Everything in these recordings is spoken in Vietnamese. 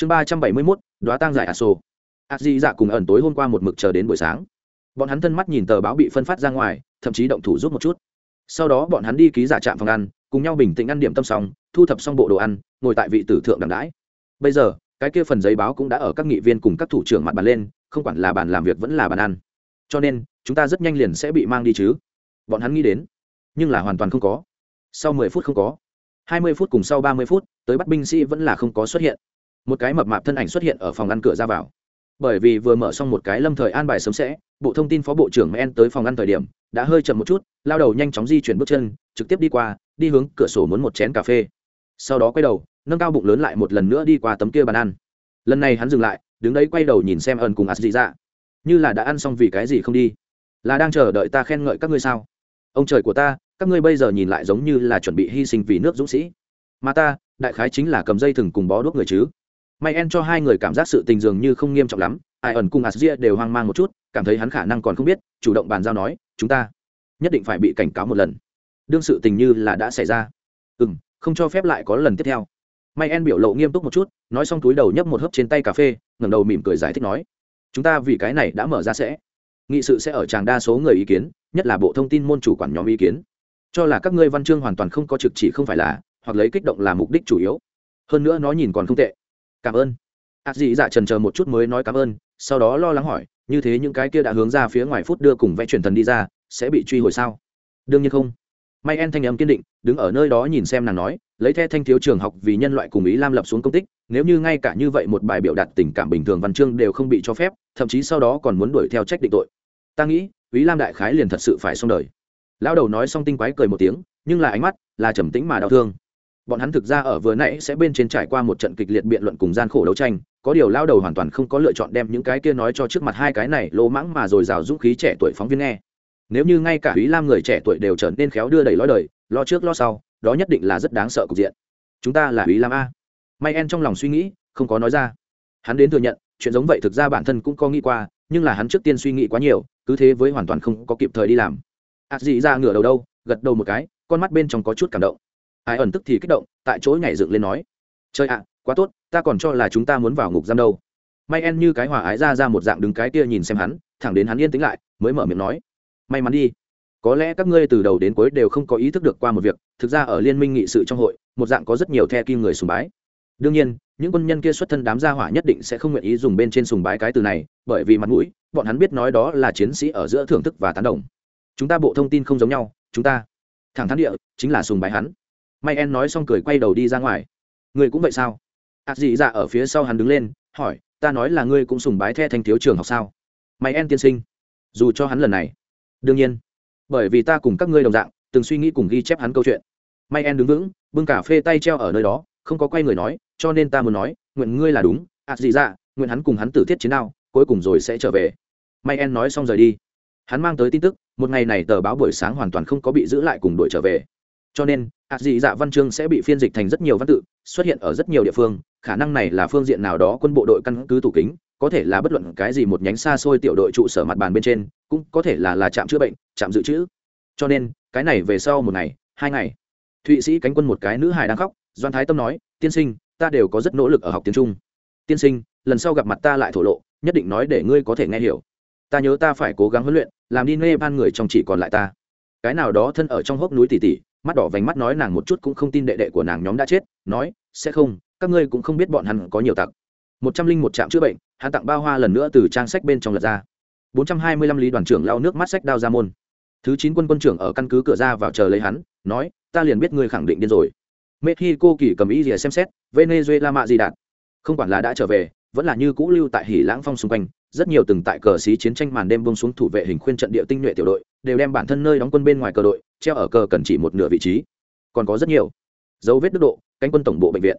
chương ba trăm bảy mươi mốt đoá tang giải a sô a di dạ cùng ẩn tối hôm qua một mực chờ đến buổi sáng. Bọn hắn thân mắt nhìn tờ báo bị phân phát ra ngoài, thậm chí động thủ giúp một chút. Sau đó bọn hắn đi ký giả trạm phòng ăn, cùng nhau bình tĩnh ăn điểm tâm xong, thu thập xong bộ đồ ăn, ngồi tại vị tử thượng đẳng đãi. Bây giờ, cái kia phần giấy báo cũng đã ở các nghị viên cùng các thủ trưởng mặt bàn lên, không quản là bàn làm việc vẫn là bàn ăn. Cho nên, chúng ta rất nhanh liền sẽ bị mang đi chứ. Bọn hắn nghĩ đến, nhưng là hoàn toàn không có. Sau mười phút không có. Hai mươi phút cùng sau ba mươi phút, tới bắt binh sĩ vẫn là không có xuất hiện một cái mập mạp thân ảnh xuất hiện ở phòng ăn cửa ra vào. Bởi vì vừa mở xong một cái lâm thời an bài sớm sẽ, bộ thông tin phó bộ trưởng men tới phòng ăn thời điểm, đã hơi chậm một chút, lao đầu nhanh chóng di chuyển bước chân, trực tiếp đi qua, đi hướng cửa sổ muốn một chén cà phê. Sau đó quay đầu, nâng cao bụng lớn lại một lần nữa đi qua tấm kia bàn ăn. Lần này hắn dừng lại, đứng đấy quay đầu nhìn xem ẩn cùng ạt dị dạ. Như là đã ăn xong vì cái gì không đi? Là đang chờ đợi ta khen ngợi các ngươi sao? Ông trời của ta, các ngươi bây giờ nhìn lại giống như là chuẩn bị hy sinh vì nước dũng sĩ. Mà ta, đại khái chính là cầm dây thừng cùng bó đuốc người chứ may en cho hai người cảm giác sự tình dường như không nghiêm trọng lắm, ai ẩn cùng asria đều hoang mang một chút, cảm thấy hắn khả năng còn không biết, chủ động bàn giao nói, chúng ta nhất định phải bị cảnh cáo một lần. Đương sự tình như là đã xảy ra. Ừ m không cho phép lại có lần tiếp theo. May en biểu lộ nghiêm túc một chút, nói xong túi đầu nhấp một hớp trên tay cà phê, ngẩng đầu mỉm cười giải thích nói, chúng ta vì cái này đã mở ra sẽ. Nghị sự sẽ ở tràng đa số người ý kiến, nhất là bộ thông tin môn chủ quản nhóm ý kiến. Cho là các ngươi văn chương hoàn toàn không có trực chỉ không phải là, hoặc lấy kích động là mục đích chủ yếu. Hơn nữa nó nhìn còn không tệ cảm ơn. Ác dị dạ trần chờ một chút mới nói cảm ơn, sau đó lo lắng hỏi, như thế những cái kia đã hướng ra phía ngoài phút đưa cùng vẽ truyền thần đi ra, sẽ bị truy hồi sao? Đương nhiên không. May en thanh âm kiên định, đứng ở nơi đó nhìn xem nàng nói, lấy the thanh thiếu trường học vì nhân loại cùng ý lam lập xuống công tích, nếu như ngay cả như vậy một bài biểu đạt tình cảm bình thường văn chương đều không bị cho phép, thậm chí sau đó còn muốn đuổi theo trách định tội. Ta nghĩ, ý lam đại khái liền thật sự phải xong đời. Lão đầu nói xong tinh quái cười một tiếng, nhưng là ánh mắt là trầm tĩnh mà đau thương bọn hắn thực ra ở vừa nãy sẽ bên trên trải qua một trận kịch liệt biện luận cùng gian khổ đấu tranh, có điều lao đầu hoàn toàn không có lựa chọn đem những cái kia nói cho trước mặt hai cái này lỗ mãng mà rồi rào dũng khí trẻ tuổi phóng viên nghe. Nếu như ngay cả ý lam người trẻ tuổi đều trở nên khéo đưa đẩy lối đời, lo trước lo sau, đó nhất định là rất đáng sợ cục diện. Chúng ta là ý lam a. May en trong lòng suy nghĩ, không có nói ra. Hắn đến thừa nhận, chuyện giống vậy thực ra bản thân cũng có nghĩ qua, nhưng là hắn trước tiên suy nghĩ quá nhiều, cứ thế với hoàn toàn không có kịp thời đi làm. Ạt dị ra ngửa đầu đâu, gật đầu một cái, con mắt bên trong có chút cảm động ai ẩn tức thì kích động, tại chỗ nhảy dựng lên nói chơi ạ, quá tốt, ta còn cho là chúng ta muốn vào ngục giam đâu. May en như cái hòa ái ra ra một dạng đứng cái kia nhìn xem hắn, thẳng đến hắn yên tĩnh lại, mới mở miệng nói, may mắn đi. Có lẽ các ngươi từ đầu đến cuối đều không có ý thức được qua một việc, thực ra ở liên minh nghị sự trong hội, một dạng có rất nhiều the kim người sùng bái. Đương nhiên, những quân nhân kia xuất thân đám gia hỏa nhất định sẽ không nguyện ý dùng bên trên sùng bái cái từ này, bởi vì mặt mũi, bọn hắn biết nói đó là chiến sĩ ở giữa thưởng thức và tán đồng. Chúng ta bộ thông tin không giống nhau, chúng ta, thẳng thắn địa, chính là sùng bái hắn may en nói xong cười quay đầu đi ra ngoài. Người cũng vậy sao? Ạt dị dạ ở phía sau hắn đứng lên, hỏi, ta nói là ngươi cũng sùng bái the thanh thiếu trường học sao? May en tiên sinh, dù cho hắn lần này. Đương nhiên, bởi vì ta cùng các ngươi đồng dạng, từng suy nghĩ cùng ghi chép hắn câu chuyện. May en đứng vững, bưng cà phê tay treo ở nơi đó, không có quay người nói, cho nên ta muốn nói, nguyện ngươi là đúng ạt dị dạ nguyện hắn cùng hắn tử thiết chiến nào cuối cùng rồi sẽ trở về. May en nói xong rời đi. Hắn mang tới tin tức, một ngày này tờ báo buổi sáng hoàn toàn không có bị giữ lại cùng đuổi trở về cho nên ạt dị dạ văn chương sẽ bị phiên dịch thành rất nhiều văn tự, xuất hiện ở rất nhiều địa phương, khả năng này là phương diện nào đó quân bộ đội căn cứ tủ kính, có thể là bất luận cái gì một nhánh xa xôi tiểu đội trụ sở mặt bàn bên trên, cũng có thể là là trạm chữa bệnh, trạm dự trữ. Cho nên, cái này về sau một ngày, hai ngày, thụy sĩ cánh quân một cái nữ hài đang khóc, doan thái tâm nói, tiên sinh, ta đều có rất nỗ lực ở học tiếng trung. Tiên sinh, lần sau gặp mặt ta lại thổ lộ, nhất định nói để ngươi có thể nghe hiểu. Ta nhớ ta phải cố gắng huấn luyện, làm đi nê ban người trong chỉ còn lại ta. Cái nào đó thân ở trong hốc núi tỉ tỉ mắt đỏ vành mắt nói nàng một chút cũng không tin đệ đệ của nàng nhóm đã chết, nói, sẽ không, các ngươi cũng không biết bọn hắn có nhiều tặc. Một trăm linh một trạm chữa bệnh, hắn tặng bao hoa lần nữa từ trang sách bên trong lật ra. Bốn trăm hai mươi lăm lý đoàn trưởng lao nước mắt sách đao ra môn. Thứ chín quân quân trưởng ở căn cứ cửa ra vào chờ lấy hắn, nói, ta liền biết ngươi khẳng định điên rồi. Mexico kỳ cầm ý gì xem xét, venezuela mạ gì đạt. Không quản là đã trở về, vẫn là như cũ lưu tại hỉ lãng phong xung quanh rất nhiều từng tại cờ xí chiến tranh màn đêm bông xuống thủ vệ hình khuyên trận địa tinh nhuệ tiểu đội, đều đem bản thân nơi đóng quân bên ngoài cờ đội, treo ở cờ cần chỉ một nửa vị trí. Còn có rất nhiều dấu vết đức độ, cánh quân tổng bộ bệnh viện.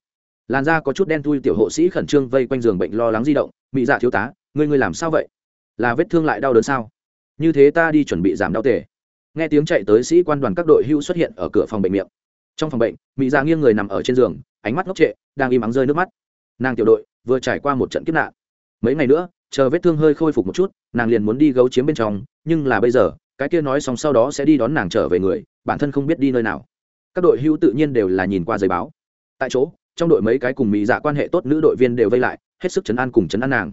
Làn da có chút đen thui tiểu hộ sĩ khẩn trương vây quanh giường bệnh lo lắng di động mỹ dạ thiếu tá, ngươi ngươi làm sao vậy? Là vết thương lại đau đớn sao? Như thế ta đi chuẩn bị giảm đau tề. Nghe tiếng chạy tới sĩ quan đoàn các đội hưu xuất hiện ở cửa phòng bệnh miệng. Trong phòng bệnh mỹ dạ nghiêng người nằm ở trên giường, ánh mắt ngốc trệ, đang im ắng rơi nước mắt. Nàng tiểu đội vừa trải qua một trận kiếp nạn. Mấy ngày nữa chờ vết thương hơi khôi phục một chút, nàng liền muốn đi gấu chiếm bên trong, nhưng là bây giờ, cái kia nói xong sau đó sẽ đi đón nàng trở về người, bản thân không biết đi nơi nào. Các đội hưu tự nhiên đều là nhìn qua giấy báo. Tại chỗ, trong đội mấy cái cùng mỹ dạ quan hệ tốt nữ đội viên đều vây lại, hết sức chấn an cùng chấn an nàng.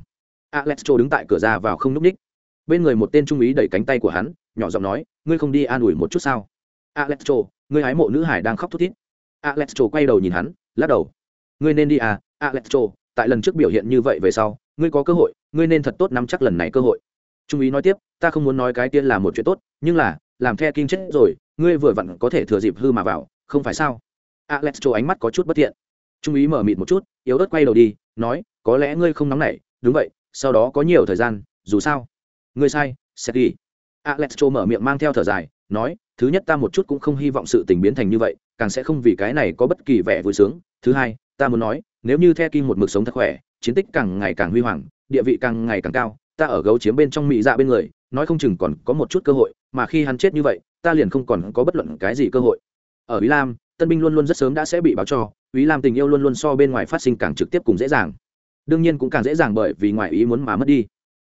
Alex cho đứng tại cửa ra vào không núp ních. Bên người một tên trung úy đẩy cánh tay của hắn, nhỏ giọng nói, ngươi không đi an ủi một chút sao? Alex cho, ngươi hái mộ nữ hải đang khóc thút thít. Alex cho quay đầu nhìn hắn, lắc đầu. Ngươi nên đi à alex cho, tại lần trước biểu hiện như vậy về sau, ngươi có cơ hội ngươi nên thật tốt nắm chắc lần này cơ hội. Trung úy nói tiếp, ta không muốn nói cái tiên là một chuyện tốt, nhưng là, làm the kinh chết rồi, ngươi vừa vặn có thể thừa dịp hư mà vào, không phải sao? Alex cho ánh mắt có chút bất thiện. Trung úy mở mịt một chút, yếu ớt quay đầu đi, nói, có lẽ ngươi không nóng nảy, đúng vậy, sau đó có nhiều thời gian, dù sao. Ngươi sai sẽ đi alex cho mở miệng mang theo thở dài, nói, thứ nhất ta một chút cũng không hy vọng sự tình biến thành như vậy, càng sẽ không vì cái này có bất kỳ vẻ vui sướng. Thứ hai, ta muốn nói, nếu như the kim một mực sống thật khỏe, chiến tích càng ngày càng huy hoàng địa vị càng ngày càng cao, ta ở gấu chiếm bên trong mỹ dạ bên người, nói không chừng còn có một chút cơ hội, mà khi hắn chết như vậy, ta liền không còn có bất luận cái gì cơ hội. Ở ý lam, tân binh luôn luôn rất sớm đã sẽ bị báo cho ý lam tình yêu luôn luôn so bên ngoài phát sinh càng trực tiếp cùng dễ dàng. Đương nhiên cũng càng dễ dàng bởi vì ngoài ý muốn mà mất đi.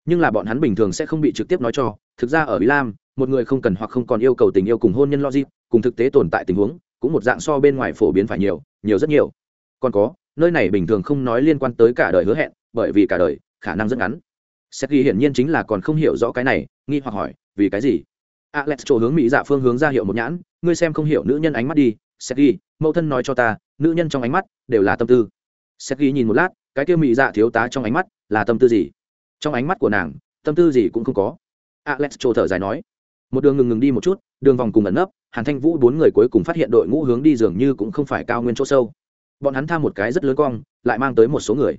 Nhưng là bọn hắn bình thường sẽ không bị trực tiếp nói cho, thực ra ở ý lam, một người không cần hoặc không còn yêu cầu tình yêu cùng hôn nhân logic, cùng thực tế tồn tại tình huống, cũng một dạng so bên ngoài phổ biến phải nhiều nhiều rất nhiều. Còn có, nơi này bình thường không nói liên quan tới cả đời hứa hẹn, bởi vì cả đời khả năng rất ngắn. Sẽ ghi hiển nhiên chính là còn không hiểu rõ cái này, nghi hoặc hỏi, vì cái gì? Alex chỗ hướng mỹ dạ phương hướng ra hiệu một nhãn, ngươi xem không hiểu nữ nhân ánh mắt đi sẽ ghi mẫu thân nói cho ta, nữ nhân trong ánh mắt đều là tâm tư. Sẽ ghi nhìn một lát, cái kia mỹ dạ thiếu tá trong ánh mắt là tâm tư gì? Trong ánh mắt của nàng, tâm tư gì cũng không có. Alex chỗ thở dài nói, một đường ngừng ngừng đi một chút, đường vòng cùng ẩn nấp, hàn thanh vũ bốn người cuối cùng phát hiện đội ngũ hướng đi dường như cũng không phải cao nguyên chỗ sâu. Bọn hắn tham một cái rất lớn cong, lại mang tới một số người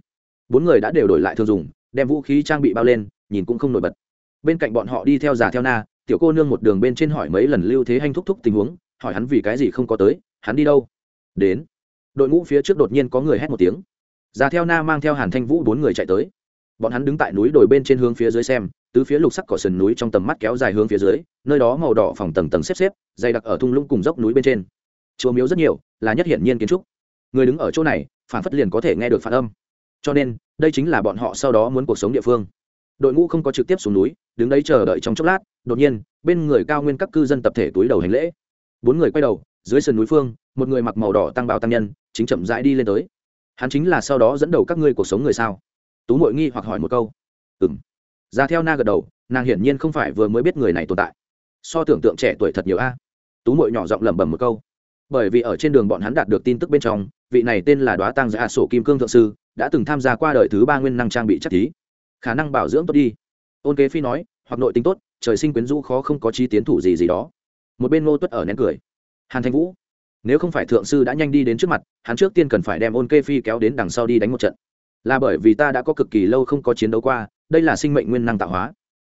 bốn người đã đều đổi lại thường dùng, đem vũ khí trang bị bao lên, nhìn cũng không nổi bật. Bên cạnh bọn họ đi theo già theo na, tiểu cô nương một đường bên trên hỏi mấy lần lưu thế hanh thúc thúc tình huống, hỏi hắn vì cái gì không có tới, hắn đi đâu? Đến. Đội ngũ phía trước đột nhiên có người hét một tiếng. Già theo na mang theo hàn thanh vũ bốn người chạy tới. Bọn hắn đứng tại núi đồi bên trên hướng phía dưới xem, tứ phía lục sắc cỏ sườn núi trong tầm mắt kéo dài hướng phía dưới, nơi đó màu đỏ phòng tầng tầng xếp xếp, dày đặc ở thung lũng cùng dốc núi bên trên. Chùa miếu rất nhiều, là nhất hiển nhiên kiến trúc. Người đứng ở chỗ này phản phất liền có thể nghe được phản âm cho nên, đây chính là bọn họ sau đó muốn cuộc sống địa phương. Đội ngũ không có trực tiếp xuống núi, đứng đấy chờ đợi trong chốc lát, đột nhiên, bên người cao nguyên các cư dân tập thể túi đầu hành lễ. Bốn người quay đầu, dưới sườn núi phương, một người mặc màu đỏ tăng bào tăng nhân, chính chậm rãi đi lên tới. Hắn chính là sau đó dẫn đầu các ngươi cuộc sống người sao? Tú mội nghi hoặc hỏi một câu. Ừ m ra theo na gật đầu, nàng hiển nhiên không phải vừa mới biết người này tồn tại. So tưởng tượng trẻ tuổi thật nhiều a. Tú mội nhỏ giọng lẩm bẩm một câu. Bởi vì ở trên đường bọn hắn đạt được tin tức bên trong, vị này tên là đoá tăng giả sổ kim cương thượng sư đã từng tham gia qua đời thứ ba nguyên năng trang bị chắc thí. Khả năng bảo dưỡng tốt đi. Ôn kế phi nói, hoặc nội tính tốt, trời sinh quyến rũ khó không có chi tiến thủ gì gì đó. Một bên ngô tuất ở nén cười. Hàn thanh vũ, nếu không phải thượng sư đã nhanh đi đến trước mặt, hắn trước tiên cần phải đem ôn kê phi kéo đến đằng sau đi đánh một trận. Là bởi vì ta đã có cực kỳ lâu không có chiến đấu qua, đây là sinh mệnh nguyên năng tạo hóa.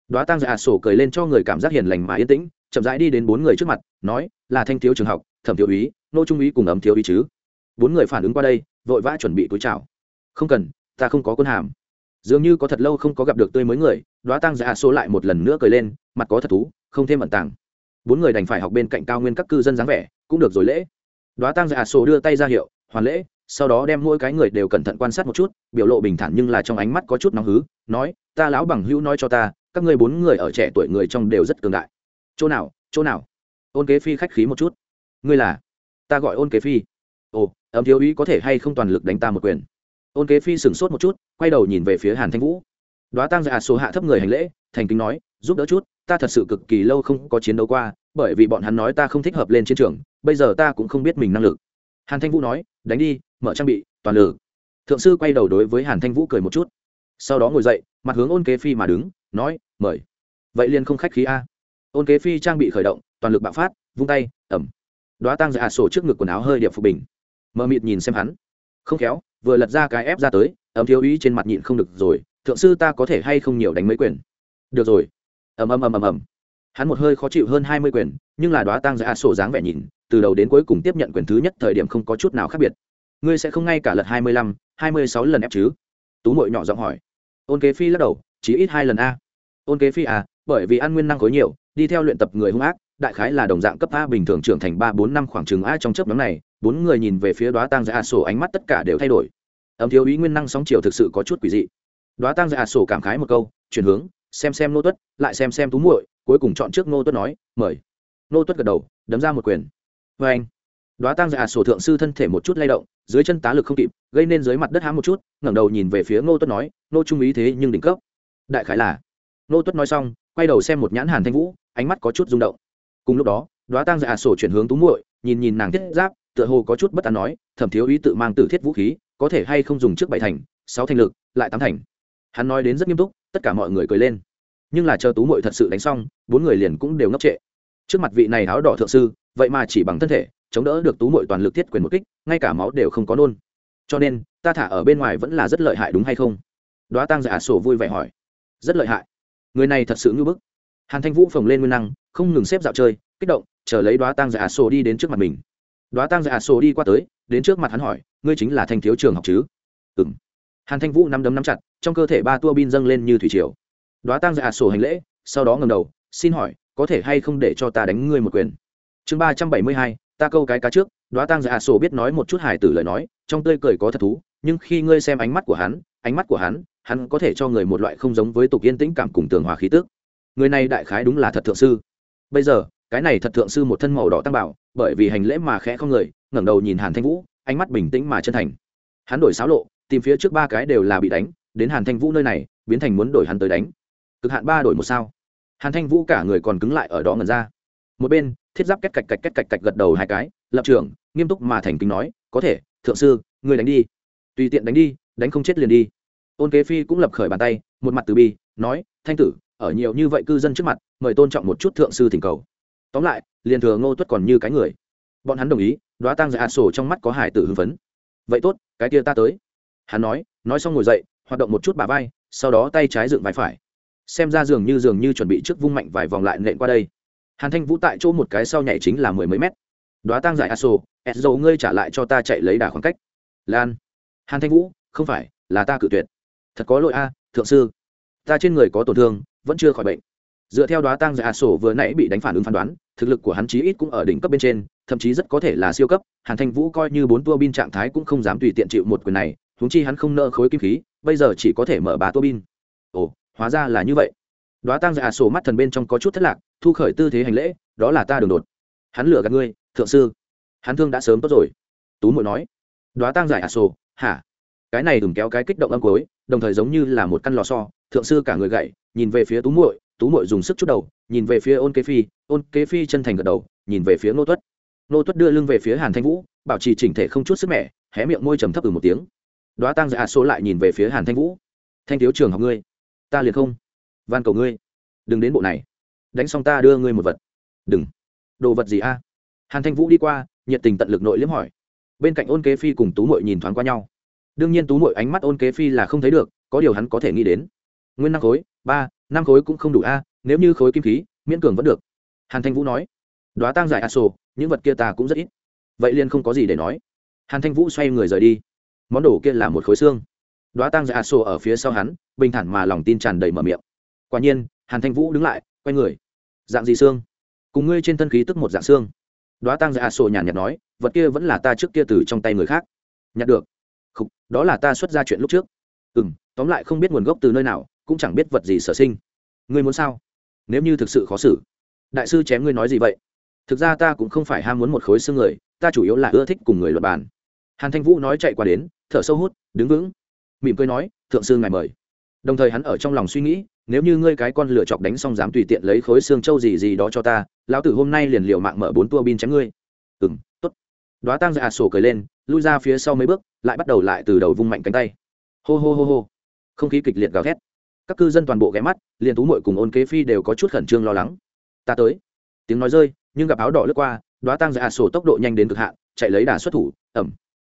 Đoá tăng giả dạ sổ cười lên cho người cảm giác hiền lành mà yên tĩnh, chậm rãi đi đến bốn người trước mặt, nói, là thanh thiếu trường học, thẩm thiếu úy, nô trung úy cùng ấm thiếu úy chứ. Bốn người phản ứng qua đây, vội vã chuẩn bị túi chào không cần, ta không có quân hàm. Dường như có thật lâu không có gặp được tươi mới người đoá tăng giả số lại một lần nữa cười lên, mặt có thật thú, không thêm ẩn tàng. Bốn người đành phải học bên cạnh cao nguyên các cư dân dáng vẻ, cũng được rồi lễ. Đoá tăng giả số đưa tay ra hiệu, hoàn lễ. Sau đó đem mỗi cái người đều cẩn thận quan sát một chút, biểu lộ bình thản nhưng là trong ánh mắt có chút nóng hứ, nói, ta lão bằng hữu nói cho ta, các ngươi bốn người ở trẻ tuổi người trong đều rất cường đại. Chỗ nào chỗ nào? Ôn kế phi khách khí một chút. Ngươi là? Ta gọi ôn kế phi. Ồ, ấm thiếu úy có thể hay không toàn lực đánh ta một quyền? Ôn kế phi sửng sốt một chút, quay đầu nhìn về phía hàn thanh vũ. Đoá tăng dạ số hạ thấp người hành lễ, thành kính nói, giúp đỡ chút, ta thật sự cực kỳ lâu không có chiến đấu qua, bởi vì bọn hắn nói ta không thích hợp lên chiến trường, bây giờ ta cũng không biết mình năng lực. Hàn thanh vũ nói, đánh đi, mở trang bị, toàn lực. Thượng sư quay đầu đối với hàn thanh vũ cười một chút. Sau đó ngồi dậy, mặt hướng ôn kế phi mà đứng, nói, mời. Vậy liền không khách khí a. Ôn kế phi trang bị khởi động, toàn lực bạo phát, vung tay ẩm đoá tăng dạ sổ trước ngực quần áo hơi điệp phục bình. Mờ mịt nhìn xem hắn. Không khéo vừa lật ra cái ép ra tới, ấm thiếu ý trên mặt nhịn không được rồi, thượng sư ta có thể hay không nhiều đánh mấy quyền? Được rồi. Ầm ầm ầm ầm ầm. Hắn một hơi khó chịu hơn hai mươi quyền, nhưng là đoá tăng ra sổ dáng vẻ nhìn, từ đầu đến cuối cùng tiếp nhận quyền thứ nhất thời điểm không có chút nào khác biệt. Ngươi sẽ không ngay cả lật hai mươi lăm, hai mươi sáu lần ép chứ? Tú mội nhỏ giọng hỏi. Ôn kế phi lắc đầu chỉ ít hai lần a. Ôn kế phi à bởi vì ăn nguyên năng khối nhiều, đi theo luyện tập người hung ác đại khái là đồng dạng cấp a bình thường trưởng thành ba bốn năm khoảng chừng a trong chớp nhóm này, bốn người nhìn về phía đoá tang dạ sổ, ánh mắt tất cả đều thay đổi. Ấm thiếu ý nguyên năng sóng chiều thực sự có chút quỷ dị. Đoá tang dạ sổ cảm khái một câu, chuyển hướng, xem xem nô tuất, lại xem xem tú muội, cuối cùng chọn trước nô tuất nói, mời. Nô tuất gật đầu, đấm ra một quyền. Vê anh. Đoá Tang dạ sổ thượng sư thân thể một chút lay động, dưới chân tá lực không kịp, gây nên dưới mặt đất há một chút, ngẩng đầu nhìn về phía ngô tuất nói, nô trung ý thế nhưng đỉnh cấp. Đại khái là ngô tuất nói xong, quay đầu xem một nhãn hàn thanh vũ, ánh mắt có chút rung động cùng lúc đó đoá tăng dạ sổ chuyển hướng tú muội, nhìn nhìn nàng thiết giáp, tựa hồ có chút bất an nói, thẩm thiếu ý tự mang tử thiết vũ khí, có thể hay không dùng trước bảy thành, sáu thành lực, lại tám thành? Hắn nói đến rất nghiêm túc, tất cả mọi người cười lên. Nhưng là chờ tú muội thật sự đánh xong, bốn người liền cũng đều ngốc trệ. Trước mặt vị này áo đỏ thượng sư, vậy mà chỉ bằng thân thể, chống đỡ được tú muội toàn lực thiết quyền một kích, ngay cả máu đều không có nôn. Cho nên, ta thả ở bên ngoài vẫn là rất lợi hại đúng hay không? Đoá tăng giả dạ sổ vui vẻ hỏi. Rất lợi hại. Người này thật sự ngưỡng bức. Hàn thanh vũ phồng lên nguyên năng không ngừng xếp dạo chơi, kích động, chờ lấy đoá tăng giả sổ đi đến trước mặt mình. Đoá tăng giả sổ đi qua tới, đến trước mặt hắn hỏi, ngươi chính là thanh thiếu trường học chứ? Ừ m hàn thanh vũ nắm đấm nắm chặt, trong cơ thể ba tua bin dâng lên như thủy triều. Đoá tăng giả sổ hành lễ, sau đó ngầm đầu, xin hỏi, có thể hay không để cho ta đánh ngươi một quyền? Chương ba trăm bảy mươi hai, ta câu cái cá trước. Đoá tăng giả sổ biết nói một chút hài tử lời nói, trong tươi cười có thật thú, nhưng khi ngươi xem ánh mắt của hắn, ánh mắt của hắn hắn có thể cho người một loại không giống với tục yên tĩnh cảm cùng tường hòa khí tức. Người này đại khái đúng là thật thượng sư bây giờ, cái này thật thượng sư một thân màu đỏ tăng bảo, bởi vì hành lễ mà khẽ không người, ngẩng đầu nhìn hàn thanh vũ, ánh mắt bình tĩnh mà chân thành. Hắn đổi xáo lộ, tìm phía trước ba cái đều là bị đánh, đến hàn thanh vũ nơi này, biến thành muốn đổi hắn tới đánh. Cực hạn ba đổi một sao. Hàn thanh vũ cả người còn cứng lại ở đó ngần ra. Một bên, thiết giáp cách cạch cạch cách cạch cạch gật đầu hai cái, lập trường, nghiêm túc mà thành kính nói, có thể, thượng sư, người đánh đi. Tùy tiện đánh đi, đánh không chết liền đi. Ôn kế phi cũng lập khởi bàn tay, một mặt từ bi, nói, thanh tử ở nhiều như vậy cư dân trước mặt, mời tôn trọng một chút thượng sư thỉnh cầu. Tóm lại, liền thừa ngô tuất còn như cái người. Bọn hắn đồng ý đoá tăng dạ sổ trong mắt có hải tử hưng phấn. Vậy tốt, cái kia ta tới. Hắn nói nói xong ngồi dậy, hoạt động một chút bà vai, sau đó tay trái dựng vai phải. Xem ra dường như dường như chuẩn bị trước vung mạnh vài vòng lại nện qua đây. Hàn thanh vũ tại chỗ một cái sau nhảy chính là mười mấy mét. Đoá tăng giải a sổ ẹt dầu ngươi trả lại cho ta chạy lấy đà khoảng cách. Lan. Hàn thanh vũ, không phải, là ta cự tuyệt. Thật có lỗi a, thượng sư. Ta trên người có tổn thương vẫn chưa khỏi bệnh. Dựa theo đoá tăng giải a sổ vừa nãy bị đánh phản ứng phán đoán, thực lực của hắn chí ít cũng ở đỉnh cấp bên trên, thậm chí rất có thể là siêu cấp. Hàn thanh vũ coi như bốn tua bin trạng thái cũng không dám tùy tiện chịu một quyền này húng chi hắn không nợ khối kim khí, bây giờ chỉ có thể mở ba tua bin. Ồ, hóa ra là như vậy. Đoá tăng giả sổ mắt thần bên trong có chút thất lạc, thu khởi tư thế hành lễ, đó là ta đường đột. Hắn lửa gạt ngươi, thượng sư. Hắn thương đã sớm tốt rồi. Tú muội nói. Đoá tăng giải ả sổ hả? Cái này đừng kéo cái kích động âm cuối, đồng thời giống như là một căn lò xo thượng sư cả người gậy nhìn về phía tú muội tú muội dùng sức chút đầu nhìn về phía ôn kế phi ôn kế phi chân thành gật đầu nhìn về phía nô tuất. Nô tuất đưa lưng về phía hàn thanh vũ bảo trì chỉnh thể không chút sức mẻ hé miệng môi trầm thấp từ một tiếng. Đoá tăng dạ số lại nhìn về phía hàn thanh vũ. Thanh thiếu trường học ngươi ta liền không. Van cầu ngươi đừng đến bộ này. Đánh xong ta đưa ngươi một vật. Đừng. Đồ vật gì a? Hàn thanh vũ đi qua nhiệt tình tận lực nội liếm hỏi. Bên cạnh ôn kế phi cùng tú mội nhìn thoáng qua nhau đương nhiên tú mội ánh mắt ôn kế phi là không thấy được, có điều hắn có thể nghĩ đến. Nguyên năng khối, ba, năm khối cũng không đủ a, nếu như khối kim khí, miễn cường vẫn được. Hàn thanh vũ nói. Đoá tang giải a sổ những vật kia ta cũng rất ít. Vậy liền không có gì để nói. Hàn thanh vũ xoay người rời đi. Món đồ kia là một khối xương. Đoá tang giải a sổ ở phía sau hắn, bình thản mà lòng tin tràn đầy mở miệng. Quả nhiên, hàn thanh vũ đứng lại, quay người. Dạng gì xương? Cùng ngươi trên thân khí tức một dạng xương. Đoá tang giải a sổ nhàn nhạt nói, vật kia vẫn là ta trước kia từ trong tay người khác. Nhặt được. Khục, đó là ta xuất ra chuyện lúc trước. Ừm, tóm lại không biết nguồn gốc từ nơi nào cũng chẳng biết vật gì sở sinh. Ngươi muốn sao? Nếu như thực sự khó xử. Đại sư chém ngươi nói gì vậy? Thực ra ta cũng không phải ham muốn một khối xương người ta chủ yếu là ưa thích cùng người luật bàn. Hàn thanh vũ nói chạy qua đến thở sâu hút đứng vững. Mỉm cười nói thượng sư ngài mời. Đồng thời hắn ở trong lòng suy nghĩ nếu như ngươi cái con lửa chọc đánh xong dám tùy tiện lấy khối xương châu gì gì đó cho ta lão tử hôm nay liền liệu mạng mở bốn tua bin chém ngươi. Ừm, đoá tăng dạ sổ cười lên, lui ra phía sau mấy bước, lại bắt đầu lại từ đầu vung mạnh cánh tay. Hô hô hô hô. Không khí kịch liệt gào thét. Các cư dân toàn bộ ghé mắt, liền tú mội cùng ôn kế phi đều có chút khẩn trương lo lắng. Ta tới. Tiếng nói rơi, nhưng gặp áo đỏ lướt qua đoá tăng dạ sổ tốc độ nhanh đến cực hạn, chạy lấy đà xuất thủ ẩm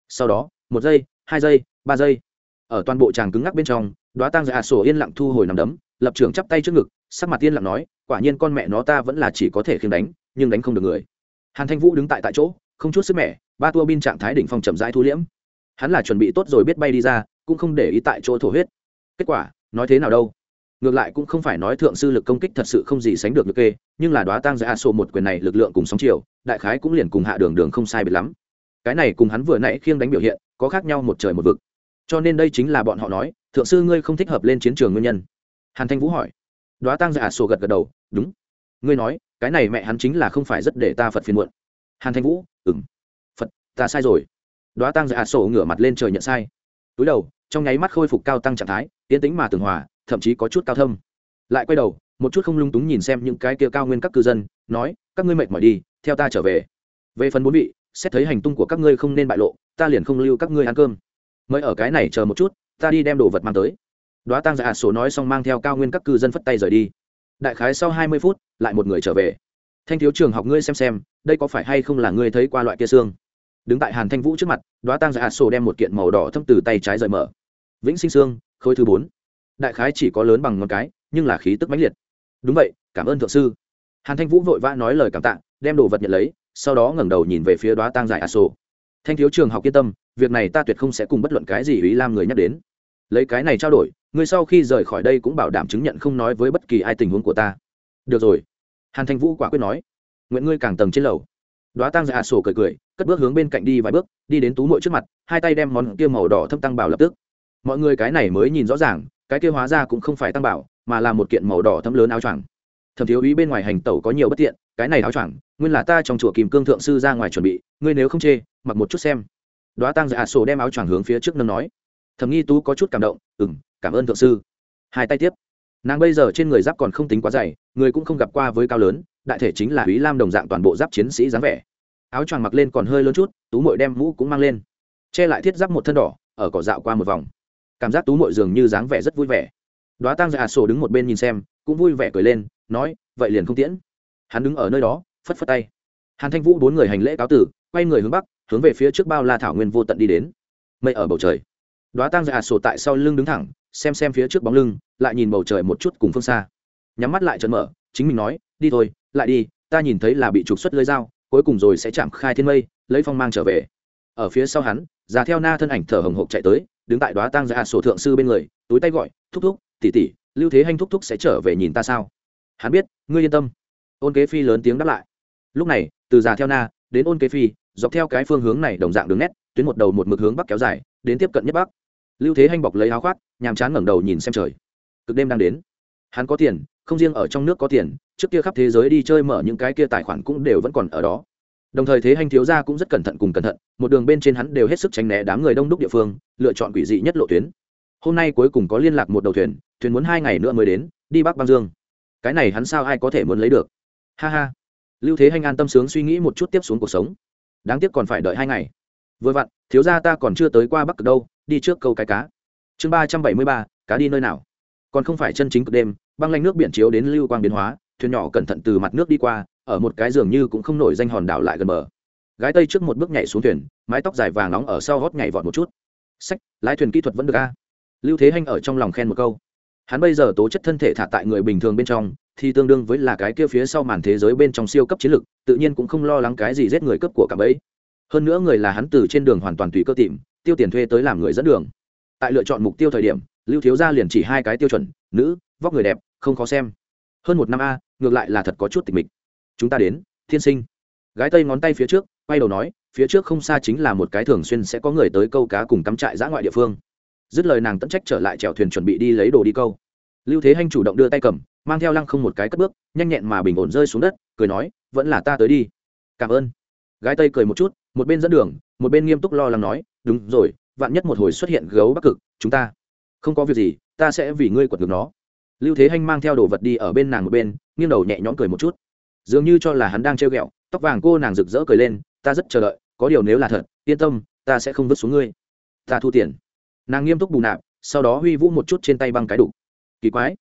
sau đó, một giây, hai giây, ba giây. Ở toàn bộ tràng cứng ngắc bên trong đoá tăng dạ sổ yên lặng thu hồi nằm đấm, lập trường chắp tay trước ngực, sắc mặt tiên lặng nói, quả nhiên con mẹ nó ta vẫn là chỉ có thể khiêm đánh, nhưng đánh không được người. Hàn thanh vũ đứng tại tại chỗ không chút sức mẻ, ba tua bin trạng thái đỉnh phong chậm rãi thu liễm. Hắn là chuẩn bị tốt rồi biết bay đi ra, cũng không để ý tại chỗ thổ huyết. Kết quả, nói thế nào đâu? Ngược lại cũng không phải nói thượng sư lực công kích thật sự không gì sánh được được kê, nhưng là đoá tăng giải a sô một quyền này lực lượng cùng sóng chiều, đại khái cũng liền cùng hạ đường đường không sai biệt lắm. Cái này cùng hắn vừa nãy khiêng đánh biểu hiện, có khác nhau một trời một vực. Cho nên đây chính là bọn họ nói, thượng sư ngươi không thích hợp lên chiến trường nguyên nhân. Hàn thanh vũ hỏi. Đoá tăng giả sô gật gật đầu, đúng. Ngươi nói, cái này mẹ hắn chính là không phải rất để ta phật phiền muộn hàn thanh vũ ừng phật, ta sai rồi. Đoá tăng dạ sổ ngửa mặt lên trời nhận sai. Túi đầu, trong nháy mắt khôi phục cao tăng trạng thái tiến tính mà tường hòa, thậm chí có chút cao thâm. Lại quay đầu, một chút không lung túng nhìn xem những cái kia cao nguyên các cư dân, nói, các ngươi mệt mỏi đi, theo ta trở về. Về phần bốn vị, xét thấy hành tung của các ngươi không nên bại lộ, ta liền không lưu các ngươi ăn cơm. Mới ở cái này chờ một chút, ta đi đem đồ vật mang tới. Đoá tăng dạ sổ nói xong mang theo cao nguyên các cư dân phất tay rời đi. Đại khái sau hai mươi phút, lại một người trở về thanh thiếu trường học ngươi xem xem, đây có phải hay không là ngươi thấy qua loại kia xương? Đứng tại hàn thanh vũ trước mặt đoá tăng dạ sổ đem một kiện màu đỏ thâm từ tay trái rời mở. Vĩnh sinh xương, khối thứ bốn. Đại khái chỉ có lớn bằng ngón cái, nhưng là khí tức mãnh liệt. Đúng vậy, cảm ơn thượng sư. Hàn thanh vũ vội vã nói lời cảm tạ, đem đồ vật nhận lấy, sau đó ngẩng đầu nhìn về phía đoá tang giải a sổ. Thanh thiếu trường học yên tâm, việc này ta tuyệt không sẽ cùng bất luận cái gì ý lam người nhắc đến. Lấy cái này trao đổi người sau khi rời khỏi đây cũng bảo đảm chứng nhận không nói với bất kỳ ai tình huống của ta. Được rồi hàn thanh vũ quả quyết nói, nguyện ngươi càng tầng trên lầu. Đoá tang giải sổ cười cười, cất bước hướng bên cạnh đi vài bước, đi đến tú mội trước mặt, hai tay đem món kia màu đỏ thâm tăng bảo lập tức. Mọi người cái này mới nhìn rõ ràng, cái kia hóa ra cũng không phải tăng bảo, mà là một kiện màu đỏ thâm lớn áo choàng. Thẩm thiếu ý bên ngoài hành tẩu có nhiều bất tiện, cái này áo choàng, nguyên là ta trong chùa kìm cương thượng sư ra ngoài chuẩn bị, ngươi nếu không chê, mặc một chút xem. Đoá tăng dạ sổ đem áo choàng hướng phía trước nâng nói. Thẩm nghi tú có chút cảm động ừ m cảm ơn thượng sư. Hai tay tiếp. Nàng bây giờ trên người giáp còn không tính quá dày người cũng không gặp qua với cao lớn, đại thể chính là ý lam đồng dạng toàn bộ giáp chiến sĩ dáng vẻ. Áo choàng mặc lên còn hơi lớn chút, tú mội đem mũ cũng mang lên. Che lại thiết giáp một thân đỏ, ở cỏ dạo qua một vòng. Cảm giác tú mội dường như dáng vẻ rất vui vẻ. Đoá tăng dạ sổ đứng một bên nhìn xem, cũng vui vẻ cười lên, nói, vậy liền không tiễn. Hắn đứng ở nơi đó, phất phất tay. Hàn thanh vũ bốn người hành lễ cáo tử, quay người hướng bắc, hướng về phía trước bao la thảo nguyên vô tận đi đến. Mây ở bầu trời. Đoá tăng dạ sổ tại sau lưng đứng thẳng, xem xem phía trước bóng lưng, lại nhìn bầu trời một chút cùng phương xa nhắm mắt lại trấn mở, chính mình nói, đi thôi, lại đi, ta nhìn thấy là bị trục xuất lưới dao, cuối cùng rồi sẽ chạm khai thiên mây, lấy phong mang trở về. Ở phía sau hắn, già theo na thân ảnh thở hồng hộc chạy tới, đứng tại đoá tăng ra sổ thượng sư bên người, túi tay gọi, thúc thúc tỉ tỉ lưu thế hanh thúc thúc sẽ trở về nhìn ta sao? Hắn biết, ngươi yên tâm. Ôn kế phi lớn tiếng đáp lại. Lúc này, từ già theo na đến ôn kế phi, dọc theo cái phương hướng này đồng dạng đường nét, tuyến một đầu một mực hướng bắc kéo dài, đến tiếp cận nhất bắc. Lưu thế hanh bọc lấy áo khoác, nhàm chán ngẩng đầu nhìn xem trời. Cực đêm đang đến hắn có tiền, không riêng ở trong nước có tiền, trước kia khắp thế giới đi chơi mở những cái kia tài khoản cũng đều vẫn còn ở đó. Đồng thời thế hành thiếu gia cũng rất cẩn thận cùng cẩn thận, một đường bên trên hắn đều hết sức tránh né đám người đông đúc địa phương, lựa chọn quỷ dị nhất lộ tuyến. Hôm nay cuối cùng có liên lạc một đầu thuyền thuyền muốn hai ngày nữa mới đến, đi bắc băng dương. Cái này hắn sao ai có thể muốn lấy được? Ha ha. Lưu thế hành an tâm sướng suy nghĩ một chút tiếp xuống cuộc sống. Đáng tiếc còn phải đợi hai ngày. Vừa vặn, thiếu gia ta còn chưa tới qua bắc cực đâu, đi trước câu cái cá. Chương ba trăm bảy mươi ba, cá đi nơi nào? Còn không phải chân chính cực đêm băng lanh nước biển chiếu đến lưu quang biến hóa, thuyền nhỏ cẩn thận từ mặt nước đi qua, ở một cái giường như cũng không nổi danh hòn đảo lại gần bờ. Gái tây trước một bước nhảy xuống thuyền, mái tóc dài vàng nóng ở sau hót nhảy vọt một chút. Sách, lái thuyền kỹ thuật vẫn được a. Lưu thế hanh ở trong lòng khen một câu. Hắn bây giờ tố chất thân thể thả tại người bình thường bên trong, thì tương đương với là cái kia phía sau màn thế giới bên trong siêu cấp chiến lực tự nhiên cũng không lo lắng cái gì giết người cấp của cả bấy. Hơn nữa người là hắn từ trên đường hoàn toàn tùy cơ tìm, tiêu tiền thuê tới làm người dẫn đường. Tại lựa chọn mục tiêu thời điểm, lưu thiếu gia liền chỉ hai cái tiêu chuẩn, nữ vóc người đẹp, không khó xem. Hơn một năm a, ngược lại là thật có chút tịch mịch. Chúng ta đến, thiên sinh. Gái tây ngón tay phía trước, quay đầu nói, phía trước không xa chính là một cái thường xuyên sẽ có người tới câu cá cùng cắm trại giã ngoại địa phương. Dứt lời nàng tẫn trách trở lại chèo thuyền chuẩn bị đi lấy đồ đi câu. Lưu thế hanh chủ động đưa tay cầm, mang theo lăng không một cái cất bước, nhanh nhẹn mà bình ổn rơi xuống đất, cười nói, vẫn là ta tới đi. Cảm ơn. Gái tây cười một chút, một bên dẫn đường, một bên nghiêm túc lo lắng nói, đúng rồi, vạn nhất một hồi xuất hiện gấu bắc cực, chúng ta không có việc gì, ta sẽ vì ngươi quật ngược nó lưu thế hanh mang theo đồ vật đi ở bên nàng một bên, nghiêng đầu nhẹ nhõm cười một chút. Dường như cho là hắn đang trêu ghẹo, tóc vàng cô nàng rực rỡ cười lên, ta rất chờ đợi, có điều nếu là thật, yên tâm, ta sẽ không vứt xuống ngươi. Ta thu tiền. Nàng nghiêm túc bù nạp, sau đó huy vũ một chút trên tay băng cái đủ kỳ quái.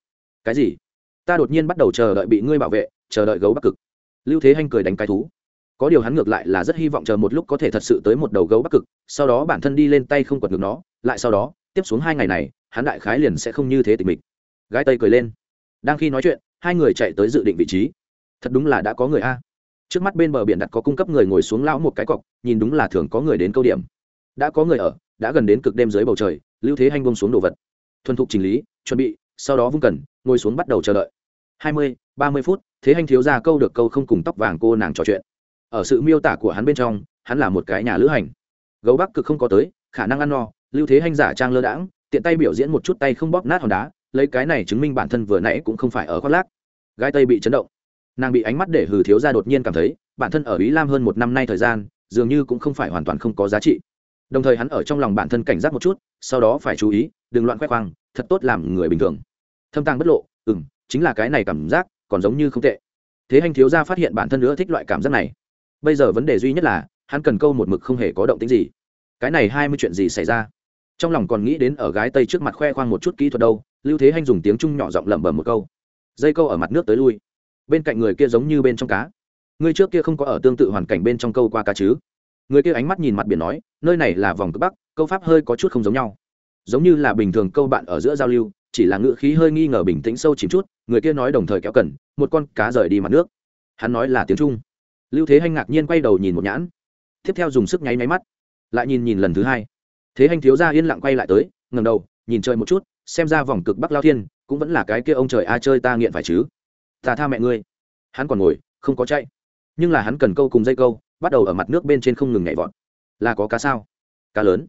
Cái gì? Ta đột nhiên bắt đầu chờ đợi bị ngươi bảo vệ, chờ đợi gấu bắc cực. Lưu thế hanh cười đánh cái thú. Có điều hắn ngược lại là rất hy vọng chờ một lúc có thể thật sự tới một đầu gấu bắc cực, sau đó bản thân đi lên tay không quật ngược nó, lại sau đó, tiếp xuống hai ngày này, hắn đại khái liền sẽ không như thế tình mình gái tây cười lên. Đang khi nói chuyện, hai người chạy tới dự định vị trí. Thật đúng là đã có người a. Trước mắt bên bờ biển đặt có cung cấp người ngồi xuống lão một cái cọc, nhìn đúng là thường có người đến câu điểm. Đã có người ở, đã gần đến cực đêm dưới bầu trời, lưu thế Hành bông xuống đồ vật. Thuần thục chỉnh lý, chuẩn bị, sau đó vung cần, ngồi xuống bắt đầu chờ đợi. Hai mươi, ba mươi phút, thế Hành thiếu ra câu được câu không cùng tóc vàng cô nàng trò chuyện. Ở sự miêu tả của hắn bên trong, hắn là một cái nhà lữ hành. Gấu bắc cực không có tới, khả năng ăn no, lưu thế Hành giả trang lơ đãng, tiện tay biểu diễn một chút tay không bóp nát hòn đá lấy cái này chứng minh bản thân vừa nãy cũng không phải ở khoác lác. Gái tây bị chấn động. Nàng bị ánh mắt để hừ thiếu ra đột nhiên cảm thấy, bản thân ở ý lam hơn một năm nay thời gian, dường như cũng không phải hoàn toàn không có giá trị. Đồng thời hắn ở trong lòng bản thân cảnh giác một chút, sau đó phải chú ý, đừng loạn khoe khoang, thật tốt làm người bình thường. Thâm tàng bất lộ ừ m chính là cái này cảm giác, còn giống như không tệ. Thế hành thiếu gia phát hiện bản thân nữa thích loại cảm giác này. Bây giờ vấn đề duy nhất là, hắn cần câu một mực không hề có động tính gì. Cái này hai mươi chuyện gì xảy ra? Trong lòng còn nghĩ đến ở gái tây trước mặt khoe khoang một chút kỹ thuật đâu lưu thế hanh dùng tiếng trung nhỏ giọng lẩm bẩm một câu. Dây câu ở mặt nước tới lui. Bên cạnh người kia giống như bên trong cá. Người trước kia không có ở tương tự hoàn cảnh bên trong câu qua cá chứ. Người kia ánh mắt nhìn mặt biển nói, nơi này là vòng cực bắc, câu pháp hơi có chút không giống nhau. Giống như là bình thường câu bạn ở giữa giao lưu, chỉ là ngữ khí hơi nghi ngờ bình tĩnh sâu chìm chút, người kia nói đồng thời kéo cần, một con cá rời đi mặt nước. Hắn nói là tiếng trung. Lưu thế hanh ngạc nhiên quay đầu nhìn một nhãn. Tiếp theo dùng sức nháy máy mắt, lại nhìn nhìn lần thứ hai. Thế hanh thiếu ra yên lặng quay lại tới ngầm đầu, nhìn chơi một chút xem ra vòng cực bắc lao thiên cũng vẫn là cái kia ông trời a chơi ta nghiện phải chứ. Ta tha mẹ ngươi. Hắn còn ngồi, không có chạy. Nhưng là hắn cần câu cùng dây câu, bắt đầu ở mặt nước bên trên không ngừng nhảy vọt. Là có cá sao? Cá lớn.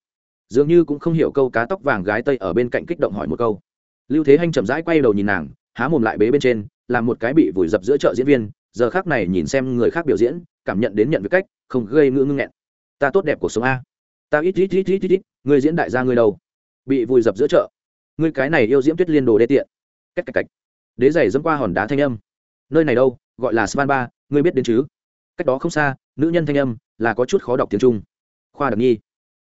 Dường như cũng không hiểu câu cá tóc vàng gái tây ở bên cạnh kích động hỏi một câu. Lưu thế hanh chậm rãi quay đầu nhìn nàng, há mồm lại bế bên trên, làm một cái bị vùi dập giữa chợ diễn viên, giờ khác này nhìn xem người khác biểu diễn, cảm nhận đến nhận với cách, không gây ngữ ngưng nghẹn. Ta tốt đẹp cuộc sống a. Ta ít ít ít ít ít ít người diễn đại gia người đâu? Bị vùi dập giữa chợ. Ngươi cái này yêu diễm tuyết liên đồ đê tiện. Cách cách cách. Đế giày dẫm qua hòn đá thanh âm. Nơi này đâu, gọi là svan ba, ngươi biết đến chứ? Cách đó không xa, nữ nhân thanh âm, là có chút khó đọc tiếng trung. Khoa đặc nhi.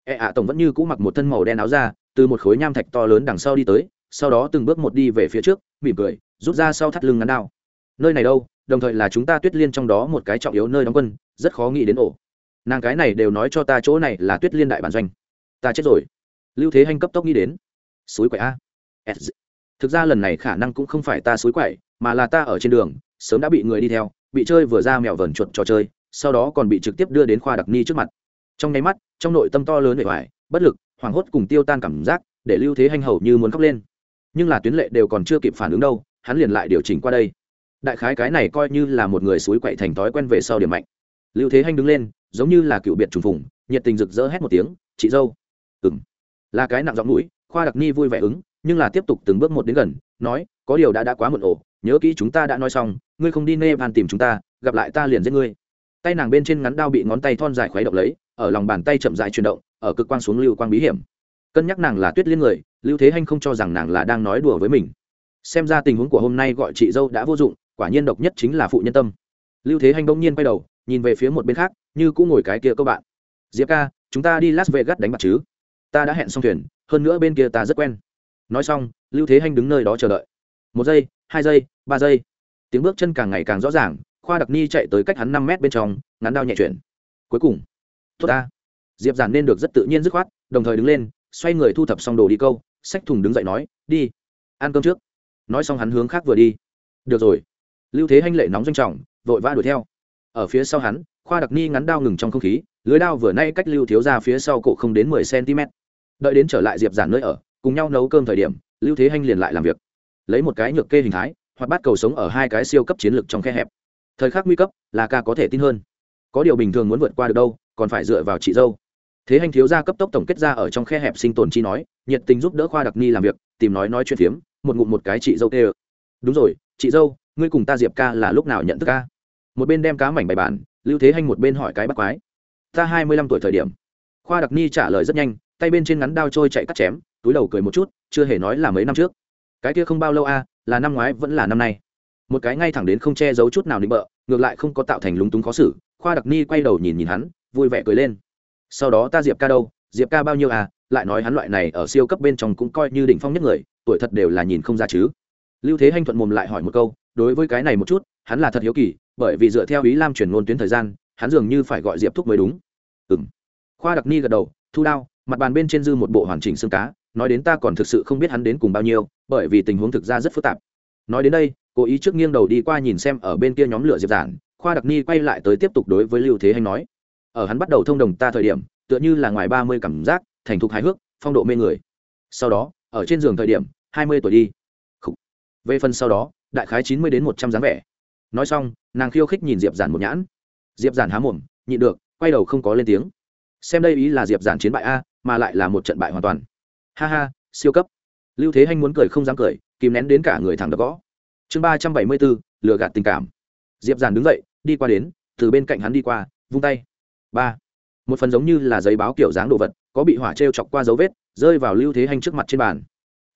E ạ tổng vẫn như cũ mặc một thân màu đen áo ra từ một khối nham thạch to lớn đằng sau đi tới, sau đó từng bước một đi về phía trước, mỉm cười, rút ra sau thắt lưng ngắn đao. Nơi này đâu, đồng thời là chúng ta tuyết liên trong đó một cái trọng yếu nơi đóng quân, rất khó nghĩ đến ổ. Nàng cái này đều nói cho ta chỗ này là tuyết liên đại bản doanh. Ta chết rồi. Lưu thế hanh cấp tốc nghĩ đến suối quậy a. Thực ra lần này khả năng cũng không phải ta suối quậy, mà là ta ở trên đường, sớm đã bị người đi theo, bị chơi vừa ra mèo vờn chuột trò chơi, sau đó còn bị trực tiếp đưa đến khoa đặc ni trước mặt. Trong nháy mắt, trong nội tâm to lớn vẻ vải bất lực, hoảng hốt cùng tiêu tan cảm giác, để lưu thế hanh hầu như muốn khóc lên. Nhưng là tuyến lệ đều còn chưa kịp phản ứng đâu, hắn liền lại điều chỉnh qua đây. Đại khái cái này coi như là một người suối quậy thành thói quen về sau điểm mạnh. Lưu thế hanh đứng lên, giống như là cựu biệt trùng phùng, nhiệt tình rực rỡ hét một tiếng, chị dâu. Ừng là cái nặng giọng mũi khoa đặc ni vui vẻ ứng, nhưng là tiếp tục từng bước một đến gần, nói, có điều đã đã quá muộn ổ nhớ kỹ chúng ta đã nói xong, ngươi không đi nê van tìm chúng ta, gặp lại ta liền giết ngươi. Tay nàng bên trên ngắn đao bị ngón tay thon dài khuấy động lấy, ở lòng bàn tay chậm dài chuyển động, ở cực quang xuống lưu quang bí hiểm. Cân nhắc nàng là tuyết liên người, lưu thế hanh không cho rằng nàng là đang nói đùa với mình. Xem ra tình huống của hôm nay gọi chị dâu đã vô dụng, quả nhiên độc nhất chính là phụ nhân tâm. Lưu thế hanh bỗng nhiên quay đầu, nhìn về phía một bên khác, như cũng ngồi cái kia các bạn. Diệp ca, chúng ta đi las vegas đánh bạc chứ? Ta đã hẹn xong thuyền hơn nữa bên kia ta rất quen. Nói xong, lưu thế hanh đứng nơi đó chờ đợi. Một giây, hai giây, ba giây. Tiếng bước chân càng ngày càng rõ ràng, khoa đặc ni chạy tới cách hắn năm mét bên trong, ngắn đao nhẹ chuyển. Cuối cùng, tốt ta. Diệp giản nên được rất tự nhiên dứt khoát, đồng thời đứng lên, xoay người thu thập xong đồ đi câu, xách thùng đứng dậy nói, đi, ăn cơm trước. Nói xong hắn hướng khác vừa đi. Được rồi. Lưu thế hanh lệ nóng doanh trọng, vội vã đuổi theo. Ở phía sau hắn, khoa đặc ni ngắn đao ngừng trong không khí, lưới đao vừa nay cách lưu thiếu ra phía sau cổ không đến mười cm đợi đến trở lại diệp giản nơi ở, cùng nhau nấu cơm thời điểm, lưu thế hanh liền lại làm việc. Lấy một cái nhược kê hình thái, hoặc bắt cầu sống ở hai cái siêu cấp chiến lược trong khe hẹp. Thời khắc nguy cấp, là ca có thể tin hơn. Có điều bình thường muốn vượt qua được đâu, còn phải dựa vào chị dâu. Thế hành thiếu gia cấp tốc tổng kết ra ở trong khe hẹp sinh tồn chi nói, nhiệt tình giúp đỡ khoa đặc ni làm việc, tìm nói nói chuyện phiếm, một ngụm một cái chị dâu tê đúng rồi, chị dâu, ngươi cùng ta diệp ca là lúc nào nhận thức ca? Một bên đem cá mảnh bài bản lưu thế hành một bên hỏi cái bắt quái. Ta hai mươi lăm tuổi thời điểm. Khoa đặc ni trả lời rất nhanh tay bên trên ngắn đao trôi chạy cắt chém, túi đầu cười một chút, chưa hề nói là mấy năm trước. Cái kia không bao lâu a là năm ngoái, vẫn là năm nay. Một cái ngay thẳng đến không che giấu chút nào nịnh bợ, ngược lại không có tạo thành lúng túng khó xử, khoa đặc ni quay đầu nhìn nhìn hắn, vui vẻ cười lên. Sau đó ta diệp ca đâu? Diệp ca bao nhiêu à? Lại nói hắn loại này ở siêu cấp bên trong cũng coi như đỉnh phong nhất người, tuổi thật đều là nhìn không ra chứ. Lưu thế hanh thuận mồm lại hỏi một câu, đối với cái này một chút, hắn là thật hiếu kỳ, bởi vì dựa theo ý lam chuyển ngôn tuyến thời gian, hắn dường như phải gọi diệp thúc mới đúng. Ừ m khoa đặc ni gật đầu, thu đao mặt bàn bên trên dư một bộ hoàn chỉnh xương cá, nói đến ta còn thực sự không biết hắn đến cùng bao nhiêu, bởi vì tình huống thực ra rất phức tạp. Nói đến đây, cố ý trước nghiêng đầu đi qua nhìn xem ở bên kia nhóm lửa diệp giản, khoa đặc ni quay lại tới tiếp tục đối với lưu thế hành nói. Ở hắn bắt đầu thông đồng ta thời điểm, tựa như là ngoài ba mươi cảm giác, thành thục hài hước, phong độ mê người. Sau đó, ở trên giường thời điểm, hai mươi tuổi đi. Về phần sau đó, đại khái chín mươi đến một trăm dáng vẻ. Nói xong, nàng khiêu khích nhìn diệp giản một nhãn. Diệp giản há mồm, nhịn được, quay đầu không có lên tiếng. Xem đây ý là diệp giản chiến bại a mà lại là một trận bại hoàn toàn. Ha ha, siêu cấp. Lưu thế anh muốn cười không dám cười, kìm nén đến cả người thẳng đập gõ. Chương ba trăm bảy mươi bốn, lừa gạt tình cảm. Diệp giản đứng dậy, đi qua đến, từ bên cạnh hắn đi qua, vung tay. Ba. Một phần giống như là giấy báo kiểu dáng đồ vật, có bị hỏa t r e o chọc qua dấu vết, rơi vào lưu thế anh trước mặt trên bàn.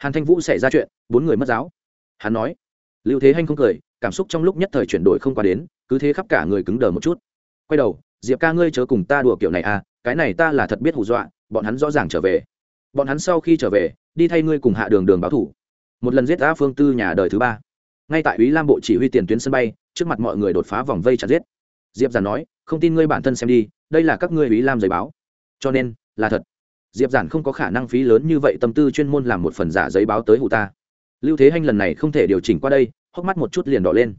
Hàn thanh vũ xảy ra chuyện, bốn người mất giáo. Hắn nói. Lưu thế anh không cười, cảm xúc trong lúc nhất thời chuyển đổi không qua đến, cứ thế khắp cả người cứng đờ một chút. Quay đầu, diệp ca ngươi chớ cùng ta đùa kiểu này à cái này ta là thật biết hù dọa bọn hắn rõ ràng trở về. Bọn hắn sau khi trở về, đi thay ngươi cùng hạ đường đường báo thủ. Một lần giết a phương tư nhà đời thứ ba. Ngay tại ý lam bộ chỉ huy tiền tuyến sân bay, trước mặt mọi người đột phá vòng vây chặt giết. Diệp giản nói, không tin ngươi bản thân xem đi, đây là các ngươi ý lam giấy báo. Cho nên, là thật. Diệp giản không có khả năng phí lớn như vậy tâm tư chuyên môn làm một phần giả giấy báo tới hụ ta. Lưu thế hanh lần này không thể điều chỉnh qua đây, hốc mắt một chút liền đỏ lên.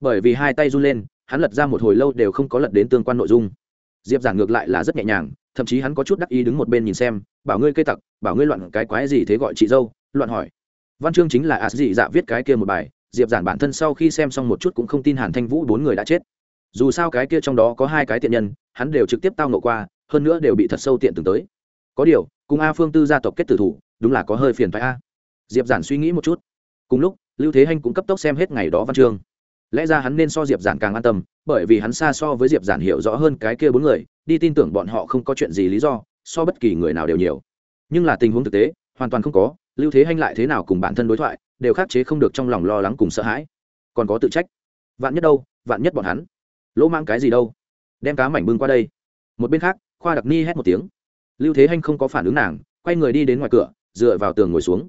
Bởi vì hai tay run lên, hắn lật ra một hồi lâu đều không có lật đến tương quan nội dung. Diệp giản ngược lại là rất nhẹ nhàng thậm chí hắn có chút đắc ý đứng một bên nhìn xem, bảo ngươi cây tặc, bảo ngươi loạn cái quái gì thế gọi chị dâu? Loạn hỏi. Văn chương chính là ạt dị dạ viết cái kia một bài, diệp giản bản thân sau khi xem xong một chút cũng không tin hàn thanh vũ bốn người đã chết. Dù sao cái kia trong đó có hai cái tiện nhân, hắn đều trực tiếp tao nộ qua, hơn nữa đều bị thật sâu tiện từng tới. Có điều, cùng a phương tư gia tộc kết tử thủ, đúng là có hơi phiền phải a. Diệp giản suy nghĩ một chút. Cùng lúc, lưu thế hanh cũng cấp tốc xem hết ngày đó văn chương lẽ ra hắn nên so diệp giản càng an tâm, bởi vì hắn xa so với diệp giản hiểu rõ hơn cái kia bốn người, đi tin tưởng bọn họ không có chuyện gì lý do, so bất kỳ người nào đều nhiều. Nhưng là tình huống thực tế, hoàn toàn không có, lưu thế hanh lại thế nào cùng bản thân đối thoại, đều khắc chế không được trong lòng lo lắng cùng sợ hãi. Còn có tự trách. Vạn nhất đâu, vạn nhất bọn hắn. Lỗ mang cái gì đâu? Đem cá mảnh bưng qua đây. Một bên khác, khoa đặc ni hét một tiếng. Lưu thế hanh không có phản ứng nàng, quay người đi đến ngoài cửa, dựa vào tường ngồi xuống.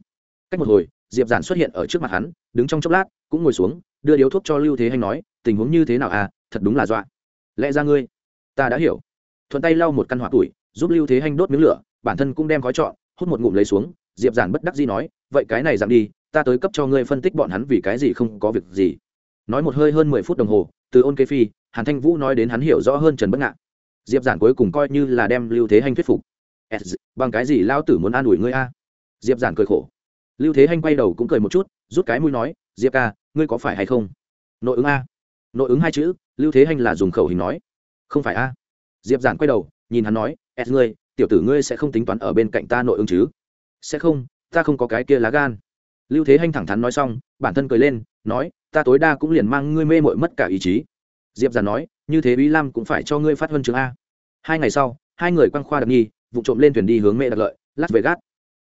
Cách một hồi diệp giản xuất hiện ở trước mặt hắn, đứng trong chốc lát, cũng ngồi xuống, đưa điếu thuốc cho lưu thế Hành nói, tình huống như thế nào à? Thật đúng là dọa. Lẽ ra ngươi, ta đã hiểu. Thuận tay lau một căn hỏa tuổi, giúp lưu thế Hành đốt miếng lửa, bản thân cũng đem khói trọn, hút một ngụm lấy xuống. Diệp giản bất đắc dĩ nói, vậy cái này giảm đi, ta tới cấp cho ngươi phân tích bọn hắn vì cái gì không có việc gì. Nói một hơi hơn mười phút đồng hồ, từ ôn kế phi, hàn thanh vũ nói đến hắn hiểu rõ hơn trần bất ngạn. Diệp giản cuối cùng coi như là đem lưu thế Hành thuyết phục. Bằng cái gì lao tử muốn an ủi ngươi a? Diệp giản cười khổ lưu thế hanh quay đầu cũng cười một chút, rút cái mũi nói, diệp ca, ngươi có phải hay không? Nội ứng a. Nội ứng hai chữ, lưu thế hanh là dùng khẩu hình nói. Không phải a. Diệp giản quay đầu, nhìn hắn nói s ngươi, tiểu tử ngươi sẽ không tính toán ở bên cạnh ta nội ứng chứ? Sẽ không, ta không có cái kia lá gan. Lưu thế hanh thẳng thắn nói xong, bản thân cười lên, nói, ta tối đa cũng liền mang ngươi mê mội mất cả ý chí. Diệp giản nói, như thế ý lam cũng phải cho ngươi phát huân chương a. Hai ngày sau, hai người quăng khoa đặc nghi, vụ trộm lên thuyền đi hướng mẹ đặc lợi lát về gác.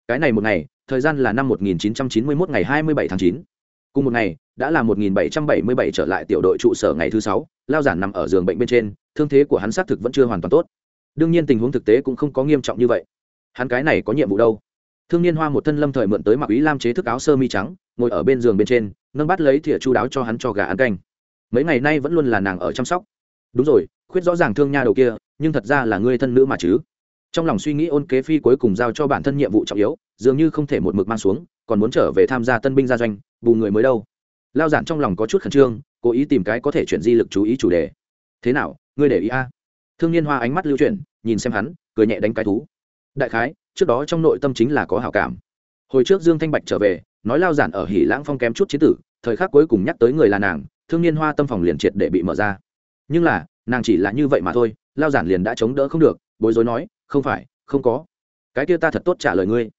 cái này một ngày thời gian là năm 1991 ngày 27 tháng 9. cùng một ngày, đã là 1777 trở lại tiểu đội trụ sở ngày thứ sáu, lao giản nằm ở giường bệnh bên trên, thương thế của hắn xác thực vẫn chưa hoàn toàn tốt. Đương nhiên tình huống thực tế cũng không có nghiêm trọng như vậy. Hắn cái này có nhiệm vụ đâu? Thương niên hoa một thân lâm thời mượn tới mặc ý lam chế thức áo sơ mi trắng, ngồi ở bên giường bên trên, nâng bắt lấy thìa chu đáo cho hắn cho gà ăn canh. Mấy ngày nay vẫn luôn là nàng ở chăm sóc. Đúng rồi, khuyết rõ ràng thương nha đầu kia, nhưng thật ra là ngươi thân nữ mà chứ trong lòng suy nghĩ ôn kế phi cuối cùng giao cho bản thân nhiệm vụ trọng yếu, dường như không thể một mực mang xuống, còn muốn trở về tham gia tân binh gia doanh, bù người mới đâu. Lao giản trong lòng có chút khẩn trương, cố ý tìm cái có thể chuyển di lực chú ý chủ đề. Thế nào, ngươi để ý a? Thương niên hoa ánh mắt lưu chuyển, nhìn xem hắn, cười nhẹ đánh cái thú. Đại khái, trước đó trong nội tâm chính là có hảo cảm. Hồi trước dương thanh bạch trở về, nói lao giản ở hỉ lãng phong kém chút chế tử, thời khắc cuối cùng nhắc tới người là nàng, thương niên hoa tâm phòng liền triệt để bị mở ra. Nhưng là, nàng chỉ là như vậy mà thôi, lao giản liền đã chống đỡ không được, bối rối nói không phải không có. Cái kia ta thật tốt trả lời ngươi.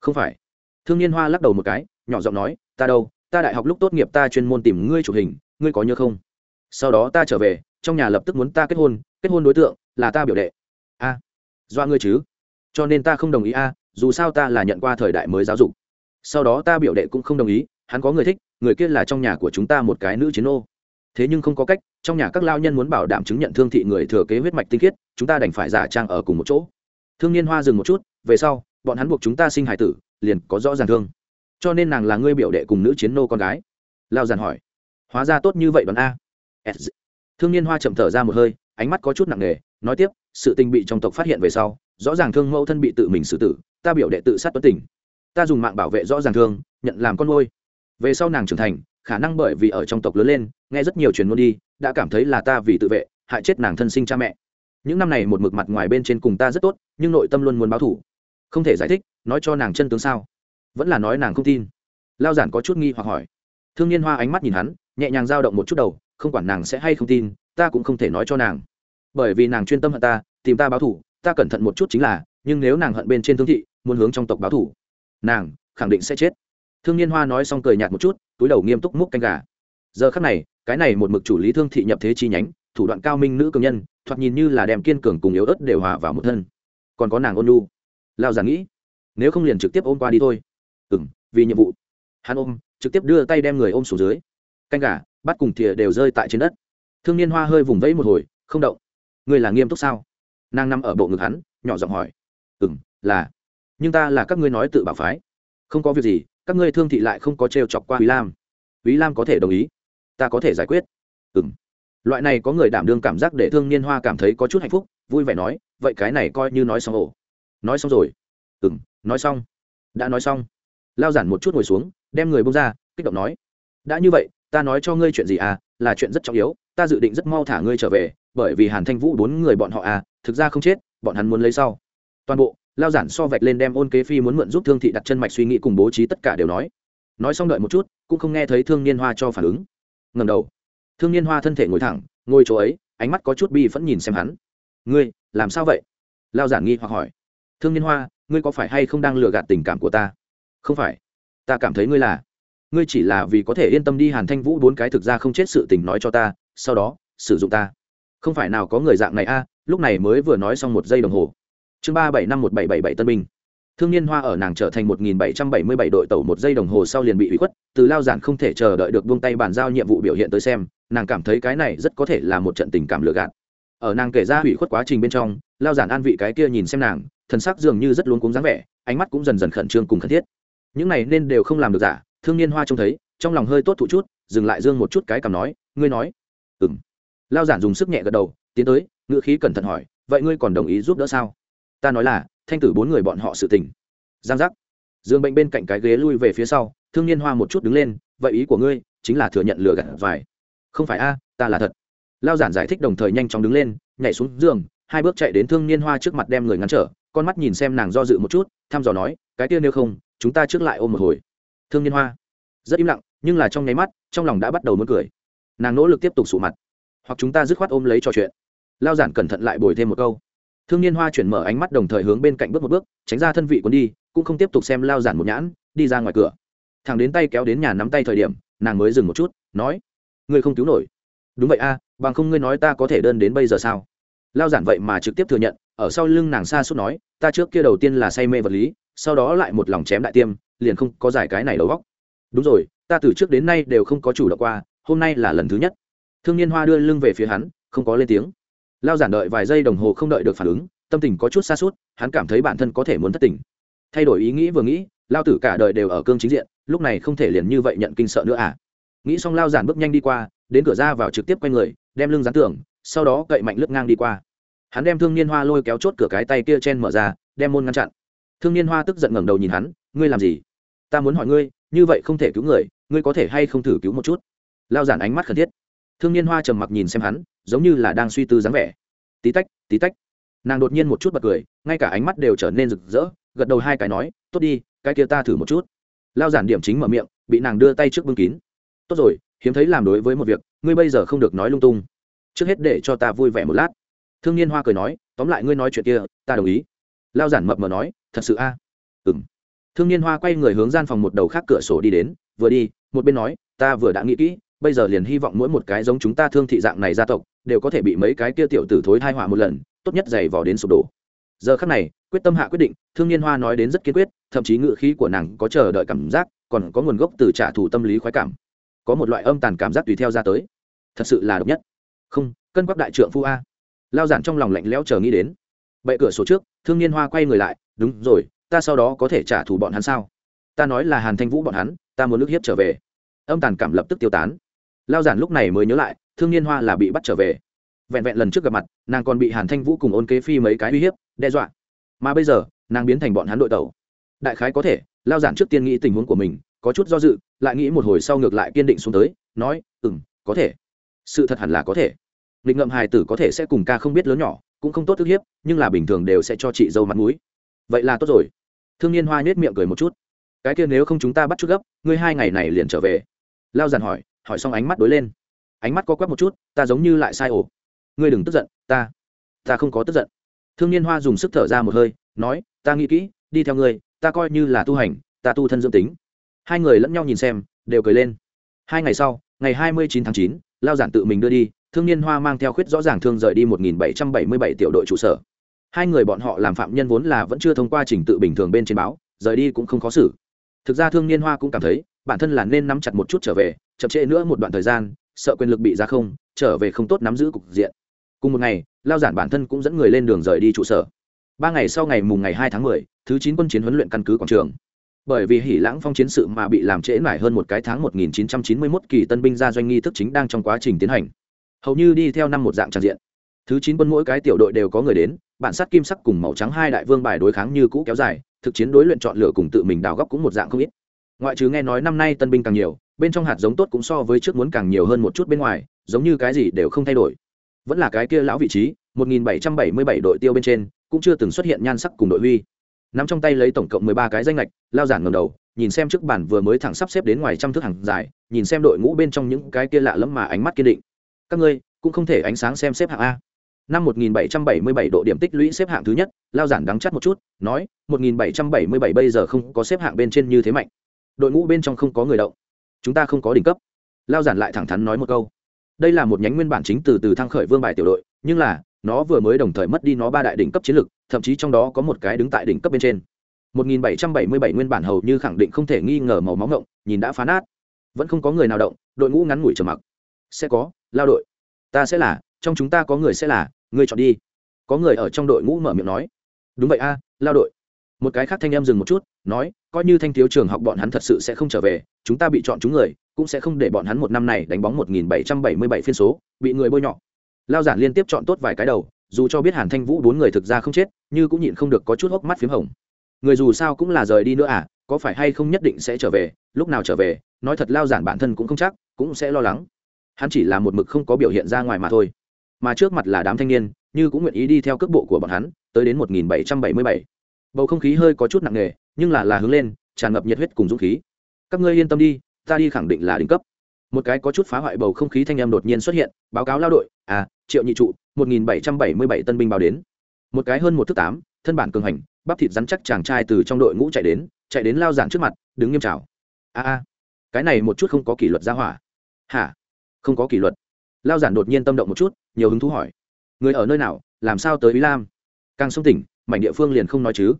Không phải. Thương niên hoa lắc đầu một cái nhỏ giọng nói ta đâu ta đại học lúc tốt nghiệp ta chuyên môn tìm ngươi chụp hình ngươi có nhớ không? Sau đó ta trở về trong nhà lập tức muốn ta kết hôn kết hôn đối tượng là ta biểu đệ. A à, do ngươi chứ. Cho nên ta không đồng ý a dù sao ta là nhận qua thời đại mới giáo dục. Sau đó ta biểu đệ cũng không đồng ý hắn có người thích người kia là trong nhà của chúng ta một cái nữ chiến ô thế nhưng không có cách trong nhà các lao nhân muốn bảo đảm chứng nhận thương thị người thừa kế huyết mạch tinh khiết chúng ta đành phải giả trang ở cùng một chỗ thương niên hoa dừng một chút, về sau, bọn hắn buộc chúng ta sinh hải tử, liền có rõ ràng thương. Cho nên nàng là ngươi biểu đệ cùng nữ chiến nô con gái. Lao giàn hỏi. Hóa ra tốt như vậy đoàn a. Thương niên hoa chậm thở ra một hơi, ánh mắt có chút nặng nề, nói tiếp, sự tình bị trong tộc phát hiện về sau, rõ ràng thương mẫu thân bị tự mình xử tử, ta biểu đệ tự sát tuấn tình. Ta dùng mạng bảo vệ rõ ràng thương, nhận làm con nuôi. Về sau nàng trưởng thành, khả năng bởi vì ở trong tộc lớn lên, nghe rất nhiều truyền ngôn đi, đã cảm thấy là ta vì tự vệ, hại chết nàng thân sinh cha mẹ những năm này một mực mặt ngoài bên trên cùng ta rất tốt, nhưng nội tâm luôn muốn báo thủ. Không thể giải thích, nói cho nàng chân tướng sao? Vẫn là nói nàng không tin. Lao giản có chút nghi hoặc hỏi. Thương niên hoa ánh mắt nhìn hắn, nhẹ nhàng dao động một chút đầu, không quản nàng sẽ hay không tin, ta cũng không thể nói cho nàng. Bởi vì nàng chuyên tâm hận ta, tìm ta báo thủ, ta cẩn thận một chút chính là, nhưng nếu nàng hận bên trên thương thị, muốn hướng trong tộc báo thủ, nàng khẳng định sẽ chết. Thương niên hoa nói xong cười nhạt một chút, túi đầu nghiêm túc múc canh gà. Giờ khắc này, cái này một mực chủ lý thương thị nhập thế chi nhánh thủ đoạn cao minh nữ cường nhân, thoạt nhìn như là đem kiên cường cùng yếu ớt đều hòa vào một thân. Còn có nàng ôn nhu. Lao giả nghĩ, nếu không liền trực tiếp ôm qua đi thôi. Ừ m vì nhiệm vụ. Hắn ôm, trực tiếp đưa tay đem người ôm xuống dưới. Canh gà bắt cùng thìa đều rơi tại trên đất. Thương niên hoa hơi vùng vẫy một hồi, không động. Người là nghiêm túc sao? Nàng nằm ở bộ ngực hắn, nhỏ giọng hỏi. Ừ m là. Nhưng ta là các ngươi nói tự bảo phái. Không có việc gì, các ngươi thương thị lại không có t chọc qua quý lam. Quý lam có thể đồng ý. Ta có thể giải quyết. Ừ m loại này có người đảm đương cảm giác để thương niên hoa cảm thấy có chút hạnh phúc, vui vẻ nói, vậy cái này coi như nói xong ổ nói xong rồi? Ừ m nói xong. Đã nói xong. Lao giản một chút ngồi xuống, đem người bông ra, kích động nói, đã như vậy, ta nói cho ngươi chuyện gì à? Là chuyện rất trọng yếu, ta dự định rất mau thả ngươi trở về, bởi vì hàn thanh vũ bốn người bọn họ à thực ra không chết, bọn hắn muốn lấy sau. Toàn bộ, lao giản so vạch lên đem ôn kế phi muốn mượn giúp thương thị đặt chân mạch suy nghĩ cùng bố trí tất cả đều nói. Nói xong đợi một chút, cũng không nghe thấy thương niên hoa cho phản ứng. Ngầm đầu thương niên hoa thân thể ngồi thẳng, ngồi chỗ ấy, ánh mắt có chút bi vẫn nhìn xem hắn. Ngươi, làm sao vậy? Lao giản nghi hoặc hỏi. Thương niên hoa, ngươi có phải hay không đang lừa gạt tình cảm của ta? Không phải. Ta cảm thấy ngươi là, ngươi chỉ là vì có thể yên tâm đi hàn thanh vũ bốn cái thực ra không chết sự tình nói cho ta, sau đó, sử dụng ta. Không phải nào có người dạng này a, lúc này mới vừa nói xong một giây đồng hồ. Chương ba bảy năm một bảy bảy bảy tân binh thương niên hoa ở nàng trở thành một nghìn bảy trăm bảy mươi bảy đội tàu một giây đồng hồ sau liền bị hủy khuất, từ lao giản không thể chờ đợi được buông tay bàn giao nhiệm vụ biểu hiện tới xem nàng cảm thấy cái này rất có thể là một trận tình cảm lừa gạt. Ở nàng kể ra hủy khuất quá trình bên trong, lao giản an vị cái kia nhìn xem nàng, thần sắc dường như rất luống cuống dáng vẻ, ánh mắt cũng dần dần khẩn trương cùng khẩn thiết. Những này nên đều không làm được giả, thương niên hoa trông thấy, trong lòng hơi tốt thụ chút, dừng lại dương một chút cái cầm nói, ngươi nói. Ừng lao giản dùng sức nhẹ gật đầu, tiến tới, ngữ khí cẩn thận hỏi, vậy ngươi còn đồng ý giúp đỡ sao? Ta nói là, thanh tử bốn người bọn họ sự tình. Giang giác. Dương bệnh bên cạnh cái ghế lui về phía sau, thương niên hoa một chút đứng lên, vậy ý của ngươi chính là thừa nhận lừa gạt vải không phải a, ta là thật. Lao giản giải thích đồng thời nhanh chóng đứng lên, nhảy xuống giường, hai bước chạy đến thương niên hoa trước mặt đem người ngăn trở, con mắt nhìn xem nàng do dự một chút, thăm dò nói, cái kia nếu không, chúng ta trước lại ôm một hồi. Thương niên hoa, rất im lặng, nhưng là trong nháy mắt, trong lòng đã bắt đầu muốn cười. Nàng nỗ lực tiếp tục sụ mặt. Hoặc chúng ta dứt khoát ôm lấy trò chuyện. Lao giản cẩn thận lại bồi thêm một câu. Thương niên hoa chuyển mở ánh mắt đồng thời hướng bên cạnh bước một bước, tránh ra thân vị cuốn đi, cũng không tiếp tục xem lao giản một nhãn, đi ra ngoài cửa. Thằng đến tay kéo đến nhà nắm tay thời điểm, nàng mới dừng một chút, nói ngươi không cứu nổi. Đúng vậy a, bằng không ngươi nói ta có thể đơn đến bây giờ sao? Lao giản vậy mà trực tiếp thừa nhận, ở sau lưng nàng xa suốt nói, ta trước kia đầu tiên là say mê vật lý, sau đó lại một lòng chém đại tiêm, liền không có giải cái này đầu góc đúng rồi, ta từ trước đến nay đều không có chủ động qua, hôm nay là lần thứ nhất. Thương niên hoa đưa lưng về phía hắn, không có lên tiếng. Lao giản đợi vài giây đồng hồ không đợi được phản ứng, tâm tình có chút xa suốt, hắn cảm thấy bản thân có thể muốn thất tình. Thay đổi ý nghĩ vừa nghĩ, lao tử cả đời đều ở cương chính diện, lúc này không thể liền như vậy nhận kinh sợ nữa à? Nghĩ xong lao giản bước nhanh đi qua, đến cửa ra vào trực tiếp quay người, đem lưng dán tường, sau đó cậy mạnh lướt ngang đi qua. Hắn đem thương niên hoa lôi kéo chốt cửa cái tay kia chen mở ra, đem môn ngăn chặn. Thương niên hoa tức giận ngẩng đầu nhìn hắn, ngươi làm gì? Ta muốn hỏi ngươi, như vậy không thể cứu người, ngươi có thể hay không thử cứu một chút? Lao giản ánh mắt khẩn thiết. Thương niên hoa trầm mặc nhìn xem hắn, giống như là đang suy tư dáng vẻ. Tí tách tí tách. Nàng đột nhiên một chút bật cười, ngay cả ánh mắt đều trở nên rực rỡ, gật đầu hai cái nói, tốt đi, cái kia ta thử một chút. Lao giản điểm chính mở miệng, bị nàng đưa tay trước bưng kín tốt rồi, hiếm thấy làm đối với một việc, ngươi bây giờ không được nói lung tung. Trước hết để cho ta vui vẻ một lát. Thương niên hoa cười nói, tóm lại ngươi nói chuyện kia, ta đồng ý. Lao giản mập mờ nói, thật sự a? À? ừ m thương niên hoa quay người hướng gian phòng một đầu khác cửa sổ đi đến, vừa đi, một bên nói, ta vừa đã nghĩ kỹ, bây giờ liền hy vọng mỗi một cái giống chúng ta thương thị dạng này gia tộc, đều có thể bị mấy cái kia tiểu tử thối thai họa một lần, tốt nhất giày vò đến sụp đổ. Giờ khắc này, quyết tâm hạ quyết định, thương niên hoa nói đến rất kiên quyết, thậm chí ngự khí của nàng có chờ đợi cảm giác, còn có nguồn gốc từ trả thù tâm lý khoái cảm có một loại âm tàn cảm giác tùy theo ra tới. Thật sự là độc nhất. Không, cân quắc đại trượng phu a. Lao giản trong lòng lạnh lẽo chờ nghĩ đến. Bệ cửa sổ trước, thương niên hoa quay người lại, đúng rồi, ta sau đó có thể trả thù bọn hắn sao? Ta nói là hàn thanh vũ bọn hắn, ta muốn nước hiếp trở về. Âm tàn cảm lập tức tiêu tán. Lao giản lúc này mới nhớ lại, thương niên hoa là bị bắt trở về. Vẹn vẹn lần trước gặp mặt, nàng còn bị hàn thanh vũ cùng ôn kế phi mấy cái uy hiếp, đe dọa. Mà bây giờ, nàng biến thành bọn hắn đội tàu. Đại khái có thể, lao giản trước tiên nghĩ tình huống của mình, có chút do dự lại nghĩ một hồi sau ngược lại kiên định xuống tới, nói ừ m có thể. Sự thật hẳn là có thể. Nghịch ngậm hài tử có thể sẽ cùng ca không biết lớn nhỏ, cũng không tốt thức hiếp, nhưng là bình thường đều sẽ cho chị dâu mặt mũi. Vậy là tốt rồi. Thương niên hoa nhét miệng cười một chút. Cái kia nếu không chúng ta bắt chút gấp, ngươi hai ngày này liền trở về. Lao dàn hỏi hỏi xong ánh mắt đối lên. Ánh mắt co quắp một chút, ta giống như lại sai ổ. Ngươi đừng tức giận, ta ta không có tức giận. Thương niên hoa dùng sức thở ra một hơi, nói, ta nghĩ kỹ, đi theo ngươi, ta coi như là tu hành, ta tu thân dương tính hai người lẫn nhau nhìn xem, đều cười lên. Hai ngày sau, ngày hai mươi chín tháng chín, lao giản tự mình đưa đi, thương niên hoa mang theo khuyết rõ ràng thương rời đi 1777 tiểu đội trụ sở. Hai người bọn họ làm phạm nhân vốn là vẫn chưa thông qua trình tự bình thường bên trên báo, rời đi cũng không khó xử. Thực ra thương niên hoa cũng cảm thấy, bản thân là nên nắm chặt một chút trở về, chậm trễ nữa một đoạn thời gian, sợ quyền lực bị ra không, trở về không tốt nắm giữ cục diện. Cùng một ngày, lao giản bản thân cũng dẫn người lên đường rời đi trụ sở. Ba ngày sau ngày mùng ngày hai tháng mười, thứ chín quân chiến huấn luyện căn cứ quảng trường bởi vì hỉ lãng phong chiến sự mà bị làm trễ mãi hơn một cái tháng 1991 kỳ tân binh ra doanh nghi thức chính đang trong quá trình tiến hành. Hầu như đi theo năm một dạng tràn diện. Thứ chín quân mỗi cái tiểu đội đều có người đến, bản sát kim sắc cùng màu trắng hai đại vương bài đối kháng như cũ kéo dài, thực chiến đối luyện chọn lựa cùng tự mình đào góc cũng một dạng không ít. Ngoại trừ nghe nói năm nay tân binh càng nhiều, bên trong hạt giống tốt cũng so với trước muốn càng nhiều hơn một chút bên ngoài, giống như cái gì đều không thay đổi. Vẫn là cái kia lão vị trí 1777 đội tiêu bên trên, cũng chưa từng xuất hiện nhan sắc cùng đội huy nắm trong tay lấy tổng cộng 13 cái danh lệch lao giản ngầm đầu, nhìn xem trước bản vừa mới thẳng sắp xếp đến ngoài trăm thước hàng dài, nhìn xem đội ngũ bên trong những cái kia lạ lẫm mà ánh mắt kiên định. Các ngươi, cũng không thể ánh sáng xem xếp hạng a. Năm 1777 độ điểm tích lũy xếp hạng thứ nhất, lao giản đắng chắt một chút, nói 1777 bây giờ không có xếp hạng bên trên như thế mạnh. Đội ngũ bên trong không có người động. Chúng ta không có đỉnh cấp. Lao giản lại thẳng thắn nói một câu. Đây là một nhánh nguyên bản chính từ từ thăng khởi vương bài tiểu đội, nhưng là, nó vừa mới đồng thời mất đi nó ba đại đỉnh cấp chiến lực thậm chí trong đó có một cái đứng tại đỉnh cấp bên trên. 1777 nguyên bản hầu như khẳng định không thể nghi ngờ màu máu ngộng, nhìn đã phá nát vẫn không có người nào động, đội ngũ ngắn ngủi trầm mặc. Sẽ có, lao đội. Ta sẽ là, trong chúng ta có người sẽ là ngươi chọn đi. Có người ở trong đội ngũ mở miệng nói. Đúng vậy a, lao đội. Một cái khác thanh em dừng một chút, nói, coi như thanh thiếu trường học bọn hắn thật sự sẽ không trở về, chúng ta bị chọn chúng người, cũng sẽ không để bọn hắn một năm này đánh bóng một nghìn bảy trăm bảy mươi bảy phiên số, bị người bôi nhọ. Lao giản liên tiếp chọn tốt vài cái đầu dù cho biết hàn thanh vũ bốn người thực ra không chết, như cũng nhịn không được có chút hốc mắt p h í m hồng. Người dù sao cũng là rời đi nữa à có phải hay không nhất định sẽ trở về, lúc nào trở về, nói thật lao giản bản thân cũng không chắc, cũng sẽ lo lắng. Hắn chỉ là một mực không có biểu hiện ra ngoài mà thôi. Mà trước mặt là đám thanh niên, như cũng nguyện ý đi theo cước bộ của bọn hắn, tới đến một nghìn bảy trăm bảy mươi bảy. Bầu không khí hơi có chút nặng nề, nhưng là là hướng lên, tràn ngập nhiệt huyết cùng dũng khí. Các ngươi yên tâm đi, ta đi khẳng định là đỉnh cấp. Một cái có chút phá hoại bầu không khí thanh em đột nhiên xuất hiện, báo cáo lao đội à triệu nhị trụ một nghìn bảy trăm bảy mươi bảy tân binh báo đến. Một cái hơn một thước tám, thân bản cường hành, bắp thịt rắn chắc chàng trai từ trong đội ngũ chạy đến chạy đến lao giảng trước mặt, đứng nghiêm chào. a a, cái này một chút không có kỷ luật ra hỏa. Hả? Không có kỷ luật. Lao giản đột nhiên tâm động một chút, nhiều hứng thú hỏi. Người ở nơi nào, làm sao tới ý lam? Càng sông tỉnh, mảnh địa phương liền không nói chứ.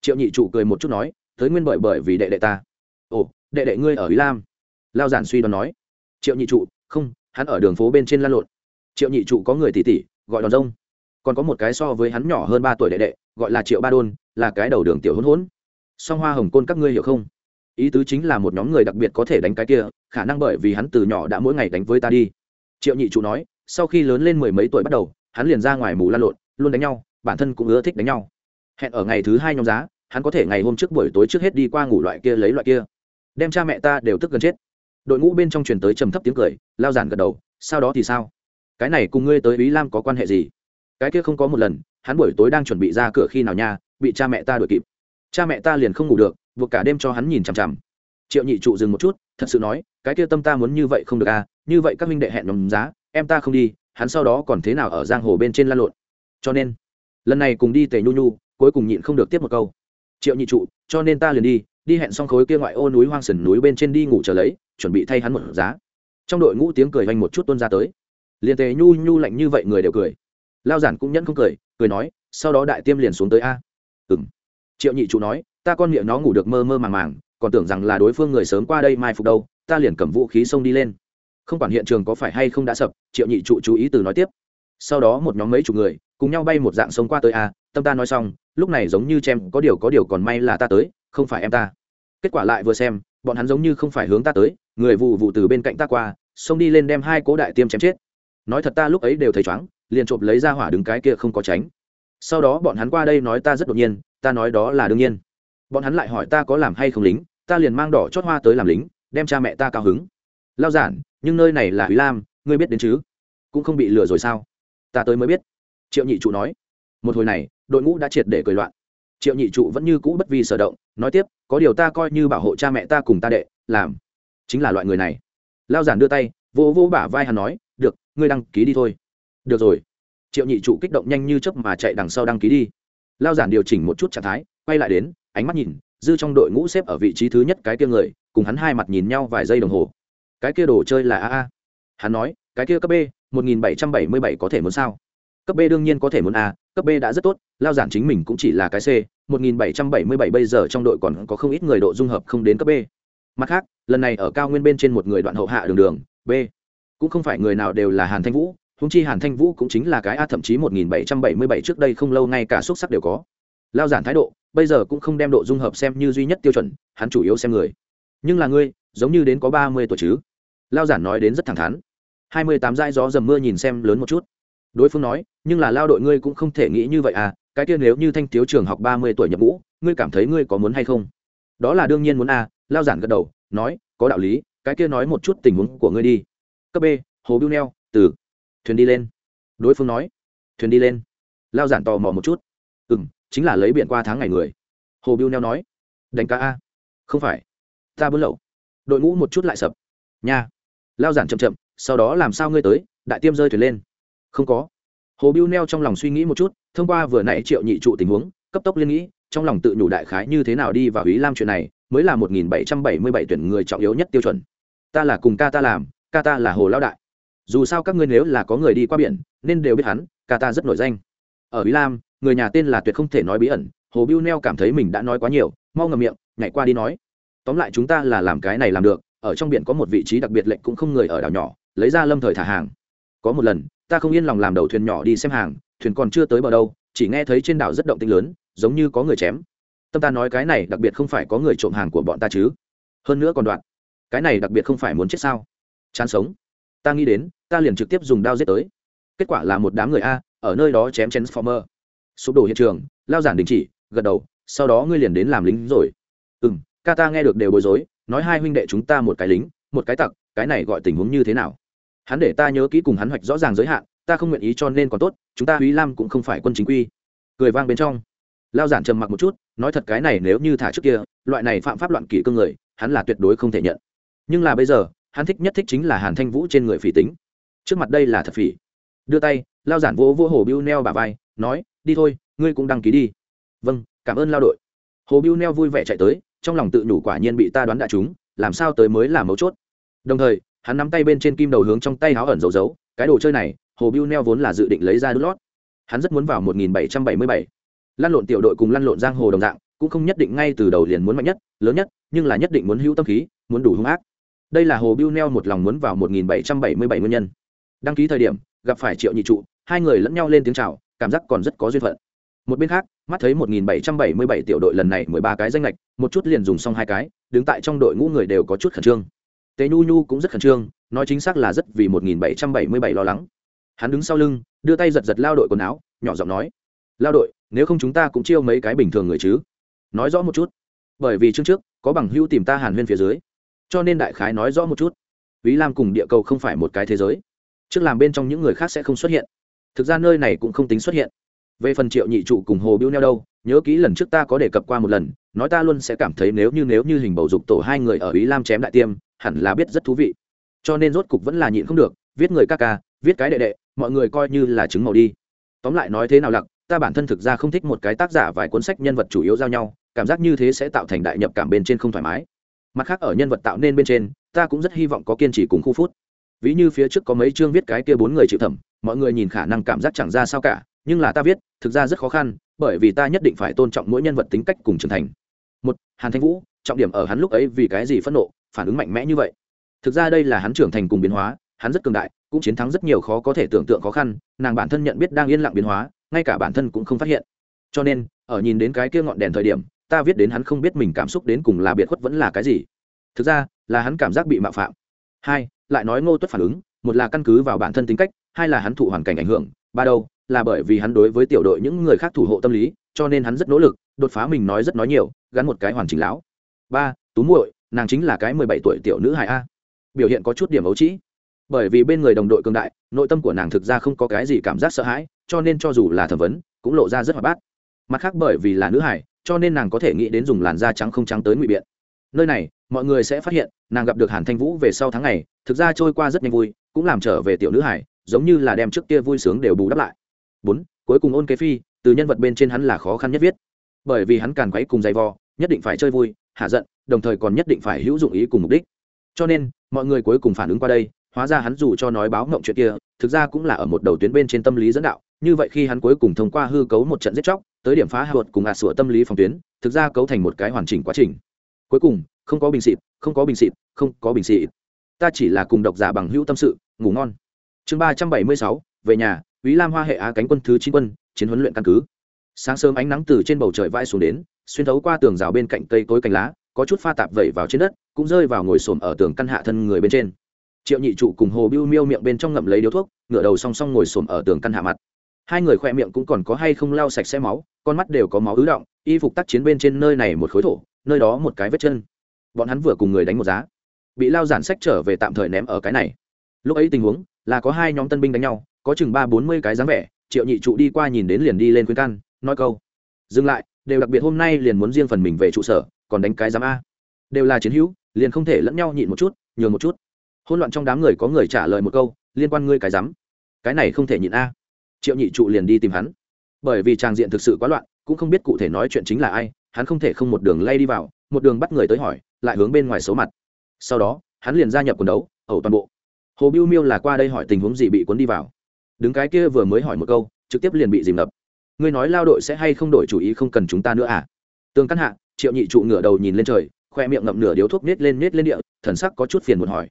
Triệu nhị trụ cười một chút nói, tới nguyên bởi bởi vì đệ đệ ta. Ồ, đệ đệ ngươi ở ý lam? Lao giản suy đoán nói. Triệu nhị trụ, không, hắn ở đường phố bên trên lăn lộn. Triệu nhị trụ có người tỷ tỷ gọi đòn rông. Còn có một cái so với hắn nhỏ hơn ba tuổi đệ đệ, gọi là triệu ba đôn, là cái đầu đường tiểu hôn hỗn. Song hoa hồng côn các ngươi hiểu không? Ý tứ chính là một nhóm người đặc biệt có thể đánh cái kia, khả năng bởi vì hắn từ nhỏ đã mỗi ngày đánh với ta đi. Triệu nhị trụ nói, sau khi lớn lên mười mấy tuổi bắt đầu, hắn liền ra ngoài mù lan lộn, luôn đánh nhau, bản thân cũng ưa thích đánh nhau. Hẹn ở ngày thứ hai nhóm giá, hắn có thể ngày hôm trước buổi tối trước hết đi qua ngủ loại kia lấy loại kia. Đem cha mẹ ta đều tức gần chết. Đội ngũ bên trong truyền tới trầm thấp tiếng cười, lao giản gật đầu, sau đó thì sao? Cái này cùng ngươi tới ý lam có quan hệ gì? Cái kia không có một lần, hắn buổi tối đang chuẩn bị ra cửa khi nào nha, bị cha mẹ ta đuổi kịp. Cha mẹ ta liền không ngủ được, buộc cả đêm cho hắn nhìn chằm chằm. Triệu nhị trụ dừng một chút, thật sự nói, cái kia tâm ta muốn như vậy không được à như vậy các minh đệ hẹn nhóm giá, em ta không đi, hắn sau đó còn thế nào ở giang hồ bên trên lan lộn. Cho nên, lần này cùng đi tề nhu nhu, cuối cùng nhịn không được tiếp một câu. Triệu nhị trụ, cho nên ta liền đi đi hẹn xong khối kia ngoại ô núi hoang sườn núi bên trên đi ngủ trở lấy, chuẩn bị thay hắn một giá. Trong đội ngũ tiếng cười hoành một chút tuôn ra tới liền tề nhu nhu lạnh như vậy người đều cười. Lao giản cũng nhẫn không cười cười nói, sau đó đại tiêm liền xuống tới a. Ừ m triệu nhị trụ nói, ta con miệng nó ngủ được mơ mơ màng màng, còn tưởng rằng là đối phương người sớm qua đây mai phục đâu, ta liền cầm vũ khí xông đi lên. Không quản hiện trường có phải hay không đã sập, triệu nhị trụ chú ý từ nói tiếp. Sau đó một nhóm mấy chục người, cùng nhau bay một dạng sông qua tới a, tâm ta nói xong, lúc này giống như chem có điều có điều còn may là ta tới, không phải em ta. Kết quả lại vừa xem, bọn hắn giống như không phải hướng ta tới, người vụ vụ từ bên cạnh ta qua, xông đi lên đem hai cố đại tiêm chém chết nói thật ta lúc ấy đều thấy chóng, liền trộm lấy ra hỏa đứng cái kia không có tránh. Sau đó bọn hắn qua đây nói ta rất đột nhiên, ta nói đó là đương nhiên. Bọn hắn lại hỏi ta có làm hay không lính, ta liền mang đỏ chót hoa tới làm lính, đem cha mẹ ta cao hứng. Lao giản, nhưng nơi này là ý lam, ngươi biết đến chứ? Cũng không bị lừa rồi sao? Ta tới mới biết. Triệu nhị trụ nói. Một hồi này, đội ngũ đã triệt để cười loạn. Triệu nhị trụ vẫn như cũ bất vi sở động, nói tiếp, có điều ta coi như bảo hộ cha mẹ ta cùng ta đệ, làm. Chính là loại người này. Lao giản đưa tay, vỗ vỗ bả vai hắn nói ngươi đăng ký đi thôi. Được rồi. Triệu nhị trụ kích động nhanh như chớp mà chạy đằng sau đăng ký đi. Lao giản điều chỉnh một chút trạng thái, quay lại đến, ánh mắt nhìn, dư trong đội ngũ xếp ở vị trí thứ nhất cái kia người, cùng hắn hai mặt nhìn nhau vài giây đồng hồ. Cái kia đồ chơi là a a. Hắn nói, cái kia cấp b 1777 có thể muốn sao? Cấp b đương nhiên có thể muốn a, cấp b đã rất tốt, lao giản chính mình cũng chỉ là cái c 1777 bây giờ trong đội còn có không ít người độ dung hợp không đến cấp b. Mặt khác, lần này ở cao nguyên bên trên một người đoạn hậu hạ đường đường, b cũng không phải người nào đều là hàn thanh vũ húng chi hàn thanh vũ cũng chính là cái a, thậm chí 1777 trước đây không lâu ngay cả xúc sắc đều có. Lao giản thái độ, bây giờ cũng không đem độ dung hợp xem như duy nhất tiêu chuẩn, hắn chủ yếu xem người. Nhưng là ngươi, giống như đến có ba mươi tuổi chứ? Lao giản nói đến rất thẳng thắn. hai mươi tám dai gió dầm mưa nhìn xem lớn một chút. Đối phương nói, nhưng là lao đội ngươi cũng không thể nghĩ như vậy à cái kia nếu như thanh thiếu trường học ba mươi tuổi nhập ngũ, ngươi cảm thấy ngươi có muốn hay không? Đó là đương nhiên muốn à lao giản gật đầu, nói, có đạo lý, cái kia nói một chút tình huống của ngươi đi cấp b hồ bưu neo, từ. Thuyền đi lên. Đối phương nói. Thuyền đi lên. Lao giản tò mò một chút. Ừ m chính là lấy biển qua tháng ngày người. Hồ bưu neo nói. Đánh cá a. Không phải. Ta buôn lậu. Đội ngũ một chút lại sập. Nha. Lao giản chậm chậm, sau đó làm sao ngươi tới, đại tiêm rơi thuyền lên. Không có. Hồ bưu neo trong lòng suy nghĩ một chút, thông qua vừa nãy triệu nhị trụ tình huống, cấp tốc liên nghĩ, trong lòng tự nhủ đại khái như thế nào đi vào ý lam chuyện này, mới là một nghìn bảy trăm bảy mươi bảy tuyển người trọng yếu nhất tiêu chuẩn. Ta là cùng ca ta làm ca ta là hồ lao đại. Dù sao các ngươi nếu là có người đi qua biển, nên đều biết hắn, ca ta rất nổi danh. Ở ý lam, người nhà tên là tuyệt không thể nói bí ẩn, hồ biu neo cảm thấy mình đã nói quá nhiều, mau ngầm miệng, nhảy qua đi nói. Tóm lại chúng ta là làm cái này làm được, ở trong biển có một vị trí đặc biệt lệnh cũng không người ở đảo nhỏ, lấy ra lâm thời thả hàng. Có một lần, ta không yên lòng làm đầu thuyền nhỏ đi xem hàng, thuyền còn chưa tới bờ đâu, chỉ nghe thấy trên đảo rất động tinh lớn, giống như có người chém. Tâm ta nói cái này đặc biệt không phải có người trộm hàng của bọn ta chứ. Hơn nữa còn đoạn. Cái này đặc biệt không phải muốn chết sao? Chán sống ta nghĩ đến ta liền trực tiếp dùng đao giết tới kết quả là một đám người a ở nơi đó chém chén former, sụp đổ hiện trường lao giản đình chỉ gật đầu sau đó ngươi liền đến làm lính rồi ừ m ca ta nghe được đều bối rối nói hai huynh đệ chúng ta một cái lính một cái tặc cái này gọi tình huống như thế nào hắn để ta nhớ kỹ cùng hắn hoạch rõ ràng giới hạn ta không nguyện ý cho nên còn tốt chúng ta húy Lam cũng không phải quân chính quy. Cười vang bên trong. Lao giản trầm mặc một chút, nói thật cái này nếu như thả trước kia, loại này phạm pháp loạn kỷ cương người, hắn là tuyệt đối không thể nhận. Nhưng là bây giờ, hắn thích nhất thích chính là Hàn Thanh Vũ trên người phỉ tính. Trước mặt đây là thật phỉ. Đưa tay, Lao giản vỗ vỗ Hồ Biu Neo bà vai, nói, đi thôi, ngươi cũng đăng ký đi. Vâng, cảm ơn lao đội. Hồ Biu Neo vui vẻ chạy tới, trong lòng tự nhủ quả nhiên bị ta đoán đại chúng, làm sao tới mới là mấu chốt. Đồng thời, hắn nắm tay bên trên kim đầu hướng trong tay háo ẩn giấu giấu, cái đồ chơi này, hồ biu neo vốn là dự định lấy ra đút lót hắn rất muốn vào 1777. lăn lộn tiểu đội cùng lăn lộn giang hồ đồng dạng cũng không nhất định ngay từ đầu liền muốn mạnh nhất lớn nhất nhưng là nhất định muốn hữu tâm khí muốn đủ hung ác đây là hồ biu neo một lòng muốn vào 1777 nguyên nhân. Đăng ký thời điểm, gặp phải triệu nhị trụ, hai người lẫn nhau lên tiếng chào, cảm giác còn rất có duyên phận. Một bên khác, mắt thấy 1777 tiểu đội lần này 13 cái danh lệch, một chút liền dùng xong hai cái, đứng tại trong đội ngũ người đều có chút khẩn trương. Tế nhu nhu cũng rất khẩn trương, nói chính xác là rất vì 1777 lo lắng. Hắn đứng sau lưng, đưa tay giật giật lao đội quần áo, nhỏ giọng nói, lao đội, nếu không chúng ta cũng chiêu mấy cái bình thường người chứ? Nói rõ một chút. Bởi vì chương trước, có bằng hưu tìm ta hàn huyên phía dưới cho nên đại khái nói rõ một chút. Ví lam cùng địa cầu không phải một cái thế giới. Trước làm bên trong những người khác sẽ không xuất hiện. Thực ra nơi này cũng không tính xuất hiện. Về phần triệu nhị trụ cùng hồ biêu neo đâu, nhớ kỹ lần trước ta có đề cập qua một lần, nói ta luôn sẽ cảm thấy nếu như nếu như hình bầu dục tổ hai người ở ý lam chém đại tiêm, hẳn là biết rất thú vị. Cho nên rốt cục vẫn là nhịn không được, viết người ca ca, viết cái đệ đệ, mọi người coi như là chứng màu đi. Tóm lại nói thế nào lặc, ta bản thân thực ra không thích một cái tác giả vài cuốn sách nhân vật chủ yếu giao nhau, cảm giác như thế sẽ tạo thành đại nhập cảm bên trên không thoải mái mặt khác ở nhân vật tạo nên bên trên, ta cũng rất hy vọng có kiên trì cùng khu phút. Ví như phía trước có mấy chương viết cái kia bốn người chịu thẩm, mọi người nhìn khả năng cảm giác chẳng ra sao cả, nhưng là ta viết, thực ra rất khó khăn, bởi vì ta nhất định phải tôn trọng mỗi nhân vật tính cách cùng trưởng thành. Một, hàn thanh vũ, trọng điểm ở hắn lúc ấy vì cái gì phẫn nộ, phản ứng mạnh mẽ như vậy. Thực ra đây là hắn trưởng thành cùng biến hóa, hắn rất cường đại, cũng chiến thắng rất nhiều khó có thể tưởng tượng khó khăn, nàng bản thân nhận biết đang yên lặng biến hóa, ngay cả bản thân cũng không phát hiện. Cho nên, ở nhìn đến cái kia ngọn đèn thời điểm ta viết đến hắn không biết mình cảm xúc đến cùng là biệt khuất vẫn là cái gì. Thực ra, là hắn cảm giác bị mạo phạm. Hai, lại nói ngô tuất phản ứng, một là căn cứ vào bản thân tính cách, hai là hắn thụ hoàn cảnh ảnh hưởng, ba đâu, là bởi vì hắn đối với tiểu đội những người khác thủ hộ tâm lý, cho nên hắn rất nỗ lực, đột phá mình nói rất nói nhiều, gắn một cái hoàn chỉnh lão. Ba, tú muội, nàng chính là cái mười bảy tuổi tiểu nữ hài a. Biểu hiện có chút điểm ấu trĩ. Bởi vì bên người đồng đội cường đại, nội tâm của nàng thực ra không có cái gì cảm giác sợ hãi, cho nên cho dù là thẩm vấn, cũng lộ ra rất hoạt bát. Mặt khác bởi vì là nữ hải cho nên nàng có thể nghĩ đến dùng làn da trắng không trắng tới ngụy biện. Nơi này, mọi người sẽ phát hiện, nàng gặp được hàn thanh vũ về sau tháng này thực ra trôi qua rất nhanh vui, cũng làm trở về tiểu nữ hải, giống như là đem trước kia vui sướng đều bù đắp lại. Bốn, cuối cùng ôn kế phi, từ nhân vật bên trên hắn là khó khăn nhất viết. Bởi vì hắn càn quấy cùng dày vò, nhất định phải chơi vui, hạ giận, đồng thời còn nhất định phải hữu dụng ý cùng mục đích. Cho nên, mọi người cuối cùng phản ứng qua đây, hóa ra hắn dù cho nói báo ngộng chuyện kia, thực ra cũng là ở một đầu tuyến bên trên tâm lý dẫn đạo, như vậy khi hắn cuối cùng thông qua hư cấu một trận giết chóc tới điểm phá hạ luật cùng ạt sửa tâm lý phòng tuyến thực ra cấu thành một cái hoàn chỉnh quá trình cuối cùng không có bình xịt không có bình xịt không có bình xịt ta chỉ là cùng độc giả bằng hữu tâm sự ngủ ngon chương ba trăm bảy mươi sáu về nhà ý Lam Hoa hệ á cánh quân thứ chín quân, chiến huấn luyện căn cứ. Sáng sớm ánh nắng từ trên bầu trời vãi xuống đến, xuyên thấu qua tường rào bên cạnh cây cối cành lá, có chút pha tạp vẩy vào trên đất, cũng rơi vào ngồi xổm ở tường căn hạ thân người bên trên. Triệu Nhị trụ cùng Hồ biêu Miêu miệng bên trong ngậm lấy điếu thuốc, ngựa đầu song song ngồi xổm ở tường căn hạ mặt. Hai người khỏe miệng cũng còn có hay không lau sạch sẽ máu, con mắt đều có máu ứ động, y phục tác chiến bên trên nơi này một khối thổ, nơi đó một cái vết chân. Bọn hắn vừa cùng người đánh một giá, bị lao giản sách trở về tạm thời ném ở cái này. Lúc ấy tình huống là có hai nhóm tân binh đánh nhau, có chừng ba bốn mươi cái dáng vẻ triệu nhị trụ đi qua nhìn đến liền đi lên khuyên can nói câu dừng lại đều đặc biệt hôm nay liền muốn riêng phần mình về trụ sở còn đánh cái giám a đều là chiến hữu liền không thể lẫn nhau nhịn một chút nhường một chút hôn loạn trong đám người có người trả lời một câu liên quan ngươi cái giám cái này không thể nhịn a triệu nhị trụ liền đi tìm hắn. Bởi vì tràng diện thực sự quá loạn, cũng không biết cụ thể nói chuyện chính là ai, hắn không thể không một đường lay đi vào, một đường bắt người tới hỏi, lại hướng bên ngoài số mặt. Sau đó, hắn liền gia nhập quần đấu, ẩu toàn bộ. Hồ biêu miêu là qua đây hỏi tình huống gì bị cuốn đi vào. Đứng cái kia vừa mới hỏi một câu, trực tiếp liền bị dìm ngập. Ngươi nói lao đội sẽ hay không đổi chủ ý không cần chúng ta nữa à? Tương căn hạ, triệu nhị trụ ngửa đầu nhìn lên trời, khoe miệng ngậm nửa điếu thuốc nết lên nết lên địa, thần sắc có chút phiền một hỏi.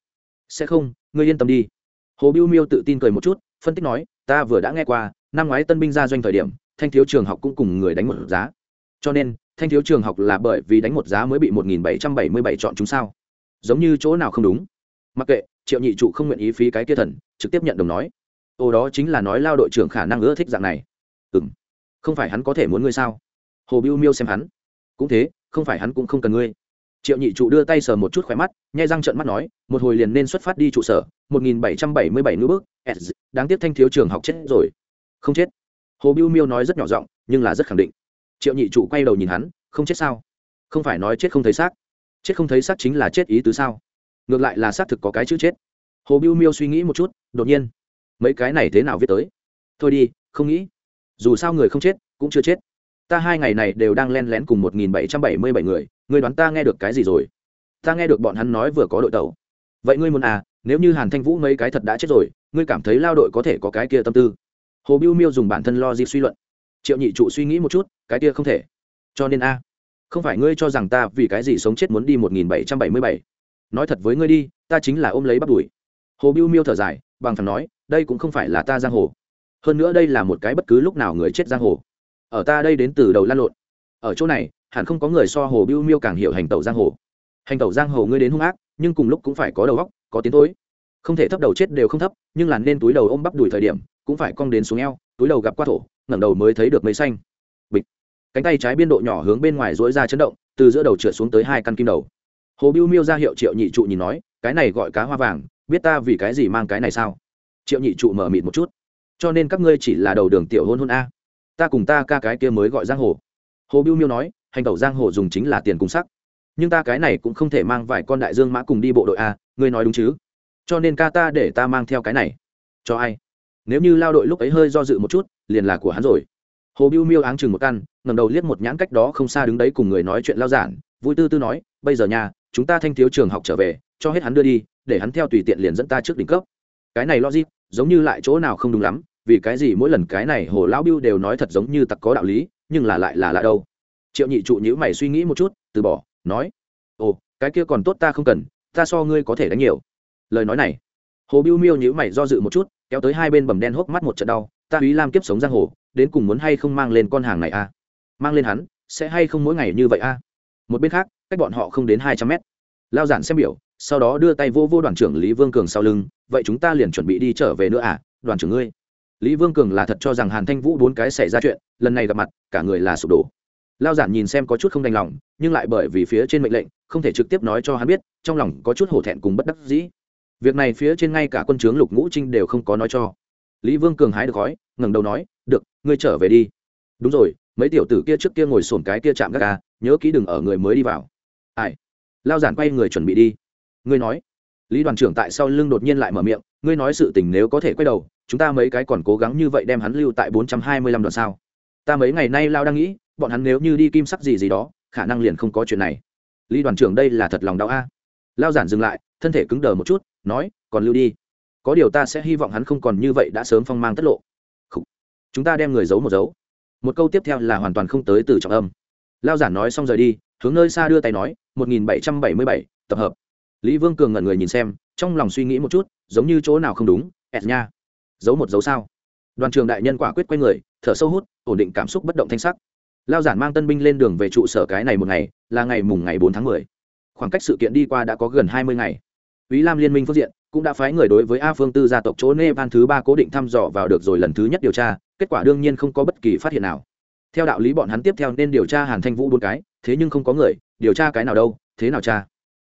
Sẽ không, ngươi yên tâm đi. Hồ biêu miêu tự tin cười một chút phân tích nói, ta vừa đã nghe qua, năm ngoái tân binh ra doanh thời điểm, thanh thiếu trường học cũng cùng người đánh một giá. Cho nên, thanh thiếu trường học là bởi vì đánh một giá mới bị một nghìn bảy trăm bảy mươi bảy chọn chúng sao. Giống như chỗ nào không đúng. Mặc kệ, triệu nhị trụ không nguyện ý phí cái kia thần, trực tiếp nhận đồng nói. Ô, đó chính là nói lao đội trưởng khả năng ưa thích dạng này. Ừ m không phải hắn có thể muốn ngươi sao? Hồ biêu miêu xem hắn. Cũng thế, không phải hắn cũng không cần ngươi triệu nhị trụ đưa tay sờ một chút khỏe mắt, nhai răng trận mắt nói, một hồi liền nên xuất phát đi trụ sở, một nghìn bảy trăm bảy mươi bảy ngữ bước đáng tiếc thanh thiếu trường học chết rồi. Không chết. Hồ biêu miêu nói rất nhỏ giọng, nhưng là rất khẳng định. Triệu nhị trụ quay đầu nhìn hắn, không chết sao? Không phải nói chết không thấy xác. Chết không thấy xác chính là chết ý tứ sao? Ngược lại là xác thực có cái chữ chết. Hồ biêu miêu suy nghĩ một chút, đột nhiên, mấy cái này thế nào viết tới? Thôi đi, không nghĩ. Dù sao người không chết, cũng chưa chết. Ta hai ngày này đều đang len lén cùng một nghìn bảy trăm bảy mươi bảy người Ngươi đoán ta nghe được cái gì rồi? Ta nghe được bọn hắn nói vừa có đội tàu. Vậy ngươi muốn à nếu như hàn thanh vũ mấy cái thật đã chết rồi, ngươi cảm thấy lao đội có thể có cái kia tâm tư? Hồ biêu miêu dùng bản thân lo di suy luận. Triệu nhị trụ suy nghĩ một chút, cái kia không thể. Cho nên a, không phải ngươi cho rằng ta vì cái gì sống chết muốn đi một nghìn bảy trăm bảy mươi bảy. Nói thật với ngươi đi, ta chính là ôm lấy bắt đuổi hồ biêu miêu thở dài, bằng thằng nói, đây cũng không phải là ta giang hồ. Hơn nữa đây là một cái bất cứ lúc nào người chết giang hồ. Ở ta đây đến từ đầu lan lộn. Ở chỗ này hẳn không có người so hồ biêu miêu càng hiểu hành tẩu giang hồ. Hành tẩu giang hồ ngươi đến hung ác, nhưng cùng lúc cũng phải có đầu góc có tiến tối không thể thấp đầu chết đều không thấp, nhưng là nên túi đầu ôm bắp đùi thời điểm, cũng phải cong đến xuống eo, túi đầu gặp qua thổ, ngẩng đầu mới thấy được mây xanh. Bịch. Cánh tay trái biên độ nhỏ hướng bên ngoài dối ra chấn động, từ giữa đầu trượt xuống tới hai căn kim đầu. Hồ biêu miêu ra hiệu triệu nhị trụ nhìn nói, cái này gọi cá hoa vàng, biết ta vì cái gì mang cái này sao? Triệu nhị trụ mở mịt một chút. Cho nên các ngươi chỉ là đầu đường tiểu hôn hôn a. Ta cùng ta ca cái kia mới gọi giang hồ. Hồ biêu miêu nói hành tẩu giang hồ dùng chính là tiền cùng sắc. Nhưng ta cái này cũng không thể mang vài con đại dương mã cùng đi bộ đội a, ngươi nói đúng chứ? Cho nên ca ta để ta mang theo cái này. Cho ai? Nếu như lao đội lúc ấy hơi do dự một chút, liền là của hắn rồi. Hồ biêu miêu áng chừng một căn ngầm đầu liếc một nhãn cách đó không xa đứng đấy cùng người nói chuyện lao giản, vui tư tư nói, bây giờ nhà chúng ta thanh thiếu trường học trở về, cho hết hắn đưa đi, để hắn theo tùy tiện liền dẫn ta trước đỉnh cấp. Cái này logic, giống như lại chỗ nào không đúng lắm, vì cái gì mỗi lần cái này hồ lão biêu đều nói thật giống như tặc có đạo lý, nhưng là lại là lạ đâu triệu nhị trụ nhữ mày suy nghĩ một chút, từ bỏ, nói, ồ, cái kia còn tốt ta không cần, ta so ngươi có thể đánh nhiều lời nói này, hồ biêu miêu nhữ mày do dự một chút, kéo tới hai bên bầm đen hốc mắt một trận đau, ta úy lam kiếp sống giang hồ, đến cùng muốn hay không mang lên con hàng này a à? mang lên hắn, sẽ hay không mỗi ngày như vậy a à? một bên khác, cách bọn họ không đến hai trăm mét lao giản xem biểu, sau đó đưa tay vô vô đoàn trưởng lý vương cường sau lưng, vậy chúng ta liền chuẩn bị đi trở về nữa à đoàn trưởng ngươi lý vương cường là thật cho rằng hàn thanh vũ bốn cái xảy ra chuyện, lần này gặp mặt, cả người là sụp đổ lao giản nhìn xem có chút không đành lòng, nhưng lại bởi vì phía trên mệnh lệnh, không thể trực tiếp nói cho hắn biết, trong lòng có chút hổ thẹn cùng bất đắc dĩ. Việc này phía trên ngay cả quân trướng lục ngũ trinh đều không có nói cho. Lý vương cường hái được gói ngẩng đầu nói, được, ngươi trở về đi. Đúng rồi, mấy tiểu tử kia trước kia ngồi sồn cái kia chạm gác ca nhớ kỹ đừng ở người mới đi vào. Ai? Lao giản quay người chuẩn bị đi. Ngươi nói. Lý đoàn trưởng tại sau lưng đột nhiên lại mở miệng, ngươi nói sự tình nếu có thể quay đầu, chúng ta mấy cái còn cố gắng như vậy đem hắn lưu tại bốn trăm hai mươi lăm đoạn sao? Ta mấy ngày nay lao đang nghĩ bọn hắn nếu như đi kim sắc gì gì đó, khả năng liền không có chuyện này. Lý đoàn trưởng đây là thật lòng đau a. Lao giản dừng lại, thân thể cứng đờ một chút, nói, còn lưu đi. Có điều ta sẽ hy vọng hắn không còn như vậy đã sớm phong mang tất lộ. Khủ. chúng ta đem người giấu một dấu một câu tiếp theo là hoàn toàn không tới từ trọng âm. Lao giản nói xong rời đi, hướng nơi xa đưa tay nói, một nghìn bảy trăm bảy mươi bảy, tập hợp. Lý vương cường ngẩn người nhìn xem, trong lòng suy nghĩ một chút, giống như chỗ nào không đúng, ẹt nha. Giấu một dấu sao? Đoàn trường đại nhân quả quyết quay người, thở sâu hút, ổn định cảm xúc bất động thanh sắc lao giản mang tân binh lên đường về trụ sở cái này một ngày, là ngày mùng ngày bốn tháng mười. Khoảng cách sự kiện đi qua đã có gần hai mươi ngày. Ý lam liên minh phương diện cũng đã phái người đối với a phương tư gia tộc chỗ nepal thứ ba cố định thăm dò vào được rồi lần thứ nhất điều tra, kết quả đương nhiên không có bất kỳ phát hiện nào. Theo đạo lý bọn hắn tiếp theo nên điều tra hàn thanh vũ bốn cái, thế nhưng không có người, điều tra cái nào đâu, thế nào cha?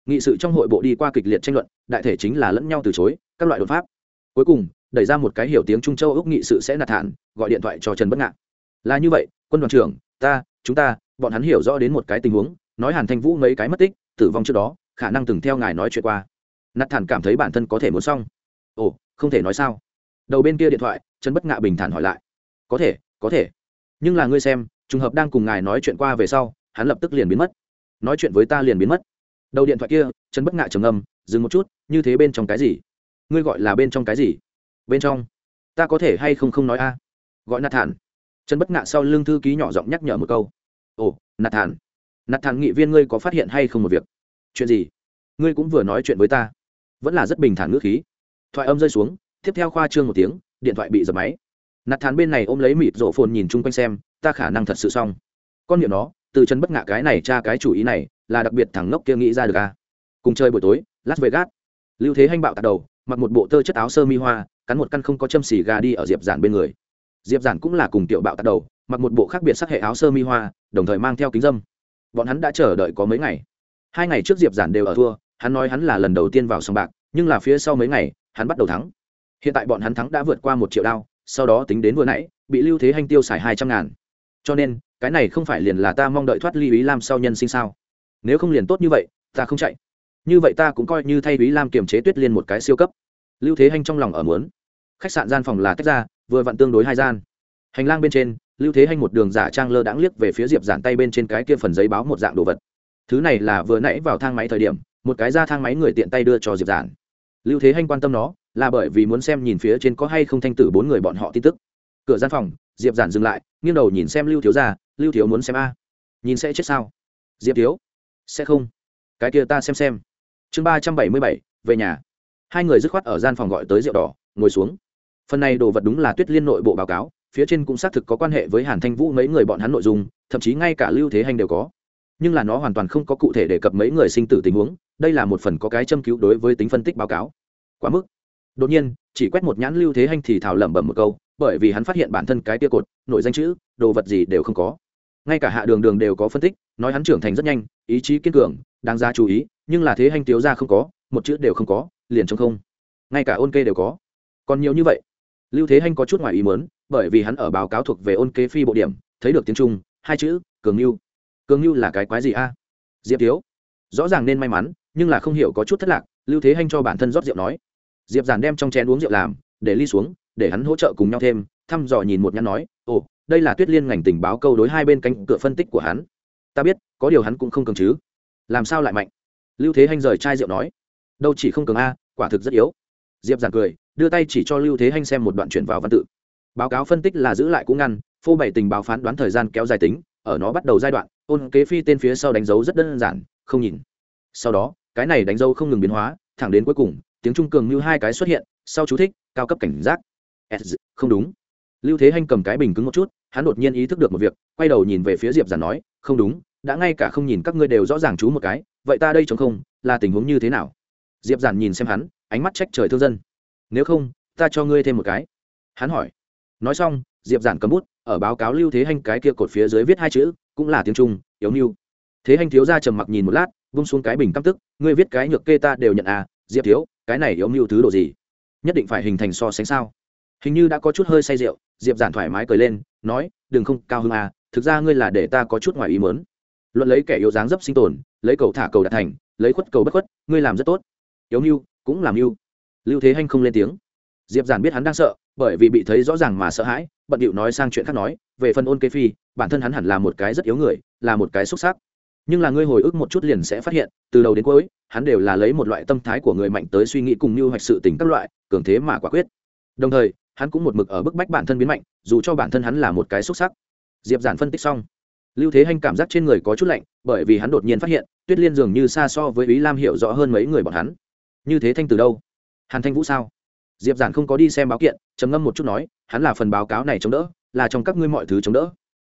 Nghị sự trong hội bộ đi qua kịch liệt tranh luận, đại thể chính là lẫn nhau từ chối, các loại đột pháp. Cuối cùng, đẩy ra một cái hiểu tiếng trung châu ước nghị sự sẽ nạt thản gọi điện thoại cho trần bất ngạn. Là như vậy, quân đoàn trưởng ta, chúng ta, bọn hắn hiểu rõ đến một cái tình huống, nói hàn thanh vũ mấy cái mất tích, tử vong trước đó, khả năng từng theo ngài nói chuyện qua. Nạt thản cảm thấy bản thân có thể muốn xong. Ồ, không thể nói sao. Đầu bên kia điện thoại, trần bất ngạ bình thản hỏi lại. Có thể có thể. Nhưng là ngươi xem, trùng hợp đang cùng ngài nói chuyện qua về sau, hắn lập tức liền biến mất. Nói chuyện với ta liền biến mất. Đầu điện thoại kia, trần bất ngạ trầm âm dừng một chút, như thế bên trong cái gì? Ngươi gọi là bên trong cái gì? Bên trong. Ta có thể hay không không nói a? Gọi nạt thản trần bất ngạ sau lưng thư ký nhỏ giọng nhắc nhở một câu. Ồ nạt thản nạt thản nghị viên ngươi có phát hiện hay không một việc? Chuyện gì? Ngươi cũng vừa nói chuyện với ta. Vẫn là rất bình thản ngữ khí. Thoại âm rơi xuống, tiếp theo khoa trương một tiếng, điện thoại bị dập máy. Nạt thản bên này ôm lấy mịt rổ phồn nhìn chung quanh xem, ta khả năng thật sự xong. Con miệng nó, từ chân bất ngạ cái này tra cái chủ ý này là đặc biệt thằng ngốc kia nghĩ ra được à. cùng chơi buổi tối, las vegas. Lưu thế hanh bạo tạt đầu, mặc một bộ tơ chất áo sơ mi hoa, cắn một căn không có châm xì gà đi ở diệp giản bên người diệp giản cũng là cùng tiểu bạo tạt đầu, mặc một bộ khác biệt sắc hệ áo sơ mi hoa, đồng thời mang theo kính dâm. Bọn hắn đã chờ đợi có mấy ngày. Hai ngày trước diệp giản đều ở thua, hắn nói hắn là lần đầu tiên vào sòng bạc, nhưng là phía sau mấy ngày, hắn bắt đầu thắng. Hiện tại bọn hắn thắng đã vượt qua một triệu đao, sau đó tính đến vừa nãy, bị lưu thế hanh tiêu xài hai trăm ngàn. Cho nên, cái này không phải liền là ta mong đợi thoát ly ý lam sau nhân sinh sao? Nếu không liền tốt như vậy, ta không chạy. Như vậy ta cũng coi như thay ý lam kiềm chế tuyết liên một cái siêu cấp. Lưu thế hanh trong lòng ở muốn. Khách sạn gian phòng là tách ra vừa vặn tương đối hai gian. Hành lang bên trên, lưu thế hanh một đường giả trang lơ đãng liếc về phía diệp giản tay bên trên cái kia phần giấy báo một dạng đồ vật. Thứ này là vừa nãy vào thang máy thời điểm, một cái ra thang máy người tiện tay đưa cho diệp giản. Lưu thế hanh quan tâm nó, là bởi vì muốn xem nhìn phía trên có hay không thanh tử bốn người bọn họ tin tức. Cửa gian phòng, diệp giản dừng lại, nghiêng đầu nhìn xem lưu thiếu ra lưu thiếu muốn xem a? Nhìn sẽ chết sao? Diệp thiếu, sẽ không. Cái kia ta xem xem. Chương ba trăm bảy mươi bảy, về nhà. Hai người dứt khoát ở gian phòng gọi tới rượu đỏ, ngồi xuống phần này đồ vật đúng là tuyết liên nội bộ báo cáo, phía trên cũng xác thực có quan hệ với hàn thanh vũ mấy người bọn hắn nội dung, thậm chí ngay cả lưu thế hành đều có. Nhưng là nó hoàn toàn không có cụ thể đề cập mấy người sinh tử tình huống, đây là một phần có cái châm cứu đối với tính phân tích báo cáo. Quá mức. Đột nhiên, chỉ quét một nhãn lưu thế hành thì thảo lẩm bẩm một câu, bởi vì hắn phát hiện bản thân cái tia cột, nội danh chữ, đồ vật gì đều không có. Ngay cả hạ đường đường đều có phân tích, nói hắn trưởng thành rất nhanh, ý chí kiên cường, đáng ra chú ý, nhưng là thế hành tiếu ra không có, một chữ đều không có, liền trong không. Ngay cả ôn kê đều có. Còn nhiều như vậy lưu thế hanh có chút ngoài ý mớn bởi vì hắn ở báo cáo thuộc về ôn kế phi bộ điểm, thấy được tiếng trung, hai chữ, cường lưu cường lưu là cái quái gì a? Diệp thiếu. Rõ ràng nên may mắn, nhưng là không hiểu có chút thất lạc, lưu thế hanh cho bản thân rót rượu nói. Diệp giản đem trong chén uống rượu làm, để ly xuống, để hắn hỗ trợ cùng nhau thêm, thăm dò nhìn một nhắn nói, ồ, đây là tuyết liên ngành tình báo câu đối hai bên cánh cửa phân tích của hắn. Ta biết, có điều hắn cũng không cường chứ. Làm sao lại mạnh? Lưu thế hanh rời chai rượu nói, đâu chỉ không cường a, quả thực rất yếu diệp giản cười, đưa tay chỉ cho lưu thế hanh xem một đoạn chuyển vào văn tự. Báo cáo phân tích là giữ lại cũng ngăn, phô bày tình báo phán đoán thời gian kéo dài tính, ở nó bắt đầu giai đoạn, ôn kế phi tên phía sau đánh dấu rất đơn giản, không nhìn. Sau đó, cái này đánh dấu không ngừng biến hóa, thẳng đến cuối cùng, tiếng trung cường như hai cái xuất hiện, sau chú thích, cao cấp cảnh giác. Không đúng. Lưu thế hanh cầm cái bình cứng một chút, hắn đột nhiên ý thức được một việc, quay đầu nhìn về phía diệp giản nói, không đúng, đã ngay cả không nhìn các ngươi đều rõ ràng chú một cái, vậy ta đây chống không, là tình huống như thế nào? Diệp giản nhìn xem hắn ánh mắt trách trời thương dân. Nếu không, ta cho ngươi thêm một cái. Hắn hỏi. Nói xong, diệp giản cầm bút, ở báo cáo lưu thế hanh cái kia cột phía dưới viết hai chữ, cũng là tiếng trung, yếu mưu thế hanh thiếu ra trầm mặc nhìn một lát, vung xuống cái bình căm tức, ngươi viết cái nhược kê ta đều nhận à diệp thiếu, cái này yếu mưu thứ độ gì? Nhất định phải hình thành so sánh sao? Hình như đã có chút hơi say rượu, diệp giản thoải mái cười lên, nói, đừng không, cao hơn à thực ra ngươi là để ta có chút ngoài ý mớn luận lấy kẻ yếu dáng dấp sinh tồn, lấy cầu thả cầu đạt thành, lấy khuất cầu bất khuất, ngươi làm rất tốt. Yếu mưu cũng làm mưu lưu thế hanh không lên tiếng. Diệp giản biết hắn đang sợ, bởi vì bị thấy rõ ràng mà sợ hãi, bận điệu nói sang chuyện khác nói, về phần ôn kế phi, bản thân hắn hẳn là một cái rất yếu người, là một cái xúc xác nhưng là ngươi hồi ức một chút liền sẽ phát hiện, từ đầu đến cuối, hắn đều là lấy một loại tâm thái của người mạnh tới suy nghĩ cùng mưu hoạch sự tình các loại, cường thế mà quả quyết. Đồng thời, hắn cũng một mực ở bức bách bản thân biến mạnh, dù cho bản thân hắn là một cái xúc sắc. Diệp giản phân tích xong, lưu thế hanh cảm giác trên người có chút lạnh, bởi vì hắn đột nhiên phát hiện, tuyết liên dường như xa so với ý lam hiểu rõ hơn mấy người bọn hắn như thế thanh từ đâu? Hàn thanh vũ sao? Diệp giản không có đi xem báo kiện, trầm ngâm một chút nói, hắn là phần báo cáo này chống đỡ, là trong các ngươi mọi thứ chống đỡ.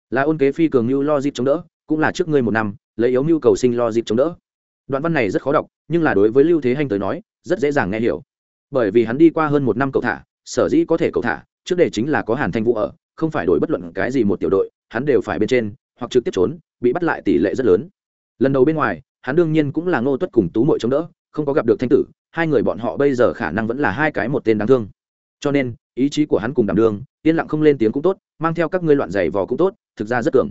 Là ôn kế phi cường mưu lo dịp chống đỡ, cũng là trước ngươi một năm, lấy yếu mưu cầu sinh lo dịp chống đỡ. Đoạn văn này rất khó đọc, nhưng là đối với lưu thế hanh tới nói, rất dễ dàng nghe hiểu. Bởi vì hắn đi qua hơn một năm cầu thả, sở dĩ có thể cầu thả, trước đề chính là có hàn thanh vũ ở, không phải đổi bất luận cái gì một tiểu đội, hắn đều phải bên trên, hoặc trực tiếp trốn, bị bắt lại tỷ lệ rất lớn. Lần đầu bên ngoài, hắn đương nhiên cũng là ngô tuất cùng tú mội chống đỡ không có gặp được thanh tử, hai người bọn họ bây giờ khả năng vẫn là hai cái một tên đáng thương. Cho nên, ý chí của hắn cùng đảm đương, yên lặng không lên tiếng cũng tốt, mang theo các ngươi loạn giày vò cũng tốt, thực ra rất cường.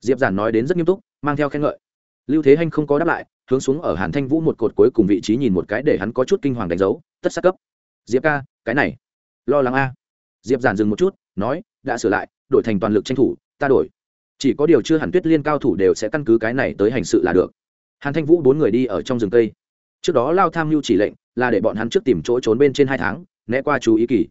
Diệp giản nói đến rất nghiêm túc, mang theo khen ngợi. Lưu thế hanh không có đáp lại, hướng xuống ở hàn thanh vũ một cột cuối cùng vị trí nhìn một cái để hắn có chút kinh hoàng đánh dấu, tất sát cấp. Diệp ca, cái này, lo lắng a. Diệp giản dừng một chút, nói, đã sửa lại, đổi thành toàn lực tranh thủ, ta đổi. Chỉ có điều chưa hẳn tuyết liên cao thủ đều sẽ căn cứ cái này tới hành sự là được. Hàn thanh vũ bốn người đi ở trong rừng cây trước đó lao tham mưu chỉ lệnh là để bọn hắn trước tìm chỗ trốn bên trên hai tháng, né qua chú ý kỳ.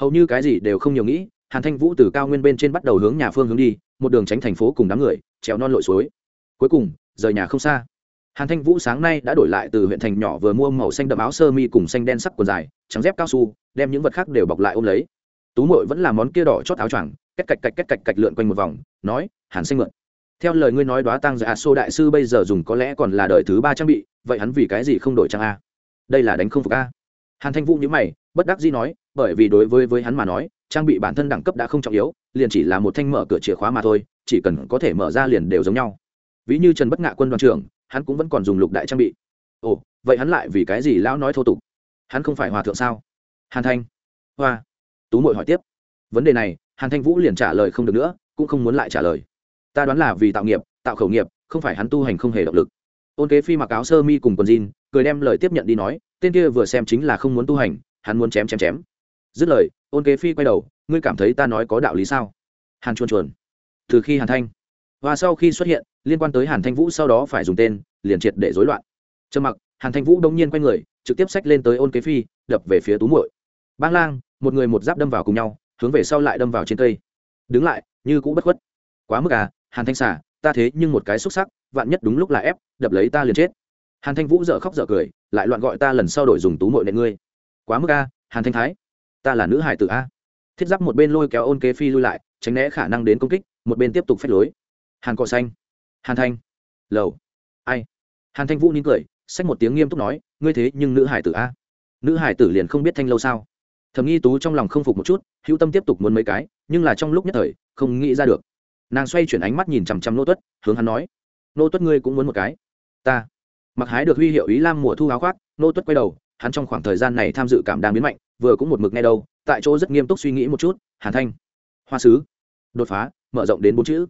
Hầu như cái gì đều không nhiều nghĩ, hàn thanh vũ từ cao nguyên bên trên bắt đầu hướng nhà phương hướng đi, một đường tránh thành phố cùng đám người, trèo non lội suối. Cuối cùng, rời nhà không xa. Hàn thanh vũ sáng nay đã đổi lại từ huyện thành nhỏ vừa mua màu xanh đậm áo sơ mi cùng xanh đen sắc quần dài, trắng dép cao su, đem những vật khác đều bọc lại ôm lấy. Tú mội vẫn là món kia đỏ chót áo choàng, cách cạch cạch cách cạch cạch lượn quanh một vòng, nói, hàn xanh mượn theo lời ngươi nói đoá tăng giả xô đại sư bây giờ dùng có lẽ còn là đời thứ ba trang bị, vậy hắn vì cái gì không đổi trang a? Đây là đánh không phục a. Hàn thanh vũ nhữ mày, bất đắc dĩ nói, bởi vì đối với với hắn mà nói, trang bị bản thân đẳng cấp đã không trọng yếu, liền chỉ là một thanh mở cửa chìa khóa mà thôi, chỉ cần có thể mở ra liền đều giống nhau. Ví như trần bất ngạ quân đoàn trưởng, hắn cũng vẫn còn dùng lục đại trang bị. Ồ, vậy hắn lại vì cái gì lão nói thô tục? Hắn không phải hòa thượng sao? Hàn thanh, hoa. Tú mội hỏi tiếp. Vấn đề này, hàn thanh vũ liền trả lời không được nữa, cũng không muốn lại trả lời ta đoán là vì tạo nghiệp, tạo khẩu nghiệp, không phải hắn tu hành không hề động lực. Ôn kế phi mặc áo sơ mi cùng quần jean, cười đem lời tiếp nhận đi nói, tên kia vừa xem chính là không muốn tu hành, hắn muốn chém chém chém. Dứt lời, ôn kế phi quay đầu, ngươi cảm thấy ta nói có đạo lý sao? Hàn chuồn chuồn. Từ khi hàn thanh, và sau khi xuất hiện, liên quan tới hàn thanh vũ sau đó phải dùng tên, liền triệt để rối loạn. Trầm mặc, hàn thanh vũ đông nhiên quay người, trực tiếp xách lên tới ôn kế phi, đập về phía tú muội. Bang lang, một người một giáp đâm vào cùng nhau, hướng về sau lại đâm vào trên cây. Đứng lại, như cũ bất khuất. Quá mức à hàn thanh xả ta thế nhưng một cái xúc sắc, vạn nhất đúng lúc là ép, đập lấy ta liền chết. Hàn thanh vũ dợ khóc dợ cười, lại loạn gọi ta lần sau đổi dùng tú mội nệ ngươi. Quá mức a, hàn thanh thái, ta là nữ hải tử a. Thiết giáp một bên lôi kéo ôn kế phi lui lại, tránh né khả năng đến công kích, một bên tiếp tục phép lối. Hàn cọ xanh, hàn thanh, lầu. Ai? Hàn thanh vũ nín cười, xách một tiếng nghiêm túc nói, ngươi thế nhưng nữ hải tử a. Nữ hải tử liền không biết thanh lâu sao? Thầm nghi tú trong lòng không phục một chút, hữu tâm tiếp tục muốn mấy cái, nhưng là trong lúc nhất thời, không nghĩ ra được nàng xoay chuyển ánh mắt nhìn chằm chằm nô tuất, hướng hắn nói, nô tuất ngươi cũng muốn một cái? Ta. Mặc hái được huy hiệu ý lam mùa thu áo khoác, nô tuất quay đầu, hắn trong khoảng thời gian này tham dự cảm đang biến mạnh, vừa cũng một mực nghe đâu, tại chỗ rất nghiêm túc suy nghĩ một chút, hàn thanh. Hoa sứ. Đột phá, mở rộng đến bốn chữ.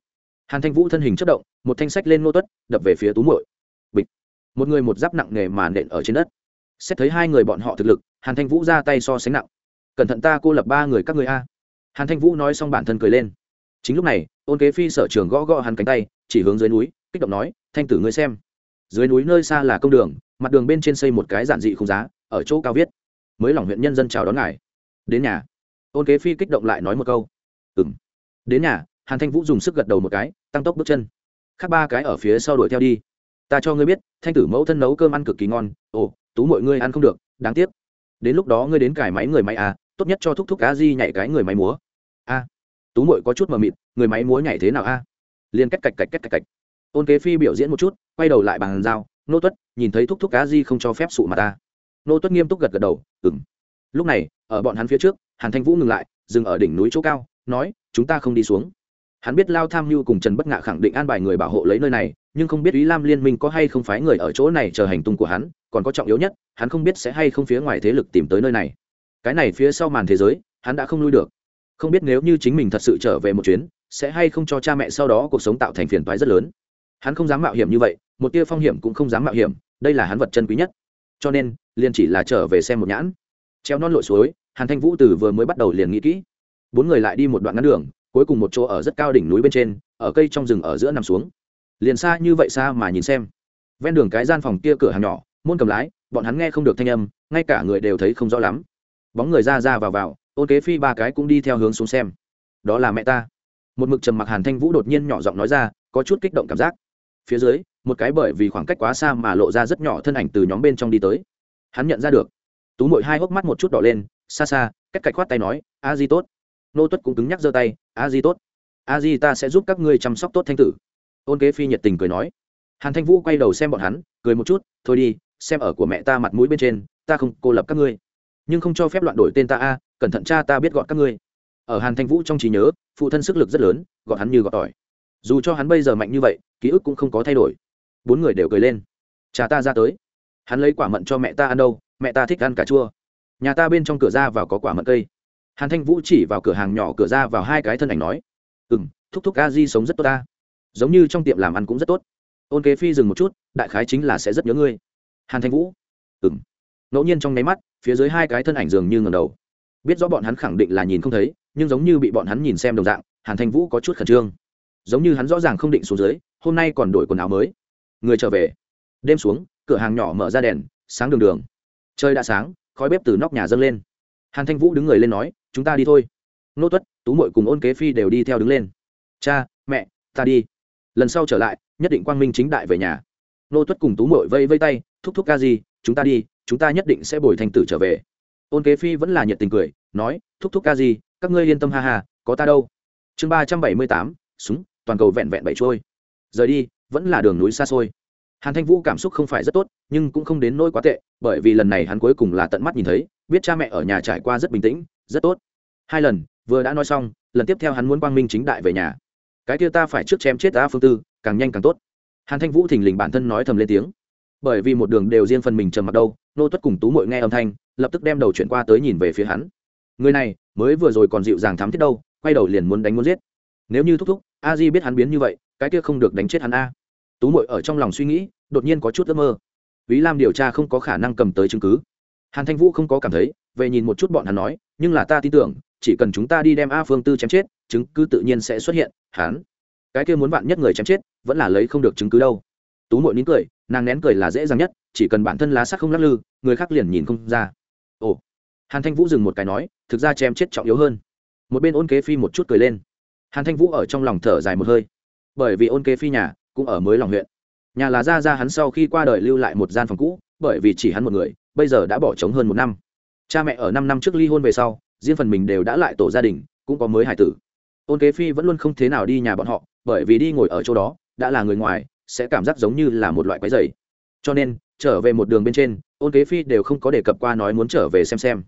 Hàn thanh vũ thân hình chất động, một thanh sách lên nô tuất, đập về phía tú muội. bịch. Một người một giáp nặng nề mà nện ở trên đất. Xét thấy hai người bọn họ thực lực, hàn thanh vũ ra tay so sánh nặng. Cẩn thận ta cô lập ba người các người a. Hàn thanh vũ nói xong bản thân cười lên chính lúc này, ôn kế phi sở trường gõ gõ hắn cánh tay, chỉ hướng dưới núi, kích động nói, thanh tử ngươi xem, dưới núi nơi xa là công đường, mặt đường bên trên xây một cái giản dị không giá, ở chỗ cao viết, mới lòng huyện nhân dân chào đón ngài. Đến nhà. Ôn kế phi kích động lại nói một câu. Ừ m đến nhà. Hàn thanh vũ dùng sức gật đầu một cái, tăng tốc bước chân. Khác ba cái ở phía sau đuổi theo đi. Ta cho ngươi biết, thanh tử mẫu thân nấu cơm ăn cực kỳ ngon. Ồ, tú mọi ngươi ăn không được, đáng tiếc. Đến lúc đó ngươi đến cải máy người máy à tốt nhất cho thúc thúc cá di nhảy cái người máy múa. A tú mội có chút mờ mịt, người máy múa nhảy thế nào a? Liền cách cạch cạch cách cạch cạch. Ôn kế phi biểu diễn một chút, quay đầu lại bàn dao nô tuất, nhìn thấy thúc thúc cá di không cho phép sụ mà ta. Nô tuất nghiêm túc gật gật đầu ừng lúc này, ở bọn hắn phía trước, hàn thanh vũ ngừng lại, dừng ở đỉnh núi chỗ cao, nói, chúng ta không đi xuống. Hắn biết lao tham mưu cùng trần bất ngạ khẳng định an bài người bảo hộ lấy nơi này, nhưng không biết ý lam liên minh có hay không phái người ở chỗ này chờ hành tung của hắn, còn có trọng yếu nhất, hắn không biết sẽ hay không phía ngoài thế lực tìm tới nơi này. Cái này phía sau màn thế giới, hắn đã không lui được không biết nếu như chính mình thật sự trở về một chuyến, sẽ hay không cho cha mẹ sau đó cuộc sống tạo thành phiền toái rất lớn. Hắn không dám mạo hiểm như vậy, một tia phong hiểm cũng không dám mạo hiểm, đây là hắn vật chân quý nhất. Cho nên, liền chỉ là trở về xem một nhãn. Treo non lội suối, hàn thanh vũ từ vừa mới bắt đầu liền nghĩ kỹ. Bốn người lại đi một đoạn ngắn đường, cuối cùng một chỗ ở rất cao đỉnh núi bên trên, ở cây trong rừng ở giữa nằm xuống. Liền xa như vậy xa mà nhìn xem. Ven đường cái gian phòng kia cửa hàng nhỏ, môn cầm lái, bọn hắn nghe không được thanh âm, ngay cả người đều thấy không rõ lắm. Bóng người ra ra vào vào ôn kế phi ba cái cũng đi theo hướng xuống xem. Đó là mẹ ta. Một mực trầm mặc hàn thanh vũ đột nhiên nhỏ giọng nói ra, có chút kích động cảm giác. Phía dưới, một cái bởi vì khoảng cách quá xa mà lộ ra rất nhỏ thân ảnh từ nhóm bên trong đi tới. Hắn nhận ra được. Tú mội hai hốc mắt một chút đỏ lên, xa xa, cách cạch khoát tay nói, a di tốt. Nô tuất cũng cứng nhắc giơ tay, a di tốt. A di ta sẽ giúp các ngươi chăm sóc tốt thanh tử. Ôn kế phi nhiệt tình cười nói. Hàn thanh vũ quay đầu xem bọn hắn, cười một chút, thôi đi, xem ở của mẹ ta mặt mũi bên trên, ta không cô lập các ngươi. Nhưng không cho phép loạn đổi tên ta a cẩn thận cha ta biết gọn các ngươi. Ở hàn thanh vũ trong trí nhớ, phụ thân sức lực rất lớn gọn hắn như gọn tỏi. Dù cho hắn bây giờ mạnh như vậy, ký ức cũng không có thay đổi. Bốn người đều cười lên. Cha ta ra tới. Hắn lấy quả mận cho mẹ ta ăn đâu, mẹ ta thích ăn cà chua. Nhà ta bên trong cửa ra vào có quả mận cây. Hàn thanh vũ chỉ vào cửa hàng nhỏ cửa ra vào hai cái thân ảnh nói ừ m thúc thúc a di sống rất tốt ta. Giống như trong tiệm làm ăn cũng rất tốt. Ôn kế phi dừng một chút, đại khái chính là sẽ rất nhớ ngươi. Hàn thanh vũ ừ m ngẫu nhiên trong nháy mắt, phía dưới hai cái thân ảnh dường như ngầm đầu biết rõ bọn hắn khẳng định là nhìn không thấy, nhưng giống như bị bọn hắn nhìn xem đồng dạng, hàn thanh vũ có chút khẩn trương. Giống như hắn rõ ràng không định xuống dưới, hôm nay còn đổi quần áo mới. Người trở về. Đêm xuống, cửa hàng nhỏ mở ra đèn, sáng đường đường. Trời đã sáng, khói bếp từ nóc nhà dâng lên. Hàn thanh vũ đứng người lên nói, chúng ta đi thôi. Nô tuất, tú mội cùng ôn kế phi đều đi theo đứng lên. Cha, mẹ, ta đi. Lần sau trở lại, nhất định quang minh chính đại về nhà. Nô tuất cùng tú mội vây vây tay, thúc thúc ca gì chúng ta đi, chúng ta nhất định sẽ bồi thành tử trở về ôn kế phi vẫn là nhiệt tình cười, nói, thúc thúc ca gì các ngươi yên tâm ha ha, có ta đâu. Chương ba trăm bảy mươi tám, súng, toàn cầu vẹn vẹn bảy trôi. Rời đi, vẫn là đường núi xa xôi. Hàn thanh vũ cảm xúc không phải rất tốt, nhưng cũng không đến nỗi quá tệ, bởi vì lần này hắn cuối cùng là tận mắt nhìn thấy, biết cha mẹ ở nhà trải qua rất bình tĩnh, rất tốt. Hai lần, vừa đã nói xong, lần tiếp theo hắn muốn quang minh chính đại về nhà. Cái kia ta phải trước chém chết ta phương tư, càng nhanh càng tốt. Hàn thanh vũ thình lình bản thân nói thầm lên tiếng. Bởi vì một đường đều riêng phần mình trầm mặc đâu, nô tuất cùng tú mội nghe âm thanh lập tức đem đầu chuyển qua tới nhìn về phía hắn. Người này, mới vừa rồi còn dịu dàng thắm thiết đâu, quay đầu liền muốn đánh muốn giết. Nếu như thúc thúc, a di biết hắn biến như vậy, cái kia không được đánh chết hắn a. Tú mội ở trong lòng suy nghĩ, đột nhiên có chút ước mơ. Ý lam điều tra không có khả năng cầm tới chứng cứ. Hàn thanh vũ không có cảm thấy, về nhìn một chút bọn hắn nói, nhưng là ta tin tưởng, chỉ cần chúng ta đi đem a phương tư chém chết, chứng cứ tự nhiên sẽ xuất hiện, hắn. Cái kia muốn bạn nhất người chém chết, vẫn là lấy không được chứng cứ đâu. Tú mội nín cười, nàng nén cười là dễ dàng nhất, chỉ cần bản thân lá sắc không lắc lư, người khác liền nhìn không ra hàn thanh vũ dừng một cái nói, thực ra chém chết trọng yếu hơn. Một bên ôn kế phi một chút cười lên. Hàn thanh vũ ở trong lòng thở dài một hơi. Bởi vì ôn kế phi nhà cũng ở mới lòng huyện. Nhà là ra ra hắn sau khi qua đời lưu lại một gian phòng cũ, bởi vì chỉ hắn một người, bây giờ đã bỏ trống hơn một năm. Cha mẹ ở năm năm trước ly hôn về sau, riêng phần mình đều đã lại tổ gia đình, cũng có mới hải tử. Ôn kế phi vẫn luôn không thế nào đi nhà bọn họ, bởi vì đi ngồi ở chỗ đó, đã là người ngoài, sẽ cảm giác giống như là một loại quái dày. Cho nên, trở về một đường bên trên, ôn kế phi đều không có đề cập qua nói muốn trở về xem xem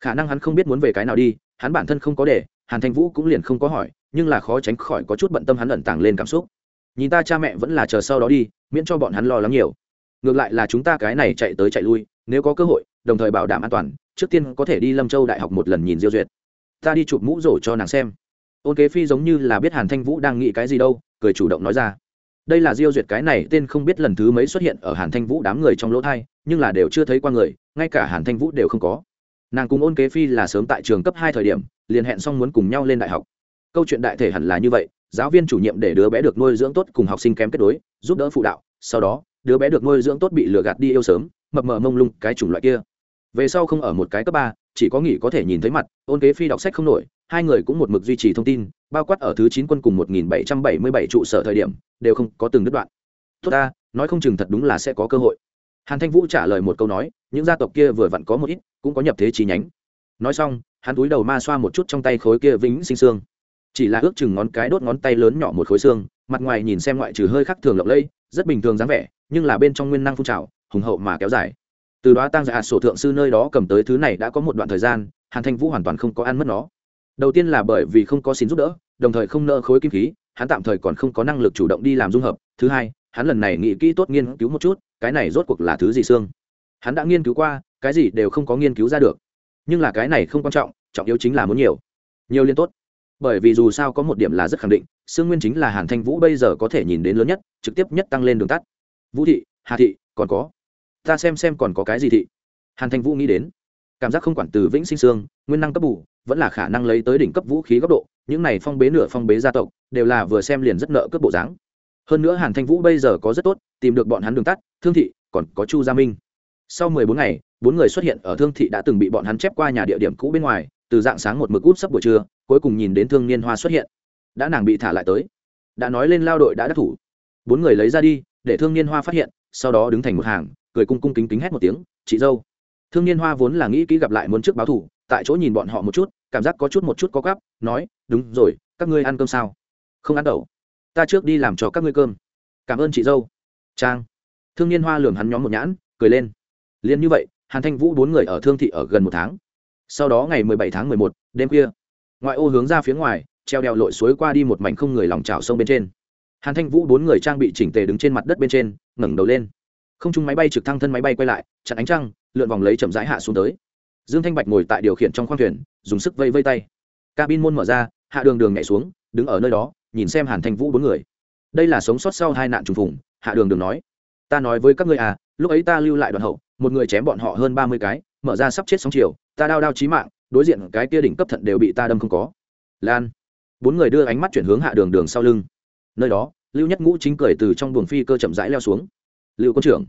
khả năng hắn không biết muốn về cái nào đi, hắn bản thân không có để, hàn thanh vũ cũng liền không có hỏi, nhưng là khó tránh khỏi có chút bận tâm hắn ẩn tàng lên cảm xúc. Nhìn ta cha mẹ vẫn là chờ sau đó đi, miễn cho bọn hắn lo lắng nhiều. Ngược lại là chúng ta cái này chạy tới chạy lui, nếu có cơ hội, đồng thời bảo đảm an toàn, trước tiên có thể đi lâm châu đại học một lần nhìn diêu duyệt. Ta đi chụp mũ rổ cho nàng xem. Ôn kế phi giống như là biết hàn thanh vũ đang nghĩ cái gì đâu, cười chủ động nói ra. Đây là diêu duyệt cái này tên không biết lần thứ mấy xuất hiện ở hàn thanh vũ đám người trong lỗ thai, nhưng là đều chưa thấy qua người, ngay cả hàn thanh vũ đều không có nàng cùng ôn kế phi là sớm tại trường cấp hai thời điểm, liền hẹn xong muốn cùng nhau lên đại học. Câu chuyện đại thể hẳn là như vậy, giáo viên chủ nhiệm để đứa bé được nuôi dưỡng tốt cùng học sinh kém kết đối giúp đỡ phụ đạo, sau đó, đứa bé được nuôi dưỡng tốt bị lừa gạt đi yêu sớm, mập mờ mông lung, cái chủng loại kia. Về sau không ở một cái cấp ba, chỉ có nghỉ có thể nhìn thấy mặt, ôn kế phi đọc sách không nổi, hai người cũng một mực duy trì thông tin, bao quát ở thứ chín quân cùng một nghìn bảy trăm bảy mươi bảy trụ sở thời điểm, đều không có từng đứt đoạn. Tốt ta, nói không chừng thật đúng là sẽ có cơ hội hàn thanh vũ trả lời một câu nói, những gia tộc kia vừa vặn có một ít, cũng có nhập thế chi nhánh. Nói xong, hắn túi đầu ma xoa một chút trong tay khối kia vĩnh sinh xương. Chỉ là ước chừng ngón cái đốt ngón tay lớn nhỏ một khối xương, mặt ngoài nhìn xem ngoại trừ hơi khác thường lộng lẫy, rất bình thường dáng vẻ, nhưng là bên trong nguyên năng phun trào, hùng hậu mà kéo dài. Từ đó tăng giả sổ thượng sư nơi đó cầm tới thứ này đã có một đoạn thời gian, hàn thanh vũ hoàn toàn không có ăn mất nó. Đầu tiên là bởi vì không có xin giúp đỡ, đồng thời không nợ khối kim khí, hắn tạm thời còn không có năng lực chủ động đi làm dung hợp. Thứ hai hắn lần này nghĩ kỹ tốt nghiên cứu một chút cái này rốt cuộc là thứ gì xương? Hắn đã nghiên cứu qua cái gì đều không có nghiên cứu ra được. Nhưng là cái này không quan trọng trọng yếu chính là muốn nhiều. Nhiều liên tốt. Bởi vì dù sao có một điểm là rất khẳng định xương nguyên chính là hàn thanh vũ bây giờ có thể nhìn đến lớn nhất trực tiếp nhất tăng lên đường tắt. Vũ thị hà thị còn có. Ta xem xem còn có cái gì thị. Hàn thanh vũ nghĩ đến. Cảm giác không quản từ vĩnh sinh xương, nguyên năng cấp bù vẫn là khả năng lấy tới đỉnh cấp vũ khí góc độ những này phong bế nửa phong bế gia tộc đều là vừa xem liền rất nợ cướp bộ dáng hơn nữa hàn thanh vũ bây giờ có rất tốt, tìm được bọn hắn đường tắt, thương thị, còn có chu gia minh. Sau mười bốn ngày, bốn người xuất hiện ở thương thị đã từng bị bọn hắn chép qua nhà địa điểm cũ bên ngoài, từ dạng sáng một mực út sắp buổi trưa, cuối cùng nhìn đến thương niên hoa xuất hiện. Đã nàng bị thả lại tới. Đã nói lên lao đội đã đắc thủ. Bốn người lấy ra đi, để thương niên hoa phát hiện, sau đó đứng thành một hàng, cười cung cung kính kính hét một tiếng, chị dâu. Thương niên hoa vốn là nghĩ kỹ gặp lại muốn trước báo thủ tại chỗ nhìn bọn họ một chút, cảm giác có chút một chút có gắp nói, đúng rồi, các ngươi ăn cơm sao? Không ăn đậu ta trước đi làm cho các ngươi cơm. Cảm ơn chị dâu. Trang. Thương niên hoa lường hắn nhóm một nhãn, cười lên. Liền như vậy, hàn thanh vũ bốn người ở thương thị ở gần một tháng. Sau đó ngày mười bảy tháng mười một, đêm khuya, ngoại ô hướng ra phía ngoài, treo đèo lội suối qua đi một mảnh không người lòng trào sông bên trên. Hàn thanh vũ bốn người trang bị chỉnh tề đứng trên mặt đất bên trên, ngẩng đầu lên. Không chung máy bay trực thăng thân máy bay quay lại, chặn ánh trăng, lượn vòng lấy chậm rãi hạ xuống tới. Dương thanh bạch ngồi tại điều khiển trong khoang thuyền, dùng sức vây vây tay. Cabin môn mở ra, hạ đường đường nhảy xuống, đứng ở nơi đó nhìn xem hàn thanh vũ bốn người. Đây là sống sót sau hai nạn trùng phùng, hạ đường đường nói. Ta nói với các ngươi à lúc ấy ta lưu lại đoàn hậu, một người chém bọn họ hơn ba mươi cái, mở ra sắp chết sóng chiều, ta đao đao chí mạng, đối diện cái kia đỉnh cấp thận đều bị ta đâm không có. Lan. Bốn người đưa ánh mắt chuyển hướng hạ đường đường sau lưng. Nơi đó, lưu nhất ngũ chính cười từ trong buồng phi cơ chậm rãi leo xuống. Lưu quân trưởng.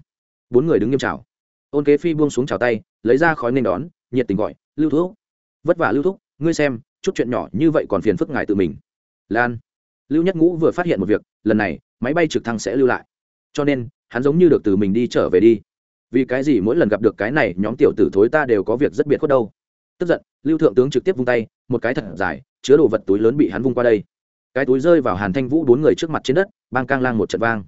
Bốn người đứng nghiêm trào ôn kế phi buông xuống trào tay, lấy ra khói nên đón, nhiệt tình gọi, lưu thúc. Vất vả lưu thúc, ngươi xem, chút chuyện nhỏ như vậy còn phiền phức ngài tự mình. Lan lưu nhất ngũ vừa phát hiện một việc, lần này, máy bay trực thăng sẽ lưu lại. Cho nên, hắn giống như được từ mình đi trở về đi. Vì cái gì mỗi lần gặp được cái này, nhóm tiểu tử thối ta đều có việc rất biệt khuất đâu. Tức giận, lưu thượng tướng trực tiếp vung tay, một cái thật dài, chứa đồ vật túi lớn bị hắn vung qua đây. Cái túi rơi vào hàn thanh vũ bốn người trước mặt trên đất, bang cang lang một trận vang.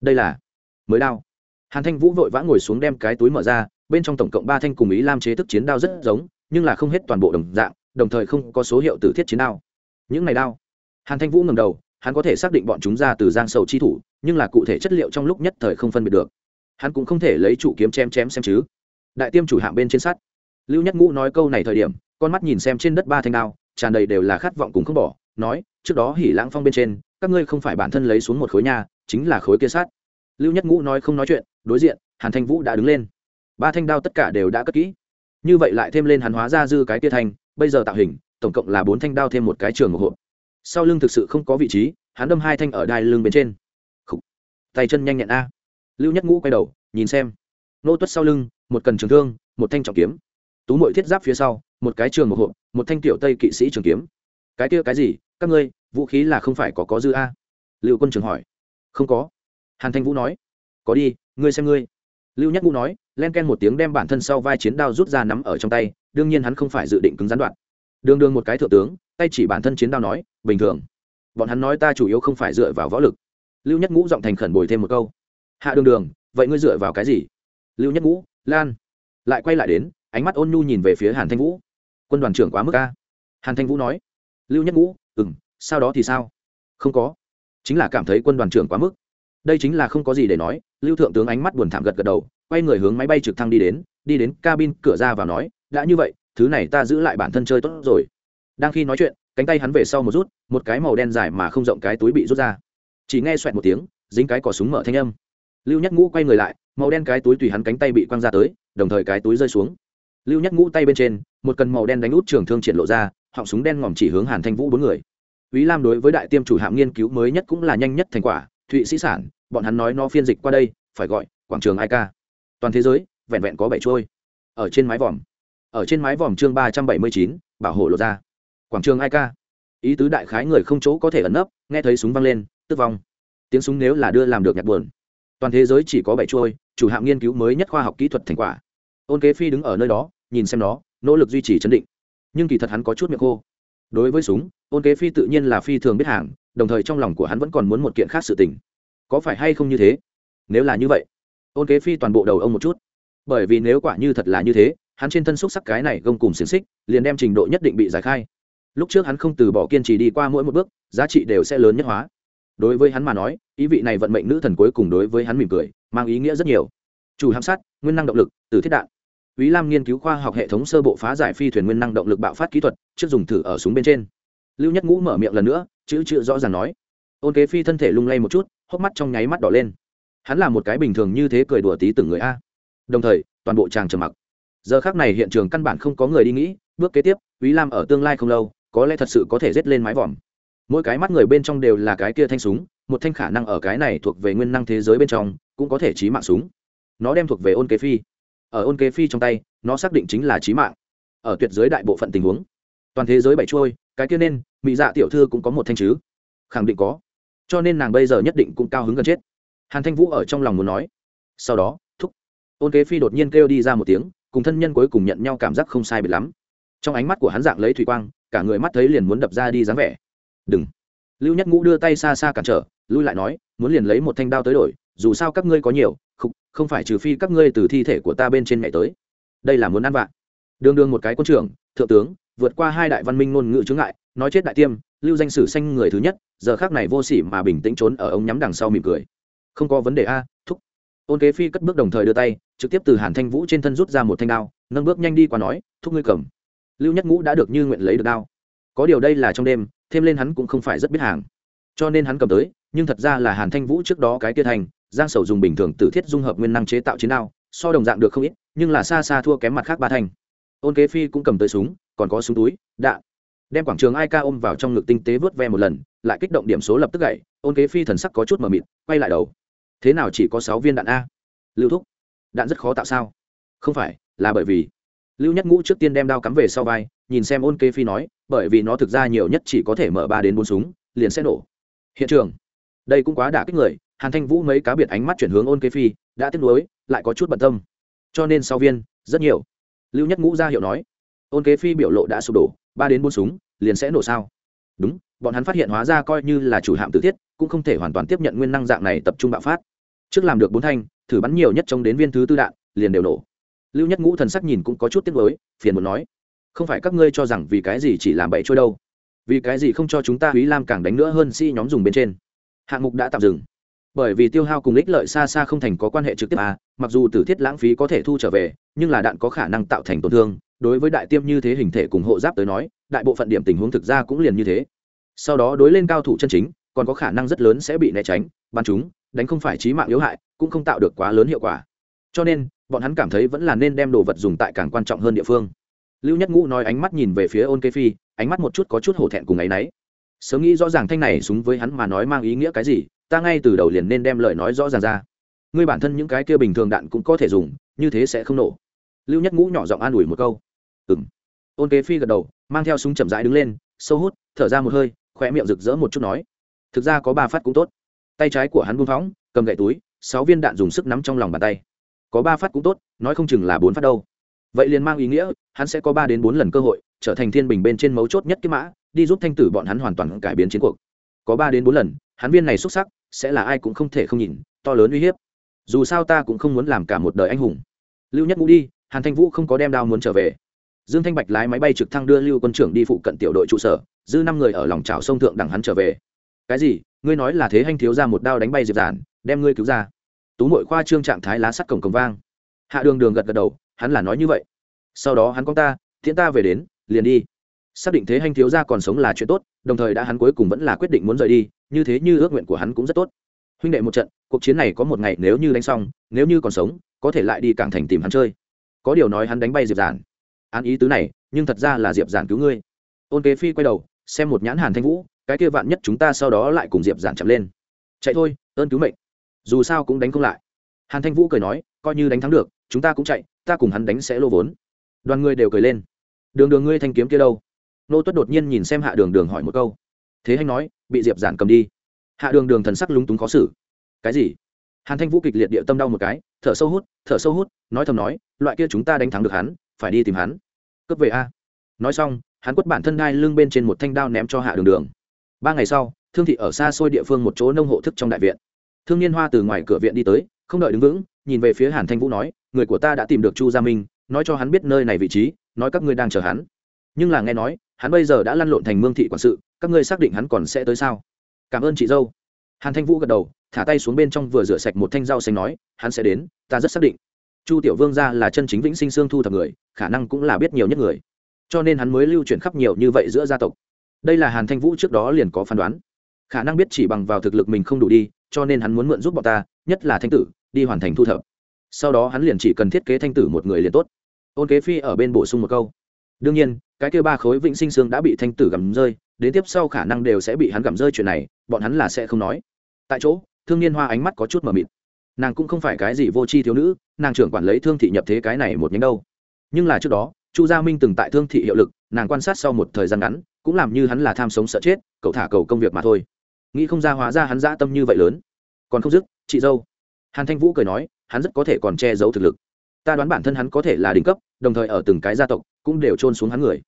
Đây là mới đao. Hàn thanh vũ vội vã ngồi xuống đem cái túi mở ra, bên trong tổng cộng ba thanh cùng ý lam chế thức chiến đao rất giống, nhưng là không hết toàn bộ đồng dạng, đồng thời không có số hiệu tử thiết chiến đao. Những này đao hàn thanh vũ ngầm đầu, hắn có thể xác định bọn chúng ra từ giang sầu chi thủ, nhưng là cụ thể chất liệu trong lúc nhất thời không phân biệt được. Hắn cũng không thể lấy trụ kiếm chém chém xem chứ. Đại tiêm chủ hạng bên trên sắt. Lưu nhất ngũ nói câu này thời điểm, con mắt nhìn xem trên đất ba thanh đao, tràn đầy đều là khát vọng cùng không bỏ, nói, trước đó hỉ lãng phong bên trên, các ngươi không phải bản thân lấy xuống một khối nhà chính là khối kia sát lưu nhất ngũ nói không nói chuyện, đối diện, hàn thanh vũ đã đứng lên. Ba thanh đao tất cả đều đã cất kỹ. Như vậy lại thêm lên hàn hóa ra dư cái kia thanh, bây giờ tạo hình, tổng cộng là bốn thanh đao thêm một cái trường một hộp sau lưng thực sự không có vị trí, hắn đâm hai thanh ở đai lưng bên trên. Khủ. tay chân nhanh nhẹn a. Lưu nhất ngũ quay đầu, nhìn xem. Nô tuất sau lưng, một cần trường thương, một thanh trọng kiếm. Tú mội thiết giáp phía sau, một cái trường một hộp, một thanh tiểu tây kỵ sĩ trường kiếm. Cái kia cái gì? Các ngươi, vũ khí là không phải có có dư a? Lưu quân trường hỏi. Không có. Hàn thanh vũ nói. Có đi, ngươi xem ngươi. Lưu nhất ngũ nói, len ken một tiếng đem bản thân sau vai chiến đao rút ra nắm ở trong tay, đương nhiên hắn không phải dự định cứng gián đoạn. Đường đường một cái thượng tướng tay chỉ bản thân chiến đao nói, bình thường. Bọn hắn nói ta chủ yếu không phải dựa vào võ lực. Lưu nhất ngũ giọng thành khẩn bồi thêm một câu, hạ đường đường, vậy ngươi dựa vào cái gì? Lưu nhất ngũ, lan. Lại quay lại đến, ánh mắt ôn nhu nhìn về phía hàn thanh vũ. Quân đoàn trưởng quá mức ca hàn thanh vũ nói. Lưu nhất ngũ ừ m sau đó thì sao? Không có. Chính là cảm thấy quân đoàn trưởng quá mức. Đây chính là không có gì để nói. Lưu thượng tướng ánh mắt buồn thảm gật gật đầu, quay người hướng máy bay trực thăng đi đến đi đến cabin cửa ra và nói, đã như vậy, thứ này ta giữ lại bản thân chơi tốt rồi đang khi nói chuyện cánh tay hắn về sau một rút một cái màu đen dài mà không rộng cái túi bị rút ra chỉ nghe xoẹt một tiếng dính cái cỏ súng mở thanh âm lưu nhất ngũ quay người lại màu đen cái túi tùy hắn cánh tay bị quăng ra tới đồng thời cái túi rơi xuống lưu nhất ngũ tay bên trên một cần màu đen đánh út trường thương triển lộ ra họng súng đen ngòm chỉ hướng hàn thanh vũ bốn người ý Lam đối với đại tiêm chủ hạm nghiên cứu mới nhất cũng là nhanh nhất thành quả, Thụy Sĩ sản, bọn hắn nói nó phiên dịch qua đây, phải gọi quảng trường IK. Toàn thế giới, vẹn vẹn có bảy trôi. Ở trên mái vòm. Ở trên mái vòm chương ba trăm bảy mươi chín, bảo hộ lộ ra. Quảng trường ai ca Ý tứ đại khái người không chỗ có thể ẩn nấp, nghe thấy súng vang lên, tức vong. Tiếng súng nếu là đưa làm được nhạc buồn. Toàn thế giới chỉ có bảy trôi, chủ hạng nghiên cứu mới nhất khoa học kỹ thuật thành quả. Ôn Kế Phi đứng ở nơi đó, nhìn xem nó, nỗ lực duy trì chấn định. Nhưng kỳ thật hắn có chút miệng khô đối với súng ôn kế phi tự nhiên là phi thường biết hàng đồng thời trong lòng của hắn vẫn còn muốn một kiện khác sự tình có phải hay không như thế nếu là như vậy ôn kế phi toàn bộ đầu ông một chút bởi vì nếu quả như thật là như thế hắn trên thân xúc sắc cái này gông cùng xiềng xích liền đem trình độ nhất định bị giải khai lúc trước hắn không từ bỏ kiên trì đi qua mỗi một bước giá trị đều sẽ lớn nhất hóa đối với hắn mà nói ý vị này vận mệnh nữ thần cuối cùng đối với hắn mỉm cười mang ý nghĩa rất nhiều chủ hạm sát nguyên năng động lực từ thiết đạn Úy Lam nghiên cứu khoa học hệ thống sơ bộ phá giải phi thuyền nguyên năng động lực bạo phát kỹ thuật, trước dùng thử ở súng bên trên. Lưu Nhất Ngũ mở miệng lần nữa, chữ chữ rõ ràng nói. Ôn Kế Phi thân thể lung lay một chút, hốc mắt trong nháy mắt đỏ lên. Hắn là một cái bình thường như thế cười đùa tí từng người a. Đồng thời, toàn bộ chàng trầm mặc. Giờ khắc này hiện trường căn bản không có người đi nghĩ, bước kế tiếp, Úy Lam ở tương lai không lâu, có lẽ thật sự có thể rết lên mái vòm. Mỗi cái mắt người bên trong đều là cái kia thanh súng, một thanh khả năng ở cái này thuộc về nguyên năng thế giới bên trong, cũng có thể chí mạng súng. Nó đem thuộc về Ôn Kế Phi. Ở ôn kế phi trong tay nó xác định chính là trí mạng. Ở tuyệt giới đại bộ phận tình huống toàn thế giới bảy trôi cái kia nên mỹ dạ tiểu thư cũng có một thanh chứ? Khẳng định có. Cho nên nàng bây giờ nhất định cũng cao hứng gần chết. Hàn thanh vũ ở trong lòng muốn nói. Sau đó thúc ôn kế phi đột nhiên kêu đi ra một tiếng cùng thân nhân cuối cùng nhận nhau cảm giác không sai biệt lắm. Trong ánh mắt của hắn dạng lấy thủy quang cả người mắt thấy liền muốn đập ra đi dáng vẻ. Đừng. Lưu nhất ngũ đưa tay xa xa cản trở lui lại nói muốn liền lấy một thanh đao tới đổi dù sao các ngươi có nhiều không, không phải trừ phi các ngươi từ thi thể của ta bên trên nhảy tới. Đây là muốn ăn vạ. Đương đương một cái quân trưởng thượng tướng vượt qua hai đại văn minh ngôn ngữ chướng ngại nói chết đại tiêm lưu danh sử xanh người thứ nhất giờ khác này vô sỉ mà bình tĩnh trốn ở ông nhắm đằng sau mỉm cười. Không có vấn đề a thúc. Ôn kế phi cất bước đồng thời đưa tay trực tiếp từ hàn thanh vũ trên thân rút ra một thanh đao nâng bước nhanh đi qua nói thúc ngươi cầm lưu nhất ngũ đã được như nguyện lấy được đao. Có điều đây là trong đêm, thêm lên hắn cũng không phải rất biết hàng. Cho nên hắn cầm tới, nhưng thật ra là hàn thanh vũ trước đó cái kia thành, giang sầu dùng bình thường tử thiết dung hợp nguyên năng chế tạo chiến đao, so đồng dạng được không ít, nhưng là xa xa thua kém mặt khác ba thành. Ôn kế phi cũng cầm tới súng, còn có súng túi đạn đem quảng trường ai ca ôm vào trong ngực tinh tế vớt ve một lần, lại kích động điểm số lập tức gậy, ôn kế phi thần sắc có chút mờ mịt, quay lại đầu. Thế nào chỉ có sáu viên đạn a? Lưu thúc, đạn rất khó tạo sao? Không phải, là bởi vì lưu nhất ngũ trước tiên đem đao cắm về sau vai, nhìn xem ôn kế phi nói, bởi vì nó thực ra nhiều nhất chỉ có thể mở ba đến bốn súng, liền sẽ nổ. Hiện trường. Đây cũng quá đả kích người, hàn thanh vũ mấy cá biệt ánh mắt chuyển hướng ôn kế phi, đã tiếc nuối, lại có chút bận tâm. Cho nên sau viên, rất nhiều. Lưu nhất ngũ ra hiệu nói, ôn kế phi biểu lộ đã sụp đổ, ba đến bốn súng, liền sẽ nổ sao? Đúng, bọn hắn phát hiện hóa ra coi như là chủ hạm tự thiết, cũng không thể hoàn toàn tiếp nhận nguyên năng dạng này tập trung bạo phát. Trước làm được bốn thanh, thử bắn nhiều nhất chống đến viên thứ tư đạn, liền đều nổ lưu nhất ngũ thần sắc nhìn cũng có chút tiếc lối phiền muốn nói, không phải các ngươi cho rằng vì cái gì chỉ làm bậy trôi đâu? Vì cái gì không cho chúng ta húy lam càng đánh nữa hơn si nhóm dùng bên trên? Hạng mục đã tạm dừng. Bởi vì tiêu hao cùng ích lợi xa xa không thành có quan hệ trực tiếp à mặc dù tử thiết lãng phí có thể thu trở về, nhưng là đạn có khả năng tạo thành tổn thương. Đối với đại tiêm như thế hình thể cùng hộ giáp tới nói, đại bộ phận điểm tình huống thực ra cũng liền như thế. Sau đó đối lên cao thủ chân chính, còn có khả năng rất lớn sẽ bị né tránh, bắn chúng, đánh không phải trí mạng yếu hại, cũng không tạo được quá lớn hiệu quả. Cho nên bọn hắn cảm thấy vẫn là nên đem đồ vật dùng tại càng quan trọng hơn địa phương. Lưu nhất ngũ nói ánh mắt nhìn về phía ôn kế phi, ánh mắt một chút có chút hổ thẹn cùng ấ y n ấ y sớm nghĩ rõ ràng thanh này súng với hắn mà nói mang ý nghĩa cái gì, ta ngay từ đầu liền nên đem lời nói rõ ràng ra. Ngươi bản thân những cái kia bình thường đạn cũng có thể dùng, như thế sẽ không nổ. Lưu nhất ngũ nhỏ giọng an ủi một câu. Ừ m ôn kế phi gật đầu, mang theo súng chậm rãi đứng lên, sâu hút, thở ra một hơi khỏe miệng rực rỡ một chút nói. Thực ra có ba phát cũng tốt. Tay trái của hắn buông phóng, cầm gậy túi, sáu viên đạn dùng sức nắm trong lòng bàn tay có ba phát cũng tốt, nói không chừng là bốn phát đâu. Vậy liền mang ý nghĩa, hắn sẽ có ba đến bốn lần cơ hội, trở thành thiên bình bên trên mấu chốt nhất cái mã, đi giúp thanh tử bọn hắn hoàn toàn cải biến chiến cuộc. Có ba đến bốn lần, hắn viên này xuất sắc, sẽ là ai cũng không thể không nhìn, to lớn uy hiếp. Dù sao ta cũng không muốn làm cả một đời anh hùng. Lưu nhất ngũ đi, hàn thanh vũ không có đem đao muốn trở về. Dương thanh bạch lái máy bay trực thăng đưa lưu quân trưởng đi phụ cận tiểu đội trụ sở dư năm người ở lòng trào sông thượng đằng hắn trở về. Cái gì? Ngươi nói là thế anh thiếu ra một đao đánh bay diệp giản, đem ngươi cứu ra tú mội khoa trương trạng thái lá sắt cổng cổng vang. Hạ đường đường gật gật đầu, hắn là nói như vậy. Sau đó hắn con ta thiện ta về đến, liền đi. Xác định thế hanh thiếu gia còn sống là chuyện tốt, đồng thời đã hắn cuối cùng vẫn là quyết định muốn rời đi, như thế như ước nguyện của hắn cũng rất tốt. Huynh đệ một trận, cuộc chiến này có một ngày nếu như đánh xong, nếu như còn sống, có thể lại đi cảng thành tìm hắn chơi. Có điều nói hắn đánh bay diệp giản. Án ý tứ này, nhưng thật ra là diệp giản cứu ngươi. Ôn kế phi quay đầu, xem một nhãn hàn thanh vũ, cái kia vạn nhất chúng ta sau đó lại cùng diệp giản chậm lên. Chạy thôi, ơn cứu mệnh dù sao cũng đánh không lại. Hàn thanh vũ cười nói, coi như đánh thắng được, chúng ta cũng chạy, ta cùng hắn đánh sẽ lô vốn. Đoàn người đều cười lên. Đường đường ngươi thanh kiếm kia đâu? Nô tuất đột nhiên nhìn xem hạ đường đường hỏi một câu. Thế anh nói, bị diệp giản cầm đi. Hạ đường đường thần sắc lúng túng khó xử. Cái gì? Hàn thanh vũ kịch liệt địa tâm đau một cái, thở sâu hút, thở sâu hút, nói thầm nói, loại kia chúng ta đánh thắng được hắn, phải đi tìm hắn. Cướp về a. Nói xong, hắn quất bản thân đai lưng bên trên một thanh đao ném cho hạ đường đường. Ba ngày sau, thương thị ở xa xôi địa phương một chỗ nông hộ thức trong đại viện thương niên hoa từ ngoài cửa viện đi tới, không đợi đứng vững, nhìn về phía hàn thanh vũ nói, người của ta đã tìm được chu gia minh, nói cho hắn biết nơi này vị trí, nói các ngươi đang chờ hắn. Nhưng là nghe nói, hắn bây giờ đã lăn lộn thành mương thị quản sự, các ngươi xác định hắn còn sẽ tới sao? Cảm ơn chị dâu. Hàn thanh vũ gật đầu, thả tay xuống bên trong vừa rửa sạch một thanh rau xanh nói, hắn sẽ đến, ta rất xác định. Chu tiểu vương gia là chân chính vĩnh sinh xương thu thập người, khả năng cũng là biết nhiều nhất người. Cho nên hắn mới lưu chuyển khắp nhiều như vậy giữa gia tộc. Đây là hàn thanh vũ trước đó liền có phán đoán. Khả năng biết chỉ bằng vào thực lực mình không đủ đi cho nên hắn muốn mượn giúp bọn ta, nhất là thanh tử, đi hoàn thành thu thập. Sau đó hắn liền chỉ cần thiết kế thanh tử một người liền tốt. Ôn kế phi ở bên bổ sung một câu. Đương nhiên, cái kêu ba khối vĩnh sinh xương đã bị thanh tử gầm rơi, đến tiếp sau khả năng đều sẽ bị hắn gầm rơi chuyện này, bọn hắn là sẽ không nói. Tại chỗ, thương niên hoa ánh mắt có chút mờ mịt. Nàng cũng không phải cái gì vô tri thiếu nữ, nàng trưởng quản lấy thương thị nhập thế cái này một nhánh đâu. Nhưng là trước đó, chu gia minh từng tại thương thị hiệu lực, nàng quan sát sau một thời gian ngắn, cũng làm như hắn là tham sống sợ chết, cậu thả cầu công việc mà thôi nghĩ không ra hóa ra hắn dã tâm như vậy lớn. Còn không dứt, chị dâu. Hàn thanh vũ cười nói, hắn rất có thể còn che giấu thực lực. Ta đoán bản thân hắn có thể là đỉnh cấp, đồng thời ở từng cái gia tộc cũng đều trôn xuống hắn người.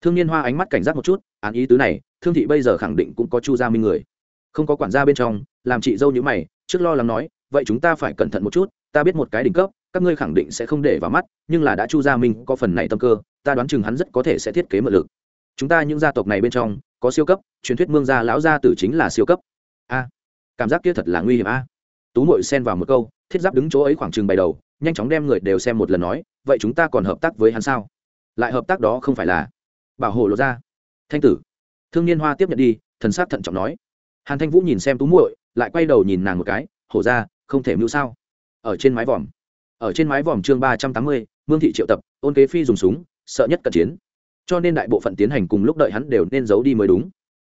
Thương niên hoa ánh mắt cảnh giác một chút, án ý tứ này, thương thị bây giờ khẳng định cũng có chu gia minh người. Không có quản gia bên trong, làm chị dâu như mày, trước lo lắng nói, vậy chúng ta phải cẩn thận một chút, ta biết một cái đỉnh cấp, các ngươi khẳng định sẽ không để vào mắt, nhưng là đã chu gia minh có phần này tâm cơ, ta đoán chừng hắn rất có thể sẽ thiết kế mượn lực. Chúng ta những gia tộc này bên trong có siêu cấp, truyền thuyết mương gia lão gia tử chính là siêu cấp. A, cảm giác kia thật là nguy hiểm a. Tú mội xen vào một câu, thiết giáp đứng chỗ ấy khoảng chừng bày đầu, nhanh chóng đem người đều xem một lần nói, vậy chúng ta còn hợp tác với hắn sao? Lại hợp tác đó không phải là bảo hộ lộ ra. Thanh tử, thương niên hoa tiếp nhận đi, thần sát thận trọng nói. Hàn thanh vũ nhìn xem tú muội lại quay đầu nhìn nàng một cái, hổ ra, không thể mưu sao? Ở trên mái vòm, ở trên mái vòm chương ba trăm tám mươi, mương thị triệu tập, ôn kế phi dùng súng, sợ nhất cận chiến cho nên đại bộ phận tiến hành cùng lúc đợi hắn đều nên giấu đi mới đúng.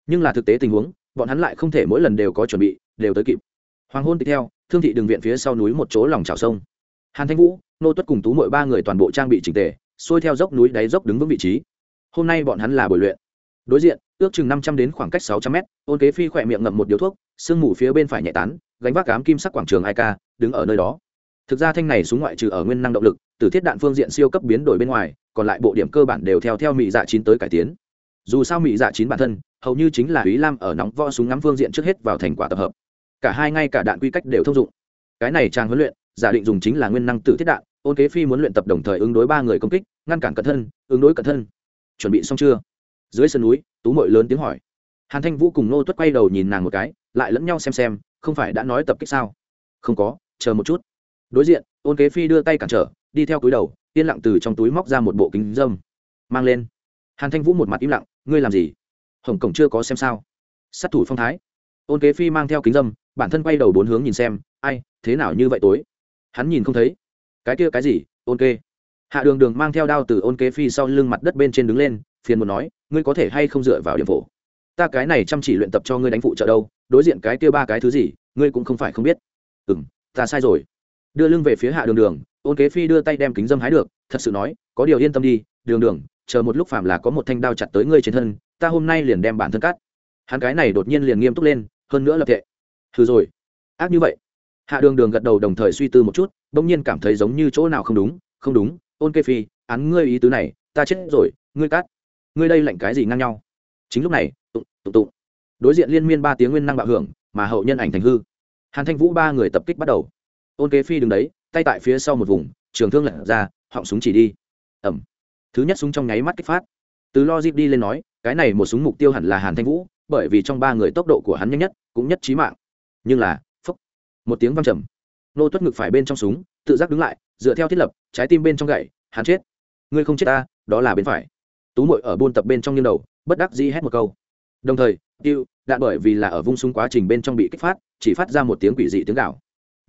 Nhưng là thực tế tình huống, bọn hắn lại không thể mỗi lần đều có chuẩn bị, đều tới kịp. Hoàng hôn tiếp theo, thương thị đường viện phía sau núi một chỗ lòng trào sông. Hàn thanh vũ, nô tuất cùng tú mỗi ba người toàn bộ trang bị trình tề, xuôi theo dốc núi đáy dốc đứng vững vị trí. Hôm nay bọn hắn là buổi luyện. Đối diện, ước chừng năm trăm đến khoảng cách sáu trăm mét, ôn kế phi khỏe miệng ngậm một điếu thuốc, sương mù phía bên phải nhẹ tán, gánh vác cám kim sắc quảng trường ai ca đứng ở nơi đó. Thực ra thanh này súng ngoại trừ ở nguyên năng động lực, từ thiết đạn phương diện siêu cấp biến đổi bên ngoài còn lại bộ điểm cơ bản đều theo theo mỹ dạ chín tới cải tiến. Dù sao mỹ dạ chín bản thân, hầu như chính là ý lam ở nóng vo súng ngắm phương diện trước hết vào thành quả tập hợp. Cả hai ngay cả đạn quy cách đều thông dụng. Cái này trang huấn luyện, giả định dùng chính là nguyên năng tử thiết đạn, ôn kế phi muốn luyện tập đồng thời ứng đối ba người công kích, ngăn cản cẩn thân, ứng đối cẩn thân. Chuẩn bị xong chưa? Dưới sườn núi, tú mội lớn tiếng hỏi. Hàn thanh vũ cùng nô tuất quay đầu nhìn nàng một cái, lại lẫn nhau xem xem, không phải đã nói tập kích sao? Không có, chờ một chút. Đối diện, ôn kế phi đưa tay cản trở, đi theo cúi đầu yên lặng từ trong túi móc ra một bộ kính dâm, mang lên. Hàn thanh vũ một mặt im lặng, ngươi làm gì? Hồng cổng chưa có xem sao? Sát thủ phong thái. Ôn kế phi mang theo kính dâm, bản thân quay đầu bốn hướng nhìn xem, ai, thế nào như vậy tối? Hắn nhìn không thấy. Cái kia cái gì, ôn kê hạ đường đường mang theo đao từ ôn kế phi sau lưng mặt đất bên trên đứng lên, phiền muốn nói, ngươi có thể hay không dựa vào điểm phổ? Ta cái này chăm chỉ luyện tập cho ngươi đánh phụ trợ đâu, đối diện cái kia ba cái thứ gì, ngươi cũng không phải không biết. Ừ m ta sai rồi. Đưa lưng về phía hạ đường đường ôn kế phi đưa tay đem kính dâm hái được, thật sự nói, có điều yên tâm đi, đường đường, chờ một lúc phạm là có một thanh đao chặt tới ngươi trên thân, ta hôm nay liền đem bản thân cắt. Hắn cái này đột nhiên liền nghiêm túc lên, hơn nữa lập tệ thử rồi. Ác như vậy. Hạ đường đường gật đầu đồng thời suy tư một chút, bỗng nhiên cảm thấy giống như chỗ nào không đúng không đúng, ôn kê phi, án ngươi ý tứ này, ta chết rồi, ngươi cắt. Ngươi đây lạnh cái gì ngang nhau? Chính lúc này, tụng tụng tụng. Đối diện liên miên ba tiếng nguyên năng bạo hưởng, mà hậu nhân ảnh thành hư. Hàn thanh vũ ba người tập kích bắt đầu. Ôn kế phi đứng đấy tay tại phía sau một vùng, trường thương lật ra, họng súng chỉ đi. Ẩm thứ nhất súng trong nháy mắt kích phát. Từ lo dịp đi lên nói, cái này một súng mục tiêu hẳn là hàn thanh vũ, bởi vì trong ba người tốc độ của hắn nhanh nhất, cũng nhất trí mạng. Nhưng là phốc một tiếng văng trầm. Nô tuất ngực phải bên trong súng, tự giác đứng lại, dựa theo thiết lập, trái tim bên trong gậy, hắn chết. Ngươi không chết ta, đó là bên phải. Tú mội ở buôn tập bên trong nghiêng đầu, bất đắc dĩ hét một câu. Đồng thời, tiêu, đạn bởi vì là ở vung súng quá trình bên trong bị kích phát, chỉ phát ra một tiếng quỷ dị tiếng gạo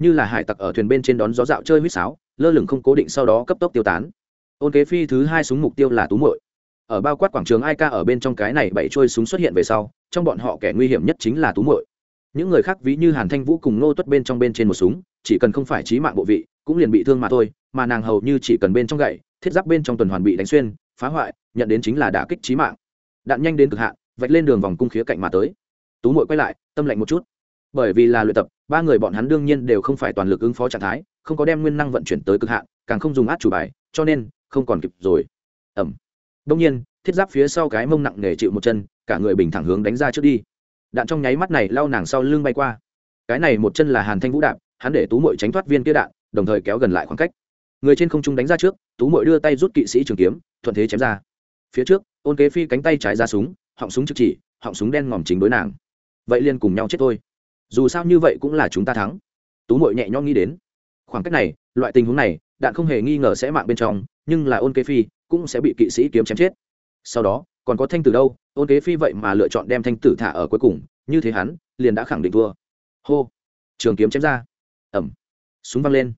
như là hải tặc ở thuyền bên trên đón gió dạo chơi huýt sáo, lơ lửng không cố định sau đó cấp tốc tiêu tán. Ôn kế phi thứ hai súng mục tiêu là tú muội. Ở bao quát quảng trường ai ca ở bên trong cái này bảy trôi súng xuất hiện về sau, trong bọn họ kẻ nguy hiểm nhất chính là tú muội. Những người khác ví như hàn thanh vũ cùng nô tuất bên trong bên trên một súng, chỉ cần không phải trí mạng bộ vị, cũng liền bị thương mà thôi, mà nàng hầu như chỉ cần bên trong gậy, thiết giáp bên trong tuần hoàn bị đánh xuyên, phá hoại, nhận đến chính là đả kích trí mạng. Đạn nhanh đến cực hạn, vạch lên đường vòng cung khía cạnh mà tới. Tú muội quay lại, tâm lạnh một chút bởi vì là luyện tập, ba người bọn hắn đương nhiên đều không phải toàn lực ứng phó trạng thái, không có đem nguyên năng vận chuyển tới cực hạn, càng không dùng át chủ bài, cho nên không còn kịp rồi. Ẩm. Đông nhiên, thiết giáp phía sau cái mông nặng nề chịu một chân, cả người bình thẳng hướng đánh ra trước đi. Đạn trong nháy mắt này lao nàng sau lưng bay qua. Cái này một chân là hàn thanh vũ đạp, hắn để tú mội tránh thoát viên kia đạn, đồng thời kéo gần lại khoảng cách. Người trên không trung đánh ra trước, tú mội đưa tay rút kỵ sĩ trường kiếm, thuận thế chém ra. Phía trước, ôn kế phi cánh tay trái ra súng, họng súng trực chỉ, họng súng đen ngòm chính đối nàng. Vậy liền cùng nhau chết thôi dù sao như vậy cũng là chúng ta thắng. Tú mội nhẹ nhõm nghĩ đến. Khoảng cách này, loại tình huống này, đạn không hề nghi ngờ sẽ mạng bên trong, nhưng là ôn kế phi cũng sẽ bị kỵ sĩ kiếm chém chết. Sau đó, còn có thanh tử đâu? Ôn kế phi vậy mà lựa chọn đem thanh tử thả ở cuối cùng, như thế hắn, liền đã khẳng định thua. Hô! Trường kiếm chém ra. Ẩm súng văng lên.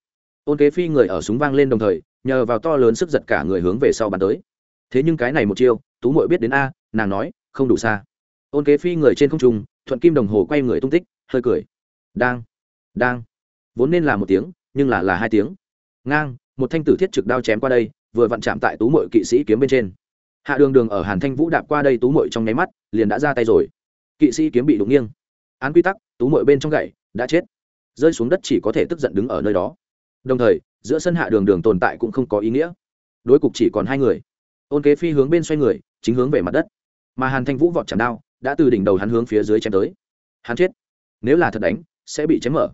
Ôn kế phi người ở súng vang lên đồng thời, nhờ vào to lớn sức giật cả người hướng về sau bắn tới. Thế nhưng cái này một chiêu, tú mội biết đến a, nàng nói, không đủ xa. Ôn kế phi người trên không trung, thuận kim đồng hồ quay người tung tích hơi cười. Đang. Đang. Vốn nên là một tiếng, nhưng là là hai tiếng. Ngang, một thanh tử thiết trực đao chém qua đây, vừa vặn chạm tại tú mội kỵ sĩ kiếm bên trên. Hạ đường đường ở hàn thanh vũ đạp qua đây tú mội trong nháy mắt, liền đã ra tay rồi. Kỵ sĩ kiếm bị đụng nghiêng. Án quy tắc, tú mội bên trong gậy, đã chết. Rơi xuống đất chỉ có thể tức giận đứng ở nơi đó. Đồng thời, giữa sân hạ đường đường tồn tại cũng không có ý nghĩa. Đối cục chỉ còn hai người. Ôn kế phi hướng bên xoay người, chính hướng về mặt đất. Mà hàn thanh vũ vọt chạm đao, đã từ đỉnh đầu hắn hướng phía dưới chém tới. Hắn chết nếu là thật đánh, sẽ bị chém mở.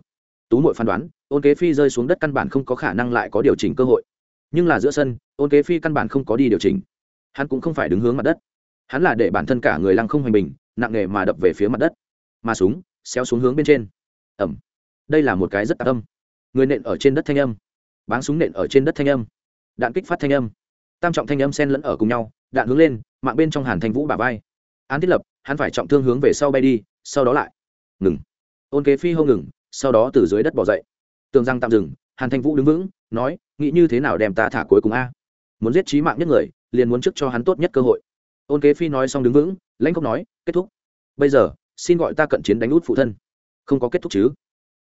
Tú mội phán đoán, ôn kế phi rơi xuống đất căn bản không có khả năng lại có điều chỉnh cơ hội. Nhưng là giữa sân, ôn kế phi căn bản không có đi điều chỉnh. Hắn cũng không phải đứng hướng mặt đất. Hắn là để bản thân cả người lăng không hành bình, nặng nề mà đập về phía mặt đất. Mà súng, xéo xuống hướng bên trên. Ẩm. Đây là một cái rất tạc âm. Người nện ở trên đất thanh âm. Báng súng nện ở trên đất thanh âm. Đạn kích phát thanh âm. Tam trọng thanh âm sen lẫn ở cùng nhau, đạn hướng lên, mạng bên trong hàn thanh vũ bả vai. Án thiết lập, hắn phải trọng thương hướng về sau bay đi, sau đó lại. Ngừng ôn kế phi hô ngừng, sau đó từ dưới đất bỏ dậy. Tường răng tạm dừng, hàn thanh vũ đứng vững, nói, nghĩ như thế nào đem ta thả cuối cùng a? Muốn giết trí mạng nhất người, liền muốn trước cho hắn tốt nhất cơ hội. Ôn kế phi nói xong đứng vững, lãnh không nói, kết thúc. Bây giờ, xin gọi ta cận chiến đánh út phụ thân. Không có kết thúc chứ?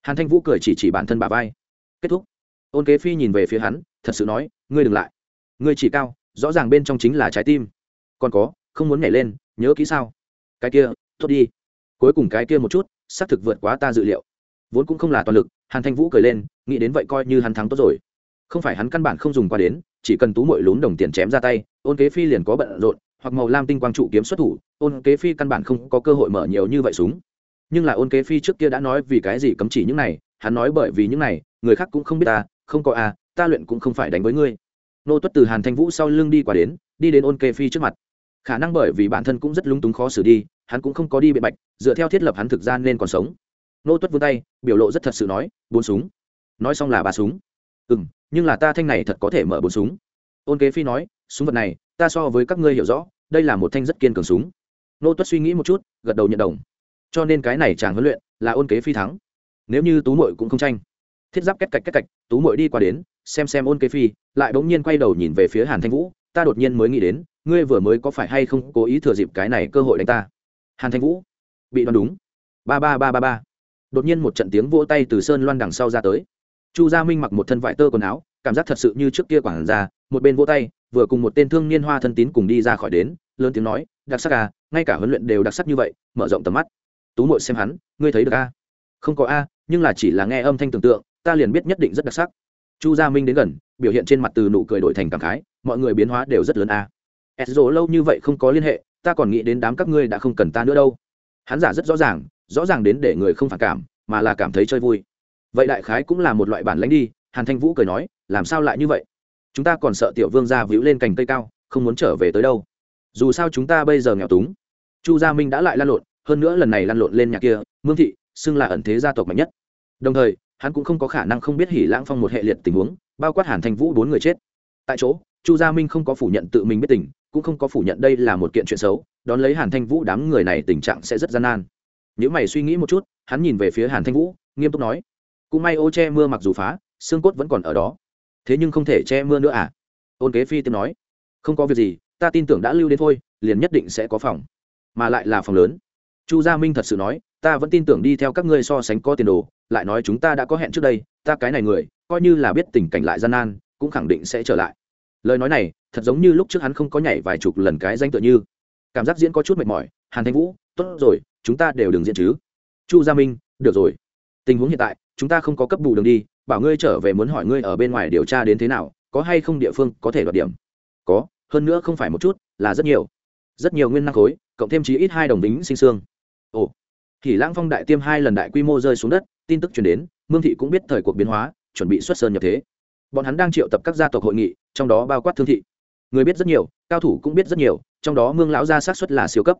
Hàn thanh vũ cười chỉ chỉ bản thân bà vai. Kết thúc. Ôn kế phi nhìn về phía hắn, thật sự nói, ngươi đừng lại. Ngươi chỉ cao, rõ ràng bên trong chính là trái tim. Còn có, không muốn nhảy lên, nhớ kỹ sao? Cái kia, thốt đi. Cuối cùng cái kia một chút xác thực vượt quá ta dự liệu. Vốn cũng không là toàn lực hàn thanh vũ cười lên nghĩ đến vậy coi như hắn thắng tốt rồi. Không phải hắn căn bản không dùng qua đến chỉ cần tú mội lún đồng tiền chém ra tay ôn kế phi liền có bận rộn hoặc màu lam tinh quang trụ kiếm xuất thủ ôn kế phi căn bản không có cơ hội mở nhiều như vậy súng. Nhưng là ôn kế phi trước kia đã nói vì cái gì cấm chỉ những này hắn nói bởi vì những này người khác cũng không biết ta không có a à, ta luyện cũng không phải đánh với ngươi. Nô tuất từ hàn thanh vũ sau lưng đi qua đến đi đến ôn kế phi trước mặt khả năng bởi vì bản thân cũng rất lúng túng khó xử đi, hắn cũng không có đi biện bạch, dựa theo thiết lập hắn thực gian nên còn sống. Nô tuất vươn tay, biểu lộ rất thật sự nói, bốn súng. Nói xong là ba súng. Ừ m nhưng là ta thanh này thật có thể mở bốn súng. Ôn kế phi nói, súng vật này, ta so với các ngươi hiểu rõ, đây là một thanh rất kiên cường súng. Nô tuất suy nghĩ một chút, gật đầu nhận đồng. Cho nên cái này chàng huấn luyện là ôn kế phi thắng. Nếu như tú mội cũng không tranh. Thiết giáp cách cạch cách cạch tú mội đi qua đến, xem xem ôn kế phi, lại bỗng nhiên quay đầu nhìn về phía hàn thanh vũ, ta đột nhiên mới nghĩ đến ngươi vừa mới có phải hay không cố ý thừa dịp cái này cơ hội đánh ta? Hàn thanh vũ, bị đoán đúng. Ba ba ba ba ba. Đột nhiên một trận tiếng vỗ tay từ sơn loan đằng sau ra tới. Chu gia minh mặc một thân vải tơ quần áo, cảm giác thật sự như trước kia quảng ra, một bên vỗ tay, vừa cùng một tên thương niên hoa thân tín cùng đi ra khỏi đến, lớn tiếng nói, đặc sắc à ngay cả huấn luyện đều đặc sắc như vậy, mở rộng tầm mắt. Tú mội xem hắn, ngươi thấy được a không có a nhưng là chỉ là nghe âm thanh tưởng tượng, ta liền biết nhất định rất đặc sắc. Chu gia minh đến gần, biểu hiện trên mặt từ nụ cười đổi thành cảm khái, mọi người biến hóa đều rất lớn a dỗ lâu như vậy không có liên hệ, ta còn nghĩ đến đám các ngươi đã không cần ta nữa đâu. Hắn giả rất rõ ràng rõ ràng đến để người không phản cảm, mà là cảm thấy chơi vui. Vậy đại khái cũng là một loại bản lãnh đi, hàn thanh vũ cười nói, làm sao lại như vậy? Chúng ta còn sợ tiểu vương gia víu lên cành cây cao, không muốn trở về tới đâu. Dù sao chúng ta bây giờ nghèo túng. Chu gia minh đã lại lan lộn, hơn nữa lần này lăn lộn lên nhà kia, mương thị, xưng là ẩn thế gia tộc mạnh nhất. Đồng thời, hắn cũng không có khả năng không biết hỉ lãng phong một hệ liệt tình huống, bao quát hàn thanh vũ bốn người chết. Tại chỗ, chu gia minh không có phủ nhận tự mình biết tình cũng không có phủ nhận đây là một kiện chuyện xấu, đón lấy hàn thanh vũ đám người này tình trạng sẽ rất gian nan. Nếu mày suy nghĩ một chút, hắn nhìn về phía hàn thanh vũ, nghiêm túc nói, cũng may ô che mưa mặc dù phá, xương cốt vẫn còn ở đó. Thế nhưng không thể che mưa nữa à? Ôn kế phi tiếp nói, không có việc gì, ta tin tưởng đã lưu đến thôi, liền nhất định sẽ có phòng. Mà lại là phòng lớn. Chu gia minh thật sự nói, ta vẫn tin tưởng đi theo các ngươi so sánh có tiền đồ, lại nói chúng ta đã có hẹn trước đây, ta cái này người, coi như là biết tình cảnh lại gian nan, cũng khẳng định sẽ trở lại. Lời nói này thật giống như lúc trước hắn không có nhảy vài chục lần cái danh tựa như. Cảm giác diễn có chút mệt mỏi. Hàn thanh vũ, tốt rồi, chúng ta đều đừng diễn chứ. Chu gia minh, được rồi. Tình huống hiện tại, chúng ta không có cấp bù đường đi. Bảo ngươi trở về muốn hỏi ngươi ở bên ngoài điều tra đến thế nào, có hay không địa phương có thể đoạt điểm? Có, hơn nữa không phải một chút, là rất nhiều. Rất nhiều nguyên năng khối, cộng thêm chí ít hai đồng tính sinh xương ồ. Thì lãng phong đại tiêm hai lần đại quy mô rơi xuống đất, tin tức truyền đến, mương thị cũng biết thời cuộc biến hóa, chuẩn bị xuất sơn nhập thế. Bọn hắn đang triệu tập các gia tộc hội nghị, trong đó bao quát thương thị người biết rất nhiều, cao thủ cũng biết rất nhiều, trong đó mương lão gia sát xuất là siêu cấp.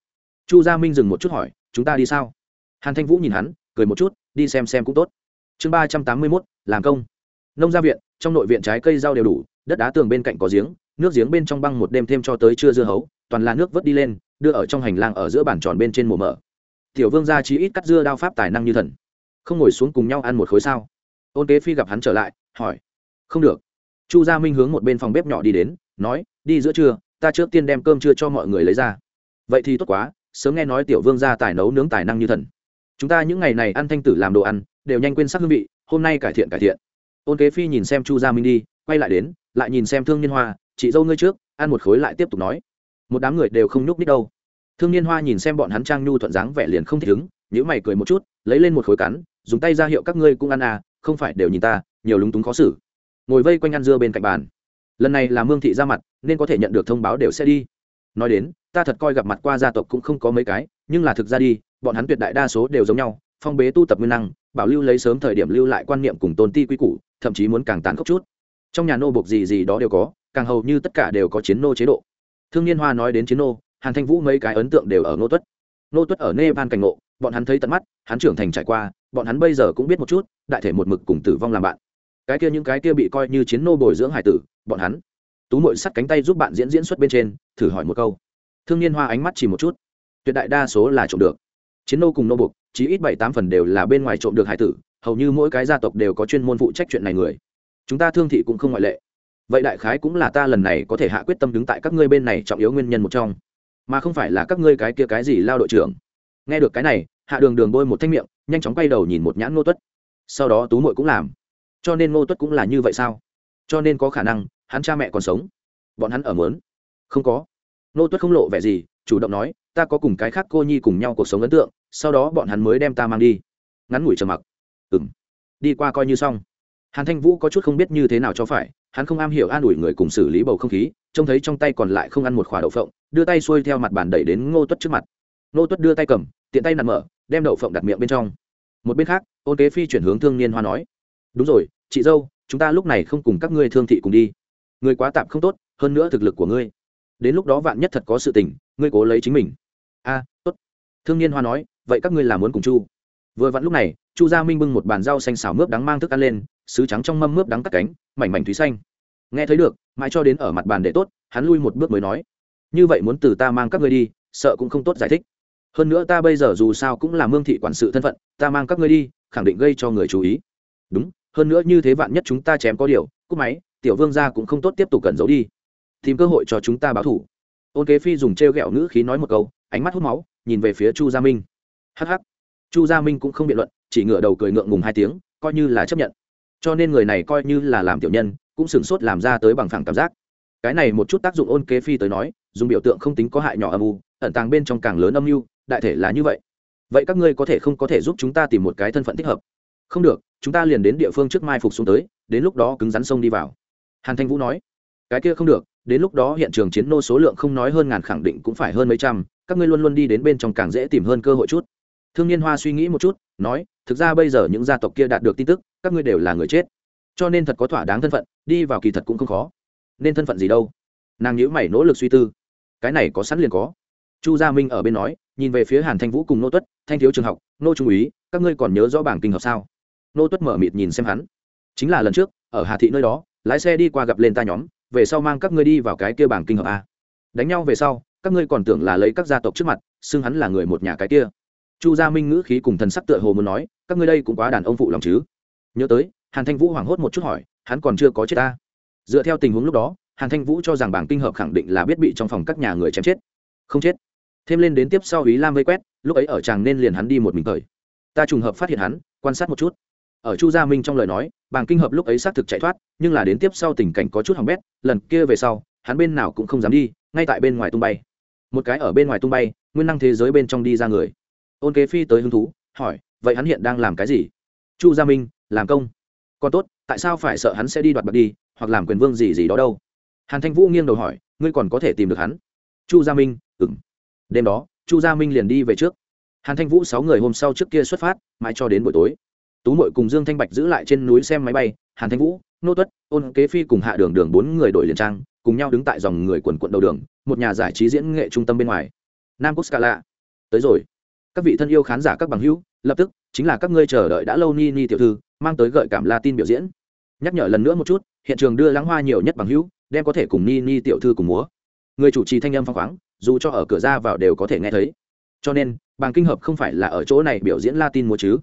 Chu gia minh dừng một chút hỏi, chúng ta đi sao? Hàn thanh vũ nhìn hắn, cười một chút, đi xem xem cũng tốt. Chương ba trăm tám mươi mốt, làm công. Nông gia viện, trong nội viện trái cây rau đều đủ, đất đá tường bên cạnh có giếng, nước giếng bên trong băng một đêm thêm cho tới trưa dưa hấu, toàn là nước vớt đi lên, đưa ở trong hành lang ở giữa bàn tròn bên trên mùa mở tiểu vương gia chí ít cắt dưa đao pháp tài năng như thần. Không ngồi xuống cùng nhau ăn một khối sao? Ôn kế phi gặp hắn trở lại, hỏi, không được. Chu gia minh hướng một bên phòng bếp nhỏ đi đến, nói đi giữa trưa, ta trước tiên đem cơm trưa cho mọi người lấy ra. Vậy thì tốt quá, sớm nghe nói tiểu vương gia tài nấu nướng tài năng như thần. Chúng ta những ngày này ăn thanh tử làm đồ ăn, đều nhanh quên sắc hương vị, hôm nay cải thiện cải thiện. Ôn kế phi nhìn xem chu gia minh đi, quay lại đến, lại nhìn xem thương niên hoa, chị dâu ngươi trước, ăn một khối lại tiếp tục nói. Một đám người đều không nhúc nít đâu. Thương niên hoa nhìn xem bọn hắn trang nhu thuận dáng vẻ liền không thích ứng nhữ mày cười một chút, lấy lên một khối cắn, dùng tay ra hiệu các ngươi cũng ăn à không phải đều nhìn ta, nhiều lúng túng khó xử. Ngồi vây quanh ăn dưa bên cạnh bàn lần này là mương thị ra mặt nên có thể nhận được thông báo đều sẽ đi nói đến ta thật coi gặp mặt qua gia tộc cũng không có mấy cái nhưng là thực ra đi bọn hắn tuyệt đại đa số đều giống nhau phong bế tu tập nguyên năng bảo lưu lấy sớm thời điểm lưu lại quan niệm cùng tôn ti quy củ thậm chí muốn càng tàn khốc chút trong nhà nô buộc gì gì đó đều có càng hầu như tất cả đều có chiến nô chế độ thương niên hoa nói đến chiến nô hàn thanh vũ mấy cái ấn tượng đều ở nô tuất nô tuất ở nepal cảnh ngộ bọn hắn thấy tận mắt hắn trưởng thành trải qua bọn hắn bây giờ cũng biết một chút đại thể một mực cùng tử vong làm bạn cái kia những cái kia bị coi như chiến nô bồi dưỡng hải tử bọn hắn. Tú mội sắt cánh tay giúp bạn diễn diễn xuất bên trên, thử hỏi một câu. Thương niên hoa ánh mắt chỉ một chút. Tuyệt đại đa số là trộm được. Chiến nô cùng nô buộc chỉ ít bảy tám phần đều là bên ngoài trộm được hải tử, hầu như mỗi cái gia tộc đều có chuyên môn phụ trách chuyện này người. Chúng ta thương thị cũng không ngoại lệ. Vậy đại khái cũng là ta lần này có thể hạ quyết tâm đứng tại các ngươi bên này trọng yếu nguyên nhân một trong. Mà không phải là các ngươi cái kia cái gì lao đội trưởng. Nghe được cái này, hạ đường đường bôi một thanh miệng, nhanh chóng quay đầu nhìn một nhãn ngô tuất. Sau đó tú mội cũng làm. Cho nên ngô tuất cũng là như vậy sao? Cho nên có khả năng hắn cha mẹ còn sống. Bọn hắn ở mớn không có. Ngô tuất không lộ vẻ gì, chủ động nói, ta có cùng cái khác cô nhi cùng nhau cuộc sống ấn tượng, sau đó bọn hắn mới đem ta mang đi. Ngắn ngủi trầm mặc. Ừng đi qua coi như xong. Hàn thanh vũ có chút không biết như thế nào cho phải, hắn không am hiểu an ủi người cùng xử lý bầu không khí, trông thấy trong tay còn lại không ăn một khỏa đậu phộng, đưa tay xuôi theo mặt bàn đẩy đến ngô tuất trước mặt. Ngô tuất đưa tay cầm, tiện tay nặn mở, đem đậu phộng đặt miệng bên trong. Một bên khác, ôn kế phi chuyển hướng thương niên hoa nói, đúng rồi, chị dâu chúng ta lúc này không cùng các ngươi thương thị cùng đi. Người quá tạm không tốt, hơn nữa thực lực của ngươi. Đến lúc đó vạn nhất thật có sự tình, ngươi cố lấy chính mình. A, tốt. Thương niên hoa nói, vậy các ngươi là muốn cùng chu? Vừa vặn lúc này, chu gia minh bưng một bàn rau xanh xào mướp đắng mang thức ăn lên, sứ trắng trong mâm mướp đắng cắt cánh, mảnh mảnh thúy xanh. Nghe thấy được, mãi cho đến ở mặt bàn để tốt, hắn lui một bước mới nói, như vậy muốn từ ta mang các ngươi đi, sợ cũng không tốt giải thích. Hơn nữa ta bây giờ dù sao cũng là mương thị quản sự thân phận, ta mang các ngươi đi, khẳng định gây cho người chú ý. Đúng hơn nữa như thế vạn nhất chúng ta chém có điều, cúp máy, tiểu vương gia cũng không tốt tiếp tục cẩn giấu đi. Tìm cơ hội cho chúng ta báo thủ. Ôn kế phi dùng t r e o g ẹ o ngữ khí nói một câu, ánh mắt hút máu, nhìn về phía chu gia minh. Hh chu gia minh cũng không biện luận, chỉ ngửa đầu cười ngượng ngùng hai tiếng, coi như là chấp nhận. Cho nên người này coi như là làm tiểu nhân, cũng sửng sốt làm ra tới bằng phẳng cảm giác. Cái này một chút tác dụng ôn kế phi tới nói, dùng biểu tượng không tính có hại nhỏ âm u, ẩn tàng bên trong càng lớn âm mưu, đại thể là như vậy. Vậy các ngươi có thể không có thể giúp chúng ta tìm một cái thân phận thích hợp? Không được chúng ta liền đến địa phương trước mai phục xuống tới, đến lúc đó cứng rắn sông đi vào. Hàn thanh vũ nói. Cái kia không được, đến lúc đó hiện trường chiến nô số lượng không nói hơn ngàn khẳng định cũng phải hơn mấy trăm, các ngươi luôn luôn đi đến bên trong càng dễ tìm hơn cơ hội chút. Thương niên hoa suy nghĩ một chút, nói, thực ra bây giờ những gia tộc kia đạt được tin tức, các ngươi đều là người chết. Cho nên thật có thỏa đáng thân phận, đi vào kỳ thật cũng không khó. Nên thân phận gì đâu? Nàng nhữ mày nỗ lực suy tư. Cái này có sẵn liền có. Chu gia minh ở bên nói, nhìn về phía hàn thanh vũ cùng nô tuất, thanh thiếu trường học, nô trung úy, các ngươi còn nhớ rõ bảng kinh học sao? Nô tuất mở mịt nhìn xem hắn. Chính là lần trước, ở hà thị nơi đó, lái xe đi qua gặp lên ta nhóm, về sau mang các ngươi đi vào cái kia bảng kinh hợp a. Đánh nhau về sau, các ngươi còn tưởng là lấy các gia tộc trước mặt, xưng hắn là người một nhà cái kia. Chu gia minh ngữ khí cùng thần sắc tựa hồ muốn nói, các ngươi đây cũng quá đàn ông phụ lòng chứ. Nhớ tới, hàn thanh vũ hoảng hốt một chút hỏi, hắn còn chưa có chết ta. Dựa theo tình huống lúc đó, hàn thanh vũ cho rằng bảng kinh hợp khẳng định là biết bị trong phòng các nhà người chém chết. Không chết. Thêm lên đến tiếp sau ý lam vây quét, lúc ấy ở chàng nên liền hắn đi một mình thời. Ta trùng hợp phát hiện hắn, quan sát một chút ở chu gia minh trong lời nói, bàng kinh hợp lúc ấy xác thực chạy thoát, nhưng là đến tiếp sau tình cảnh có chút hỏng bét, lần kia về sau, hắn bên nào cũng không dám đi, ngay tại bên ngoài tung bay. Một cái ở bên ngoài tung bay, nguyên năng thế giới bên trong đi ra người. Ôn kế phi tới hứng thú, hỏi, vậy hắn hiện đang làm cái gì? Chu gia minh, làm công. Còn tốt, tại sao phải sợ hắn sẽ đi đoạt bạc đi, hoặc làm quyền vương gì gì đó đâu? Hàn thanh vũ nghiêng đầu hỏi, ngươi còn có thể tìm được hắn? Chu gia minh ừng đêm đó, chu gia minh liền đi về trước. Hàn thanh vũ sáu người hôm sau trước kia xuất phát, mãi cho đến buổi tối tú mội cùng dương thanh bạch giữ lại trên núi xem máy bay, hàn thanh vũ, nô tuất, ôn kế phi cùng hạ đường đường bốn người đổi liền trang, cùng nhau đứng tại dòng người quần quận đầu đường, một nhà giải trí diễn nghệ trung tâm bên ngoài. Nam quốc scala. Tới rồi. Các vị thân yêu khán giả các bằng hữu, lập tức, chính là các ngươi chờ đợi đã lâu ni ni tiểu thư, mang tới gợi cảm latin biểu diễn. Nhắc nhở lần nữa một chút, hiện trường đưa lãng hoa nhiều nhất bằng hữu, đem có thể cùng ni ni tiểu thư cùng múa. Người chủ trì thanh âm phong khoáng, dù cho ở cửa ra vào đều có thể nghe thấy. Cho nên bằng kinh hợp không phải là ở chỗ này biểu diễn latin múa chứ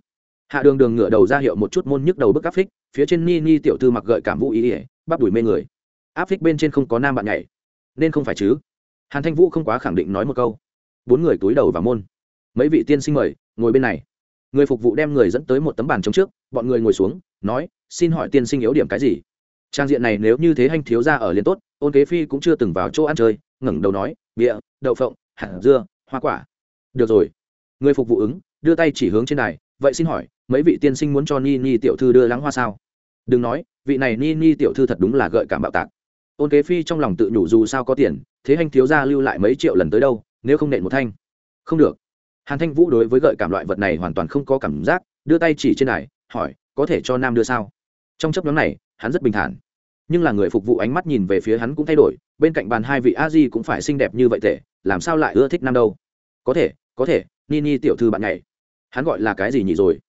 hạ đường đường ngửa đầu ra hiệu một chút môn nhức đầu bức áp phích, phía trên ni ni tiểu thư mặc gợi cảm vũ ý ỉa bắp đùi mê người. Áp phích bên trên không có nam bạn nhảy, nên không phải chứ? Hàn thanh vũ không quá khẳng định nói một câu. Bốn người túi đầu vào môn. Mấy vị tiên sinh mời, ngồi bên này. Người phục vụ đem người dẫn tới một tấm bàn trống trước, bọn người ngồi xuống, nói, xin hỏi tiên sinh yếu điểm cái gì? Trang diện này nếu như thế hành thiếu ra ở liền tốt, ôn kế phi cũng chưa từng vào chỗ ăn chơi, ngẩng đầu nói, bịa, đậu phộng, hạt dưa, hoa quả. Được rồi. Người phục vụ ứng, đưa tay chỉ hướng trên này vậy xin hỏi mấy vị tiên sinh muốn cho ni ni tiểu thư đưa lắng hoa sao? Đừng nói, vị này ni ni tiểu thư thật đúng là gợi cảm bạo tạc. Ôn kế phi trong lòng tự nhủ dù sao có tiền, thế anh thiếu gia lưu lại mấy triệu lần tới đâu, nếu không nện một thanh. Không được. Hàn thanh vũ đối với gợi cảm loại vật này hoàn toàn không có cảm giác, đưa tay chỉ trên này, hỏi, có thể cho nam đưa sao? Trong chấp nhóm này, hắn rất bình thản. Nhưng là người phục vụ ánh mắt nhìn về phía hắn cũng thay đổi, bên cạnh bàn hai vị a di cũng phải xinh đẹp như vậy tệ, làm sao lại ưa thích nam đâu? Có thể có thể, ni ni tiểu thư bạn nhảy. Hắn gọi là cái gì nhỉ rồi?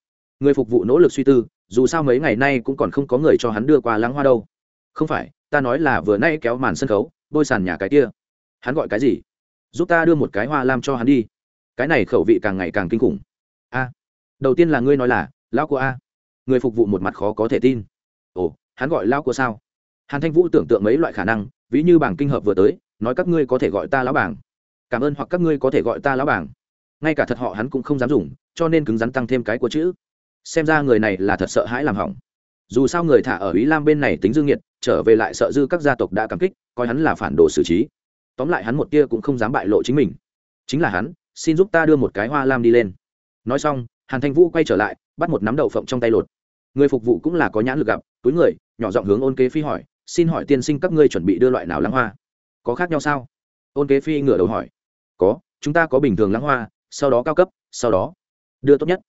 Người phục vụ nỗ lực suy tư, dù sao mấy ngày nay cũng còn không có người cho hắn đưa qua lắng hoa đâu. Không phải, ta nói là vừa nay kéo màn sân khấu, bôi sàn nhà cái kia. Hắn gọi cái gì? Giúp ta đưa một cái hoa lam cho hắn đi. Cái này khẩu vị càng ngày càng kinh khủng. A. Đầu tiên là ngươi nói là, lão của a. Người phục vụ một mặt khó có thể tin. Ồ, hắn gọi lão của sao? Hàn thanh vũ tưởng tượng mấy loại khả năng, ví như bảng kinh hợp vừa tới, nói các ngươi có thể gọi ta lão bảng. Cảm ơn hoặc các ngươi có thể gọi ta lão bảng. Ngay cả thật họ hắn cũng không dám dùng, cho nên cứng rắn tăng thêm cái của chữ xem ra người này là thật sợ hãi làm hỏng. Dù sao người thả ở ý lam bên này tính dương nhiệt trở về lại sợ dư các gia tộc đã cảm kích, coi hắn là phản đồ xử trí. Tóm lại hắn một tia cũng không dám bại lộ chính mình. Chính là hắn, xin giúp ta đưa một cái hoa lam đi lên. Nói xong, hàn thanh vũ quay trở lại, bắt một nắm đậu phộng trong tay lột. Người phục vụ cũng là có nhãn lực gặp, túi người, nhỏ giọng hướng ôn kế phi hỏi, xin hỏi tiên sinh các ngươi chuẩn bị đưa loại nào lãng hoa? Có khác nhau sao? Ôn kế phi ngửa đầu hỏi, có, chúng ta có bình thường lãng hoa, sau đó cao cấp, sau đó đưa tốt nhất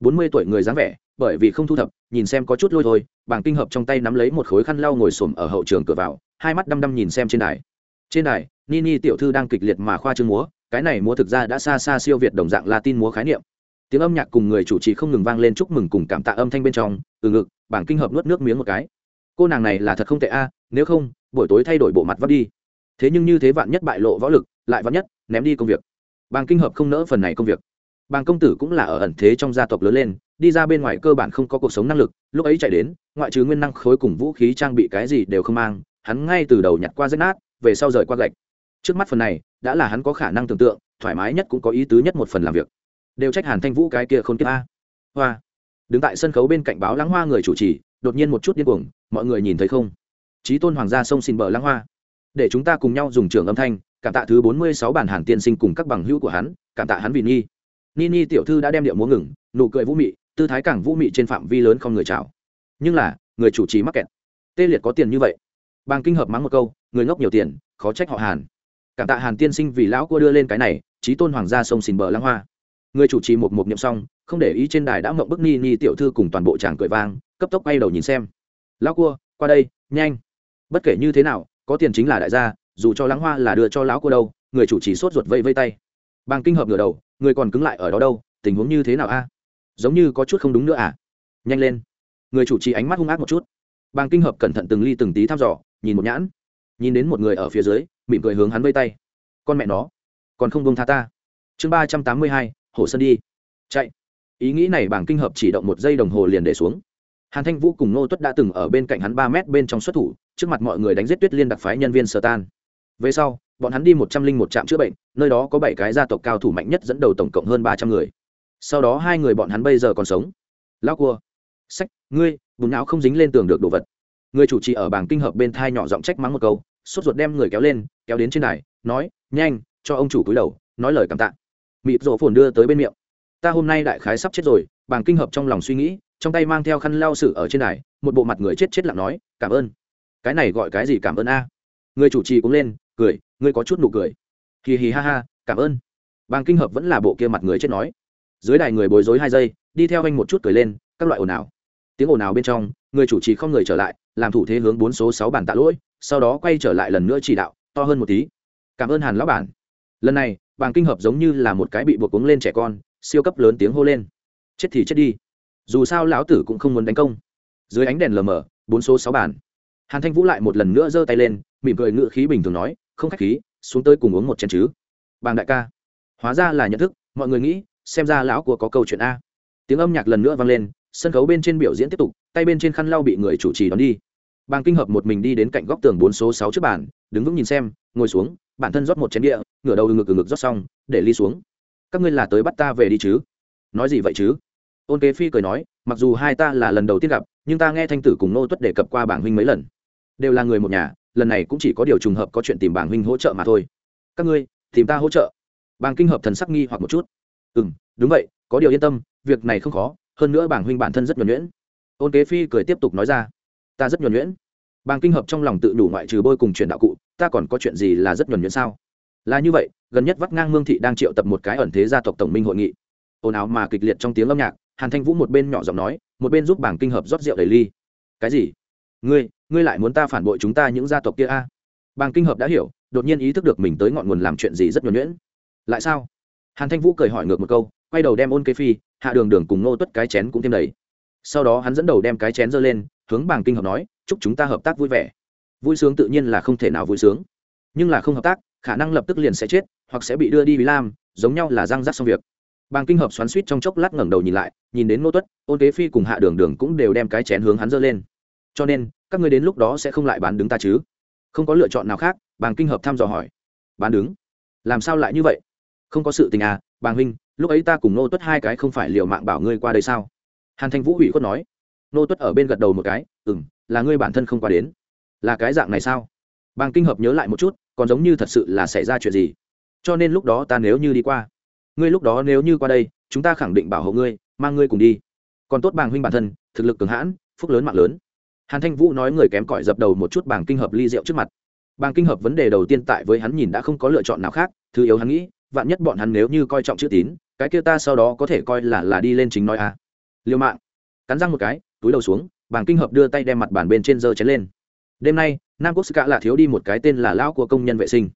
bốn mươi tuổi người dáng vẻ, bởi vì không thu thập, nhìn xem có chút lôi thôi, bảng kinh hợp trong tay nắm lấy một khối khăn lau ngồi xổm ở hậu trường cửa vào, hai mắt đăm đăm nhìn xem trên đài. Trên đài, nini tiểu thư đang kịch liệt mà khoa trương múa, cái này múa thực ra đã xa xa siêu việt đồng dạng latin múa khái niệm. Tiếng âm nhạc cùng người chủ trì không ngừng vang lên chúc mừng cùng cảm tạ âm thanh bên trong, từ ngực, bảng kinh hợp nuốt nước miếng một cái. Cô nàng này là thật không tệ a, nếu không, buổi tối thay đổi bộ mặt vắt đi. Thế nhưng như thế vạn nhất bại lộ võ lực, lại vạn nhất ném đi công việc. Bàng kinh hợp không nỡ phần này công việc bàng công tử cũng là ở ẩn thế trong gia tộc lớn lên, đi ra bên ngoài cơ bản không có cuộc sống năng lực, lúc ấy chạy đến, ngoại trừ nguyên năng khối cùng vũ khí trang bị cái gì đều không mang, hắn ngay từ đầu nhặt qua rách nát, về sau rời qua gạch. Trước mắt phần này, đã là hắn có khả năng tưởng tượng, thoải mái nhất cũng có ý tứ nhất một phần làm việc. Đều trách hàn thanh vũ cái kia không tiếp a. Hoa. Đứng tại sân khấu bên cạnh báo lãng hoa người chủ trì, đột nhiên một chút điên cuồng, mọi người nhìn thấy không? Trí tôn hoàng gia sông xin bờ lãng hoa. Để chúng ta cùng nhau dùng trường âm thanh, cảm tạ thứ bốn mươi sáu bản hàn tiên sinh cùng các bằng hữu của hắn, cảm tạ hắn vì nghi. Nini tiểu thư đã đem điệu múa ngừng, nụ cười vũ mị, tư thái càng vũ mị trên phạm vi lớn không người chào. Nhưng là, người chủ trì mắc kẹt. Tê liệt có tiền như vậy. Bàng kinh hợp mắng một câu, người ngốc nhiều tiền, khó trách họ Hàn. Cảm tạ Hàn tiên sinh vì lão cua đưa lên cái này, chí tôn hoàng gia sông xìn bờ lăng hoa. Người chủ trì một một niệm xong, không để ý trên đài đã mộng bức Nini tiểu thư cùng toàn bộ chàng cười vang, cấp tốc bay đầu nhìn xem. Lão cua, qua đây, nhanh. Bất kể như thế nào, có tiền chính là đại gia, dù cho lăng hoa là đưa cho lão cua đâu, người chủ trì sốt ruột vây vây tay. Bàng kinh hợp ngửa đầu, người còn cứng lại ở đó đâu tình huống như thế nào a? Giống như có chút không đúng nữa à? Nhanh lên. Người chủ trì ánh mắt hung ác một chút. Bàng kinh hợp cẩn thận từng ly từng tí thăm dò nhìn một nhãn. Nhìn đến một người ở phía dưới mỉm cười hướng hắn vây tay. Con mẹ nó còn không bông tha ta. Chương ba trăm tám mươi hai hồ sơn đi. Chạy. Ý nghĩ này bảng kinh hợp chỉ động một giây đồng hồ liền để xuống. Hàn thanh vũ cùng nô tuất đã từng ở bên cạnh hắn ba mét bên trong xuất thủ trước mặt mọi người đánh giết tuyết liên đặc phái nhân viên sơ tan. Về sau bọn hắn đi một trăm linh một trạm chữa bệnh, nơi đó có bảy cái gia tộc cao thủ mạnh nhất dẫn đầu tổng cộng hơn ba trăm người. Sau đó hai người bọn hắn bây giờ còn sống. Lao cua, sách, ngươi, bùn não không dính lên tường được đồ vật. Người chủ trì ở bảng kinh hợp bên thai nhỏ giọng trách mắng một câu, sốt ruột đem người kéo lên, kéo đến trên đài, nói, nhanh, cho ông chủ cúi đầu, nói lời cảm tạ. Mịp rổ phồn đưa tới bên miệng. Ta hôm nay đại khái sắp chết rồi, bảng kinh hợp trong lòng suy nghĩ, trong tay mang theo khăn lao sử ở trên đài, một bộ mặt người chết chết lặng nói, cảm ơn. Cái này gọi cái gì cảm ơn a? Người chủ trì cũng lên, cười ngươi có chút nụ cười. Hì hì ha ha, cảm ơn. Bàng kinh hợp vẫn là bộ kia mặt người chết nói. Dưới đài người bối rối hai giây, đi theo anh một chút cười lên, các loại ồn ào. Tiếng ồn ào bên trong, người chủ trì không người trở lại, làm thủ thế hướng bốn số sáu bản tạ lỗi, sau đó quay trở lại lần nữa chỉ đạo, to hơn một tí. Cảm ơn hàn lão bản. Lần này, bàng kinh hợp giống như là một cái bị buộc cuống lên trẻ con, siêu cấp lớn tiếng hô lên. Chết thì chết đi. Dù sao lão tử cũng không muốn đánh công. Dưới ánh đèn lờ mờ, bốn số sáu bản. Hàn thanh vũ lại một lần nữa giơ tay lên, mỉm cười ngự khí bình thường nói không khách khí, xuống tới cùng uống một chén chứ. Bàng đại ca. Hóa ra là nhận thức, mọi người nghĩ, xem ra lão của có câu chuyện a. Tiếng âm nhạc lần nữa vang lên, sân khấu bên trên biểu diễn tiếp tục, tay bên trên khăn lau bị người chủ trì đón đi. Bàng kinh hợp một mình đi đến cạnh góc tường bốn số sáu trước bàn, đứng vững nhìn xem, ngồi xuống, bản thân rót một chén địa, ngửa đầu ngực ngực rót xong, để ly xuống. Các ngươi là tới bắt ta về đi chứ? Nói gì vậy chứ? Ôn kế phi cười nói, mặc dù hai ta là lần đầu tiên gặp, nhưng ta nghe thanh tử cùng nô tuất đề cập qua bảng huynh mấy lần. Đều là người một nhà lần này cũng chỉ có điều trùng hợp có chuyện tìm bảng huynh hỗ trợ mà thôi. Các ngươi, tìm ta hỗ trợ. Bàng kinh hợp thần sắc nghi hoặc một chút. Ừ m đúng vậy, có điều yên tâm, việc này không khó, hơn nữa bảng huynh bản thân rất nhuẩn nhuyễn. Ôn kế phi cười tiếp tục nói ra. Ta rất nhuẩn nhuyễn. Bàng kinh hợp trong lòng tự đủ ngoại trừ bôi cùng truyền đạo cụ, ta còn có chuyện gì là rất nhuẩn nhuyễn sao? Là như vậy, gần nhất vắt ngang mương thị đang triệu tập một cái ẩn thế gia tộc tổng minh hội nghị. Ồn ào mà kịch liệt trong tiếng âm nhạc, hàn thanh vũ một bên nhỏ giọng nói, một bên giúp bảng kinh hợp rót rượu đầy ly. Cái gì? Ngươi ngươi lại muốn ta phản bội chúng ta những gia tộc kia a? À? bàng kinh hợp đã hiểu, đột nhiên ý thức được mình tới ngọn nguồn làm chuyện gì rất nhuẩn nhuyễn. Lại sao? Hàn thanh vũ cười hỏi ngược một câu, quay đầu đem ôn kế phi, hạ đường đường cùng nô tuất cái chén cũng thêm đầy. Sau đó hắn dẫn đầu đem cái chén giơ lên, hướng bàng kinh hợp nói, chúc chúng ta hợp tác vui vẻ. Vui sướng tự nhiên là không thể nào vui sướng. Nhưng là không hợp tác, khả năng lập tức liền sẽ chết, hoặc sẽ bị đưa đi bí lam, giống nhau là răng rắc xong việc. Bàng kinh hợp xoắn suýt trong chốc lát ngẩng đầu nhìn lại, nhìn đến nô tuất, ôn kế phi cùng hạ đường đường cũng đều đem cái chén hướng hắn giơ lên cho nên, các ngươi đến lúc đó sẽ không lại bán đứng ta chứ? Không có lựa chọn nào khác, bàng kinh hợp thăm dò hỏi. Bán đứng? Làm sao lại như vậy? Không có sự tình à bàng huynh, lúc ấy ta cùng nô tuất hai cái không phải liều mạng bảo ngươi qua đây sao? Hàn thanh vũ hủy khuất nói. Nô tuất ở bên gật đầu một cái. Ừ m là ngươi bản thân không qua đến. Là cái dạng này sao? Bàng kinh hợp nhớ lại một chút, còn giống như thật sự là xảy ra chuyện gì? Cho nên lúc đó ta nếu như đi qua, ngươi lúc đó nếu như qua đây, chúng ta khẳng định bảo hộ ngươi, mang ngươi cùng đi. Còn tốt bàng huynh bản thân, thực lực cường hãn, phúc lớn mạng lớn hàn thanh vũ nói người kém cỏi dập đầu một chút bảng kinh hợp ly rượu trước mặt. Bảng kinh hợp vấn đề đầu tiên tại với hắn nhìn đã không có lựa chọn nào khác, thứ yếu hắn nghĩ, vạn nhất bọn hắn nếu như coi trọng chữ tín, cái kia ta sau đó có thể coi là là đi lên chính nói à. liêu mạng. Cắn răng một cái, túi đầu xuống, bảng kinh hợp đưa tay đem mặt bàn bên trên giơ chén lên. Đêm nay, nam quốc ska là thiếu đi một cái tên là lão của công nhân vệ sinh.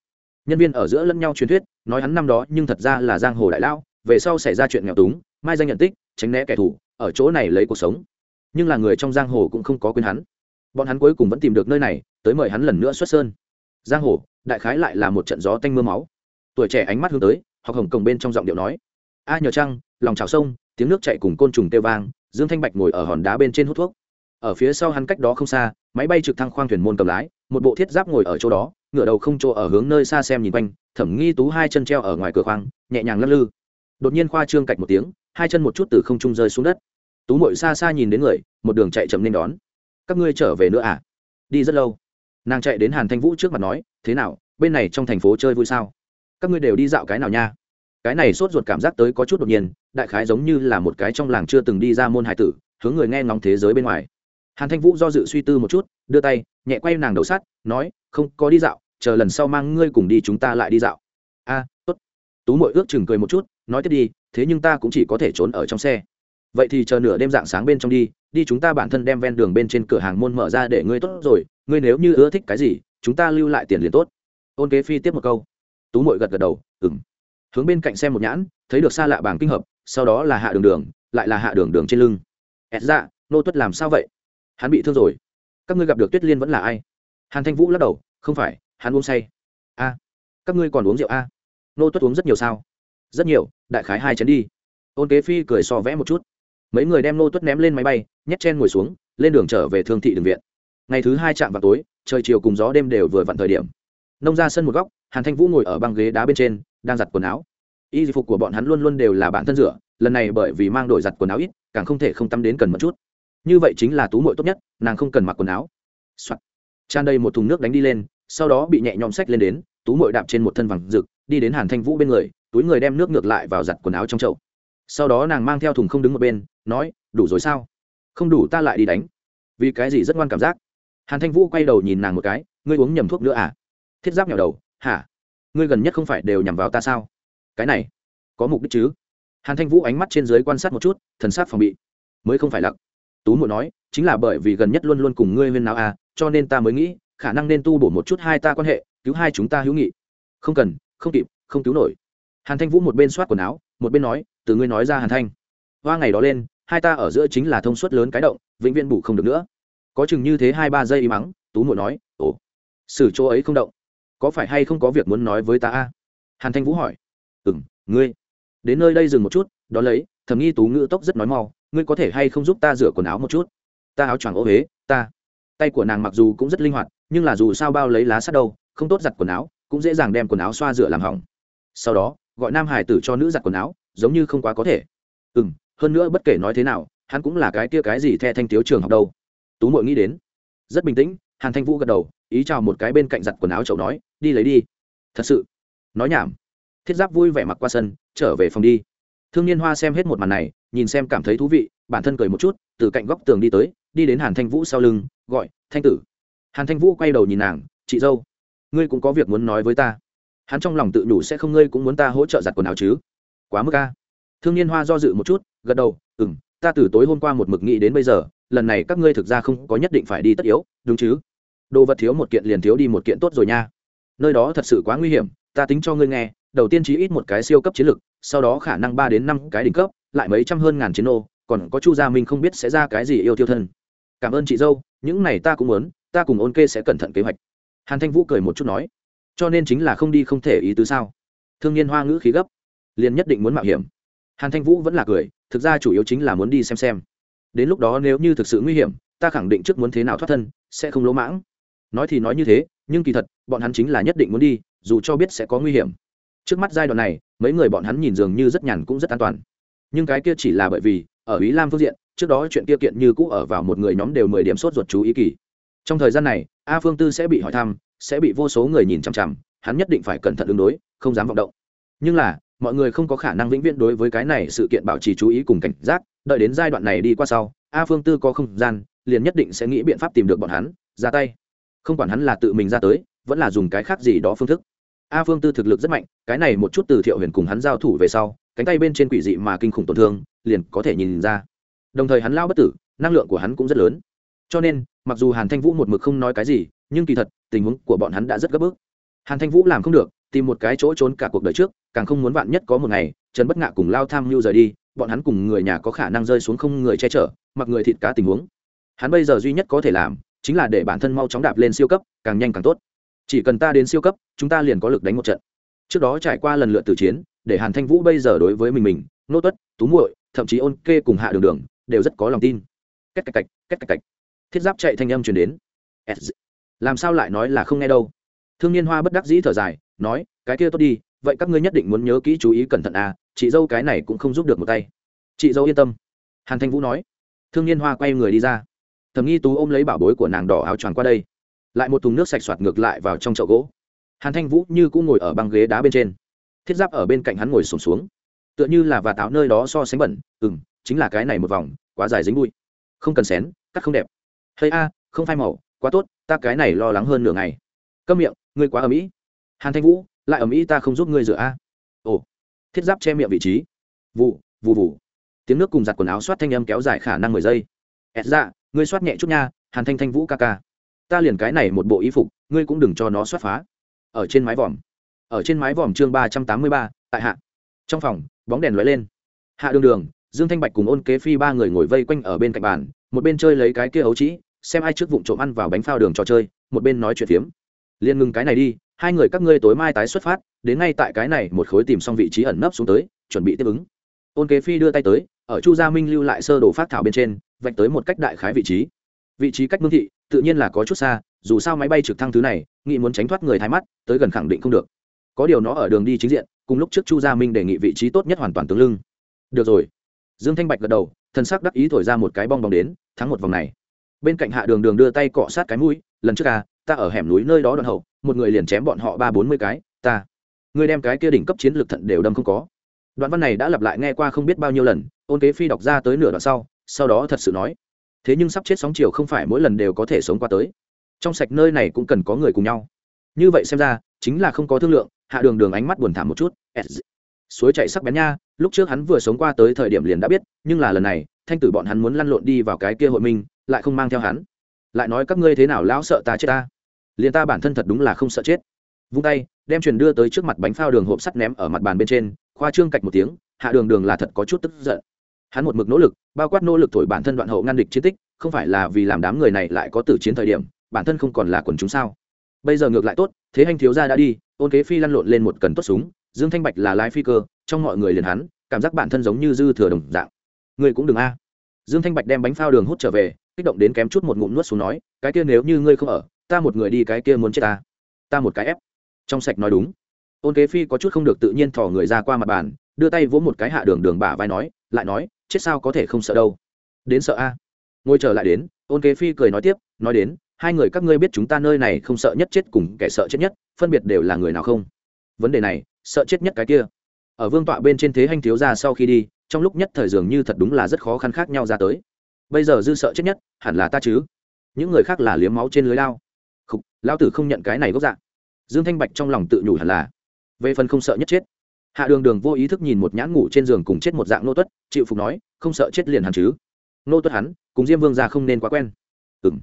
Nhân viên ở giữa lẫn nhau truyền thuyết, nói hắn năm đó nhưng thật ra là giang hồ đại lão, về sau xảy ra chuyện nghèo túng, mai danh nhận tích, tránh né kẻ thù, ở chỗ này lấy cuộc sống nhưng là người trong giang hồ cũng không có quên hắn. Bọn hắn cuối cùng vẫn tìm được nơi này, tới mời hắn lần nữa xuất sơn. Giang hồ, đại khái lại là một trận gió tanh mưa máu. Tuổi trẻ ánh mắt hướng tới, học hồng cổng bên trong giọng điệu nói, a nhờ trăng, lòng trào sông, tiếng nước chạy cùng côn trùng têu vang, dương thanh bạch ngồi ở hòn đá bên trên hút thuốc. Ở phía sau hắn cách đó không xa, máy bay trực thăng khoang thuyền môn cầm lái, một bộ thiết giáp ngồi ở chỗ đó, ngựa đầu không chỗ ở hướng nơi xa xem nhìn quanh, thẩm nghi tú hai chân treo ở ngoài cửa khoang, nhẹ nhàng lắc lư. Đột nhiên khoa trương cạch một tiếng, hai chân một chút từ không trung rơi xuống đất tú mội xa xa nhìn đến người một đường chạy chậm nên đón. Các ngươi trở về nữa à? Đi rất lâu. Nàng chạy đến hàn thanh vũ trước mặt nói thế nào bên này trong thành phố chơi vui sao? Các ngươi đều đi dạo cái nào nha? Cái này sốt ruột cảm giác tới có chút đột nhiên đại khái giống như là một cái trong làng chưa từng đi ra môn hải tử hướng người nghe ngóng thế giới bên ngoài. Hàn thanh vũ do dự suy tư một chút đưa tay nhẹ quay nàng đầu sát, nói không có đi dạo chờ lần sau mang ngươi cùng đi chúng ta lại đi dạo. A tốt. Tú mội ước chừng cười một chút nói tiếp đi thế nhưng ta cũng chỉ có thể trốn ở trong xe vậy thì chờ nửa đêm dạng sáng bên trong đi đi chúng ta bản thân đem ven đường bên trên cửa hàng môn mở ra để ngươi tốt rồi, ngươi nếu như ưa thích cái gì, chúng ta lưu lại tiền liền tốt. Ôn kế phi tiếp một câu. Tú mội gật gật đầu ừng hướng bên cạnh xem một nhãn, thấy được xa lạ bảng kinh hợp, sau đó là hạ đường đường, lại là hạ đường đường trên lưng. Ẹt ra dạ, nô tuất làm sao vậy? Hắn bị thương rồi. Các ngươi gặp được tuyết liên vẫn là ai? Hàn thanh vũ lắc đầu, không phải, hắn uống say. A, các ngươi còn uống rượu a? Nô tuất uống rất nhiều sao? Rất nhiều, đại khái hai chén đi. Ôn kế phi cười so vẽ một chút mấy người đem nô tuất ném lên máy bay, nhét chen ngồi xuống, lên đường trở về thương thị đường viện. Ngày thứ hai chạm vào tối, trời chiều cùng gió đêm đều vừa vặn thời điểm. Nông ra sân một góc, hàn thanh vũ ngồi ở băng ghế đá bên trên, đang giặt quần áo. Y phục của bọn hắn luôn luôn đều là bản thân rửa, lần này bởi vì mang đổi giặt quần áo ít, càng không thể không tắm đến cần một chút. Như vậy chính là tú mội tốt nhất, nàng không cần mặc quần áo、Soạn. tràn đầy một thùng nước đánh đi lên, sau đó bị nhẹ nhõm sách lên đến, tú mội đạp trên một thân vàng rực, đi đến hàn thanh vũ bên người, túi người đem nước ngược lại vào giặt quần áo trong chậu sau đó nàng mang theo thùng không đứng một bên, nói, đủ rồi sao? Không đủ ta lại đi đánh. Vì cái gì rất ngoan cảm giác. Hàn thanh vũ quay đầu nhìn nàng một cái, ngươi uống nhầm thuốc nữa à? Thiết giáp nhỏ đầu, hả? Ngươi gần nhất không phải đều nhằm vào ta sao? Cái này, có mục đích chứ? Hàn thanh vũ ánh mắt trên dưới quan sát một chút, thần sát phòng bị. Mới không phải lặc. Tú muội nói, chính là bởi vì gần nhất luôn luôn cùng ngươi huyên nào à cho nên ta mới nghĩ, khả năng nên tu bổ một chút hai ta quan hệ, cứu hai chúng ta hữu nghị. Không cần, không kịp, không cứu nổi. Hàn thanh vũ một bên soát quần áo, một bên nói từ ngươi nói ra hàn thanh. Hoa ngày đó lên, hai ta ở giữa chính là thông suất lớn cái động, vĩnh viễn bù không được nữa. Có chừng như thế hai ba giây y mắng, tú muội nói, ồ, xử chỗ ấy không động. Có phải hay không có việc muốn nói với ta a? Hàn thanh vũ hỏi ừ m ngươi. Đến nơi đây dừng một chút, đón lấy, thầm nghi tú ngữ tốc rất nói mau, ngươi có thể hay không giúp ta rửa quần áo một chút? Ta áo choàng ô huế ta. Tay của nàng mặc dù cũng rất linh hoạt, nhưng là dù sao bao lấy lá sắt đâu, không tốt giặt quần áo, cũng dễ dàng đem quần áo xoa rửa làm hỏng. Sau đó, gọi nam hải tử cho nữ giặt quần áo giống như không quá có thể. Ừ m hơn nữa bất kể nói thế nào, hắn cũng là cái kia cái gì the thanh thiếu trường học đâu. Tú mội nghĩ đến. Rất bình tĩnh, hàn thanh vũ gật đầu, ý chào một cái bên cạnh giặt quần áo chậu nói, đi lấy đi. Thật sự? Nói nhảm. Thiết giáp vui vẻ mặc qua sân, trở về phòng đi. Thương niên hoa xem hết một màn này, nhìn xem cảm thấy thú vị, bản thân cười một chút, từ cạnh góc tường đi tới, đi đến hàn thanh vũ sau lưng, gọi, thanh tử. Hàn thanh vũ quay đầu nhìn nàng, chị dâu, ngươi cũng có việc muốn nói với ta. Hắn trong lòng tự nhủ sẽ không ngươi cũng muốn ta hỗ trợ giặt quần áo chứ? Quá mức ca. Thương niên hoa do dự một chút, gật đầu ừ m ta từ tối hôm qua một mực nghĩ đến bây giờ, lần này các ngươi thực ra không có nhất định phải đi tất yếu, đúng chứ? Đồ vật thiếu một kiện liền thiếu đi một kiện tốt rồi nha. Nơi đó thật sự quá nguy hiểm, ta tính cho ngươi nghe, đầu tiên chí ít một cái siêu cấp chiến lược, sau đó khả năng ba đến năm cái đỉnh cấp, lại mấy trăm hơn ngàn chiến ô còn có chu gia minh không biết sẽ ra cái gì yêu tiêu thân. Cảm ơn chị dâu, những này ta cũng muốn, ta cùng ôn kê sẽ cẩn thận kế hoạch. Hàn thanh vũ cười một chút nói. Cho nên chính là không đi không thể ý tứ sao? Thương Niên hoa ngữ khí gấp liền nhất định muốn mạo hiểm. Hàn thanh vũ vẫn là cười, thực ra chủ yếu chính là muốn đi xem xem. Đến lúc đó nếu như thực sự nguy hiểm, ta khẳng định trước muốn thế nào thoát thân, sẽ không lỗ mãng. Nói thì nói như thế, nhưng kỳ thật, bọn hắn chính là nhất định muốn đi, dù cho biết sẽ có nguy hiểm. Trước mắt giai đoạn này, mấy người bọn hắn nhìn dường như rất nhàn cũng rất an toàn. Nhưng cái kia chỉ là bởi vì, ở ý lam phương diện, trước đó chuyện kia kiện như cũ ở vào một người nhóm đều mười điểm sốt ruột chú ý kỳ. Trong thời gian này, a phương tư sẽ bị hỏi thăm, sẽ bị vô số người nhìn chằm chằm, hắn nhất định phải cẩn thận ứng đối, không dám vọng động. Nhưng là mọi người không có khả năng vĩnh viễn đối với cái này sự kiện bảo trì chú ý cùng cảnh giác, đợi đến giai đoạn này đi qua sau, a phương tư có không gian, liền nhất định sẽ nghĩ biện pháp tìm được bọn hắn, ra tay. Không quản hắn là tự mình ra tới, vẫn là dùng cái khác gì đó phương thức. A phương tư thực lực rất mạnh, cái này một chút từ thiệu huyền cùng hắn giao thủ về sau, cánh tay bên trên quỷ dị mà kinh khủng tổn thương, liền có thể nhìn ra. Đồng thời hắn lao bất tử, năng lượng của hắn cũng rất lớn. Cho nên, mặc dù hàn thanh vũ một mực không nói cái gì, nhưng kỳ thật, tình huống của bọn hắn đã rất gấp bức. Hàn thanh vũ làm không được tìm một cái chỗ trốn cả cuộc đời trước, càng không muốn vạn nhất có một ngày, trần bất ngạ cùng lao tham mưu rời đi, bọn hắn cùng người nhà có khả năng rơi xuống không người che chở, mặc người thịt cá tình huống. Hắn bây giờ duy nhất có thể làm, chính là để bản thân mau chóng đạp lên siêu cấp, càng nhanh càng tốt. Chỉ cần ta đến siêu cấp, chúng ta liền có lực đánh một trận. Trước đó trải qua lần lượt tử chiến, để hàn thanh vũ bây giờ đối với mình mình, nô tuất, tú muội, thậm chí ôn kê cùng hạ đường đường, đều rất có lòng tin. Cách cạch cạch cách cạch cạch thiết giáp chạy thanh âm chuyển đến. Làm sao lại nói là không nghe đâu? Thương niên hoa bất đắc dĩ thở dài nói cái kia tốt đi vậy các ngươi nhất định muốn nhớ kỹ chú ý cẩn thận à chị dâu cái này cũng không giúp được một tay. Chị dâu yên tâm. Hàn thanh vũ nói. Thương niên hoa quay người đi ra. Thầm nghi tú ôm lấy bảo bối của nàng đỏ áo choàng qua đây. Lại một thùng nước sạch soạt ngược lại vào trong chậu gỗ. Hàn thanh vũ như cũng ngồi ở băng ghế đá bên trên. Thiết giáp ở bên cạnh hắn ngồi sùng xuống, xuống tựa như là và táo nơi đó so sánh bẩn ừ m chính là cái này một vòng quá dài dính bụi. Không cần xén cắt không đẹp. Hay a không phai màu quá tốt ta cái này lo lắng hơn nửa ngày. Câm miệng ngươi quá ở mỹ hàn thanh vũ lại ở mỹ ta không giúp ngươi rửa a. Ồ. Thiết giáp che miệng vị trí. Vụ vụ vụ tiếng nước cùng giặt quần áo soát thanh âm kéo dài khả năng mười giây. Ẹt ra, ngươi soát nhẹ chút nha hàn thanh thanh vũ ca ca. Ta liền cái này một bộ y phục ngươi cũng đừng cho nó soát phá. Ở trên mái vòm. Ở trên mái vòm chương ba trăm tám mươi ba tại hạ. Trong phòng bóng đèn lóe lên. Hạ đường đường dương thanh bạch cùng ôn kế phi ba người ngồi vây quanh ở bên cạnh bàn một bên chơi lấy cái kia ấu trĩ xem ai trước vụng trộm ăn vào bánh phao đường trò chơi một bên nói chuyện phiếm liền ngừng cái này đi, hai người các ngươi tối mai tái xuất phát, đến ngay tại cái này một khối tìm xong vị trí ẩn nấp xuống tới, chuẩn bị tiếp ứng. Ôn kế phi đưa tay tới, ở chu gia minh lưu lại sơ đồ phát thảo bên trên, vạch tới một cách đại khái vị trí. Vị trí cách mương thị, tự nhiên là có chút xa, dù sao máy bay trực thăng thứ này nghị muốn tránh thoát người thái mắt, tới gần khẳng định không được. Có điều nó ở đường đi chính diện, cùng lúc trước chu gia minh đề nghị vị trí tốt nhất hoàn toàn tướng lưng. Được rồi. Dương thanh bạch gật đầu thân sắc đắc ý thổi ra một cái bong bóng đến, thắng một vòng này. Bên cạnh hạ đường đường đưa tay cọ sát cái mũi, lần trước à ta ở hẻm núi nơi đó đoạn hậu, một người liền chém bọn họ ba bốn mươi cái, ta. Người đem cái kia đỉnh cấp chiến lược thận đều đâm không có. Đoạn văn này đã lặp lại nghe qua không biết bao nhiêu lần, ôn kế phi đọc ra tới nửa đoạn sau sau đó thật sự nói. Thế nhưng sắp chết sóng chiều không phải mỗi lần đều có thể sống qua tới. Trong sạch nơi này cũng cần có người cùng nhau. Như vậy xem ra, chính là không có thương lượng, hạ đường đường ánh mắt buồn thảm một chút. Suối chạy sắc bén nha, lúc trước hắn vừa sống qua tới thời điểm liền đã biết, nhưng là lần này, thanh tử bọn hắn muốn lăn lộn đi vào cái kia hội minh, lại không mang theo hắn lại nói các ngươi thế nào lão sợ ta chết ta? Liền ta bản thân thật đúng là không sợ chết. Vung tay, đem truyền đưa tới trước mặt bánh phao đường hộp sắt ném ở mặt bàn bên trên, khoa trương cạch một tiếng, hạ đường đường là thật có chút tức giận. Hắn một mực nỗ lực, bao quát nỗ lực thổi bản thân đoạn hậu ngăn địch chiến tích, không phải là vì làm đám người này lại có tử chiến thời điểm, bản thân không còn là quần chúng sao? Bây giờ ngược lại tốt, thế hành thiếu gia đã đi, ôn kế phi lăn lộn lên một cần tốt súng, dương thanh bạch là lái phi cơ, trong mọi người liền hắn, cảm giác bản thân giống như dư thừa đồng dạng. Người cũng đừng a. Dương thanh bạch đem bánh phao đường hút trở về kích động đến kém chút một ngụm nuốt xuống nói, cái kia nếu như ngươi không ở, ta một người đi cái kia muốn chết ta. Ta một cái ép. Trong sạch nói đúng. Ôn kế phi có chút không được tự nhiên thò người ra qua mặt bàn, đưa tay vỗ một cái hạ đường đường bả vai nói, lại nói, chết sao có thể không sợ đâu. Đến sợ a. Ngồi trở lại đến, ôn kế phi cười nói tiếp, nói đến, hai người các ngươi biết chúng ta nơi này không sợ nhất chết cùng kẻ sợ chết nhất, phân biệt đều là người nào không? Vấn đề này, sợ chết nhất cái kia. Ở vương tọa bên trên thế hành thiếu ra sau khi đi, trong lúc nhất thời dường như thật đúng là rất khó khăn khác nhau ra tới bây giờ dư sợ chết nhất, hẳn là ta chứ. Những người khác là liếm máu trên lưới lao. Khục lao tử không nhận cái này gốc dạng dương thanh bạch trong lòng tự nhủ hẳn là, về phần không sợ nhất chết. Hạ đường đường vô ý thức nhìn một nhãn ngủ trên giường cùng chết một dạng nô tuất, chịu phục nói, không sợ chết liền hẳn chứ. Nô tuất hắn, cùng diêm vương ra không nên quá quen. Ừng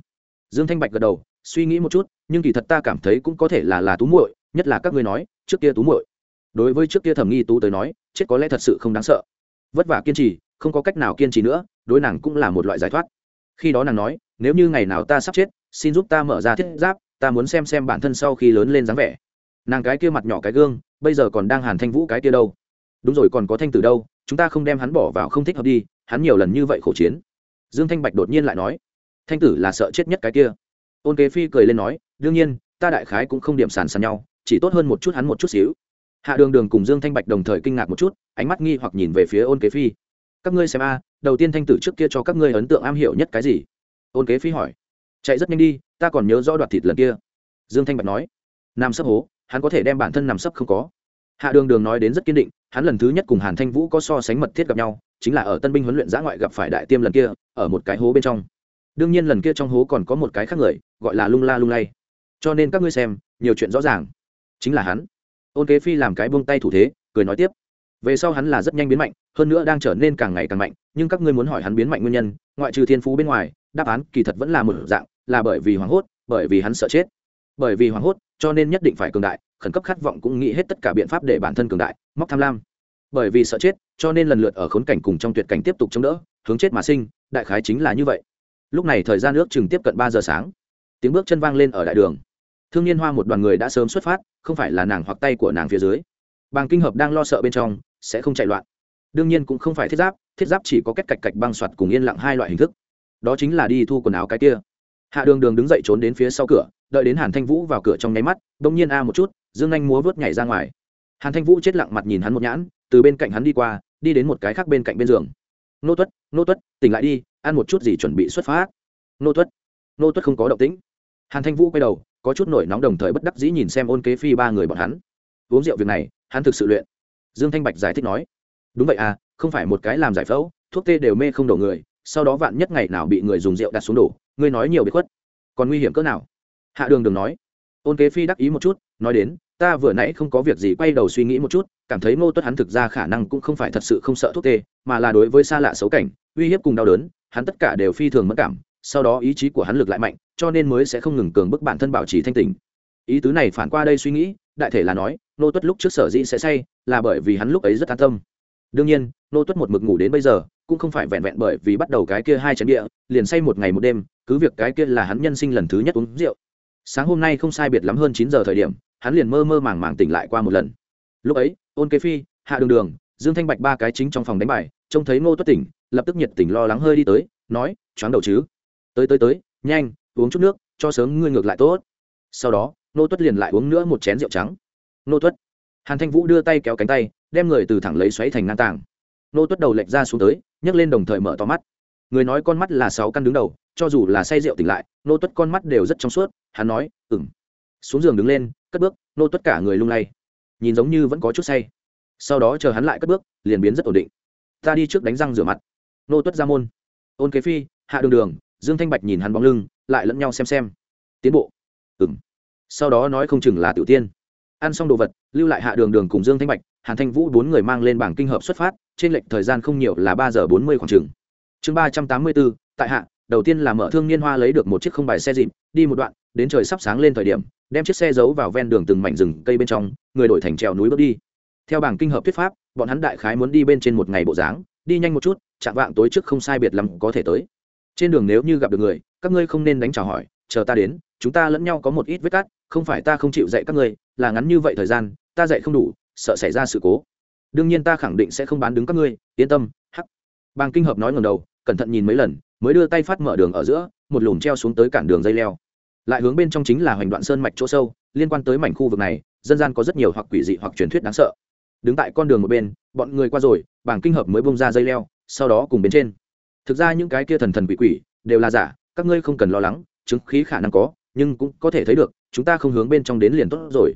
dương thanh bạch gật đầu, suy nghĩ một chút, nhưng kỳ thật ta cảm thấy cũng có thể là là tú muội, nhất là các ngươi nói, trước kia tú muội. Đối với trước kia thẩm nghi tú tới nói, chết có lẽ thật sự không đáng sợ. Vất vả kiên trì không có cách nào kiên trì nữa, đối nàng cũng là một loại giải thoát. Khi đó nàng nói, nếu như ngày nào ta sắp chết, xin giúp ta mở ra thiết giáp, ta muốn xem xem bản thân sau khi lớn lên dáng vẻ. Nàng cái kia mặt nhỏ cái gương, bây giờ còn đang hàn thanh vũ cái kia đâu? Đúng rồi, còn có thanh tử đâu? Chúng ta không đem hắn bỏ vào không thích hợp đi, hắn nhiều lần như vậy khổ chiến. Dương thanh bạch đột nhiên lại nói, thanh tử là sợ chết nhất cái kia. Ôn kế phi cười lên nói, đương nhiên, ta đại khái cũng không điểm sàn sàn nhau, chỉ tốt hơn một chút hắn một chút xíu. Hạ đường đường cùng dương thanh bạch đồng thời kinh ngạc một chút, ánh mắt nghi hoặc nhìn về phía ôn kế phi các ngươi xem a, đầu tiên thanh tử trước kia cho các ngươi ấn tượng am hiểu nhất cái gì? Ôn kế phi hỏi. Chạy rất nhanh đi, ta còn nhớ rõ đoạt thịt lần kia. Dương thanh bạch nói. Nam sấp hố, hắn có thể đem bản thân nằm sấp không có. Hạ đường đường nói đến rất kiên định, hắn lần thứ nhất cùng hàn thanh vũ có so sánh mật thiết gặp nhau, chính là ở tân binh huấn luyện giã ngoại gặp phải đại tiêm lần kia, ở một cái hố bên trong. Đương nhiên lần kia trong hố còn có một cái khác người, gọi là lung la lung lay. Cho nên các ngươi xem, nhiều chuyện rõ ràng. Chính là hắn. Ôn kế phi làm cái buông tay thủ thế, cười nói tiếp về sau hắn là rất nhanh biến mạnh, hơn nữa đang trở nên càng ngày càng mạnh, nhưng các ngươi muốn hỏi hắn biến mạnh nguyên nhân, ngoại trừ thiên phú bên ngoài, đáp án kỳ thật vẫn là một dạng, là bởi vì hoảng hốt, bởi vì hắn sợ chết. Bởi vì hoảng hốt, cho nên nhất định phải cường đại, khẩn cấp khát vọng cũng nghĩ hết tất cả biện pháp để bản thân cường đại, móc tham lam. Bởi vì sợ chết, cho nên lần lượt ở khốn cảnh cùng trong tuyệt cảnh tiếp tục chống đỡ, hướng chết mà sinh, đại khái chính là như vậy. Lúc này thời gian nước chừng tiếp cận ba giờ sáng. Tiếng bước chân vang lên ở đại đường. Thương niên hoa một đoàn người đã sớm xuất phát, không phải là nàng hoặc tay của nàng phía dưới. Bàng kinh hợp đang lo sợ bên trong sẽ không chạy loạn. Đương nhiên cũng không phải thiết giáp thiết giáp chỉ có cách cạch cạch băng soạt cùng yên lặng hai loại hình thức. Đó chính là đi thu quần áo cái kia. Hạ đường đường đứng dậy trốn đến phía sau cửa, đợi đến hàn thanh vũ vào cửa trong nháy mắt, bỗng nhiên a một chút, dương anh múa vớt nhảy ra ngoài. Hàn thanh vũ chết lặng mặt nhìn hắn một nhãn, từ bên cạnh hắn đi qua, đi đến một cái khác bên cạnh bên giường. Nô tuất nô tuất, tỉnh lại đi, ăn một chút gì chuẩn bị xuất phát. Nô tuất. Nô tuất không có động tĩnh. Hàn thanh vũ quay đầu, có chút nổi nóng đồng thời bất đắc dĩ nhìn xem ôn kế phi ba người bọn hắn. Uống rượu việc này, hắn thực sự luyện dương thanh bạch giải thích nói, đúng vậy à không phải một cái làm giải phẫu, thuốc tê đều mê không đổ người, sau đó vạn nhất ngày nào bị người dùng rượu đặt xuống đổ, ngươi nói nhiều bị khuất. Còn nguy hiểm cỡ nào? Hạ đường đường nói, ôn kế phi đắc ý một chút, nói đến, ta vừa nãy không có việc gì quay đầu suy nghĩ một chút, cảm thấy ngô tuất hắn thực ra khả năng cũng không phải thật sự không sợ thuốc tê, mà là đối với xa lạ xấu cảnh, uy hiếp cùng đau đớn, hắn tất cả đều phi thường mất cảm, sau đó ý chí của hắn lực lại mạnh, cho nên mới sẽ không ngừng cường bức bản thân bảo trì thanh tình ý tứ này phản qua đây suy nghĩ đại thể là nói, nô tuất lúc trước sở dĩ sẽ say là bởi vì hắn lúc ấy rất an tâm. Đương nhiên, nô tuất một mực ngủ đến bây giờ, cũng không phải vẹn vẹn bởi vì bắt đầu cái kia hai chén địa liền say một ngày một đêm, cứ việc cái kia là hắn nhân sinh lần thứ nhất uống rượu. Sáng hôm nay không sai biệt lắm hơn chín giờ thời điểm, hắn liền mơ mơ màng màng tỉnh lại qua một lần. Lúc ấy, ôn kế phi, hạ đường đường, dương thanh bạch ba cái chính trong phòng đánh bài, trông thấy ngô tuất tỉnh, lập tức nhiệt tỉnh lo lắng hơi đi tới, nói, choáng đầu chứ. Tới tới tới, nhanh, uống chút nước, cho sớm ngươi ngược lại tốt. Sau đó nô tuất liền lại uống nữa một chén rượu trắng. Nô tuất. Hàn thanh vũ đưa tay kéo cánh tay, đem người từ thẳng lấy xoáy thành ngang tàng. Nô tuất đầu lệch ra xuống tới, nhấc lên đồng thời mở to mắt. Người nói con mắt là sáu căn đứng đầu, cho dù là say rượu tỉnh lại, nô tuất con mắt đều rất trong suốt, hắn nói ừng xuống giường đứng lên, cất bước, nô tuất cả người lung lay. Nhìn giống như vẫn có chút say. Sau đó chờ hắn lại cất bước, liền biến rất ổn định. Ta đi trước đánh răng rửa mặt. Nô tuất ra môn. Ôn kế phi, hạ đường đường, dương thanh bạch nhìn hắn bóng lưng, lại lẫn nhau xem xem. Tiến bộ. Ừng sau đó nói không chừng là tiểu tiên. Ăn xong đồ vật, lưu lại hạ đường đường cùng dương thanh bạch, hàn thanh vũ bốn người mang lên bảng kinh hợp xuất phát, trên lệnh thời gian không nhiều là ba giờ bốn mươi khoảng chừng. Chương ba trăm tám mươi bốn, tại hạ, đầu tiên là mở thương niên hoa lấy được một chiếc không bài xe dịp, đi một đoạn, đến trời sắp sáng lên thời điểm, đem chiếc xe giấu vào ven đường từng mảnh rừng cây bên trong, người đổi thành trèo núi bước đi. Theo bảng kinh hợp thuyết pháp, bọn hắn đại khái muốn đi bên trên một ngày bộ dáng, đi nhanh một chút, chạm vạng tối trước không sai biệt lắm có thể tới. Trên đường nếu như gặp được người, các ngươi không nên đánh chào hỏi, chờ ta đến, chúng ta lẫn nhau có một ít vết cắt không phải ta không chịu dạy các ngươi, là ngắn như vậy thời gian, ta dạy không đủ, sợ xảy ra sự cố. Đương nhiên ta khẳng định sẽ không bán đứng các ngươi, yên tâm, hắc. Bàng kinh hợp nói ngầm đầu, cẩn thận nhìn mấy lần, mới đưa tay phát mở đường ở giữa, một lùm treo xuống tới cản đường dây leo. Lại hướng bên trong chính là hoành đoạn sơn mạch chỗ sâu, liên quan tới mảnh khu vực này, dân gian có rất nhiều hoặc quỷ dị hoặc truyền thuyết đáng sợ. Đứng tại con đường một bên, bọn người qua rồi bảng kinh hợp mới bông ra dây leo, sau đó cùng bên trên. Thực ra những cái kia thần thần quỷ quỷ, đều là giả, các ngươi không cần lo lắng, chứng khí khả năng có, nhưng cũng có thể thấy được chúng ta không hướng bên trong đến liền tốt rồi.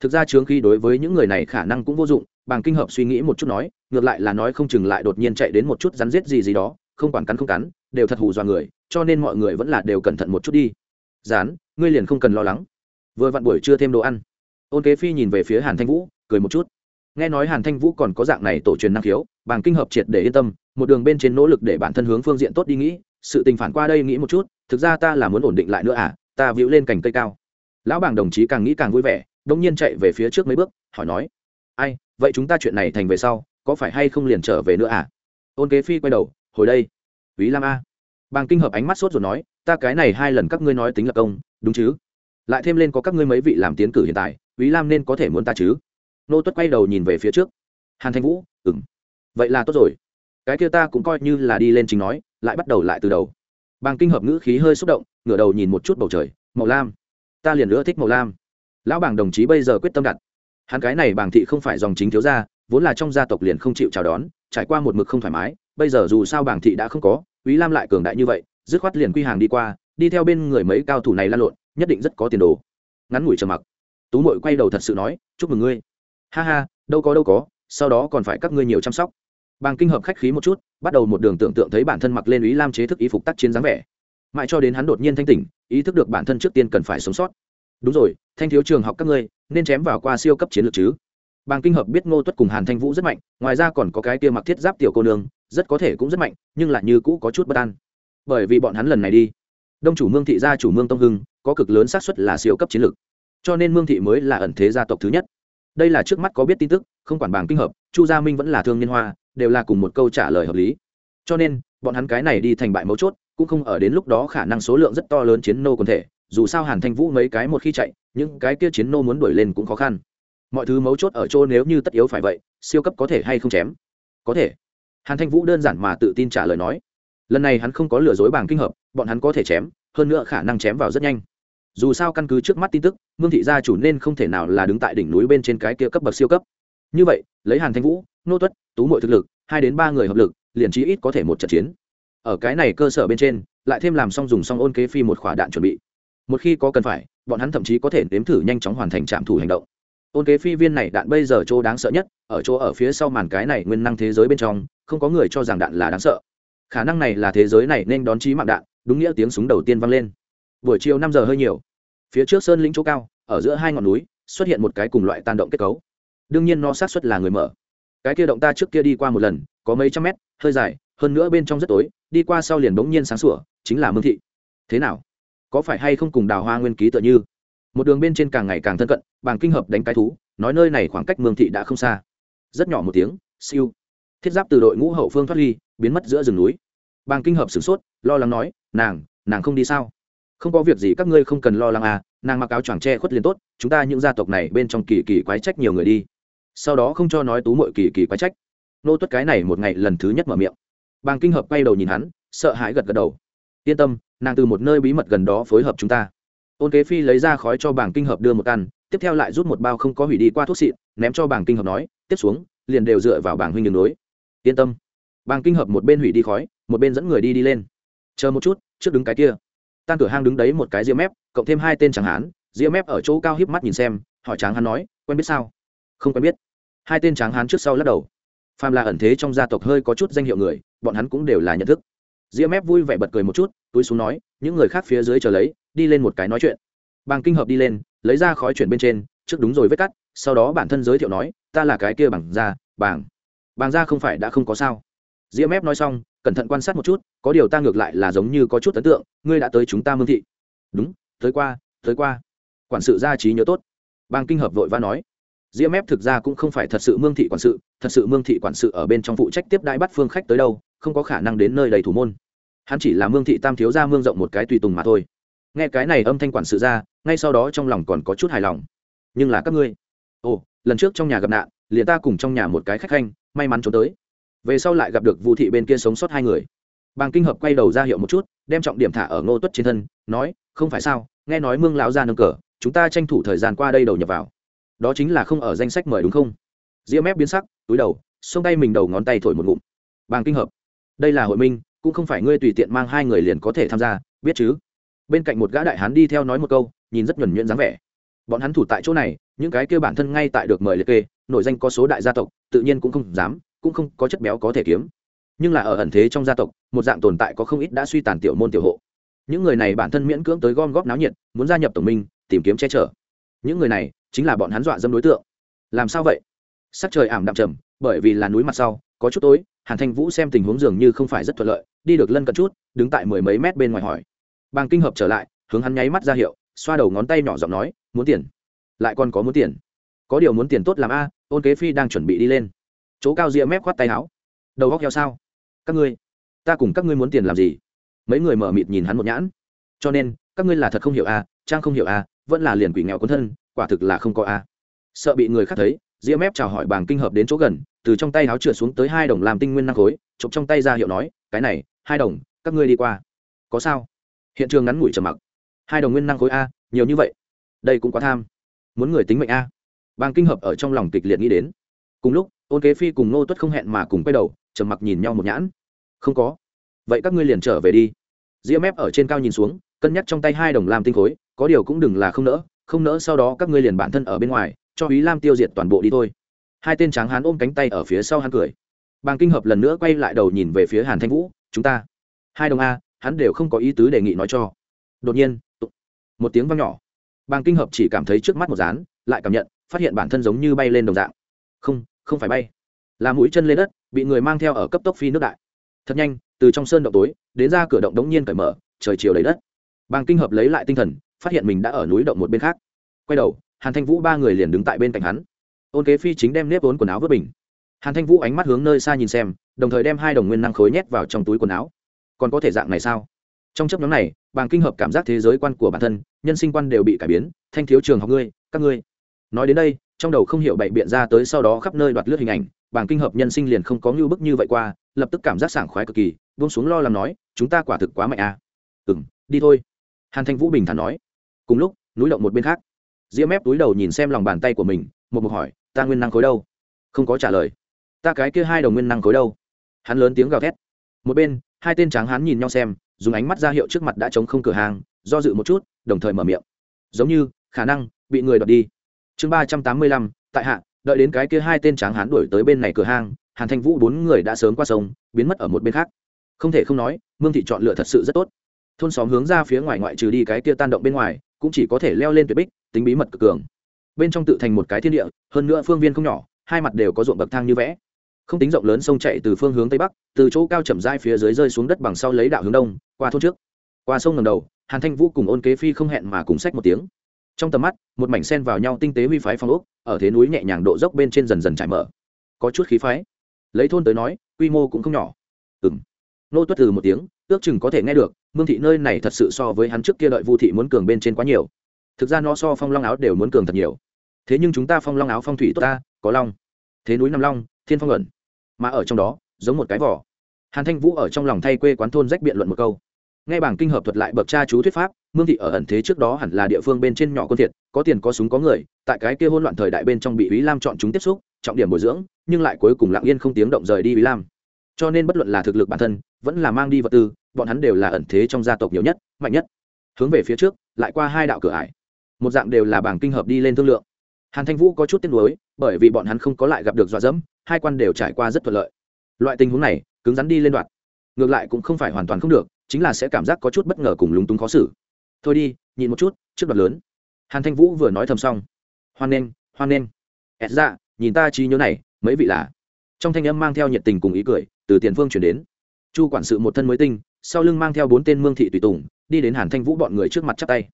Thực ra chướng khí đối với những người này khả năng cũng vô dụng, bàng kinh hợp suy nghĩ một chút nói, ngược lại là nói không chừng lại đột nhiên chạy đến một chút rắn giết gì gì đó, không quản cắn không cắn, đều thật hù dọa người, cho nên mọi người vẫn là đều cẩn thận một chút đi. Rán, ngươi liền không cần lo lắng. Vừa vặn buổi trưa thêm đồ ăn. Ôn kế phi nhìn về phía hàn thanh vũ, cười một chút. Nghe nói hàn thanh vũ còn có dạng này tổ truyền năng khiếu, bàng kinh hợp triệt để yên tâm, một đường bên trên nỗ lực để bản thân hướng phương diện tốt đi nghĩ, sự tình phản qua đây nghĩ một chút, thực ra ta là muốn ổn định lại nữa à ta vĩu lên cành cây cao lão bảng đồng chí càng nghĩ càng vui vẻ đông nhiên chạy về phía trước mấy bước, hỏi nói, ai, vậy chúng ta chuyện này thành về sau, có phải hay không liền trở về nữa à? Ôn kế phi quay đầu, hồi đây ví lam a. Bàng kinh hợp ánh mắt sốt rồi nói, ta cái này hai lần các ngươi nói tính là công, đúng chứ? Lại thêm lên có các ngươi mấy vị làm tiến cử hiện tại ví lam nên có thể muốn ta chứ? Nô tuất quay đầu nhìn về phía trước. Hàn thanh vũ ừng vậy là tốt rồi. Cái kia ta cũng coi như là đi lên chính nói, lại bắt đầu lại từ đầu. Bàng kinh hợp ngữ khí hơi xúc động, ngửa đầu nhìn một chút bầu trời màu lam ta liền nữa thích màu lam. Lão bảng đồng chí bây giờ quyết tâm đặt. Hắn cái này bảng thị không phải dòng chính thiếu gia, vốn là trong gia tộc liền không chịu chào đón, trải qua một mực không thoải mái, bây giờ dù sao bảng thị đã không có quý lam lại cường đại như vậy, dứt khoát liền quy hàng đi qua, đi theo bên người mấy cao thủ này lan lộn, nhất định rất có tiền đồ. Ngắn ngủi trầm mặc. Tú mội quay đầu thật sự nói, chúc mừng ngươi. Ha ha, đâu có đâu có, sau đó còn phải các ngươi nhiều chăm sóc. Bàng kinh hợp khách khí một chút, bắt đầu một đường tưởng tượng thấy bản thân mặc lên ý lam chế thức y phục tác chiến dáng vẻ mãi cho đến hắn đột nhiên thanh tỉnh, ý thức được bản thân trước tiên cần phải sống sót. Đúng rồi, thanh thiếu trường học các ngươi, nên chém vào qua siêu cấp chiến lược chứ? Bàng kinh hợp biết ngô tuất cùng hàn thanh vũ rất mạnh, ngoài ra còn có cái kia mặc thiết giáp tiểu cô nương, rất có thể cũng rất mạnh, nhưng lại như cũ có chút bất an. Bởi vì bọn hắn lần này đi, đông chủ mương thị gia chủ mương tông hưng, có cực lớn xác suất là siêu cấp chiến lược. Cho nên mương thị mới là ẩn thế gia tộc thứ nhất. Đây là trước mắt có biết tin tức, không quản bàng kinh hợp, chu gia minh vẫn là thương niên hoa, đều là cùng một câu trả lời hợp lý. Cho nên, bọn hắn cái này đi thành bại mấu chốt cũng không ở đến lúc đó khả năng số lượng rất to lớn chiến nô quần thể, dù sao hàn thanh vũ mấy cái một khi chạy, những cái kia chiến nô muốn đuổi lên cũng khó khăn. Mọi thứ mấu chốt ở chỗ nếu như tất yếu phải vậy, siêu cấp có thể hay không chém? Có thể. Hàn thanh vũ đơn giản mà tự tin trả lời nói. Lần này hắn không có lừa dối bảng kinh hợp, bọn hắn có thể chém, hơn nữa khả năng chém vào rất nhanh. Dù sao căn cứ trước mắt tin tức, mương thị gia chủ nên không thể nào là đứng tại đỉnh núi bên trên cái kia cấp bậc siêu cấp. Như vậy, lấy hàn thanh vũ, nô tuất, tú mội thực lực, hai đến ba người hợp lực, liền chí ít có thể một trận chiến ở cái này cơ sở bên trên, lại thêm làm xong dùng xong ôn kế phi một khỏa đạn chuẩn bị. Một khi có cần phải, bọn hắn thậm chí có thể nếm thử nhanh chóng hoàn thành trạm thủ hành động. Ôn kế phi viên này đạn bây giờ chỗ đáng sợ nhất, ở chỗ ở phía sau màn cái này nguyên năng thế giới bên trong, không có người cho rằng đạn là đáng sợ. Khả năng này là thế giới này nên đón trí mạng đạn, đúng nghĩa tiếng súng đầu tiên vang lên. Buổi chiều năm giờ hơi nhiều. Phía trước sơn lĩnh chỗ cao, ở giữa hai ngọn núi, xuất hiện một cái cùng loại tan động kết cấu. Đương nhiên nó xác suất là người mở. Cái kia động ta trước kia đi qua một lần, có mấy trăm mét, hơi dài hơn nữa bên trong rất tối, đi qua sau liền bỗng nhiên sáng sủa, chính là mương thị. Thế nào? Có phải hay không cùng đào hoa nguyên ký tựa như? Một đường bên trên càng ngày càng thân cận bàng kinh hợp đánh cái thú, nói nơi này khoảng cách mương thị đã không xa. Rất nhỏ một tiếng, siêu. Thiết giáp từ đội ngũ hậu phương thoát ly, biến mất giữa rừng núi. Bàng kinh hợp sửng sốt, lo lắng nói, nàng nàng không đi sao? Không có việc gì, các ngươi không cần lo lắng à nàng mặc áo choàng tre khuất liền tốt, chúng ta những gia tộc này bên trong kỳ kỳ quái trách nhiều người đi. Sau đó không cho nói tú mội kỳ kỳ quái trách. Nô tuất cái này một ngày lần thứ nhất mở miệng bàng kinh hợp quay đầu nhìn hắn, sợ hãi gật gật đầu. Yên tâm, nàng từ một nơi bí mật gần đó phối hợp chúng ta. Ôn kế phi lấy ra khói cho bảng kinh hợp đưa một căn, tiếp theo lại rút một bao không có hủy đi qua thuốc xịn, ném cho bảng kinh hợp nói, tiếp xuống, liền đều dựa vào bảng huynh đường đối yên tâm. Bảng kinh hợp một bên hủy đi khói, một bên dẫn người đi đi lên. Chờ một chút, trước đứng cái kia. Tan cửa hang đứng đấy một cái ria mép, cộng thêm hai tên chẳng hán ria mép ở chỗ cao híp mắt nhìn xem, hỏi tráng hắn nói, quen biết sao? Không quen biết. Hai tên tráng hán trước sau lắc đầu phàm là ẩn thế trong gia tộc hơi có chút danh hiệu người, bọn hắn cũng đều là nhận thức. Ria mép vui vẻ bật cười một chút, túi xuống nói, những người khác phía dưới chờ lấy, đi lên một cái nói chuyện. Bằng kinh hợp đi lên, lấy ra khói chuyển bên trên, trước đúng rồi vết cắt, sau đó bản thân giới thiệu nói, ta là cái kia bằng da bàng. Bàng da không phải đã không có sao. Ria mép nói xong, cẩn thận quan sát một chút, có điều ta ngược lại là giống như có chút ấn tượng, ngươi đã tới chúng ta mương thị. Đúng, tới qua tới qua. Quản sự gia trí nhớ tốt. Bang kinh hợp vội va nói. Ria mép thực ra cũng không phải thật sự mương thị quản sự thật sự mương thị quản sự ở bên trong phụ trách tiếp đãi bắt phương khách tới đâu, không có khả năng đến nơi đầy thủ môn. Hắn chỉ là mương thị tam thiếu ra mương rộng một cái tùy tùng mà thôi. Nghe cái này âm thanh quản sự ra, ngay sau đó trong lòng còn có chút hài lòng. Nhưng là các ngươi, ồ, lần trước trong nhà gặp nạn, liền ta cùng trong nhà một cái khách khanh, may mắn trốn tới. Về sau lại gặp được vu thị bên kia sống sót hai người. Bàng kinh hợp quay đầu ra hiệu một chút, đem trọng điểm thả ở ngô tuất trên thân, nói, không phải sao, nghe nói mương lão ra nâng cờ, chúng ta tranh thủ thời gian qua đây đầu nhập vào. Đó chính là không ở danh sách mời đúng không? Ria mép biến sắc, túi đầu, xông tay mình đầu ngón tay thổi một ngụm. Bàng kinh hợp. Đây là hội minh, cũng không phải ngươi tùy tiện mang hai người liền có thể tham gia, biết chứ? Bên cạnh một gã đại hán đi theo nói một câu, nhìn rất nhuẩn nhuyễn dáng vẻ. Bọn hắn thủ tại chỗ này, những cái kêu bản thân ngay tại được mời liệt kê nội danh có số đại gia tộc, tự nhiên cũng không dám, cũng không có chất béo có thể kiếm. Nhưng là ở ẩn thế trong gia tộc, một dạng tồn tại có không ít đã suy tàn tiểu môn tiểu hộ. Những người này bản thân miễn cưỡng tới gom góp náo nhiệt, muốn gia nhập tổng minh, tìm kiếm che chở. Những người này chính là bọn hắn dọa dâm đối tượng. Làm sao vậy? Sắc trời ảm đạm trầm, bởi vì là núi mặt sau, có chút tối, hàn thanh vũ xem tình huống dường như không phải rất thuận lợi, đi được lân cận chút, đứng tại mười mấy mét bên ngoài hỏi. Bàng kinh hợp trở lại, hướng hắn nháy mắt ra hiệu, xoa đầu ngón tay nhỏ giọng nói, muốn tiền? Lại còn có muốn tiền? Có điều muốn tiền tốt làm a ôn kế phi đang chuẩn bị đi lên. Chỗ cao ria mép khoát tay áo. Đầu góc heo sao? Các ngươi, ta cùng các ngươi muốn tiền làm gì? Mấy người mở mịt nhìn hắn một nhãn. Cho nên, các ngươi là thật không hiểu a, trang không hiểu a, vẫn là liền quỷ nghèo quân thân, quả thực là không có a. Sợ bị người khác thấy ria mép chào hỏi bàng kinh hợp đến chỗ gần, từ trong tay áo trượt xuống tới hai đồng làm tinh nguyên năng khối, chụp trong tay ra hiệu nói, cái này, hai đồng, các ngươi đi qua. Có sao? Hiện trường ngắn ngủi trầm mặc. Hai đồng nguyên năng khối a, nhiều như vậy? Đây cũng quá tham. Muốn người tính mệnh a. Bàng kinh hợp ở trong lòng kịch liệt nghĩ đến. Cùng lúc, ôn kế phi cùng nô tuất không hẹn mà cùng quay đầu, trầm mặc nhìn nhau một nhãn. Không có. Vậy các ngươi liền trở về đi. Ria mép ở trên cao nhìn xuống, cân nhắc trong tay hai đồng làm tinh khối, có điều cũng đừng là không nỡ không nỡ sau đó các ngươi liền bản thân ở bên ngoài cho ý lam tiêu diệt toàn bộ đi thôi. Hai tên tráng hán ôm cánh tay ở phía sau hắn cười. Bàng kinh hợp lần nữa quay lại đầu nhìn về phía hàn thanh vũ, chúng ta, hai đồng a, hắn đều không có ý tứ đề nghị nói cho. Đột nhiên một tiếng vang nhỏ. Bàng kinh hợp chỉ cảm thấy trước mắt một dán, lại cảm nhận, phát hiện bản thân giống như bay lên đồng dạng. Không không phải bay. Là mũi chân lên đất, bị người mang theo ở cấp tốc phi nước đại. Thật nhanh, từ trong sơn động tối, đến ra cửa động đống nhiên cởi mở, trời chiều lấy đất. Bàng kinh hợp lấy lại tinh thần, phát hiện mình đã ở núi động một bên khác. Quay đầu hàn thanh vũ ba người liền đứng tại bên cạnh hắn. Ôn kế phi chính đem nếp vốn quần áo vớt bình. Hàn thanh vũ ánh mắt hướng nơi xa nhìn xem, đồng thời đem hai đồng nguyên năng khối nhét vào trong túi quần áo. Còn có thể dạng này sao? Trong chấp nhóm này bàng kinh hợp cảm giác thế giới quan của bản thân, nhân sinh quan đều bị cải biến, thanh thiếu trường học ngươi, các ngươi. Nói đến đây, trong đầu không hiểu bậy biện ra tới sau đó khắp nơi đoạt lướt hình ảnh bàng kinh hợp nhân sinh liền không có ngưu bức như vậy qua, lập tức cảm giác sảng khoái cực kỳ, buông xuống lo làm nói, chúng ta quả thực quá mạnh à. ừ m đi thôi. Hàn thanh vũ bình thản nói. Cùng lúc, núi động một bên khác diễm mép túi đầu nhìn xem lòng bàn tay của mình một mục hỏi ta nguyên năng khối đâu? Không có trả lời. Ta cái kia hai đồng nguyên năng khối đâu? Hắn lớn tiếng gào thét. Một bên hai tên tráng hắn nhìn nhau xem dùng ánh mắt ra hiệu trước mặt đã chống không cửa hàng do dự một chút đồng thời mở miệng. Giống như khả năng bị người đoạt đi. Chương ba trăm tám mươi lăm tại hạ đợi đến cái kia hai tên tráng hán đuổi tới bên này cửa hàng, hàn thanh vũ bốn người đã sớm qua sông biến mất ở một bên khác. Không thể không nói mương thị chọn lựa thật sự rất tốt. Thôn xóm hướng ra phía ngoài ngoại trừ đi cái kia tan động bên ngoài cũng chỉ có thể leo lên tuyệt bích tính bí mật cực cường. Bên trong tự thành một cái thiên địa, hơn nữa phương viên không nhỏ, hai mặt đều có ruộng bậc thang như vẽ. Không tính rộng lớn sông chạy từ phương hướng tây bắc, từ chỗ cao chậm dai phía dưới rơi xuống đất bằng sau lấy đạo hướng đông, qua thôn trước. Qua sông ngầm đầu, hàn thanh vũ cùng ôn kế phi không hẹn mà cùng sách một tiếng. Trong tầm mắt, một mảnh sen vào nhau tinh tế huy phái phong ốc, ở thế núi nhẹ nhàng độ dốc bên trên dần dần trải mở. Có chút khí phái. Lấy thôn tới nói, quy mô cũng không nhỏ. Ừng nô tuất từ một tiếng, ước chừng có thể nghe được, mương thị nơi này thật sự so với hắn trước kia đợi vu thị muốn cường bên trên quá nhiều thực ra nó so phong long áo đều muốn cường thật nhiều. Thế nhưng chúng ta phong long áo phong thủy tốt ta, có long. Thế núi nam long, thiên phong ẩn. Mà ở trong đó, giống một cái vỏ. Hàn thanh vũ ở trong lòng thay quê quán thôn rách biện luận một câu. Ngay bảng kinh hợp thuật lại bậc cha chú thuyết pháp, mương thị ở ẩn thế trước đó hẳn là địa phương bên trên nhỏ quân thiệt, có tiền có súng có người, tại cái kia hôn loạn thời đại bên trong bị ý lam chọn chúng tiếp xúc, trọng điểm bồi dưỡng, nhưng lại cuối cùng lặng yên không tiếng động rời đi ý lam. Cho nên bất luận là thực lực bản thân, vẫn là mang đi vật tư, bọn hắn đều là ẩn thế trong gia tộc nhiều nhất, mạnh nhất. Hướng về phía trước, lại qua hai đạo cửa ải một dạng đều là bảng kinh hợp đi lên thương lượng. Hàn thanh vũ có chút tiếc nuối, bởi vì bọn hắn không có lại gặp được dọa dẫm, hai quan đều trải qua rất thuận lợi. Loại tình huống này, cứng rắn đi lên đoạn, ngược lại cũng không phải hoàn toàn không được, chính là sẽ cảm giác có chút bất ngờ cùng lúng túng khó xử. Thôi đi nhìn một chút, trước đoạn lớn. Hàn thanh vũ vừa nói thầm xong. Hoan nghênh hoan nghênh. Ẹt ra nhìn ta trí nhớ này, mấy vị là? Trong thanh âm mang theo nhiệt tình cùng ý cười, từ tiền phương chuyển đến. Chu quản sự một thân mới tinh, sau lưng mang theo bốn tên mương thị tùy tùng, đi đến hàn thanh vũ bọn người trước mặt chắp tay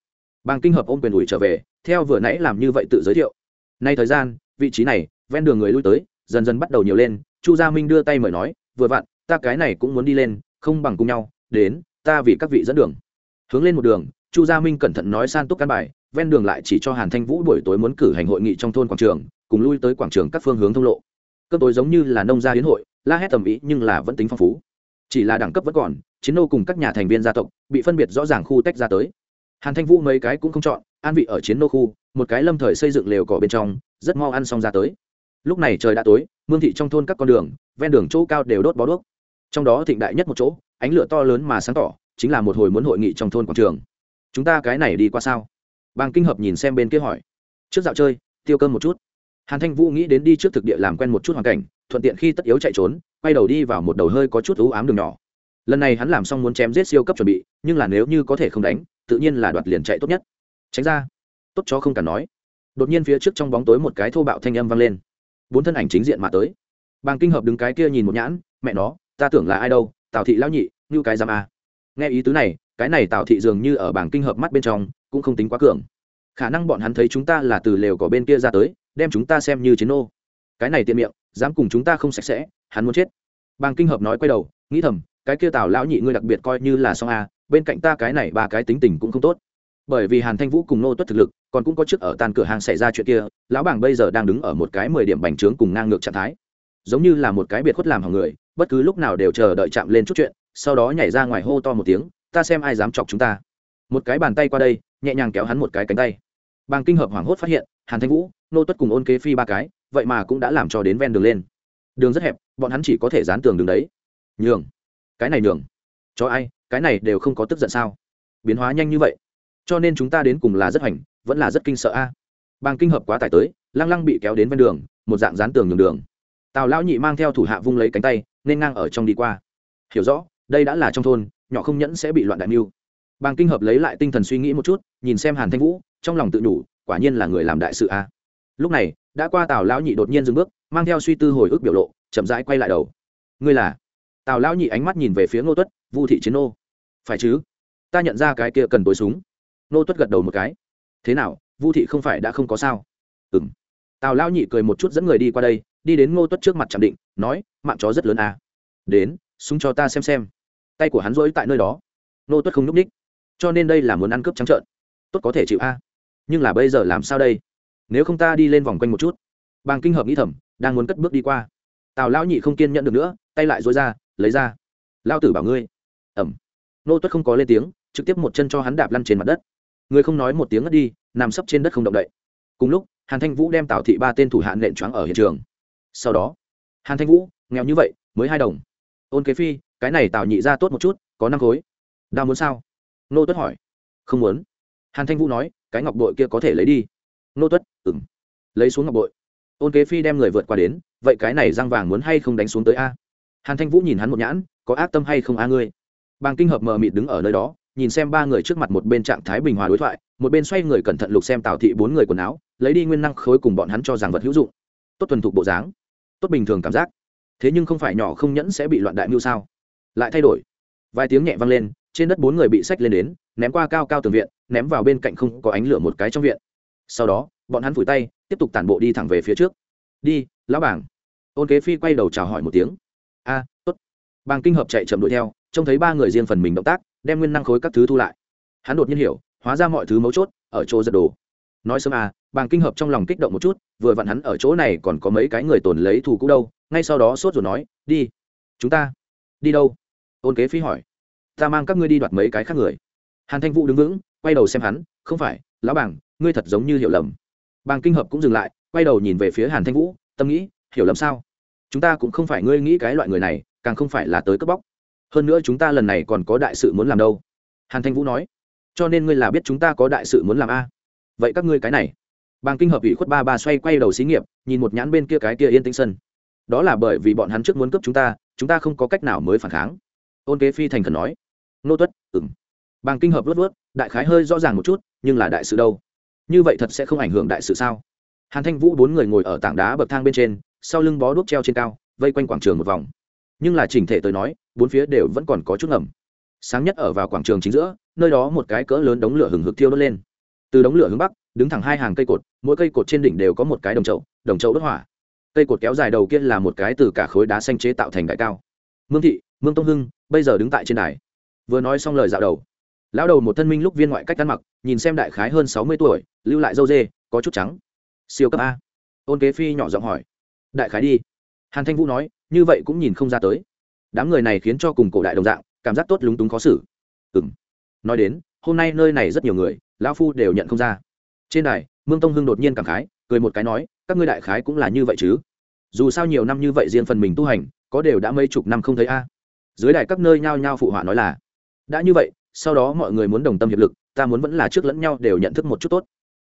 bàng kinh hợp ôm quyền ủi trở về, theo vừa nãy làm như vậy tự giới thiệu. Nay thời gian, vị trí này, ven đường người lui tới, dần dần bắt đầu nhiều lên, chu gia minh đưa tay mời nói, vừa vặn, ta cái này cũng muốn đi lên, không bằng cùng nhau, đến, ta vì các vị dẫn đường. Hướng lên một đường, chu gia minh cẩn thận nói san túc căn bài, ven đường lại chỉ cho hàn thanh vũ buổi tối muốn cử hành hội nghị trong thôn quảng trường, cùng lui tới quảng trường các phương hướng thông lộ. Cấp tối giống như là nông gia hiến hội, la hét tầm ý nhưng là vẫn tính phong phú. Chỉ là đẳng cấp vẫn còn, chiến nô cùng các nhà thành viên gia tộc, bị phân biệt rõ ràng khu tách ra tới hàn thanh vũ mấy cái cũng không chọn, an vị ở chiến nô khu, một cái lâm thời xây dựng lều cỏ bên trong, rất mau ăn xong ra tới. Lúc này trời đã tối, mương thị trong thôn các con đường, ven đường chỗ cao đều đốt bó đuốc. Trong đó thịnh đại nhất một chỗ, ánh lửa to lớn mà sáng tỏ, chính là một hồi muốn hội nghị trong thôn quảng trường. Chúng ta cái này đi qua sao? Bàng kinh hợp nhìn xem bên kia hỏi. Trước dạo chơi, tiêu cơm một chút. Hàn thanh vũ nghĩ đến đi trước thực địa làm quen một chút hoàn cảnh, thuận tiện khi tất yếu chạy trốn, quay đầu đi vào một đầu hơi có chút ưu ám đường nhỏ. Lần này hắn làm xong muốn chém giết siêu cấp chuẩn bị, nhưng là nếu như có thể không đánh tự nhiên là đoạt liền chạy tốt nhất. Tránh ra. Tốt cho không cả nói. Đột nhiên phía trước trong bóng tối một cái thô bạo thanh âm vang lên. Bốn thân ảnh chính diện mà tới. Bàng kinh hợp đứng cái kia nhìn một nhãn, mẹ nó, ta tưởng là ai đâu, tào thị lão nhị, như cái giam a. Nghe ý tứ này, cái này tào thị dường như ở bảng kinh hợp mắt bên trong, cũng không tính quá cường. Khả năng bọn hắn thấy chúng ta là từ lều có bên kia ra tới, đem chúng ta xem như chiến ô cái này tiện miệng, dám cùng chúng ta không sạch sẽ, hắn muốn chết. Bàng kinh hợp nói quay đầu, nghĩ thầm, cái kia tào lão nhị ngươi đặc biệt coi như là song a bên cạnh ta cái này ba cái tính tình cũng không tốt. Bởi vì hàn thanh vũ cùng nô tuất thực lực, còn cũng có chức ở tàn cửa hàng xảy ra chuyện kia, lão bảng bây giờ đang đứng ở một cái mười điểm bành trướng cùng ngang ngược trạng thái. Giống như là một cái biệt khuất làm hỏng người, bất cứ lúc nào đều chờ đợi chạm lên chút chuyện, sau đó nhảy ra ngoài hô to một tiếng, ta xem ai dám chọc chúng ta. Một cái bàn tay qua đây, nhẹ nhàng kéo hắn một cái cánh tay. Bàng kinh hợp hoảng hốt phát hiện, hàn thanh vũ nô tuất cùng ôn kế phi ba cái, vậy mà cũng đã làm cho đến ven đường lên. Đường rất hẹp, bọn hắn chỉ có thể dán tường đường đấy. Nhường. Cái này nhường. Cho ai? Cái này đều không có tức giận sao? Biến hóa nhanh như vậy cho nên chúng ta đến cùng là rất hoành vẫn là rất kinh sợ a. À. bàng kinh hợp quá tải tới lăng lăng bị kéo đến ven đường một dạng dán tường nhường đường. Tào lão nhị mang theo thủ hạ vung lấy cánh tay nên ngang ở trong đi qua. Hiểu rõ đây đã là trong thôn nhỏ không nhẫn sẽ bị loạn đại mưu. Bàng kinh hợp lấy lại tinh thần suy nghĩ một chút nhìn xem hàn thanh vũ trong lòng tự nhủ, quả nhiên là người làm đại sự a. Lúc này đã qua tào lão nhị đột nhiên dừng bước mang theo suy tư hồi ức biểu lộ chậm rãi quay lại đầu. Ngươi là? Tào lão nhị ánh mắt nhìn về phía ngô tuất vu thị chiến nô. Phải chứ? Ta nhận ra cái kia cần tối súng. Nô tuất gật đầu một cái. Thế nào, vu thị không phải đã không có sao? Ừ m tào lão nhị cười một chút dẫn người đi qua đây, đi đến ngô tuất trước mặt chạm định, nói, mạng chó rất lớn à. đến, súng cho ta xem xem. Tay của hắn rỗi tại nơi đó. Ngô tuất không n ú c ních cho nên đây là muốn ăn cướp trắng trợn. Tốt có thể chịu a. Nhưng là bây giờ làm sao đây? Nếu không ta đi lên vòng quanh một chút. Bàng kinh hợp nghĩ thầm, đang muốn cất bước đi qua. Tào lão nhị không kiên nhận được nữa, tay lại dối ra, lấy ra. Lao tử bảo ngươi ẩm. Nô tuất không có lên tiếng, trực tiếp một chân cho hắn đạp lăn trên mặt đất. Người không nói một tiếng ngất đi, nằm sấp trên đất không động đậy. Cùng lúc, hàn thanh vũ đem tào thị ba tên thủ hạn nện choáng ở hiện trường. Sau đó, hàn thanh vũ, nghèo như vậy, mới hai đồng. Ôn kế phi, cái này tào nhị ra tốt một chút, có năm khối. Đau muốn sao? Nô tuất hỏi. Không muốn. Hàn thanh vũ nói, cái ngọc bội kia có thể lấy đi. Nô tuất ừng lấy xuống ngọc bội. Ôn kế phi đem người vượt qua đến, vậy cái này răng vàng muốn hay không đánh xuống tới a? Hàn thanh vũ nhìn hắn một nhãn, có ác tâm hay không a ngươi? Bàng kinh hợp mờ mịt đứng ở nơi đó nhìn xem ba người trước mặt một bên trạng thái bình hòa đối thoại một bên xoay người cẩn thận lục xem tào thị bốn người quần áo lấy đi nguyên năng khối cùng bọn hắn cho rằng vật hữu dụng. Tốt thuần thục bộ dáng tốt bình thường cảm giác. Thế nhưng không phải nhỏ không nhẫn sẽ bị loạn đại mưu sao? Lại thay đổi. Vài tiếng nhẹ vang lên trên đất bốn người bị sách lên đến ném qua cao cao tường viện ném vào bên cạnh không có ánh lửa một cái trong viện. Sau đó bọn hắn phủi tay tiếp tục tản bộ đi thẳng về phía trước. Đi lão bảng ôn kế phi quay đầu chào hỏi một tiếng. A à, tốt. Bàng kinh hợp chạy chậm đuổi theo trông thấy ba người riêng phần mình động tác, đem nguyên năng khối các thứ thu lại. Hắn đột nhiên hiểu, hóa ra mọi thứ mấu chốt ở chỗ giật đồ. Nói sớm à bàng kinh hợp trong lòng kích động một chút, vừa vặn hắn ở chỗ này còn có mấy cái người tồn lấy thù cũ đâu, ngay sau đó sốt rồi nói, đi, chúng ta, đi đâu? Ôn kế phí hỏi. Ta mang các ngươi đi đoạt mấy cái khác người. Hàn thanh vũ đứng vững, quay đầu xem hắn, không phải, lão bảng ngươi thật giống như hiểu lầm. Bàng kinh hợp cũng dừng lại, quay đầu nhìn về phía hàn thanh vũ, tâm nghĩ, hiểu lầm sao? Chúng ta cũng không phải ngươi nghĩ cái loại người này, càng không phải là tới cướp bóc hơn nữa chúng ta lần này còn có đại sự muốn làm đâu? Hàn thanh vũ nói. Cho nên ngươi là biết chúng ta có đại sự muốn làm a. Vậy các ngươi cái này. Bàng kinh hợp ủy khuất ba ba xoay quay đầu xí nghiệp, nhìn một nhãn bên kia cái kia yên tĩnh sân. Đó là bởi vì bọn hắn trước muốn cướp chúng ta chúng ta không có cách nào mới phản kháng. Ôn kế phi thành khẩn nói. Nô tuất ừng bàng kinh hợp luốt luốt, đại khái hơi rõ ràng một chút, nhưng là đại sự đâu? Như vậy thật sẽ không ảnh hưởng đại sự sao? Hàn thanh vũ bốn người ngồi ở tảng đá bậc thang bên trên, sau lưng bó đuốc treo trên cao, vây quanh quảng trường một vòng nhưng là chỉnh thể tới nói, bốn phía đều vẫn còn có chút ngầm. Sáng nhất ở vào quảng trường chính giữa, nơi đó một cái cỡ lớn đống lửa hừng hực thiêu đốt lên. Từ đống lửa hướng bắc, đứng thẳng hai hàng cây cột, mỗi cây cột trên đỉnh đều có một cái đồng trậu đồng trậu đốt hỏa. Cây cột kéo dài đầu kia là một cái từ cả khối đá xanh chế tạo thành đại cao. Mương thị, mương tông hưng, bây giờ đứng tại trên đài. Vừa nói xong lời dạo đầu. Lão đầu một thân minh lúc viên ngoại cách ăn mặc, nhìn xem đại khái hơn sáu mươi tuổi, lưu lại dâu dê, có chút trắng. Siêu cấp a. Ôn kế phi nhỏ giọng hỏi. Đại khái đi. Hàn thanh vũ nói như vậy cũng nhìn không ra tới. Đám người này khiến cho cùng cổ đại đồng dạng, cảm giác tốt lúng túng khó xử. Ừ m nói đến, hôm nay nơi này rất nhiều người, lão phu đều nhận không ra. Trên đài, mương tông hưng đột nhiên cảm khái, cười một cái nói, các ngươi đại khái cũng là như vậy chứ? Dù sao nhiều năm như vậy riêng phần mình tu hành, có đều đã mấy chục năm không thấy a. Dưới đài các nơi nhao nhao phụ họa nói là, đã như vậy, sau đó mọi người muốn đồng tâm hiệp lực, ta muốn vẫn là trước lẫn nhau đều nhận thức một chút tốt.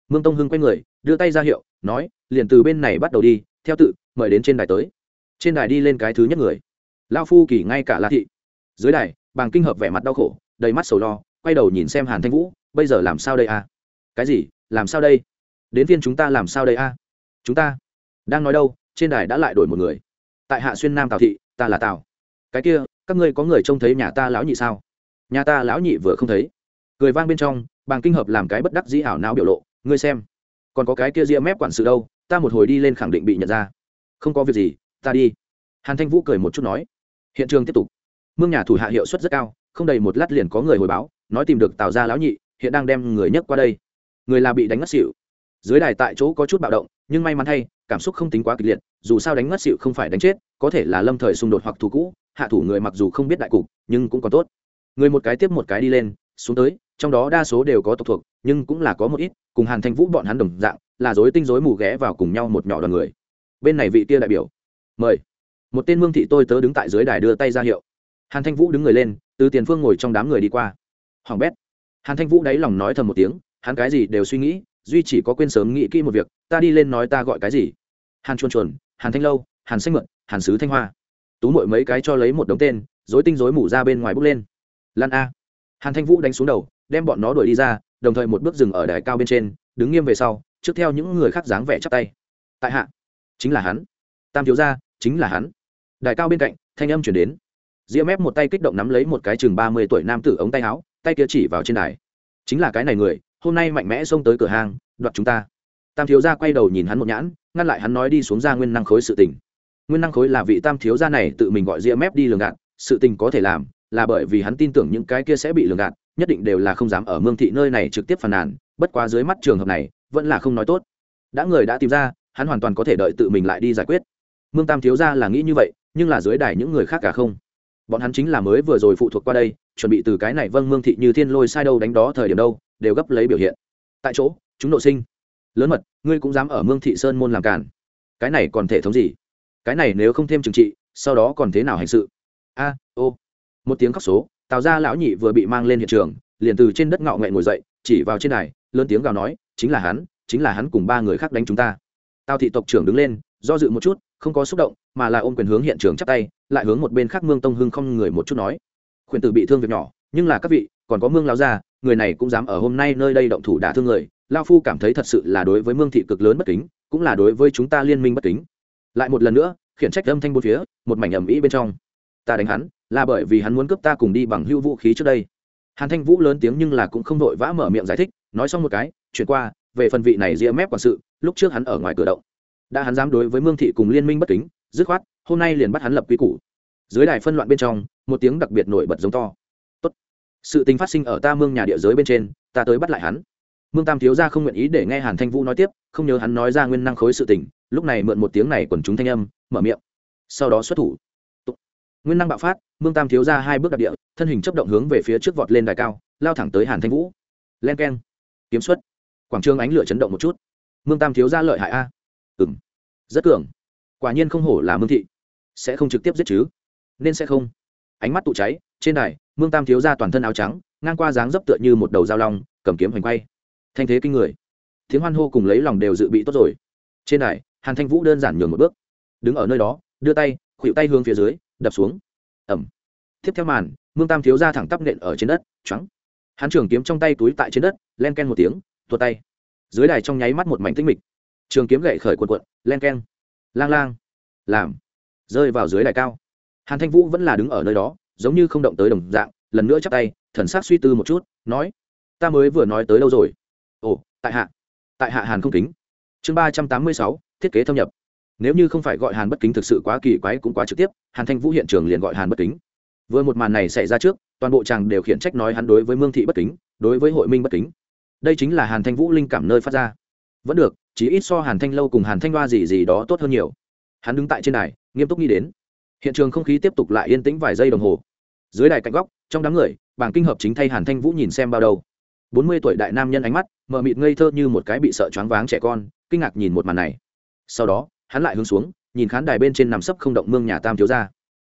Mương tông hưng quay người, đưa tay ra hiệu, nói, liền từ bên này bắt đầu đi, theo tự, mời đến trên đài tới trên đài đi lên cái thứ nhất người. Lao phu kỳ ngay cả la thị. Dưới đài, bàng kinh hợp vẻ mặt đau khổ, đầy mắt sầu lo, quay đầu nhìn xem hàn thanh vũ, bây giờ làm sao đây a cái gì? Làm sao đây? Đến viên chúng ta làm sao đây a chúng ta đang nói đâu? Trên đài đã lại đổi một người. Tại hạ xuyên nam tào thị, ta là tào. Cái kia, các ngươi có người trông thấy nhà ta lão nhị sao? Nhà ta lão nhị vừa không thấy. Cười vang bên trong, bàng kinh hợp làm cái bất đắc dĩ ảo não biểu lộ, ngươi xem, còn có cái kia ria mép quản sự đâu? Ta một hồi đi lên khẳng định bị nhận ra. Không có việc gì ta đi. Hàn thanh vũ cười một chút nói. Hiện trường tiếp tục. Mương nhà thủ hạ hiệu suất rất cao, không đầy một lát liền có người hồi báo, nói tìm được tào ra lão nhị, hiện đang đem người nhấc qua đây. Người là bị đánh ngất xỉu. Dưới đài tại chỗ có chút bạo động, nhưng may mắn thay, cảm xúc không tính quá kịch liệt, dù sao đánh ngất xỉu không phải đánh chết, có thể là lâm thời xung đột hoặc thù cũ, hạ thủ người mặc dù không biết đại cục, nhưng cũng còn tốt. Người một cái tiếp một cái đi lên, xuống tới, trong đó đa số đều có tộc thuộc, nhưng cũng là có một ít, cùng hàn thanh vũ bọn hắn đồng dạng, là dối tinh dối mù ghé vào cùng nhau một nhỏ đoàn người. Bên này vị kia đại biểu mời. Một tên mương thị tôi tớ đứng tại dưới đài đưa tay ra hiệu. Hàn thanh vũ đứng người lên, từ tiền phương ngồi trong đám người đi qua. Hoàng bét. Hàn thanh vũ đáy lòng nói thầm một tiếng, hắn cái gì đều suy nghĩ, duy chỉ có quên sớm nghĩ kỹ một việc, ta đi lên nói ta gọi cái gì. Hàn chuồn chuồn, hàn thanh lâu, hàn xanh mượn, hàn sứ thanh hoa. Tú mội mấy cái cho lấy một đống tên dối tinh dối mủ ra bên ngoài bước lên. Lan a. Hàn thanh vũ đánh xuống đầu, đem bọn nó đuổi đi ra, đồng thời một bước dừng ở đài cao bên trên, đứng nghiêm về sau, trước theo những người khác dáng vẻ chắp tay. Tại hạ. Chính là hắn tam thiếu gia, chính là hắn. Đại cao bên cạnh, thanh âm chuyển đến. Diễm ép một tay kích động nắm lấy một cái chừng ba mươi tuổi nam tử ống tay áo, tay kia chỉ vào trên đài. Chính là cái này người, hôm nay mạnh mẽ xông tới cửa hàng, đoạt chúng ta. Tam thiếu gia quay đầu nhìn hắn một nhãn, ngăn lại hắn nói đi xuống ra nguyên năng khối sự tình. Nguyên năng khối là vị tam thiếu gia này tự mình gọi diễm ép đi lường gạt, sự tình có thể làm là bởi vì hắn tin tưởng những cái kia sẽ bị lường gạt, nhất định đều là không dám ở mương thị nơi này trực tiếp phàn nàn, bất quá dưới mắt trường hợp này, vẫn là không nói tốt. Đã người đã tìm ra, hắn hoàn toàn có thể đợi tự mình lại đi giải quyết mương tam thiếu gia là nghĩ như vậy, nhưng là dưới đài những người khác cả không. Bọn hắn chính là mới vừa rồi phụ thuộc qua đây, chuẩn bị từ cái này vâng mương thị như thiên lôi sai đâu đánh đó thời điểm đâu, đều gấp lấy biểu hiện. Tại chỗ, chúng nội sinh. Lớn mật, ngươi cũng dám ở mương thị sơn môn làm cản cái này còn thể thống gì? Cái này nếu không thêm trừng trị, sau đó còn thế nào hành sự? A, ô. Một tiếng khóc số, tào ra lão nhị vừa bị mang lên hiện trường, liền từ trên đất ngạo nghệ ngồi dậy, chỉ vào trên đài, lớn tiếng gào nói, chính là hắn, chính là hắn cùng ba người khác đánh chúng ta. Tào thị tộc trưởng đứng lên do dự một chút, không có xúc động, mà là ôm quyền hướng hiện trường chắp tay, lại hướng một bên khác mương tông hưng không người một chút nói. Khuyển tử bị thương việc nhỏ, nhưng là các vị, còn có mương lao gia, người này cũng dám ở hôm nay nơi đây động thủ đả thương người. Lao phu cảm thấy thật sự là đối với mương thị cực lớn bất kính, cũng là đối với chúng ta liên minh bất kính. Lại một lần nữa, khiển trách âm thanh bốn phía, một mảnh ẩm ĩ bên trong. Ta đánh hắn, là bởi vì hắn muốn cướp ta cùng đi bằng hưu vũ khí trước đây. Hàn thanh vũ lớn tiếng nhưng là cũng không vội vã mở miệng giải thích, nói xong một cái, chuyển qua, về phần vị này ria mép quản sự, lúc trước hắn ở ngoài cửa động đã hắn dám đối với mương thị cùng liên minh bất kính, dứt khoát, hôm nay liền bắt hắn lập quy củ. Dưới đài phân loạn bên trong, một tiếng đặc biệt nổi bật giống to. Tốt. sự tình phát sinh ở ta mương nhà địa giới bên trên, ta tới bắt lại hắn. Mương tam thiếu gia không nguyện ý để nghe hàn thanh vũ nói tiếp, không nhớ hắn nói ra nguyên năng khối sự tình, lúc này mượn một tiếng này quần chúng thanh âm, mở miệng. Sau đó xuất thủ. Nguyên năng bạo phát, mương tam thiếu ra hai bước đặc địa, thân hình chấp động hướng về phía trước vọt lên đài cao, lao thẳng tới hàn thanh vũ. Len k e n kiếm xuất. Quảng trường ánh lửa chấn động một chút. Mương tam thiếu ra lợi hại a. Ừ m rất cường. Quả nhiên không hổ là mương thị. Sẽ không trực tiếp giết chứ? Nên sẽ không. Ánh mắt tụ cháy, trên đài, mương tam thiếu ra toàn thân áo trắng, ngang qua dáng dấp tựa như một đầu dao long, cầm kiếm hoành quay. Thanh thế kinh người. Tiếng hoan hô cùng lấy lòng đều dự bị tốt rồi. Trên đài, hàn thanh vũ đơn giản nhường một bước. Đứng ở nơi đó, đưa tay, khuỵu tay hướng phía dưới, đập xuống. Ẩm. Tiếp theo màn, mương tam thiếu ra thẳng tắp nện ở trên đất trắng hắn trường kiếm trong tay túi tại trên đất, len ken một tiếng, tuột tay. Dưới đài trong nháy mắt một mảnh tinh mịch trường kiếm gậy khởi quần quận len ken lang lang, làm, rơi vào dưới đài cao. Hàn thanh vũ vẫn là đứng ở nơi đó, giống như không động tới đồng dạng, lần nữa chắp tay, thần s á c suy tư một chút, nói, ta mới vừa nói tới đâu rồi? Ồ, tại hạ tại hạ hàn không kính. Chương ba trăm tám mươi sáu, thiết kế thâm nhập. Nếu như không phải gọi hàn bất kính thực sự quá kỳ quái cũng quá trực tiếp, hàn thanh vũ hiện trường liền gọi hàn bất kính. Vừa một màn này xảy ra trước, toàn bộ chàng đều khiển trách nói hắn đối với mương thị bất kính, đối với hội minh bất kính. Đây chính là hàn thanh vũ linh cảm nơi phát ra. Vẫn được chỉ ít so hàn thanh lâu cùng hàn thanh hoa gì gì đó tốt hơn nhiều. Hắn đứng tại trên đài, nghiêm túc nghĩ đến. Hiện trường không khí tiếp tục lại yên tĩnh vài giây đồng hồ. Dưới đài cạnh góc, trong đám người, bảng kinh hợp chính thay hàn thanh vũ nhìn xem bao đầu. Bốn mươi tuổi đại nam nhân ánh mắt, mờ mịt ngây thơ như một cái bị sợ choáng váng trẻ con, kinh ngạc nhìn một màn này. Sau đó, hắn lại hướng xuống, nhìn khán đài bên trên nằm sấp không động mương nhà tam thiếu ra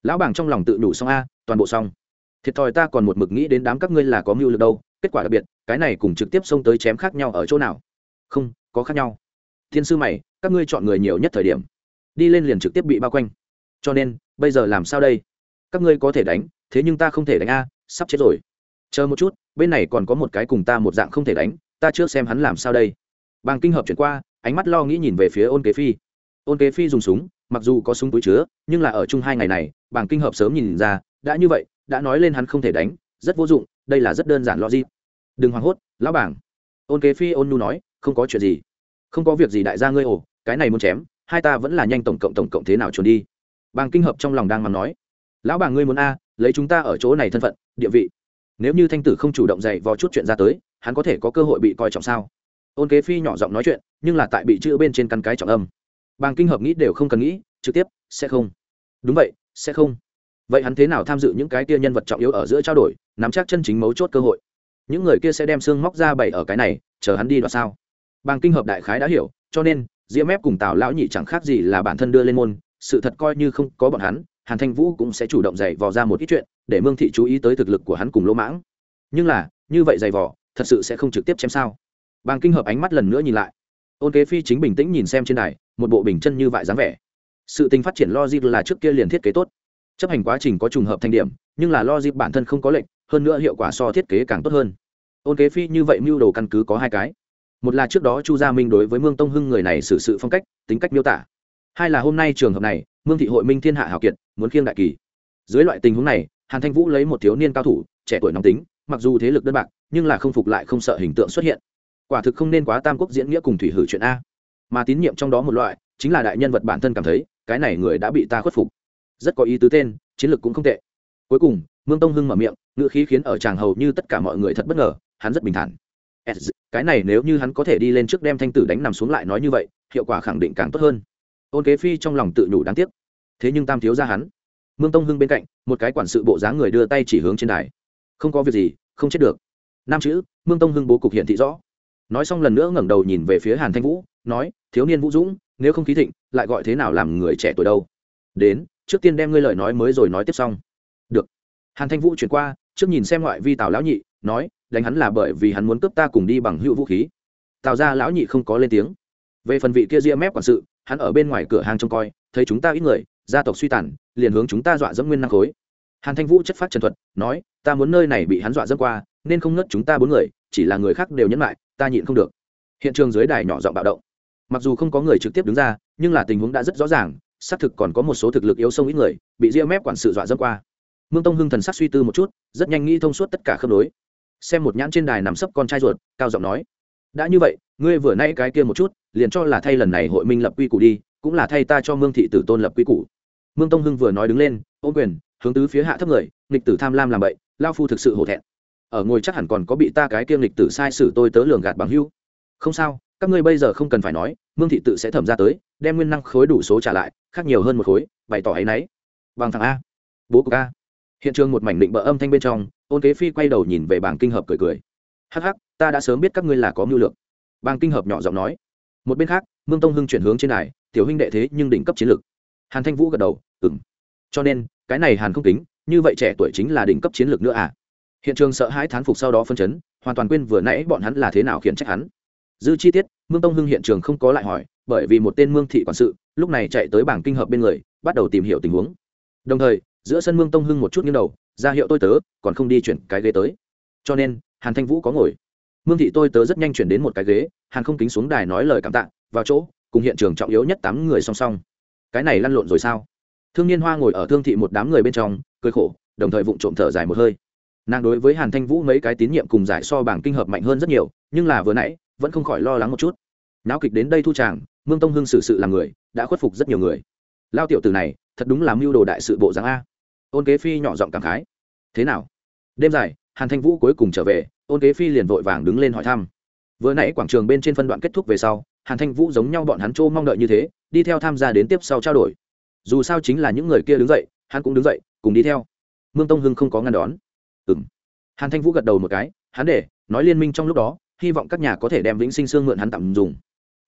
lão bảng trong lòng tự đủ xong a, toàn bộ xong. Thiệt thòi ta còn một mực nghĩ đến đám các ngươi là có mưu lực đâu, kết quả đặc biệt, cái này cùng trực tiếp xông tới chém khác nhau ở chỗ nào? Không, có khác nhau thiên sư mày, các ngươi chọn người nhiều nhất thời điểm. Đi lên liền trực tiếp bị bao quanh. Cho nên, bây giờ làm sao đây? Các ngươi có thể đánh, thế nhưng ta không thể đánh a, sắp chết rồi. Chờ một chút, bên này còn có một cái cùng ta một dạng không thể đánh, ta trước xem hắn làm sao đây. Bàng kinh hợp chuyển qua, ánh mắt lo nghĩ nhìn về phía ôn kế phi. Ôn kế phi dùng súng, mặc dù có súng túi chứa, nhưng là ở chung hai ngày này, bàng kinh hợp sớm nhìn ra, đã như vậy, đã nói lên hắn không thể đánh, rất vô dụng, đây là rất đơn giản logic. Đừng hoảng hốt, lão bảng ôn kế phi ôn nu nói, không có chuyện gì không có việc gì đại gia ngươi ồ, cái này muốn chém, hai ta vẫn là nhanh tổng cộng tổng cộng thế nào trốn đi. Bàng kinh hợp trong lòng đang mắng nói, lão bàng ngươi muốn a, lấy chúng ta ở chỗ này thân phận, địa vị. Nếu như thanh tử không chủ động dạy vò chút chuyện ra tới, hắn có thể có cơ hội bị coi trọng sao? Ôn kế phi nhỏ giọng nói chuyện, nhưng là tại bị chữ bên trên căn cái trọng âm. Bàng kinh hợp nghĩ đều không cần nghĩ, trực tiếp, sẽ không. Đúng vậy, sẽ không. Vậy hắn thế nào tham dự những cái kia nhân vật trọng yếu ở giữa trao đổi, nắm chắc chân chính mấu chốt cơ hội? Những người kia sẽ đem xương móc ra bày ở cái này, chờ hắn đi đoạt sao? Bàng kinh hợp đại khái đã hiểu, cho nên diễm ép cùng tào lão nhị chẳng khác gì là bản thân đưa lên môn, sự thật coi như không có bọn hắn, hàn thanh vũ cũng sẽ chủ động giày vò ra một ít chuyện, để mương thị chú ý tới thực lực của hắn cùng lỗ mãng. Nhưng là, như vậy giày vò, thật sự sẽ không trực tiếp chém sao? Bàng kinh hợp ánh mắt lần nữa nhìn lại. Ôn kế phi chính bình tĩnh nhìn xem trên này một bộ bình chân như vại dáng vẻ. Sự tình phát triển logic là trước kia liền thiết kế tốt. Chấp hành quá trình có trùng hợp thành điểm, nhưng là logic bản thân không có lệnh hơn nữa hiệu quả so thiết kế càng tốt hơn. Ôn kế phi như vậy mưu đồ căn cứ có hai cái một là trước đó chu gia minh đối với mương tông hưng người này xử sự phong cách, tính cách miêu tả. Hai là hôm nay trường hợp này, mương thị hội minh thiên hạ hào kiệt, muốn khiêng đại kỳ. Dưới loại tình huống này, hàn thanh vũ lấy một thiếu niên cao thủ, trẻ tuổi nóng tính, mặc dù thế lực đơn bạc, nhưng là không phục lại không sợ hình tượng xuất hiện. Quả thực không nên quá tam quốc diễn nghĩa cùng thủy hử chuyện a. Mà tín nhiệm trong đó một loại, chính là đại nhân vật bản thân cảm thấy, cái này người đã bị ta khuất phục. Rất có ý tứ tên, chiến lược cũng không tệ. Cuối cùng, mương tông hưng mở miệng, ngữ khí khiến ở tràng hầu như tất cả mọi người thật bất ngờ, hắn rất bình thản cái này nếu như hắn có thể đi lên trước đem thanh tử đánh nằm xuống lại nói như vậy, hiệu quả khẳng định càng tốt hơn. Ôn kế phi trong lòng tự nhủ đáng tiếc. Thế nhưng tam thiếu ra hắn, mương tông hưng bên cạnh, một cái quản sự bộ dáng người đưa tay chỉ hướng trên đài. Không có việc gì, không chết được. Năm chữ, mương tông hưng bố cục hiện thị rõ. Nói xong lần nữa ngẩng đầu nhìn về phía hàn thanh vũ, nói, thiếu niên vũ dũng, nếu không khí thịnh, lại gọi thế nào làm người trẻ tuổi đâu? Đến, trước tiên đem ngươi lời nói mới rồi nói tiếp xong. Được. Hàn thanh vũ chuyển qua, trước nhìn xem ngoại vi tào lão nhị, nói đánh hắn là bởi vì hắn muốn cướp ta cùng đi bằng hữu vũ khí. Tào ra lão nhị không có lên tiếng. Về phần vị kia ria mép quản sự, hắn ở bên ngoài cửa hàng trông coi, thấy chúng ta ít người, gia tộc suy tàn, liền hướng chúng ta dọa dẫm nguyên năng khối. Hàn thanh vũ chất phát trần thuật, nói, ta muốn nơi này bị hắn dọa dẫm qua, nên không ngất chúng ta bốn người, chỉ là người khác đều nhẫn lại ta nhịn không được. Hiện trường dưới đài nhỏ giọng bạo động. Mặc dù không có người trực tiếp đứng ra, nhưng là tình huống đã rất rõ ràng, xác thực còn có một số thực lực yếu sông ít người, bị ria mép quản sự dọa dẫm qua. Mương tông hưng thần sắc suy tư một chút, rất nhanh nghĩ thông suốt tất cả khớp nối xem một nhãn trên đài nằm sấp con trai ruột, cao giọng nói, đã như vậy, ngươi vừa nay cái kia một chút, liền cho là thay lần này hội minh lập quy củ đi, cũng là thay ta cho mương thị tử tôn lập quy củ. Mương tông hưng vừa nói đứng lên ô quyền, hướng tứ phía hạ thấp người, nghịch tử tham lam làm bậy, lao phu thực sự hổ thẹn. Ở ngồi chắc hẳn còn có bị ta cái kiêm lịch tử sai sử tôi tớ lường gạt bằng hưu. Không sao, các ngươi bây giờ không cần phải nói, mương thị tự sẽ thẩm ra tới, đem nguyên năng khối đủ số trả lại, khác nhiều hơn một khối, bày tỏ ấ y n ấ y bằng thằng a. Bố của a. Hiện trường một mảnh định bỡ âm thanh bên trong ôn kế phi quay đầu nhìn về bảng kinh hợp cười cười. Hắc hắc, ta đã sớm biết các ngươi là có mưu lược. Bảng kinh hợp nhỏ giọng nói. Một bên khác, mương tông hưng chuyển hướng trên này tiểu huynh đệ thế nhưng đỉnh cấp chiến lược. Hàn thanh vũ gật đầu ừng cho nên, cái này hàn không tính như vậy trẻ tuổi chính là đỉnh cấp chiến lược nữa à? Hiện trường sợ hãi thán phục sau đó phân chấn, hoàn toàn quên vừa nãy bọn hắn là thế nào khiến trách hắn. Dư chi tiết, mương tông hưng hiện trường không có lại hỏi, bởi vì một tên mương thị quản sự, lúc này chạy tới bảng kinh hợp bên người, bắt đầu tìm hiểu tình huống. Đồng thời, giữa sân mương tông hưng một chút nghiêng đầu ra hiệu tôi tớ, còn không đi chuyển cái ghế tới. Cho nên, hàn thanh vũ có ngồi. Mương thị tôi tớ rất nhanh chuyển đến một cái ghế, hàn không kính xuống đài nói lời cảm tạ, vào chỗ, cùng hiện trường trọng yếu nhất tám người song song. Cái này lăn lộn rồi sao? Thương niên hoa ngồi ở thương thị một đám người bên trong, cười khổ, đồng thời vụng trộm thở dài một hơi. Nàng đối với hàn thanh vũ mấy cái tín nhiệm cùng giải so bảng kinh hợp mạnh hơn rất nhiều, nhưng là vừa nãy, vẫn không khỏi lo lắng một chút. Náo kịch đến đây thu tràng, mương tông hưng xử sự làm người, đã khuất phục rất nhiều người. Lao tiểu từ này, thật đúng là mưu đồ đại sự bộ dáng a ôn kế phi nhỏ giọng cảm khái. Thế nào? Đêm dài, hàn thanh vũ cuối cùng trở về, ôn kế phi liền vội vàng đứng lên hỏi thăm. Vừa nãy quảng trường bên trên phân đoạn kết thúc về sau, hàn thanh vũ giống nhau bọn hắn trô mong đợi như thế, đi theo tham gia đến tiếp sau trao đổi. Dù sao chính là những người kia đứng dậy, hắn cũng đứng dậy, cùng đi theo. Mương tông hưng không có ngăn đón. Ừ m hàn thanh vũ gật đầu một cái, hắn để, nói liên minh trong lúc đó, hy vọng các nhà có thể đem vĩnh sinh sương mượn hắn tạm dùng.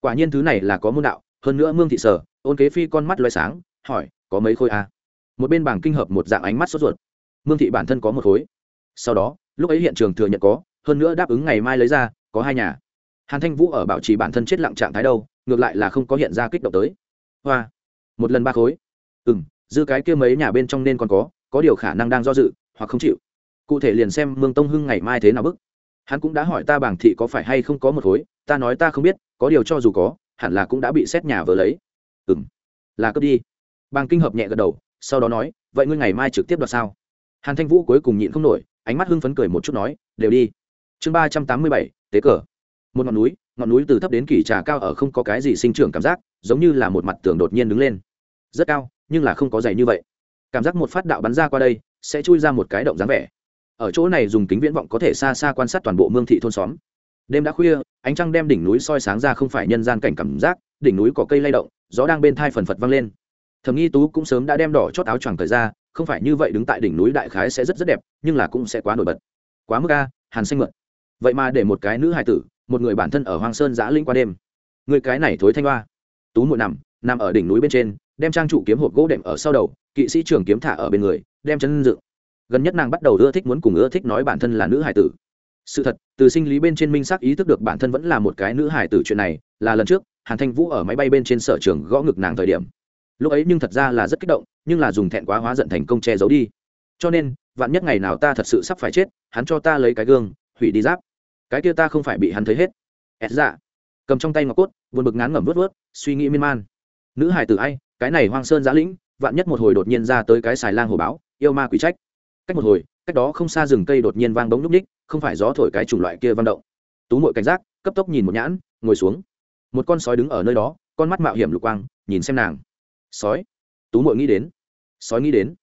Quả nhiên thứ này là có môn đạo, hơn nữa mương thị sở, ôn kế phi con mắt loay sáng, hỏi, có mấy khối a à? Một bên bảng kinh hợp một dạng ánh mắt sốt ruột. Mương thị bản thân có một khối. Sau đó, lúc ấy hiện trường thừa nhận có, hơn nữa đáp ứng ngày mai lấy ra, có hai nhà. Hàn thanh vũ ở bảo trì bản thân chết lặng trạng thái đâu, ngược lại là không có hiện ra kích động tới. Hoa, một lần ba khối. Ừ m dư cái kia mấy nhà bên trong nên còn có có điều khả năng đang do dự, hoặc không chịu. Cụ thể liền xem mương tông hưng ngày mai thế nào bức. Hắn cũng đã hỏi ta bảng thị có phải hay không có một khối, ta nói ta không biết, có điều cho dù có, hẳn là cũng đã bị xét nhà vờ lấy. Ừ m là cướp đi. Bàng kinh hợp nhẹ gật đầu sau đó nói, vậy ngươi ngày mai trực tiếp đoạt sao? Hàn thanh vũ cuối cùng nhịn không nổi, ánh mắt hưng phấn cười một chút nói, đều đi. Chương ba trăm tám mươi bảy, tế cờ. Một ngọn núi ngọn núi từ thấp đến kỳ trà cao ở không có cái gì sinh trưởng cảm giác, giống như là một mặt tường đột nhiên đứng lên. Rất cao, nhưng là không có dày như vậy. Cảm giác một phát đạo bắn ra qua đây, sẽ chui ra một cái động dáng vẻ. Ở chỗ này dùng kính viễn vọng có thể xa xa quan sát toàn bộ mương thị thôn xóm. Đêm đã khuya, ánh trăng đem đỉnh núi soi sáng ra không phải nhân gian cảnh cảm giác, đỉnh núi có cây lay động, gió đang bên thai phần phật vang lên thầm nghi tú cũng sớm đã đem đỏ chót áo choàng thời ra, không phải như vậy đứng tại đỉnh núi đại khái sẽ rất rất đẹp, nhưng là cũng sẽ quá nổi bật. Quá mức a, hàn xanh mượn. Vậy mà để một cái nữ hài tử, một người bản thân ở hoang sơn giã linh qua đêm. Người cái này thối thanh hoa. Tú muội nằm nằm ở đỉnh núi bên trên, đem trang trụ kiếm hộp gỗ đệm ở sau đầu, kỵ sĩ trường kiếm thả ở bên người, đem chân dựng. Gần nhất nàng bắt đầu ưa thích muốn cùng ưa thích nói bản thân là nữ hải tử. Sự thật, từ sinh lý bên trên minh xác ý thức được bản thân vẫn là một cái nữ hải tử chuyện này, là lần trước, hàn thanh vũ ở máy bay bên trên sở trường gõ ngực nàng thời điểm lúc ấy nhưng thật ra là rất kích động, nhưng là dùng thẹn quá hóa giận thành công che giấu đi. Cho nên, vạn nhất ngày nào ta thật sự sắp phải chết, hắn cho ta lấy cái gương, hủy đi giáp. Cái kia ta không phải bị hắn thấy hết. Ẹt dạ. Cầm trong tay ngọc cốt, buồn bực ngán ngẩm vớt vớt suy nghĩ miên man. Nữ hải tử ai, cái này hoang sơn giã lĩnh, vạn nhất một hồi đột nhiên ra tới cái xài lang hồ báo, yêu ma quỷ trách. Cách một hồi, cách đó không xa rừng cây đột nhiên vang bóng nhúc ních không phải gió thổi cái chủng loại kia vang động. Tú mội cảnh giác, cấp tốc nhìn một nhãn, ngồi xuống. Một con sói đứng ở nơi đó, con mắt mạo hiểm lục quang, nhìn xem nàng sói. Tú mội nghĩ đến. Sói nghĩ đến.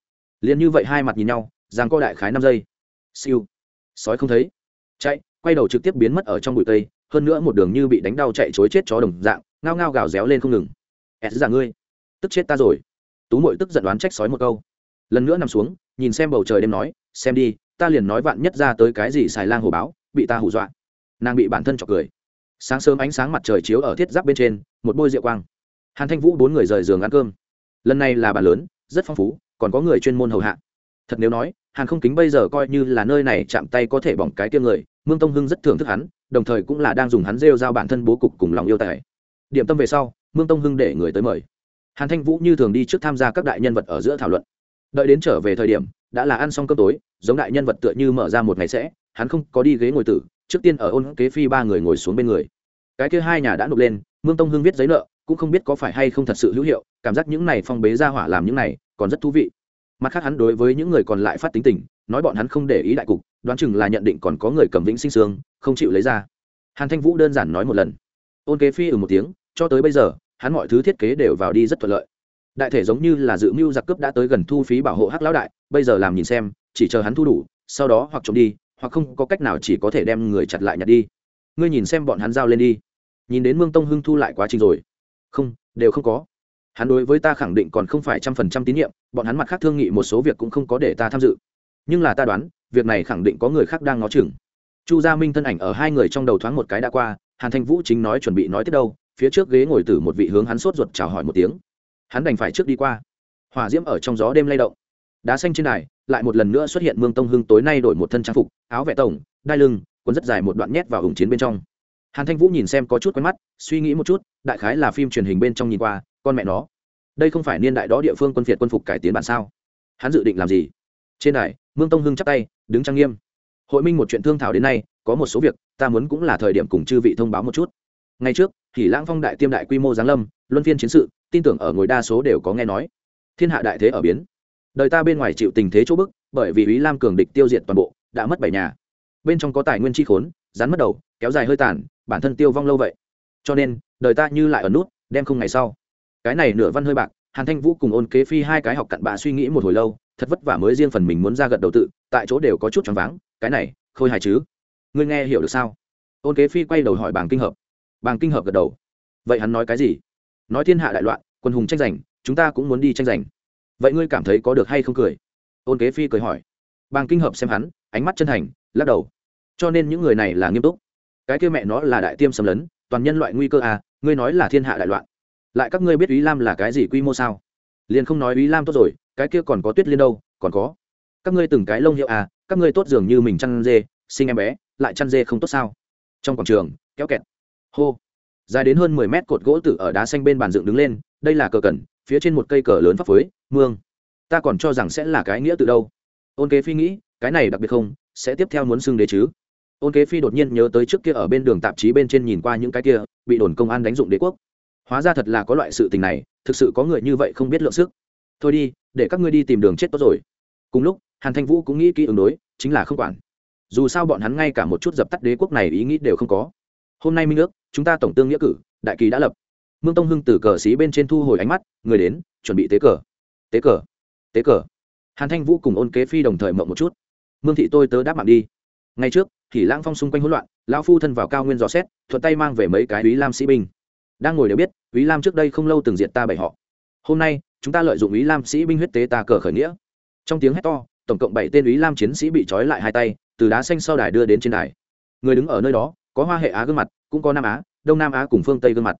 Liền như vậy hai mặt nhìn nhau, giang co đại khái năm giây. Siêu. Sói không thấy. Chạy, quay đầu trực tiếp biến mất ở trong bụi cây, hơn nữa một đường như bị đánh đau chạy chối chết chó đồng dạng, ngao ngao gào réo lên không ngừng. Ẹt giả ngươi. Tức chết ta rồi. Tú mội tức giận đoán trách sói một câu. Lần nữa nằm xuống, nhìn xem bầu trời đêm nói, xem đi, ta liền nói vạn nhất ra tới cái gì xài lang hồ báo, bị ta hù dọa. Nàng bị bản thân chọc cười. Sáng sớm ánh sáng mặt trời chiếu ở thiết giáp bên trên, một bôi rượu quang hàn thanh vũ bốn người rời giường ăn cơm. Lần này là bà lớn, rất phong phú, còn có người chuyên môn hầu hạ. Thật nếu nói, hàn không kính bây giờ coi như là nơi này chạm tay có thể bỏng cái tiêm người, mương tông hưng rất thưởng thức hắn, đồng thời cũng là đang dùng hắn rêu giao bản thân bố cục cùng lòng yêu tài. Điểm tâm về sau, mương tông hưng để người tới mời. Hàn thanh vũ như thường đi trước tham gia các đại nhân vật ở giữa thảo luận. Đợi đến trở về thời điểm, đã là ăn xong cơm tối, giống đại nhân vật tựa như mở ra một ngày sẽ, hắn không có đi ghế ngồi tử, trước tiên ở ôn kế phi ba người ngồi xuống bên người. Cái kia hai nhà đã nộp lên, mương tông hưng viết giấy nợ cũng không biết có phải hay không thật sự hữu hiệu, cảm giác những này phong bế ra hỏa làm những này còn rất thú vị. Mặt khác hắn đối với những người còn lại phát tính tình, nói bọn hắn không để ý đại cục, đoán chừng là nhận định còn có người cầm vĩnh sinh sương không chịu lấy ra. Hàn thanh vũ đơn giản nói một lần. Ôn kế phi ừ một tiếng, cho tới bây giờ, hắn mọi thứ thiết kế đều vào đi rất thuận lợi. Đại thể giống như là dự mưu giặc cướp đã tới gần thu phí bảo hộ hắc lão đại, bây giờ làm nhìn xem, chỉ chờ hắn thu đủ, sau đó hoặc trộm đi, hoặc không có cách nào chỉ có thể đem người chặt lại nhặt đi. Ngươi nhìn xem bọn hắn giao lên đi. Nhìn đến mương tông hưng thu lại quá trình rồi không, đều không có. Hắn đối với ta khẳng định còn không phải trăm phần trăm tín nhiệm, bọn hắn mặt khác thương nghị một số việc cũng không có để ta tham dự. Nhưng là ta đoán, việc này khẳng định có người khác đang ngó chừng. Chu gia minh thân ảnh ở hai người trong đầu thoáng một cái đã qua, hàn thanh vũ chính nói chuẩn bị nói tiếp đâu, phía trước ghế ngồi từ một vị hướng hắn sốt ruột chào hỏi một tiếng. Hắn đành phải trước đi qua. Hòa diễm ở trong gió đêm lay động. Đá xanh trên đài, lại một lần nữa xuất hiện mương tông hưng tối nay đổi một thân trang phục, áo vẽ tổng, đai lưng quần rất dài một đoạn nhét vào hùng chiến bên trong hàn thanh vũ nhìn xem có chút quen mắt, suy nghĩ một chút, đại khái là phim truyền hình bên trong nhìn qua, con mẹ nó. Đây không phải niên đại đó địa phương quân phiệt quân phục cải tiến bản sao? Hắn dự định làm gì? Trên đài, mương tông hưng chắp tay, đứng trang nghiêm. Hội minh một chuyện thương thảo đến nay, có một số việc, ta muốn cũng là thời điểm cùng chư vị thông báo một chút. Ngay trước thì lãng phong đại tiêm đại quy mô giáng lâm, luân phiên chiến sự, tin tưởng ở ngồi đa số đều có nghe nói. Thiên hạ đại thế ở biến. Đời ta bên ngoài chịu tình thế chỗ bức, bởi vì ý lam cường địch tiêu diệt toàn bộ, đã mất bảy nhà. Bên trong có tài nguyên chi khốn, rắn mất đầu, kéo dài hơi tàn bản thân tiêu vong lâu vậy. Cho nên, đời ta như lại ở nút, đem không ngày sau. Cái này nửa văn hơi bạc, hàn thanh vũ cùng ôn kế phi hai cái học cặn bạ suy nghĩ một hồi lâu, thật vất vả mới riêng phần mình muốn ra gật đầu tự, tại chỗ đều có chút choáng váng, cái này, khôi hài chứ. Ngươi nghe hiểu được sao? Ôn kế phi quay đầu hỏi bàng kinh hợp. Bàng kinh hợp gật đầu. Vậy hắn nói cái gì? Nói thiên hạ đại loạn, quân hùng tranh giành, chúng ta cũng muốn đi tranh giành. Vậy ngươi cảm thấy có được hay không cười? Ôn kế phi cười hỏi. Bàng kinh hợp xem hắn, ánh mắt chân thành, lắc đầu. Cho nên những người này là nghiêm túc cái kia mẹ nó là đại tiêm xâm lấn, toàn nhân loại nguy cơ à ngươi nói là thiên hạ đại loạn. Lại các ngươi biết ý lam là cái gì quy mô sao? Liền không nói ý lam tốt rồi, cái kia còn có tuyết liên đâu, còn có. Các ngươi từng cái lông hiệu à các ngươi tốt dường như mình chăn dê, sinh em bé, lại chăn dê không tốt sao? Trong quảng trường, kéo kẹt. Hô. Dài đến hơn mười mét cột gỗ tử ở đá xanh bên bàn dựng đứng lên, đây là cờ cẩn, phía trên một cây cờ lớn pháp phới mương. Ta còn cho rằng sẽ là cái nghĩa từ đâu. Ôn kế phi nghĩ, cái này đặc biệt không, sẽ tiếp theo muốn xưng đế chứ ôn kế phi đột nhiên nhớ tới trước kia ở bên đường tạp chí bên trên nhìn qua những cái kia, bị đồn công an đánh dụng đế quốc. Hóa ra thật là có loại sự tình này, thực sự có người như vậy không biết lượng sức. Thôi đi, để các ngươi đi tìm đường chết tốt rồi. Cùng lúc, hàn thanh vũ cũng nghĩ kỹ ứng đối, chính là không quản. Dù sao bọn hắn ngay cả một chút dập tắt đế quốc này ý nghĩ đều không có. Hôm nay minh ước, chúng ta tổng tương nghĩa cử, đại kỳ đã lập. Mương tông hưng từ cờ xí bên trên thu hồi ánh mắt, người đến, chuẩn bị tế cờ. Tế cờ tế cờ. Hàn thanh vũ cùng ôn kế phi đồng thời mộng một chút. Mương thị tôi tớ đáp mạng đi. Ngay trước thì lãng phong xung quanh hỗn loạn, lão phu thân vào cao nguyên dò xét, thuận tay mang về mấy cái ý lam sĩ binh. Đang ngồi đều biết ý lam trước đây không lâu từng diệt ta bảy họ. Hôm nay, chúng ta lợi dụng ý lam sĩ binh huyết tế ta cờ khởi nghĩa. Trong tiếng hét to, tổng cộng bảy tên ý lam chiến sĩ bị trói lại hai tay, từ đá xanh sau đài đưa đến trên đài. Người đứng ở nơi đó, có hoa hệ á gương mặt, cũng có nam á, đông nam á cùng phương tây gương mặt.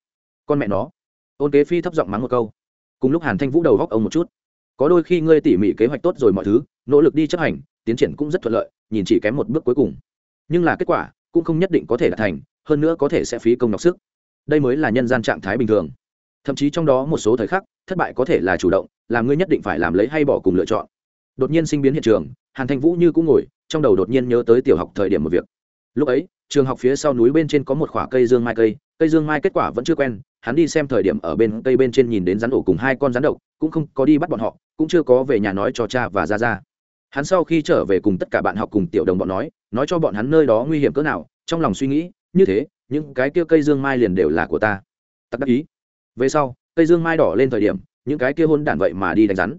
Con mẹ nó. Ôn kế phi thấp giọng mắng một câu. Cùng lúc hàn thanh vũ đầu góc ông một chút. Có đôi khi ngươi tỉ mỉ kế hoạch tốt rồi mọi thứ, nỗ lực đi chấp hành, tiến triển cũng rất thuận lợi, nhìn chỉ kém một bước cuối cùng nhưng là kết quả cũng không nhất định có thể đạt thành, hơn nữa có thể sẽ phí công nhọc sức. Đây mới là nhân gian trạng thái bình thường. Thậm chí trong đó một số thời khắc, thất bại có thể là chủ động làm ngươi nhất định phải làm lấy hay bỏ cùng lựa chọn. Đột nhiên sinh biến hiện trường, hàn thanh vũ như cũng ngồi, trong đầu đột nhiên nhớ tới tiểu học thời điểm một việc. Lúc ấy, trường học phía sau núi bên trên có một khoả cây dương mai cây cây dương mai kết quả vẫn chưa quen, hắn đi xem thời điểm ở bên cây bên trên nhìn đến rắn ổ cùng hai con rắn độc, cũng không có đi bắt bọn họ, cũng chưa có về nhà nói cho cha và ra ra hắn sau khi trở về cùng tất cả bạn học cùng tiểu đồng bọn nói nói cho bọn hắn nơi đó nguy hiểm cỡ nào, trong lòng suy nghĩ, như thế, những cái kia cây dương mai liền đều là của ta. Tặc đắc ý. Về sau, cây dương mai đỏ lên thời điểm, những cái kia hôn đản vậy mà đi đánh rắn.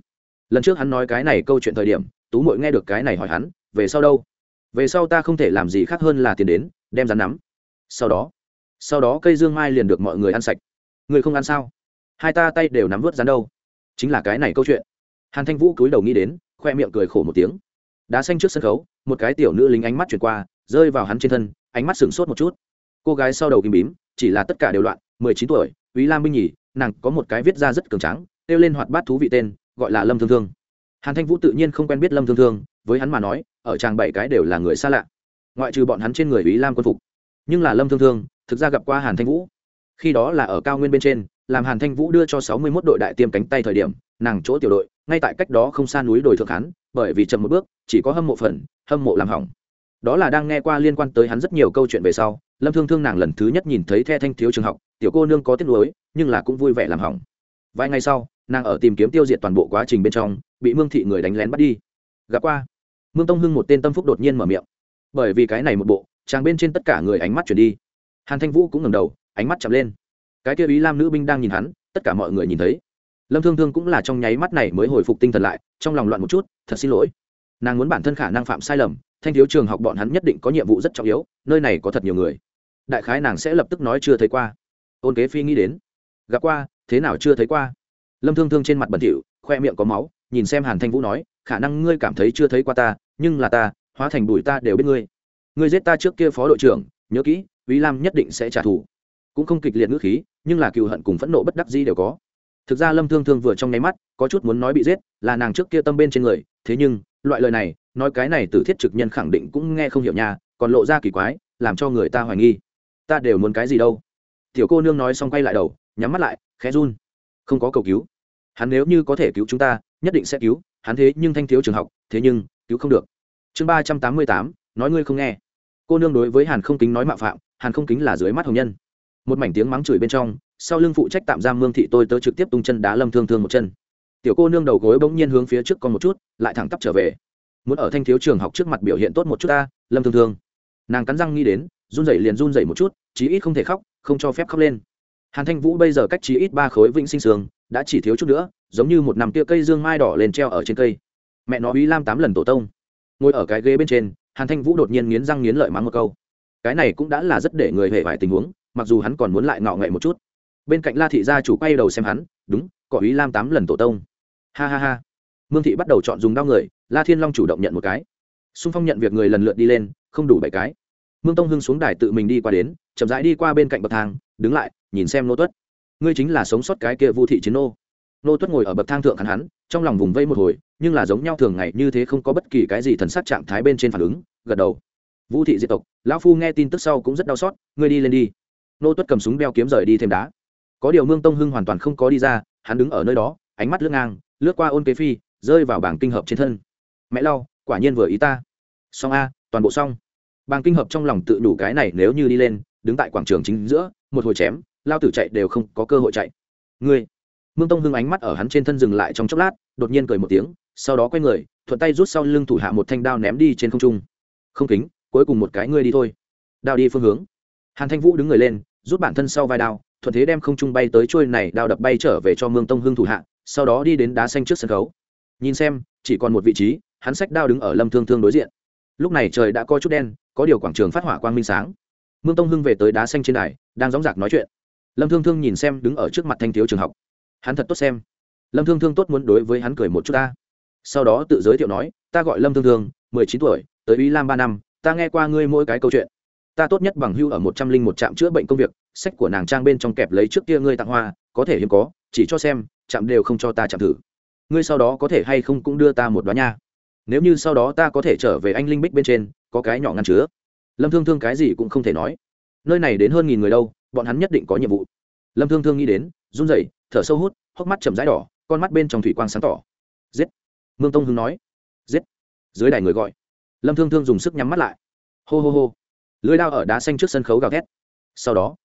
Lần trước hắn nói cái này câu chuyện thời điểm, tú mội nghe được cái này hỏi hắn, về sau đâu? Về sau ta không thể làm gì khác hơn là tiền đến, đem rắn nắm. Sau đó sau đó cây dương mai liền được mọi người ăn sạch. Người không ăn sao? Hai ta tay đều nắm vớt rắn đâu. Chính là cái này câu chuyện. Hàn thanh vũ cúi đầu nghĩ đến, khoe miệng cười khổ một tiếng đá xanh trước sân khấu một cái tiểu nữ lính ánh mắt chuyển qua rơi vào hắn trên thân ánh mắt sửng sốt một chút cô gái sau đầu kim bím chỉ là tất cả đều loạn mười chín tuổi Úy Lam Minh Nhỉ, nàng có một cái viết ra rất cường tráng, kêu lên hoạt bát thú vị tên, gọi là Lâm Thương Thương. Hàn Thanh Vũ tự nhiên không quen biết Lâm Thương Thương, với hắn mà nói, ở chàng bảy cái đều là người xa lạ. Ngoại trừ bọn hắn trên người Úy Lam quân phục. Nhưng là Lâm Thương Thương, thực ra gặp qua Hàn Thanh Vũ. Khi đó là ở cao nguyên bên trên, làm Hàn Thanh Vũ đưa cho sáu mươi 61 đội đại tiêm cánh tay thời điểm, nàng chỗ tiểu đội, ngay tại cách đó không xa núi đồi thượng hán, bởi vì chậm một bước, chỉ có hâm mộ phần, hâm mộ làm hỏng. Đó là đang nghe qua liên quan tới hắn rất nhiều câu chuyện về sau, Lâm Thương Thương nàng lần thứ nhất nhìn thấy The Thanh thiếu trường học, tiểu cô nương có tiếc nuối, nhưng là cũng vui vẻ làm hỏng. Vài ngày sau nàng ở tìm kiếm tiêu diệt toàn bộ quá trình bên trong bị mương thị người đánh lén bắt đi. Gặp qua. Mương tông hưng một tên tâm phúc đột nhiên mở miệng. Bởi vì cái này một bộ chàng bên trên tất cả người ánh mắt chuyển đi. Hàn thanh vũ cũng ngầm đầu ánh mắt chậm lên. Cái kia ý lam nữ binh đang nhìn hắn tất cả mọi người nhìn thấy lâm thương thương cũng là trong nháy mắt này mới hồi phục tinh thần lại trong lòng loạn một chút thật xin lỗi. Nàng muốn bản thân khả năng phạm sai lầm thanh thiếu trường học bọn hắn nhất định có nhiệm vụ rất trọng yếu nơi này có thật nhiều người. Đại khái nàng sẽ lập tức nói chưa thấy qua. Ôn kế phi nghĩ đến. Gặp qua thế nào chưa thấy qua? Lâm thương thương trên mặt bẩn thỉu khoe miệng có máu nhìn xem hàn thanh vũ nói khả năng ngươi cảm thấy chưa thấy qua ta nhưng là ta hóa thành bùi ta đều biết ngươi. Ngươi giết ta trước kia phó đội trưởng nhớ kỹ ý Lam nhất định sẽ trả thù. Cũng không kịch liệt ngữ khí, nhưng là cựu hận cùng phẫn nộ bất đắc di đều có. Thực ra Lâm Thương Thương vừa trong nháy mắt, có chút muốn nói bị giết, là nàng trước kia tâm bên trên người, thế nhưng, loại lời này, nói cái này từ Thiết trực nhân khẳng định cũng nghe không hiểu nha, còn lộ ra kỳ quái, làm cho người ta hoài nghi. Ta đều muốn cái gì đâu? Tiểu cô nương nói xong quay lại đầu, nhắm mắt lại khẽ run không có cầu cứu hắn nếu như có thể cứu chúng ta nhất định sẽ cứu hắn thế nhưng thanh thiếu trường học thế nhưng cứu không được chương ba trăm tám mươi tám nói ngươi không nghe cô nương đối với hàn không kính nói mạo phạm hàn không kính là dưới mắt hồng nhân một mảnh tiếng mắng chửi bên trong sau lưng phụ trách tạm giam mương thị tôi tớ trực tiếp tung chân đá lâm thương thương một chân. Tiểu cô nương đầu gối bỗng nhiên hướng phía trước con một chút, lại thẳng tắp trở về. Muốn ở thanh thiếu trường học trước mặt biểu hiện tốt một chút ta, lâm thương thương. Nàng cắn răng nghĩ đến, run rẩy liền run rẩy một chút, chí ít không thể khóc, không cho phép khóc lên. Hàn thanh vũ bây giờ cách chí ít ba khối vĩnh sinh sương, đã chỉ thiếu chút nữa, giống như một nằm tia cây dương mai đỏ lên treo ở trên cây. Mẹ nó uy lam tám lần tổ tông. Ngồi ở cái ghế bên trên, hàn thanh vũ đột nhiên nghiến răng nghiến lợi mắng một câu. Cái này cũng đã là rất để người hề vải tình huống, mặc dù hắn còn muốn lại ngọ nghệ một chút bên cạnh la thị gia chủ quay đầu xem hắn, đúng, cỏ ý lam tám lần tổ tông. Ha ha ha. Mương thị bắt đầu chọn dùng đau người, la thiên long chủ động nhận một cái. Xung phong nhận việc người lần lượt đi lên, không đủ bảy cái. Mương tông hưng xuống đài tự mình đi qua đến, chậm rãi đi qua bên cạnh bậc thang, đứng lại, nhìn xem nô tuất. Ngươi chính là sống sót cái kia vu thị chiến nô. Nô tuất ngồi ở bậc thang thượng hắn hắn, trong lòng vùng vây một hồi, nhưng là giống nhau thường ngày như thế không có bất kỳ cái gì thần sắc trạng thái bên trên phản ứng, gật đầu. Vũ thị diệt tộc, lão phu nghe tin tức sau cũng rất đau xót, ngươi đi lên đi. Nô tuất cầm súng đeo kiếm rời đi thêm đá có điều mương tông hưng hoàn toàn không có đi ra, hắn đứng ở nơi đó, ánh mắt lướt ngang, lướt qua ôn kế phi, rơi vào bảng kinh hợp trên thân. Mẹ lau, quả nhiên vừa ý ta. Xong a, toàn bộ xong. Bảng kinh hợp trong lòng tự đủ cái này nếu như đi lên, đứng tại quảng trường chính giữa, một hồi chém, lao tử chạy đều không có cơ hội chạy. Ngươi. Mương tông hưng ánh mắt ở hắn trên thân dừng lại trong chốc lát, đột nhiên cười một tiếng, sau đó quay người, thuận tay rút sau lưng thủ hạ một thanh đao ném đi trên không trung. Không kính, cuối cùng một cái ngươi đi thôi. Đao đi phương hướng. Hàn thanh vũ đứng người lên, rút bản thân sau vai đao thuận thế đem không trung bay tới trôi này, đao đập bay trở về cho mương tông hưng thủ hạ, sau đó đi đến đá xanh trước sân khấu. Nhìn xem, chỉ còn một vị trí, hắn sách đao đứng ở lâm thương thương đối diện. Lúc này trời đã có chút đen, có điều quảng trường phát hỏa quang minh sáng. Mương tông hưng về tới đá xanh trên đài, đang dóng dạc nói chuyện. Lâm thương thương nhìn xem đứng ở trước mặt thanh thiếu trường học. Hắn thật tốt xem. Lâm thương thương tốt muốn đối với hắn cười một chút ta. Sau đó tự giới thiệu nói, ta gọi lâm thương thương, mười chín tuổi, tới ý lam ba năm, ta nghe qua ngươi mỗi cái câu chuyện. Ta tốt nhất bằng hưu ở một trăm linh một trạm chữa bệnh công việc sách của nàng trang bên trong kẹp lấy trước kia ngươi tặng hoa, có thể hiếm có, chỉ cho xem, chạm đều không cho ta chạm thử. Ngươi sau đó có thể hay không cũng đưa ta một đoá nha. Nếu như sau đó ta có thể trở về anh linh bích bên trên, có cái nhỏ ngăn chứa. Lâm thương thương cái gì cũng không thể nói. Nơi này đến hơn nghìn người đâu, bọn hắn nhất định có nhiệm vụ. Lâm thương thương nghĩ đến, run rẩy, thở sâu hút, hốc mắt chầm rãi đỏ, con mắt bên trong thủy quang sáng tỏ. Giết. Mương tông hưng nói. Giết. Dưới đài người gọi. Lâm thương thương dùng sức nhắm mắt lại. Hô hô hô. Lưới đao ở đá xanh trước sân khấu gào thét sau đó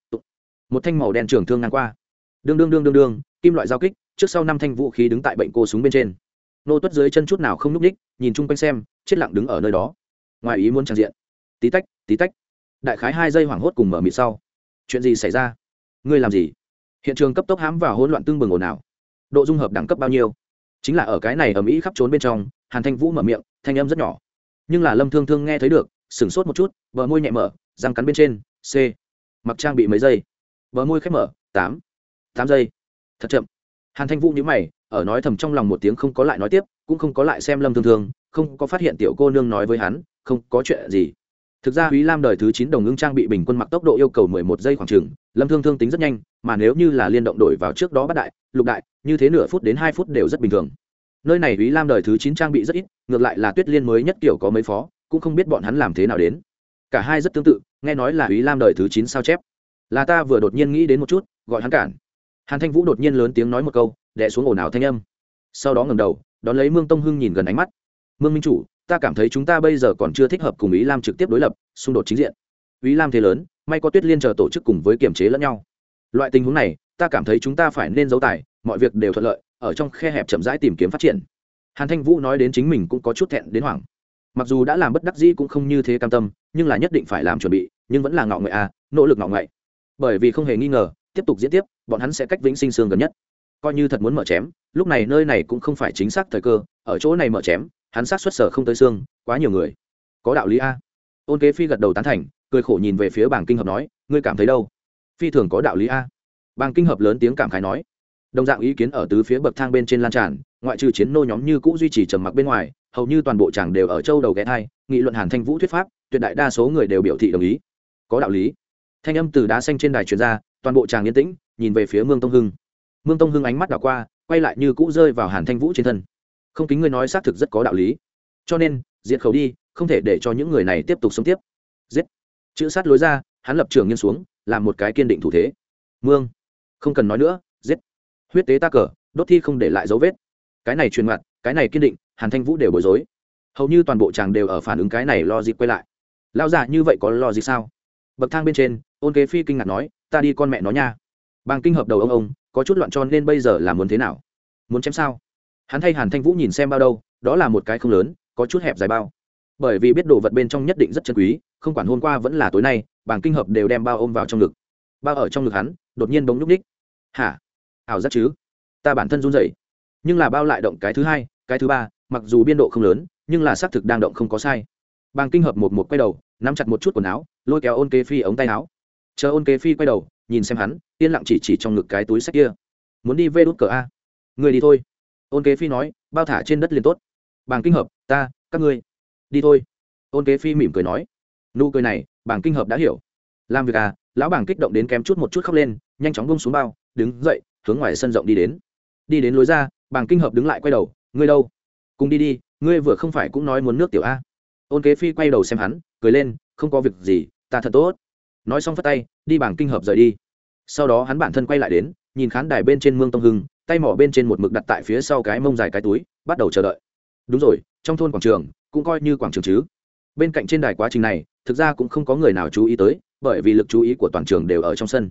một thanh màu đen trường thương ngang qua. Đương đương đương đương đương, kim loại giao kích, trước sau năm thanh vũ khí đứng tại bệnh cô súng bên trên. Nô tuất dưới chân chút nào không núp ních, nhìn chung quanh xem, chết lặng đứng ở nơi đó. Ngoài ý muốn trang diện. Tí tách tí tách. Đại khái hai giây hoảng hốt cùng mở mịt sau. Chuyện gì xảy ra? Ngươi làm gì? Hiện trường cấp tốc hãm và hỗn loạn tương bừng ồn ào. Độ dung hợp đẳng cấp bao nhiêu? Chính là ở cái này ở mỹ khắp trốn bên trong, hàn thanh vũ mở miệng, thanh âm rất nhỏ. Nhưng là lâm thương thương nghe thấy được, sửng sốt một chút, bờ môi nhẹ mở, răng cắn bên trên, c mặc trang bị mấy giây bờ môi khép mở tám tám giây thật chậm hàn thanh vũ nhữ mày ở nói thầm trong lòng một tiếng không có lại nói tiếp cũng không có lại xem lâm thương thương không có phát hiện tiểu cô nương nói với hắn không có chuyện gì thực ra quý Lam đời thứ chín đồng ngưng trang bị bình quân mặc tốc độ yêu cầu mười một giây khoảng chừng, Lâm Thương Thương tính rất nhanh, mà nếu như là liên động đổi vào trước đó bắt đại, lục đại, như thế nửa phút đến hai phút đều rất bình thường. Nơi này quý Lam đời thứ chín trang bị rất ít, ngược lại là Tuyết Liên mới nhất kiểu có mấy phó, cũng không biết bọn hắn làm thế nào đến. Cả hai rất tương tự, nghe nói là ý Lam đời thứ chín sao chép. Là ta vừa đột nhiên nghĩ đến một chút, gọi hắn cản. Hàn Thanh Vũ đột nhiên lớn tiếng nói một câu, đẻ xuống ồn ào thanh âm. Sau đó ngẩng đầu, đón lấy Mương Tông Hưng nhìn gần ánh mắt. "Mương minh chủ, ta cảm thấy chúng ta bây giờ còn chưa thích hợp cùng ý lam trực tiếp đối lập xung đột chính diện ý lam thế lớn may có tuyết liên chờ tổ chức cùng với kiểm chế lẫn nhau loại tình huống này ta cảm thấy chúng ta phải nên giấu tài mọi việc đều thuận lợi ở trong khe hẹp chậm rãi tìm kiếm phát triển hàn thanh vũ nói đến chính mình cũng có chút thẹn đến hoảng mặc dù đã làm bất đắc dĩ cũng không như thế cam tâm nhưng là nhất định phải làm chuẩn bị nhưng vẫn là ngọ ngậy à nỗ lực ngọ ngậy bởi vì không hề nghi ngờ, tiếp tục diễn tiếp, bọn hắn sẽ cách vĩnh sinh sương gần nhất. Coi như thật muốn mở chém, lúc này nơi này cũng không phải chính xác thời cơ, ở chỗ này mở chém, hắn sát xuất sở không tới xương quá nhiều người. Có đạo lý a. Ôn kế phi gật đầu tán thành, cười khổ nhìn về phía bảng kinh hợp nói, ngươi cảm thấy đâu? Phi thường có đạo lý a. Bảng kinh hợp lớn tiếng cảm khái nói, đồng dạng ý kiến ở tứ phía bậc thang bên trên lan tràn, ngoại trừ chiến nô nhóm như cũ duy trì trầm mặc bên ngoài, hầu như toàn bộ chàng đều ở châu đầu ghé thai, nghị luận hàn thanh vũ thuyết pháp, tuyệt đại đa số người đều biểu thị đồng ý có đạo lý. Thanh âm từ đá xanh trên đài truyền ra, toàn bộ chàng yên tĩnh, nhìn về phía mương tông hưng. Mương tông hưng ánh mắt đảo qua, quay lại như cũ rơi vào hàn thanh vũ trên thân. Không kính ngươi nói xác thực rất có đạo lý. Cho nên, diệt khẩu đi, không thể để cho những người này tiếp tục sống tiếp. Giết. Chữ sát lối ra, hắn lập trường nghiêng xuống làm một cái kiên định thủ thế. Mương. Không cần nói nữa, giết. Huyết tế ta cờ, đốt thi không để lại dấu vết. Cái này truyền mặt, cái này kiên định, hàn thanh vũ đều bối rối. Hầu như toàn bộ chàng đều ở phản ứng cái này lo dịp quay lại. Lao giả như vậy có lo gì sao? Bậc thang bên trên, ôn kế phi kinh ngạc nói, ta đi con mẹ nó nha. Bàng kinh hợp đầu ông ông, có chút loạn tròn nên bây giờ là muốn thế nào? Muốn chém sao? Hắn thay hàn thanh vũ nhìn xem bao đâu, đó là một cái không lớn, có chút hẹp dài bao. Bởi vì biết đồ vật bên trong nhất định rất chân quý, không quản hôm qua vẫn là tối nay bảng kinh hợp đều đem bao ôm vào trong ngực. Bao ở trong ngực hắn, đột nhiên bóng nhúc ních hả? Ảo giác chứ? Ta bản thân run rẩy. Nhưng là bao lại động cái thứ hai, cái thứ ba, mặc dù biên độ không lớn, nhưng là xác thực đang động không có sai bàng kinh hợp một một quay đầu, nắm chặt một chút quần áo, lôi kéo ôn kế phi ống tay áo. Chờ ôn kế phi quay đầu, nhìn xem hắn, yên lặng chỉ chỉ trong ngực cái túi sách kia. Muốn đi vê đốt cờ a? Người đi thôi. Ôn kế phi nói, bao thả trên đất liền tốt. Bàng kinh hợp, ta, các ngươi. Đi thôi. Ôn kế phi mỉm cười nói. Nụ cười này, bàng kinh hợp đã hiểu. Làm việc à lão bàng kích động đến kém chút một chút khóc lên, nhanh chóng bông xuống bao, đứng dậy, hướng ngoài sân rộng đi đến. Đi đến lối ra, bàng kinh hợp đứng lại quay đầu. Ngươi đâu? Cùng đi đi, ngươi vừa không phải cũng nói muốn nước tiểu a ôn kế phi quay đầu xem hắn, cười lên, không có việc gì, ta thật tốt. Nói xong phất tay, đi bảng kinh hợp rời đi. Sau đó hắn bản thân quay lại đến, nhìn khán đài bên trên mương tông hưng, tay mỏ bên trên một mực đặt tại phía sau cái mông dài cái túi, bắt đầu chờ đợi. Đúng rồi, trong thôn quảng trường, cũng coi như quảng trường chứ. Bên cạnh trên đài quá trình này, thực ra cũng không có người nào chú ý tới, bởi vì lực chú ý của toàn trường đều ở trong sân.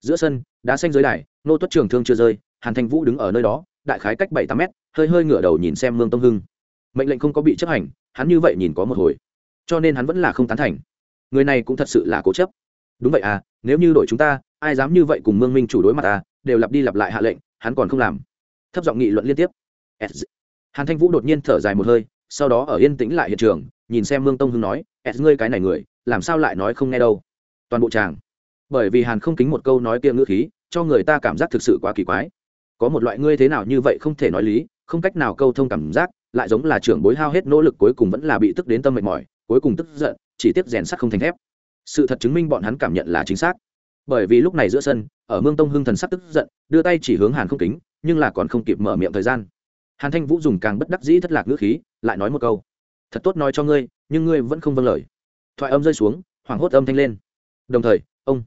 Giữa sân, đá xanh dưới đài, nô tuất trường thương chưa rơi, hàn thanh vũ đứng ở nơi đó, đại khái cách bảy tám mét, hơi hơi ngửa đầu nhìn xem mương tông hưng. Mệnh lệnh không có bị chấp hành hắn như vậy nhìn có một hồi, cho nên hắn vẫn là không tán thành. Người này cũng thật sự là cố chấp. Đúng vậy à nếu như đổi chúng ta, ai dám như vậy cùng mương minh chủ đối mặt à đều lặp đi lặp lại hạ lệnh, hắn còn không làm. Thấp giọng nghị luận liên tiếp. Hàn thanh vũ đột nhiên thở dài một hơi, sau đó ở yên tĩnh lại hiện trường, nhìn xem mương tông hưng nói, s, ngươi cái này người, làm sao lại nói không nghe đâu? Toàn bộ chàng bởi vì hàn không kính một câu nói kia ngữ khí, cho người ta cảm giác thực sự quá kỳ quái. Có một loại ngươi thế nào như vậy không thể nói lý, không cách nào câu thông cảm giác lại giống là trưởng bối hao hết nỗ lực cuối cùng vẫn là bị tức đến tâm mệt mỏi, cuối cùng tức giận, chỉ tiếp rèn sắt không thành thép. Sự thật chứng minh bọn hắn cảm nhận là chính xác. Bởi vì lúc này giữa sân, ở mương tông hưng thần sắc tức giận, đưa tay chỉ hướng hàn không kính, nhưng là còn không kịp mở miệng thời gian. Hàn thanh vũ dùng càng bất đắc dĩ thất lạc ngữ khí, lại nói một câu. Thật tốt nói cho ngươi, nhưng ngươi vẫn không vâng lời. Thoại âm rơi xuống, hoảng hốt âm thanh lên. Đồng thời, ông.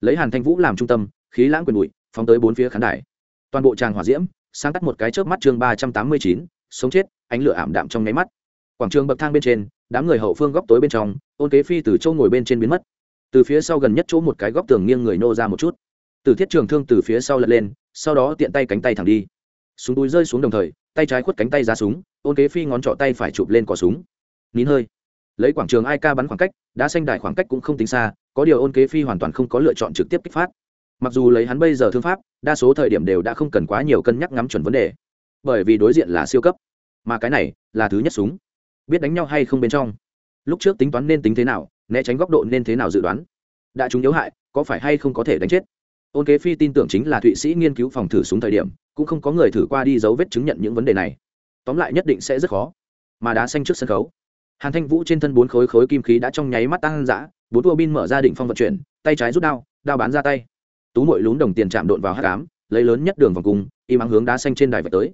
Lấy hàn thanh vũ làm trung tâm, khí lãng quyền bụi, phóng tới bốn phía khán đài. Toàn bộ tràng hỏa diễm, sáng tắt một cái chớp mắt chương ba trăm tám mươi chín sống chết, ánh lửa ảm đạm trong nháy mắt. Quảng trường bậc thang bên trên, đám người hậu phương góc tối bên trong, ôn kế phi từ châu ngồi bên trên biến mất. Từ phía sau gần nhất chỗ một cái góc tường nghiêng người nô ra một chút. Từ thiết trường thương từ phía sau lật lên, sau đó tiện tay cánh tay thẳng đi. Súng túi rơi xuống đồng thời, tay trái khuất cánh tay ra súng, ôn kế phi ngón trọ tay phải chụp lên cỏ súng. Nín hơi. Lấy quảng trường ai ca bắn khoảng cách, đã xanh đài khoảng cách cũng không tính xa, có điều ôn kế phi hoàn toàn không có lựa chọn trực tiếp kích phát. Mặc dù lấy hắn bây giờ thương pháp, đa số thời điểm đều đã không cần quá nhiều cân nhắc ngắm chuẩn vấn đề bởi vì đối diện là siêu cấp. Mà cái này là thứ nhất súng. Biết đánh nhau hay không bên trong. Lúc trước tính toán nên tính thế nào, né tránh góc độ nên thế nào dự đoán. Đã chúng yếu hại, có phải hay không có thể đánh chết? Ôn kế phi tin tưởng chính là thụy sĩ nghiên cứu phòng thử súng thời điểm, cũng không có người thử qua đi dấu vết chứng nhận những vấn đề này. Tóm lại nhất định sẽ rất khó. Mà đá xanh trước sân khấu. Hàn thanh vũ trên thân bốn khối khối kim khí đã trong nháy mắt tăng dã, bốn tua bin mở ra định phong vận chuyển, tay trái rút đao đao bán ra tay. Tú mội lún đồng tiền chạm độn vào hát cám lấy lớn nhất đường vòng cung, im ắng hướng đá xanh trên đài vật tới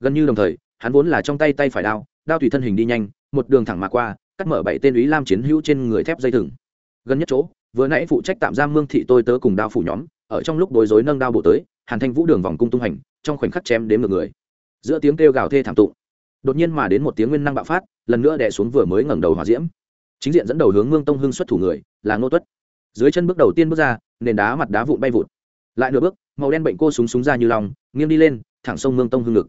gần như đồng thời, hắn vốn là trong tay tay phải đao đao tùy thân hình đi nhanh, một đường thẳng mà qua, cắt mở bảy tên ý lam chiến hữu trên người thép dây thừng. Gần nhất chỗ, vừa nãy phụ trách tạm giam mương thị tôi tớ cùng đao phủ nhóm, ở trong lúc đối rối nâng đao bộ tới, hàn thanh vũ đường vòng cung tung hành, trong khoảnh khắc chém đếm ngược người. Giữa tiếng kêu gào thê thảm tụng đột nhiên mà đến một tiếng nguyên năng bạo phát, lần nữa đè xuống vừa mới ngẩng đầu hòa diễm. Chính diện dẫn đầu hướng mương tông hưng xuất thủ người, là ngô tuất. Dưới chân bước đầu tiên bước ra, nền đá mặt đá vụn bay vụt. Lại nửa bước, màu đen bệnh cô súng súng ra như lòng nghiêng đi lên, thẳng sông mương tông hưng ngực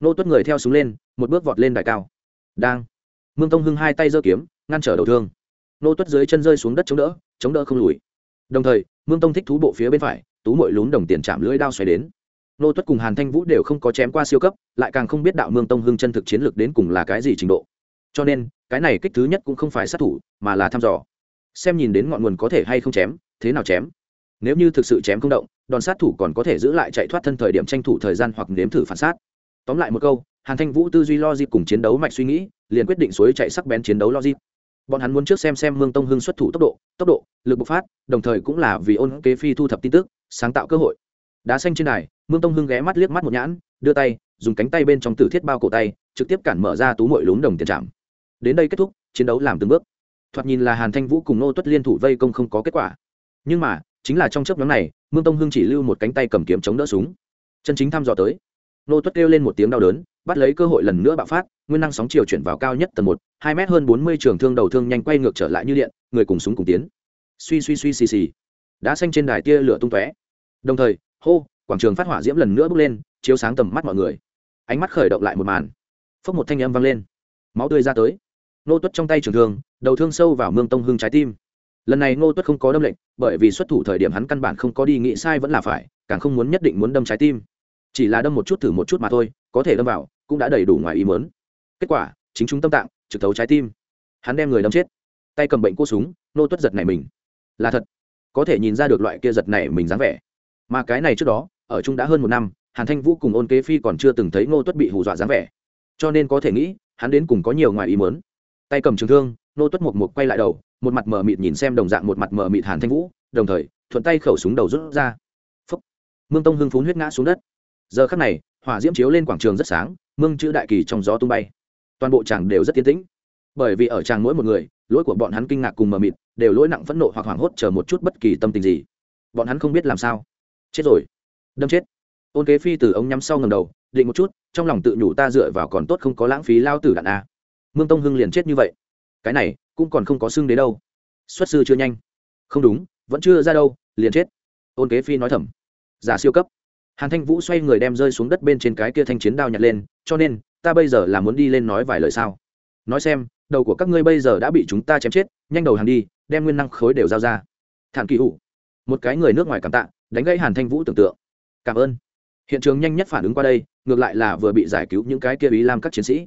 nô tuất người theo súng lên, một bước vọt lên đài cao. Đang. Mương tông hưng hai tay giơ kiếm, ngăn trở đầu thương. Nô tuất dưới chân rơi xuống đất chống đỡ chống đỡ không lùi. Đồng thời, mương tông thích thú bộ phía bên phải, tú mội lún đồng tiền chạm lưỡi đao xoay đến. Nô tuất cùng hàn thanh vũ đều không có chém qua siêu cấp, lại càng không biết đạo mương tông hưng chân thực chiến lược đến cùng là cái gì trình độ. Cho nên, cái này kích thứ nhất cũng không phải sát thủ, mà là thăm dò. Xem nhìn đến ngọn nguồn có thể hay không chém, thế nào chém. Nếu như thực sự chém không động, đòn sát thủ còn có thể giữ lại chạy thoát thân thời điểm tranh thủ thời gian hoặc nếm thử phản sát tóm lại một câu, hàn thanh vũ tư duy logic cùng chiến đấu mạch suy nghĩ, liền quyết định suối chạy sắc bén chiến đấu logic. Bọn hắn muốn trước xem xem mương tông hưng xuất thủ tốc độ tốc độ, lực bộc phát, đồng thời cũng là vì ôn kế phi thu thập tin tức, sáng tạo cơ hội. Đá xanh trên đài, mương tông hưng ghé mắt liếc mắt một nhãn, đưa tay, dùng cánh tay bên trong tử thiết bao cổ tay, trực tiếp cản mở ra tú mội lún đồng tiền trạm đến đây kết thúc, chiến đấu làm từng bước. Thoạt nhìn là hàn thanh vũ cùng nô tuất liên thủ vây công không có kết quả. Nhưng mà, chính là trong chấp nhóm này, mương tông hưng chỉ lưu một cánh tay cầm kiếm chống đỡ súng. Chân chính thăm dò tới nô tuất kêu lên một tiếng đau đớn, bắt lấy cơ hội lần nữa bạo phát, nguyên năng sóng chiều chuyển vào cao nhất tầng một, hai m hơn bốn mươi trường thương đầu thương nhanh quay ngược trở lại như điện, người cùng súng cùng tiến. Suy suy suy, xì xì. Đã xanh trên đài tia lửa tung tóe. Đồng thời, hô, quảng trường phát hỏa diễm lần nữa bước lên, chiếu sáng tầm mắt mọi người. Ánh mắt khởi động lại một màn. Phốc một thanh âm vang lên. Máu tươi ra tới. Nô tuất trong tay trường thương, đầu thương sâu vào mương tông hưng trái tim. Lần này ngô tuất không có đâm lệnh, bởi vì xuất thủ thời điểm hắn căn bản không có đi nghĩ sai vẫn là phải, càng không muốn nhất định muốn đâm trái tim chỉ là đâm một chút thử một chút mà thôi, có thể đâm vào, cũng đã đầy đủ ngoài ý mớn kết quả, chính chúng tâm tạng, trực thấu trái tim. Hắn đem người đâm chết. Tay cầm bệnh cô súng, nô tuất giật này mình. Là thật. Có thể nhìn ra được loại kia giật này mình dáng vẻ. Mà cái này trước đó, ở chung đã hơn một năm, hàn thanh vũ cùng ôn kế phi còn chưa từng thấy ngô tuất bị hù dọa dáng vẻ. Cho nên có thể nghĩ, hắn đến cùng có nhiều ngoài ý mớn tay cầm trường thương, nô tuất một một quay lại đầu, một mặt mờ mịt nhìn xem đồng dạng một mặt mờ mịt hàn thanh vũ, đồng thời, thuận tay khẩu súng đầu rút ra. Phúc. mương tông hưng phún huyết ngã xuống đất giờ khắc này, hỏa diễm chiếu lên quảng trường rất sáng, mương chữ đại kỳ trong gió tung bay. Toàn bộ chàng đều rất tiến tĩnh. Bởi vì ở chàng mỗi một người, lỗi của bọn hắn kinh ngạc cùng mờ mịt, đều lỗi nặng phẫn nộ hoặc hoảng hốt chờ một chút bất kỳ tâm tình gì. Bọn hắn không biết làm sao. Chết rồi. Đâm chết. Ôn kế phi từ ống nhắm sau ngầm đầu, định một chút, trong lòng tự nhủ ta dựa vào còn tốt không có lãng phí lao tử đạn a. Mương tông hưng liền chết như vậy. Cái này, cũng còn không có xưng đến đâu. Xuất sư chưa nhanh. Không đúng, vẫn chưa ra đâu, liền chết. Ôn kế phi nói thầm. Giả siêu cấp hàn thanh vũ xoay người đem rơi xuống đất bên trên cái kia thanh chiến đao nhặt lên, cho nên, ta bây giờ là muốn đi lên nói vài lời sao? Nói xem, đầu của các ngươi bây giờ đã bị chúng ta chém chết, nhanh đầu hàng đi, đem nguyên năng khối đều giao ra. Thản kỳ hụ một cái người nước ngoài cảm tạ, đánh gãy hàn thanh vũ tưởng tượng. Cảm ơn. Hiện trường nhanh nhất phản ứng qua đây, ngược lại là vừa bị giải cứu những cái kia ý làm các chiến sĩ.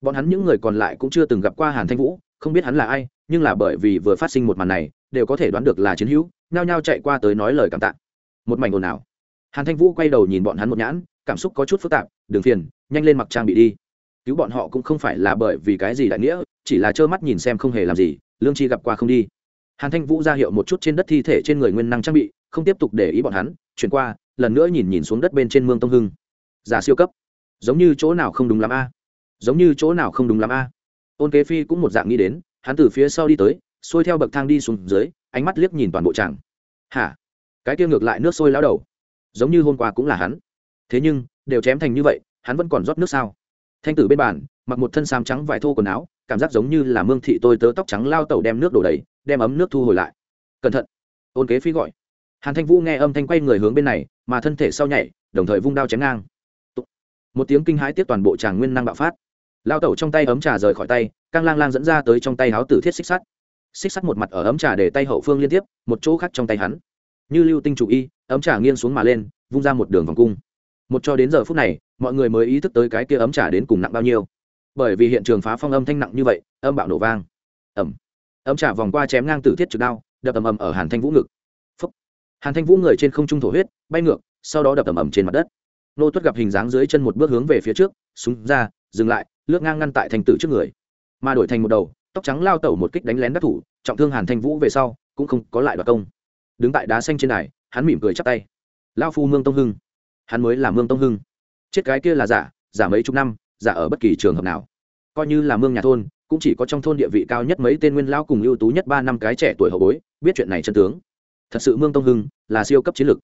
Bọn hắn những người còn lại cũng chưa từng gặp qua hàn thanh vũ, không biết hắn là ai, nhưng là bởi vì vừa phát sinh một màn này, đều có thể đoán được là chiến hữu, nhao nhao chạy qua tới nói lời cảm tạ. Một mảnh ồn ào hàn thanh vũ quay đầu nhìn bọn hắn một nhãn, cảm xúc có chút phức tạp, đường phiền, nhanh lên mặc trang bị đi. Cứu bọn họ cũng không phải là bởi vì cái gì đại nghĩa, chỉ là trơ mắt nhìn xem không hề làm gì, lương chi gặp qua không đi. Hàn thanh vũ ra hiệu một chút trên đất thi thể trên người nguyên năng trang bị, không tiếp tục để ý bọn hắn, chuyển qua, lần nữa nhìn nhìn xuống đất bên trên mương tông hưng. Giả siêu cấp. Giống như chỗ nào không đúng lắm a? Giống như chỗ nào không đúng lắm a? Ôn kế phi cũng một dạng nghĩ đến, hắn từ phía sau đi tới, xuôi theo bậc thang đi xuống dưới, ánh mắt liếc nhìn toàn bộ tràng. Hả? Cái kia ngược lại nước sôi lao đầu giống như hôm qua cũng là hắn. Thế nhưng, đều chém thành như vậy, hắn vẫn còn rót nước sao? Thanh tử bên bàn, mặc một thân sam trắng vải thô quần áo, cảm giác giống như là mương thị tôi tớ tóc trắng lao tẩu đem nước đổ đầy, đem ấm nước thu hồi lại. Cẩn thận. Ôn kế phi gọi. Hàn thanh vũ nghe âm thanh quay người hướng bên này, mà thân thể sau nhảy, đồng thời vung đao chém ngang. Một tiếng kinh hãi tiếp toàn bộ tràng nguyên năng bạo phát. Lao tẩu trong tay ấm trà rời khỏi tay, căng lang lang dẫn ra tới trong tay háo tử thiết xích sắt. Xích sắt một mặt ở ấm trà để tay hậu phương liên tiếp, một chỗ khác trong tay hắn. Như lưu tinh chủ y ấm trà nghiêng xuống mà lên, vung ra một đường vòng cung. Một cho đến giờ phút này, mọi người mới ý thức tới cái kia ấm trà đến cùng nặng bao nhiêu. Bởi vì hiện trường phá phong âm thanh nặng như vậy, âm bạo nổ vang. Ẩm ấm trà vòng qua chém ngang tử thiết trực đao, đập ầm ầm ở hàn thanh vũ ngực. Phúc. hàn thanh vũ người trên không trung thổ huyết, bay ngược, sau đó đập ầm ầm trên mặt đất. Nô tuất gặp hình dáng dưới chân một bước hướng về phía trước, súng ra, dừng lại, lướt ngang ngăn tại thành tử trước người. Mà đổi thành một đầu, tóc trắng lao tẩu một kích đánh lén đắc thủ, trọng thương hàn thanh vũ về sau, cũng không có lại đoạt công. Đứng tại đá xanh trên này hắn mỉm cười chắp tay. Lao phu mương tông hưng. Hắn mới là mương tông hưng. Chết cái kia là giả giả mấy chục năm giả ở bất kỳ trường hợp nào. Coi như là mương nhà thôn cũng chỉ có trong thôn địa vị cao nhất mấy tên nguyên lao cùng ưu tú nhất ba năm cái trẻ tuổi hậu bối biết chuyện này chân tướng. Thật sự mương tông hưng là siêu cấp chiến lực,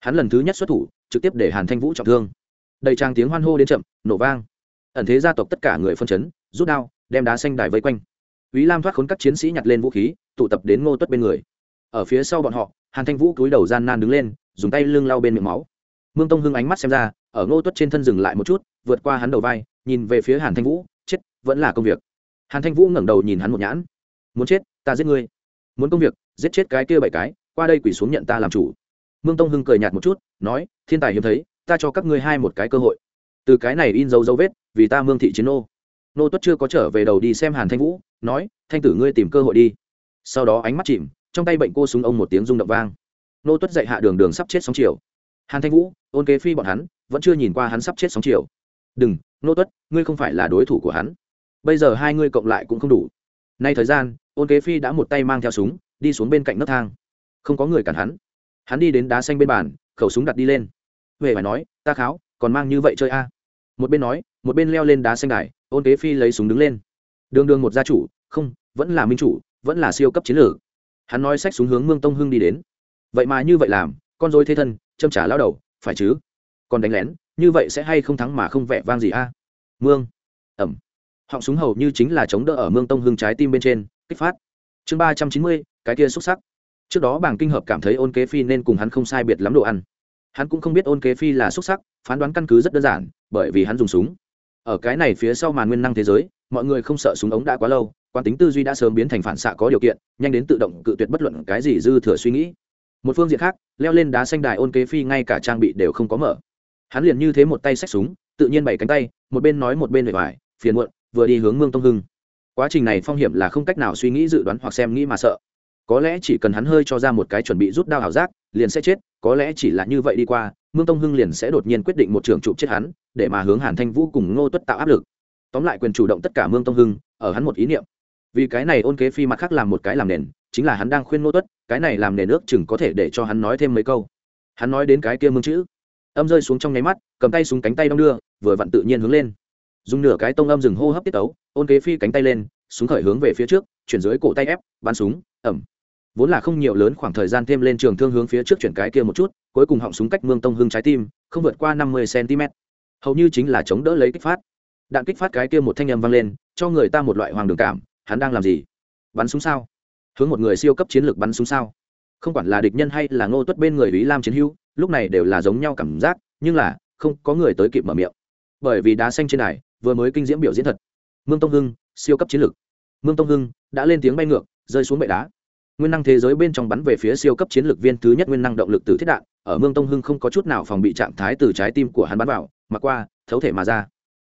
hắn lần thứ nhất xuất thủ trực tiếp để hàn thanh vũ trọng thương. Đầy trang tiếng hoan hô đến chậm nổ vang. Ẩn thế gia tộc tất cả người phân chấn rút đao đem đá xanh đài vây quanh. Vĩ Lam thoát khốn các chiến sĩ nhặt lên vũ khí, tụ tập đến Ngô Tuất bên người. Ở phía sau bọn họ, Hàn Thanh Vũ cúi đầu gian nan đứng lên, dùng tay lưng lau bên miệng máu. Mương Tông Hưng ánh mắt xem ra, ở Ngô Tuất trên thân dừng lại một chút, vượt qua hắn đầu vai, nhìn về phía Hàn Thanh Vũ, chết, vẫn là công việc. Hàn Thanh Vũ ngẩng đầu nhìn hắn một nhãn. Muốn chết, ta giết ngươi. Muốn công việc, giết chết cái kia bảy cái, qua đây quỳ xuống nhận ta làm chủ. Mương Tông Hưng cười nhạt một chút, nói, thiên tài hiếm thấy, ta cho các ngươi hai một cái cơ hội. Từ cái này in dấu dấu vết, vì ta Mương thị chiến nô. Nô Tuất chưa có trở về đầu đi xem Hàn Thanh Vũ, nói thanh tử ngươi tìm cơ hội đi sau đó ánh mắt chìm trong tay bệnh cô súng ông một tiếng rung động vang. Nô tuất dậy hạ đường đường sắp chết sóng chiều. Hàn thanh vũ, ôn kế phi bọn hắn, vẫn chưa nhìn qua hắn sắp chết sóng chiều. Đừng, nô tuất, ngươi không phải là đối thủ của hắn. Bây giờ hai ngươi cộng lại cũng không đủ. Nay thời gian, ôn kế phi đã một tay mang theo súng, đi xuống bên cạnh nấc thang. Không có người cản hắn. Hắn đi đến đá xanh bên bàn, khẩu súng đặt đi lên. Huệ phải nói, ta kháo, còn mang như vậy chơi a? Một bên nói, một bên leo lên đá xanh đài, ôn kế phi lấy súng đứng lên. Đường đường một gia chủ, không, vẫn là minh chủ, vẫn là siêu cấp chiến lược hắn nói sách xuống hướng mương tông hưng đi đến. Vậy mà như vậy làm, con dối thế thân, châm trả lao đầu, phải chứ? Còn đánh lén, như vậy sẽ hay không thắng mà không vẻ vang gì a? Mương. Ẩm. Họng súng hầu như chính là chống đỡ ở mương tông hưng trái tim bên trên, kích phát. Chương ba trăm chín mươi, cái kia xuất sắc. Trước đó bảng kinh hợp cảm thấy ôn kế phi nên cùng hắn không sai biệt lắm đồ ăn. Hắn cũng không biết ôn kế phi là xuất sắc, phán đoán căn cứ rất đơn giản, bởi vì hắn dùng súng. Ở cái này phía sau màn nguyên năng thế giới, mọi người không sợ súng ống đã quá lâu quan tính tư duy đã sớm biến thành phản xạ có điều kiện, nhanh đến tự động cự tuyệt bất luận cái gì dư thừa suy nghĩ. Một phương diện khác, leo lên đá xanh đài ôn kế phi ngay cả trang bị đều không có mở. Hắn liền như thế một tay xách súng, tự nhiên bảy cánh tay, một bên nói một bên bề vải, phiền muộn, vừa đi hướng mương tông hưng. Quá trình này phong hiểm là không cách nào suy nghĩ dự đoán hoặc xem nghĩ mà sợ. Có lẽ chỉ cần hắn hơi cho ra một cái chuẩn bị rút đao ảo giác, liền sẽ chết, có lẽ chỉ là như vậy đi qua, mương tông hưng liền sẽ đột nhiên quyết định một trường trụ chết hắn, để mà hướng hàn thanh vũ cùng ngô tuất tạo áp lực. Tóm lại quyền chủ động tất cả mương tông hưng, ở hắn một ý niệm vì cái này ôn kế phi mặt khác làm một cái làm nền, chính là hắn đang khuyên ngô tuất, cái này làm nền ước chừng có thể để cho hắn nói thêm mấy câu. Hắn nói đến cái kia mương chữ. Âm rơi xuống trong nháy mắt, cầm tay xuống cánh tay đong đưa, vừa vặn tự nhiên hướng lên. Dùng nửa cái tông âm dừng hô hấp tiết tấu, ôn kế phi cánh tay lên, súng khởi hướng về phía trước, chuyển dưới cổ tay ép, bắn súng, ẩm. Vốn là không nhiều lớn khoảng thời gian thêm lên trường thương hướng phía trước chuyển cái kia một chút, cuối cùng họng súng cách mương tông hưng trái tim, không vượt qua năm mươi cm hầu như chính là chống đỡ lấy kích phát. Đạn kích phát cái kia một thanh âm vang lên, cho người ta một loại hoàng đường cảm hắn đang làm gì? Bắn súng sao? Hướng một người siêu cấp chiến lược bắn súng sao? Không quản là địch nhân hay là ngô tuất bên người ý lam chiến hữu, lúc này đều là giống nhau cảm giác, nhưng là, không có người tới kịp mở miệng. Bởi vì đá xanh trên này vừa mới kinh diễm biểu diễn thật. Mương tông hưng, siêu cấp chiến lược. Mương tông hưng, đã lên tiếng bay ngược, rơi xuống bệ đá. Nguyên năng thế giới bên trong bắn về phía siêu cấp chiến lược viên thứ nhất nguyên năng động lực từ thiết đạn, ở mương tông hưng không có chút nào phòng bị trạng thái từ trái tim của hắn bắn vào mặc qua, thấu thể mà ra.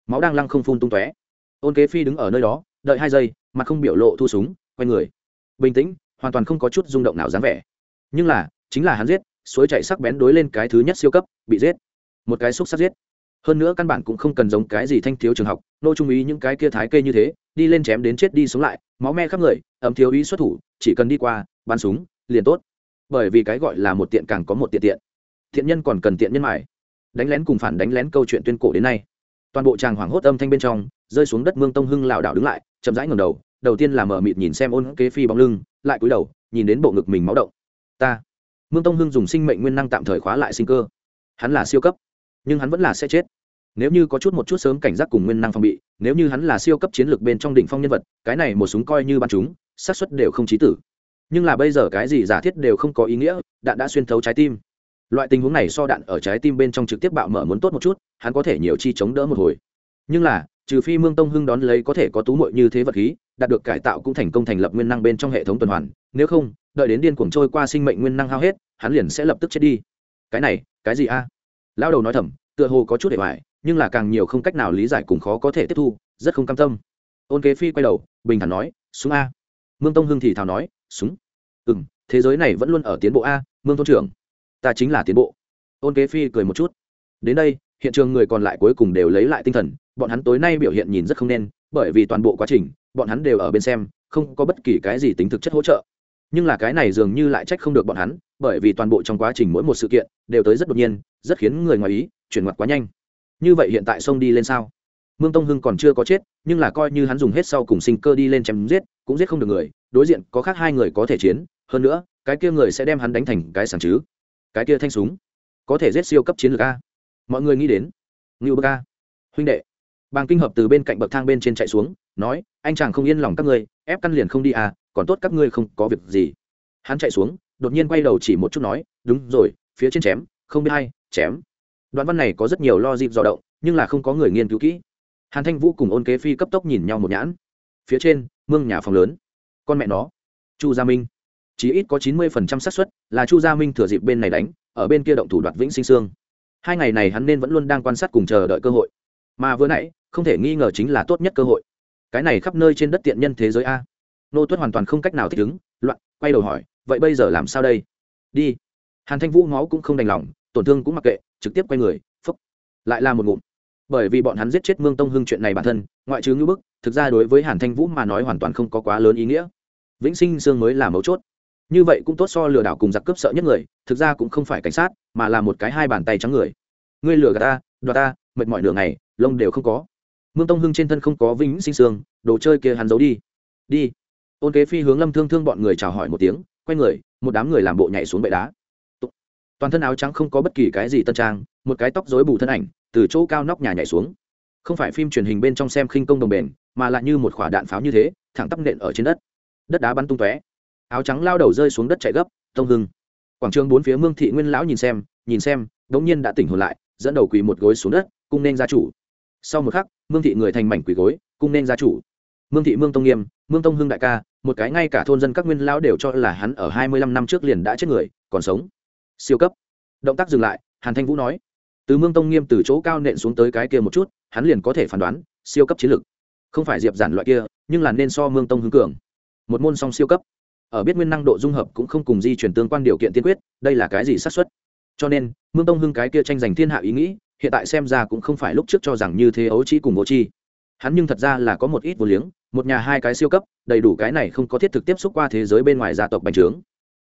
Máu đang lăng không phun tung tóe. Ôn kế phi đứng ở nơi đó, đợi hai giây mà không biểu lộ thu súng, quay người. Bình tĩnh, hoàn toàn không có chút rung động nào dáng vẻ. Nhưng là, chính là hắn giết, suối chạy sắc bén đối lên cái thứ nhất siêu cấp, bị giết. Một cái xúc sắc giết. Hơn nữa căn bản cũng không cần giống cái gì thanh thiếu trường học, nô trung ý những cái kia thái kê như thế, đi lên chém đến chết đi sống lại, máu me khắp người ẩm thiếu ý xuất thủ, chỉ cần đi qua, bắn súng, liền tốt. Bởi vì cái gọi là một tiện càng có một tiện tiện. Thiện nhân còn cần tiện nhân mải đánh lén cùng phản đánh lén câu chuyện tuyên cổ đến nay toàn bộ chàng hoảng hốt âm thanh bên trong, rơi xuống đất mương tông hưng lảo đảo đứng lại, chậm rãi ngầm đầu đầu tiên là mở mịt nhìn xem ôn kế phi bóng lưng, lại cúi đầu, nhìn đến bộ ngực mình máu động. Ta, mương tông hưng dùng sinh mệnh nguyên năng tạm thời khóa lại sinh cơ. Hắn là siêu cấp, nhưng hắn vẫn là sẽ chết. Nếu như có chút một chút sớm cảnh giác cùng nguyên năng phòng bị, nếu như hắn là siêu cấp chiến lược bên trong đỉnh phong nhân vật, cái này một súng coi như bắn chúng, xác suất đều không trí tử. Nhưng là bây giờ cái gì giả thiết đều không có ý nghĩa, đạn đã xuyên thấu trái tim loại tình huống này so đạn ở trái tim bên trong trực tiếp bạo mở muốn tốt một chút, hắn có thể nhiều chi chống đỡ một hồi. Nhưng là, trừ phi mương tông hưng đón lấy có thể có tú mội như thế vật khí, đạt được cải tạo cũng thành công thành lập nguyên năng bên trong hệ thống tuần hoàn, nếu không, đợi đến điên cuồng trôi qua sinh mệnh nguyên năng hao hết, hắn liền sẽ lập tức chết đi. Cái này, cái gì a? À? lao đầu nói thầm, tựa hồ có chút để hoài, nhưng là càng nhiều không cách nào lý giải cùng khó có thể tiếp thu, rất không cam tâm. Ôn kế phi quay đầu, bình thản nói, súng a. Mương tông hưng thì thào nói, súng. Ừ m thế giới này vẫn luôn ở tiến bộ a, mương thôn trưởng ta chính là tiến bộ. Ôn kế phi cười một chút. Đến đây, hiện trường người còn lại cuối cùng đều lấy lại tinh thần, bọn hắn tối nay biểu hiện nhìn rất không nên, bởi vì toàn bộ quá trình, bọn hắn đều ở bên xem, không có bất kỳ cái gì tính thực chất hỗ trợ. Nhưng là cái này dường như lại trách không được bọn hắn, bởi vì toàn bộ trong quá trình mỗi một sự kiện đều tới rất đột nhiên, rất khiến người ngoài ý, chuyển mặt quá nhanh. Như vậy hiện tại xông đi lên sao? Mương tông hưng còn chưa có chết, nhưng là coi như hắn dùng hết sau cùng sinh cơ đi lên chém giết, cũng giết không được người, đối diện có khác hai người có thể chiến, hơn nữa, cái kia người sẽ đem hắn đánh thành cái sàng chứ cái kia thanh súng. Có thể giết siêu cấp chiến lược a. Mọi người nghĩ đến. Ngưu bơ a. Huynh đệ. Bàng kinh hợp từ bên cạnh bậc thang bên trên chạy xuống, nói, anh chàng không yên lòng các ngươi, ép căn liền không đi à còn tốt các ngươi không có việc gì. Hắn chạy xuống, đột nhiên quay đầu chỉ một chút nói, đúng rồi, phía trên chém, không biết hay chém. Đoạn văn này có rất nhiều lo dịp dò động, nhưng là không có người nghiên cứu kỹ. Hàn thanh vũ cùng ôn kế phi cấp tốc nhìn nhau một nhãn. Phía trên, mương nhà phòng lớn. Con mẹ nó. Chu gia minh chỉ ít có chín mươi phần trăm xác suất là chu gia minh thừa dịp bên này đánh, ở bên kia động thủ đoạt vĩnh sinh sương. Hai ngày này hắn nên vẫn luôn đang quan sát cùng chờ đợi cơ hội. Mà vừa nãy, không thể nghi ngờ chính là tốt nhất cơ hội. Cái này khắp nơi trên đất tiện nhân thế giới a. Nô tuất hoàn toàn không cách nào thích ứng, loạn, quay đầu hỏi, vậy bây giờ làm sao đây? Đi. Hàn thanh vũ máu cũng không đành lòng, tổn thương cũng mặc kệ, trực tiếp quay người, phúc. Lại là một ngụm. Bởi vì bọn hắn giết chết mương tông hưng chuyện này bản thân, ngoại trừ ngữ bức, thực ra đối với hàn thanh vũ mà nói hoàn toàn không có quá lớn ý nghĩa. Vĩnh sinh sương mới là mấu chốt như vậy cũng tốt so lừa đảo cùng giặc cướp sợ nhất người, thực ra cũng không phải cảnh sát, mà là một cái hai bàn tay trắng người. Ngươi lừa gạt ta, đoạt ta, mệt mỏi nửa ngày, lông đều không có. Mương tông hưng trên thân không có vĩnh sinh sương đồ chơi kia hắn giấu đi. Đi. Ôn kế phi hướng lâm thương thương bọn người chào hỏi một tiếng, quay người, một đám người làm bộ nhảy xuống bệ đá. Toàn thân áo trắng không có bất kỳ cái gì tân trang, một cái tóc rối bù thân ảnh, từ chỗ cao nóc nhà nhảy xuống. Không phải phim truyền hình bên trong xem khinh công đồng bền, mà lại như một quả đạn pháo như thế, thẳng tắp nện ở trên đất. Đất đá bắn tung tóe áo trắng lao đầu rơi xuống đất chạy gấp, tông hưng. Quảng trường bốn phía mương thị nguyên lão nhìn xem nhìn xem, đống nhiên đã tỉnh hồn lại, dẫn đầu quỳ một gối xuống đất, cung nên gia chủ. Sau một khắc, mương thị người thành mảnh quỳ gối, cung nên gia chủ. Mương thị mương tông nghiêm, mương tông hưng đại ca, một cái ngay cả thôn dân các nguyên lão đều cho là hắn ở hai mươi lăm năm trước liền đã chết người, còn sống. Siêu cấp. Động tác dừng lại, hàn thanh vũ nói. Từ mương tông nghiêm từ chỗ cao nện xuống tới cái kia một chút, hắn liền có thể phán đoán, siêu cấp chiến lược không phải diệp giản loại kia, nhưng là nên so mương tông hưng cường. Một môn song siêu cấp ở biết nguyên năng độ dung hợp cũng không cùng di chuyển tương quan điều kiện tiên quyết, đây là cái gì xác suất? Cho nên, mương tông hưng cái kia tranh giành thiên hạ ý nghĩ, hiện tại xem ra cũng không phải lúc trước cho rằng như thế ấu trí cùng bố chi hắn nhưng thật ra là có một ít vô liếng, một nhà hai cái siêu cấp, đầy đủ cái này không có thiết thực tiếp xúc qua thế giới bên ngoài gia tộc bành trướng.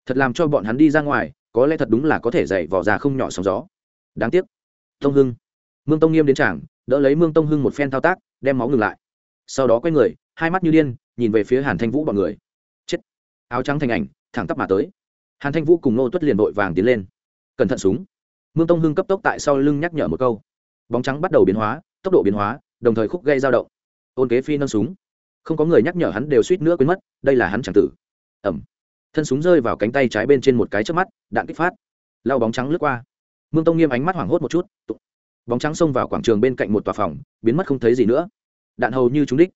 Thật làm cho bọn hắn đi ra ngoài, có lẽ thật đúng là có thể dạy vỏ ra không nhỏ sóng gió. Đáng tiếc. Tông hưng. Mương tông nghiêm đến trảng đỡ lấy mương tông hưng một phen thao tác, đem máu ngừng lại. Sau đó quay người, hai mắt như điên, nhìn về phía hàn thanh vũ bọn người áo trắng thành ảnh, thẳng tắp mà tới. Hàn thanh vũ cùng nô tuất liền vội vàng tiến lên. Cẩn thận súng. Mương tông hưng cấp tốc tại sau lưng nhắc nhở một câu. Bóng trắng bắt đầu biến hóa, tốc độ biến hóa, đồng thời khúc gây dao động. Ôn kế phi nâng súng. Không có người nhắc nhở hắn đều suýt nữa quên mất, đây là hắn chẳng tử. Ẩm thân súng rơi vào cánh tay trái bên trên một cái trước mắt, đạn kích phát. Lao bóng trắng lướt qua. Mương tông nghiêm ánh mắt hoảng hốt một chút bóng trắng xông vào quảng trường bên cạnh một tòa phòng, biến mất không thấy gì nữa. Đạn hầu như trúng đích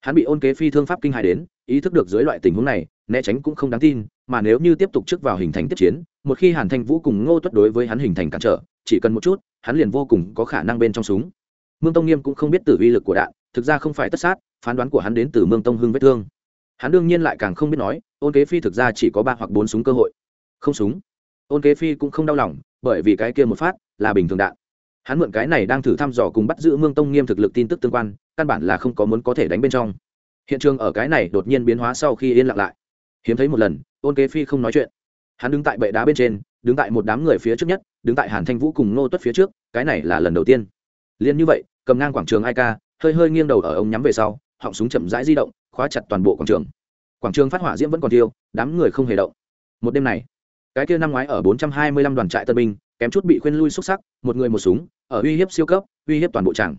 hắn bị ôn kế phi thương pháp kinh hài đến, ý thức được dưới loại tình huống này, né tránh cũng không đáng tin, mà nếu như tiếp tục trước vào hình thành tiếp chiến, một khi hàn thanh vũ cùng ngô tuất đối với hắn hình thành cản trở, chỉ cần một chút, hắn liền vô cùng có khả năng bên trong súng. Mương tông nghiêm cũng không biết tử vi lực của đạn, thực ra không phải tất sát, phán đoán của hắn đến từ mương tông hưng vết thương. Hắn đương nhiên lại càng không biết nói, ôn kế phi thực ra chỉ có ba hoặc bốn súng cơ hội. Không súng. Ôn kế phi cũng không đau lòng, bởi vì cái kia một phát là bình thường đạn. Hắn mượn cái này đang thử thăm dò cùng bắt giữ mương tông nghiêm thực lực tin tức tương quan căn bản là không có muốn có thể đánh bên trong. Hiện trường ở cái này đột nhiên biến hóa sau khi yên lặng lại. Hiếm thấy một lần ôn kế phi không nói chuyện. Hắn đứng tại bệ đá bên trên, đứng tại một đám người phía trước nhất, đứng tại hàn thanh vũ cùng ngô tuất phía trước, cái này là lần đầu tiên. Liên như vậy, cầm ngang quảng trường ai ca hơi hơi nghiêng đầu ở ông nhắm về sau, họng súng chậm rãi di động, khóa chặt toàn bộ quảng trường. Quảng trường phát hỏa diễm vẫn còn tiêu đám người không hề động. Một đêm này, cái kia năm ngoái ở 425 đoàn trại tân binh, kém chút bị khuyên lui xuất sắc, một người một súng, ở uy hiếp siêu cấp, uy hiếp toàn bộ tràng.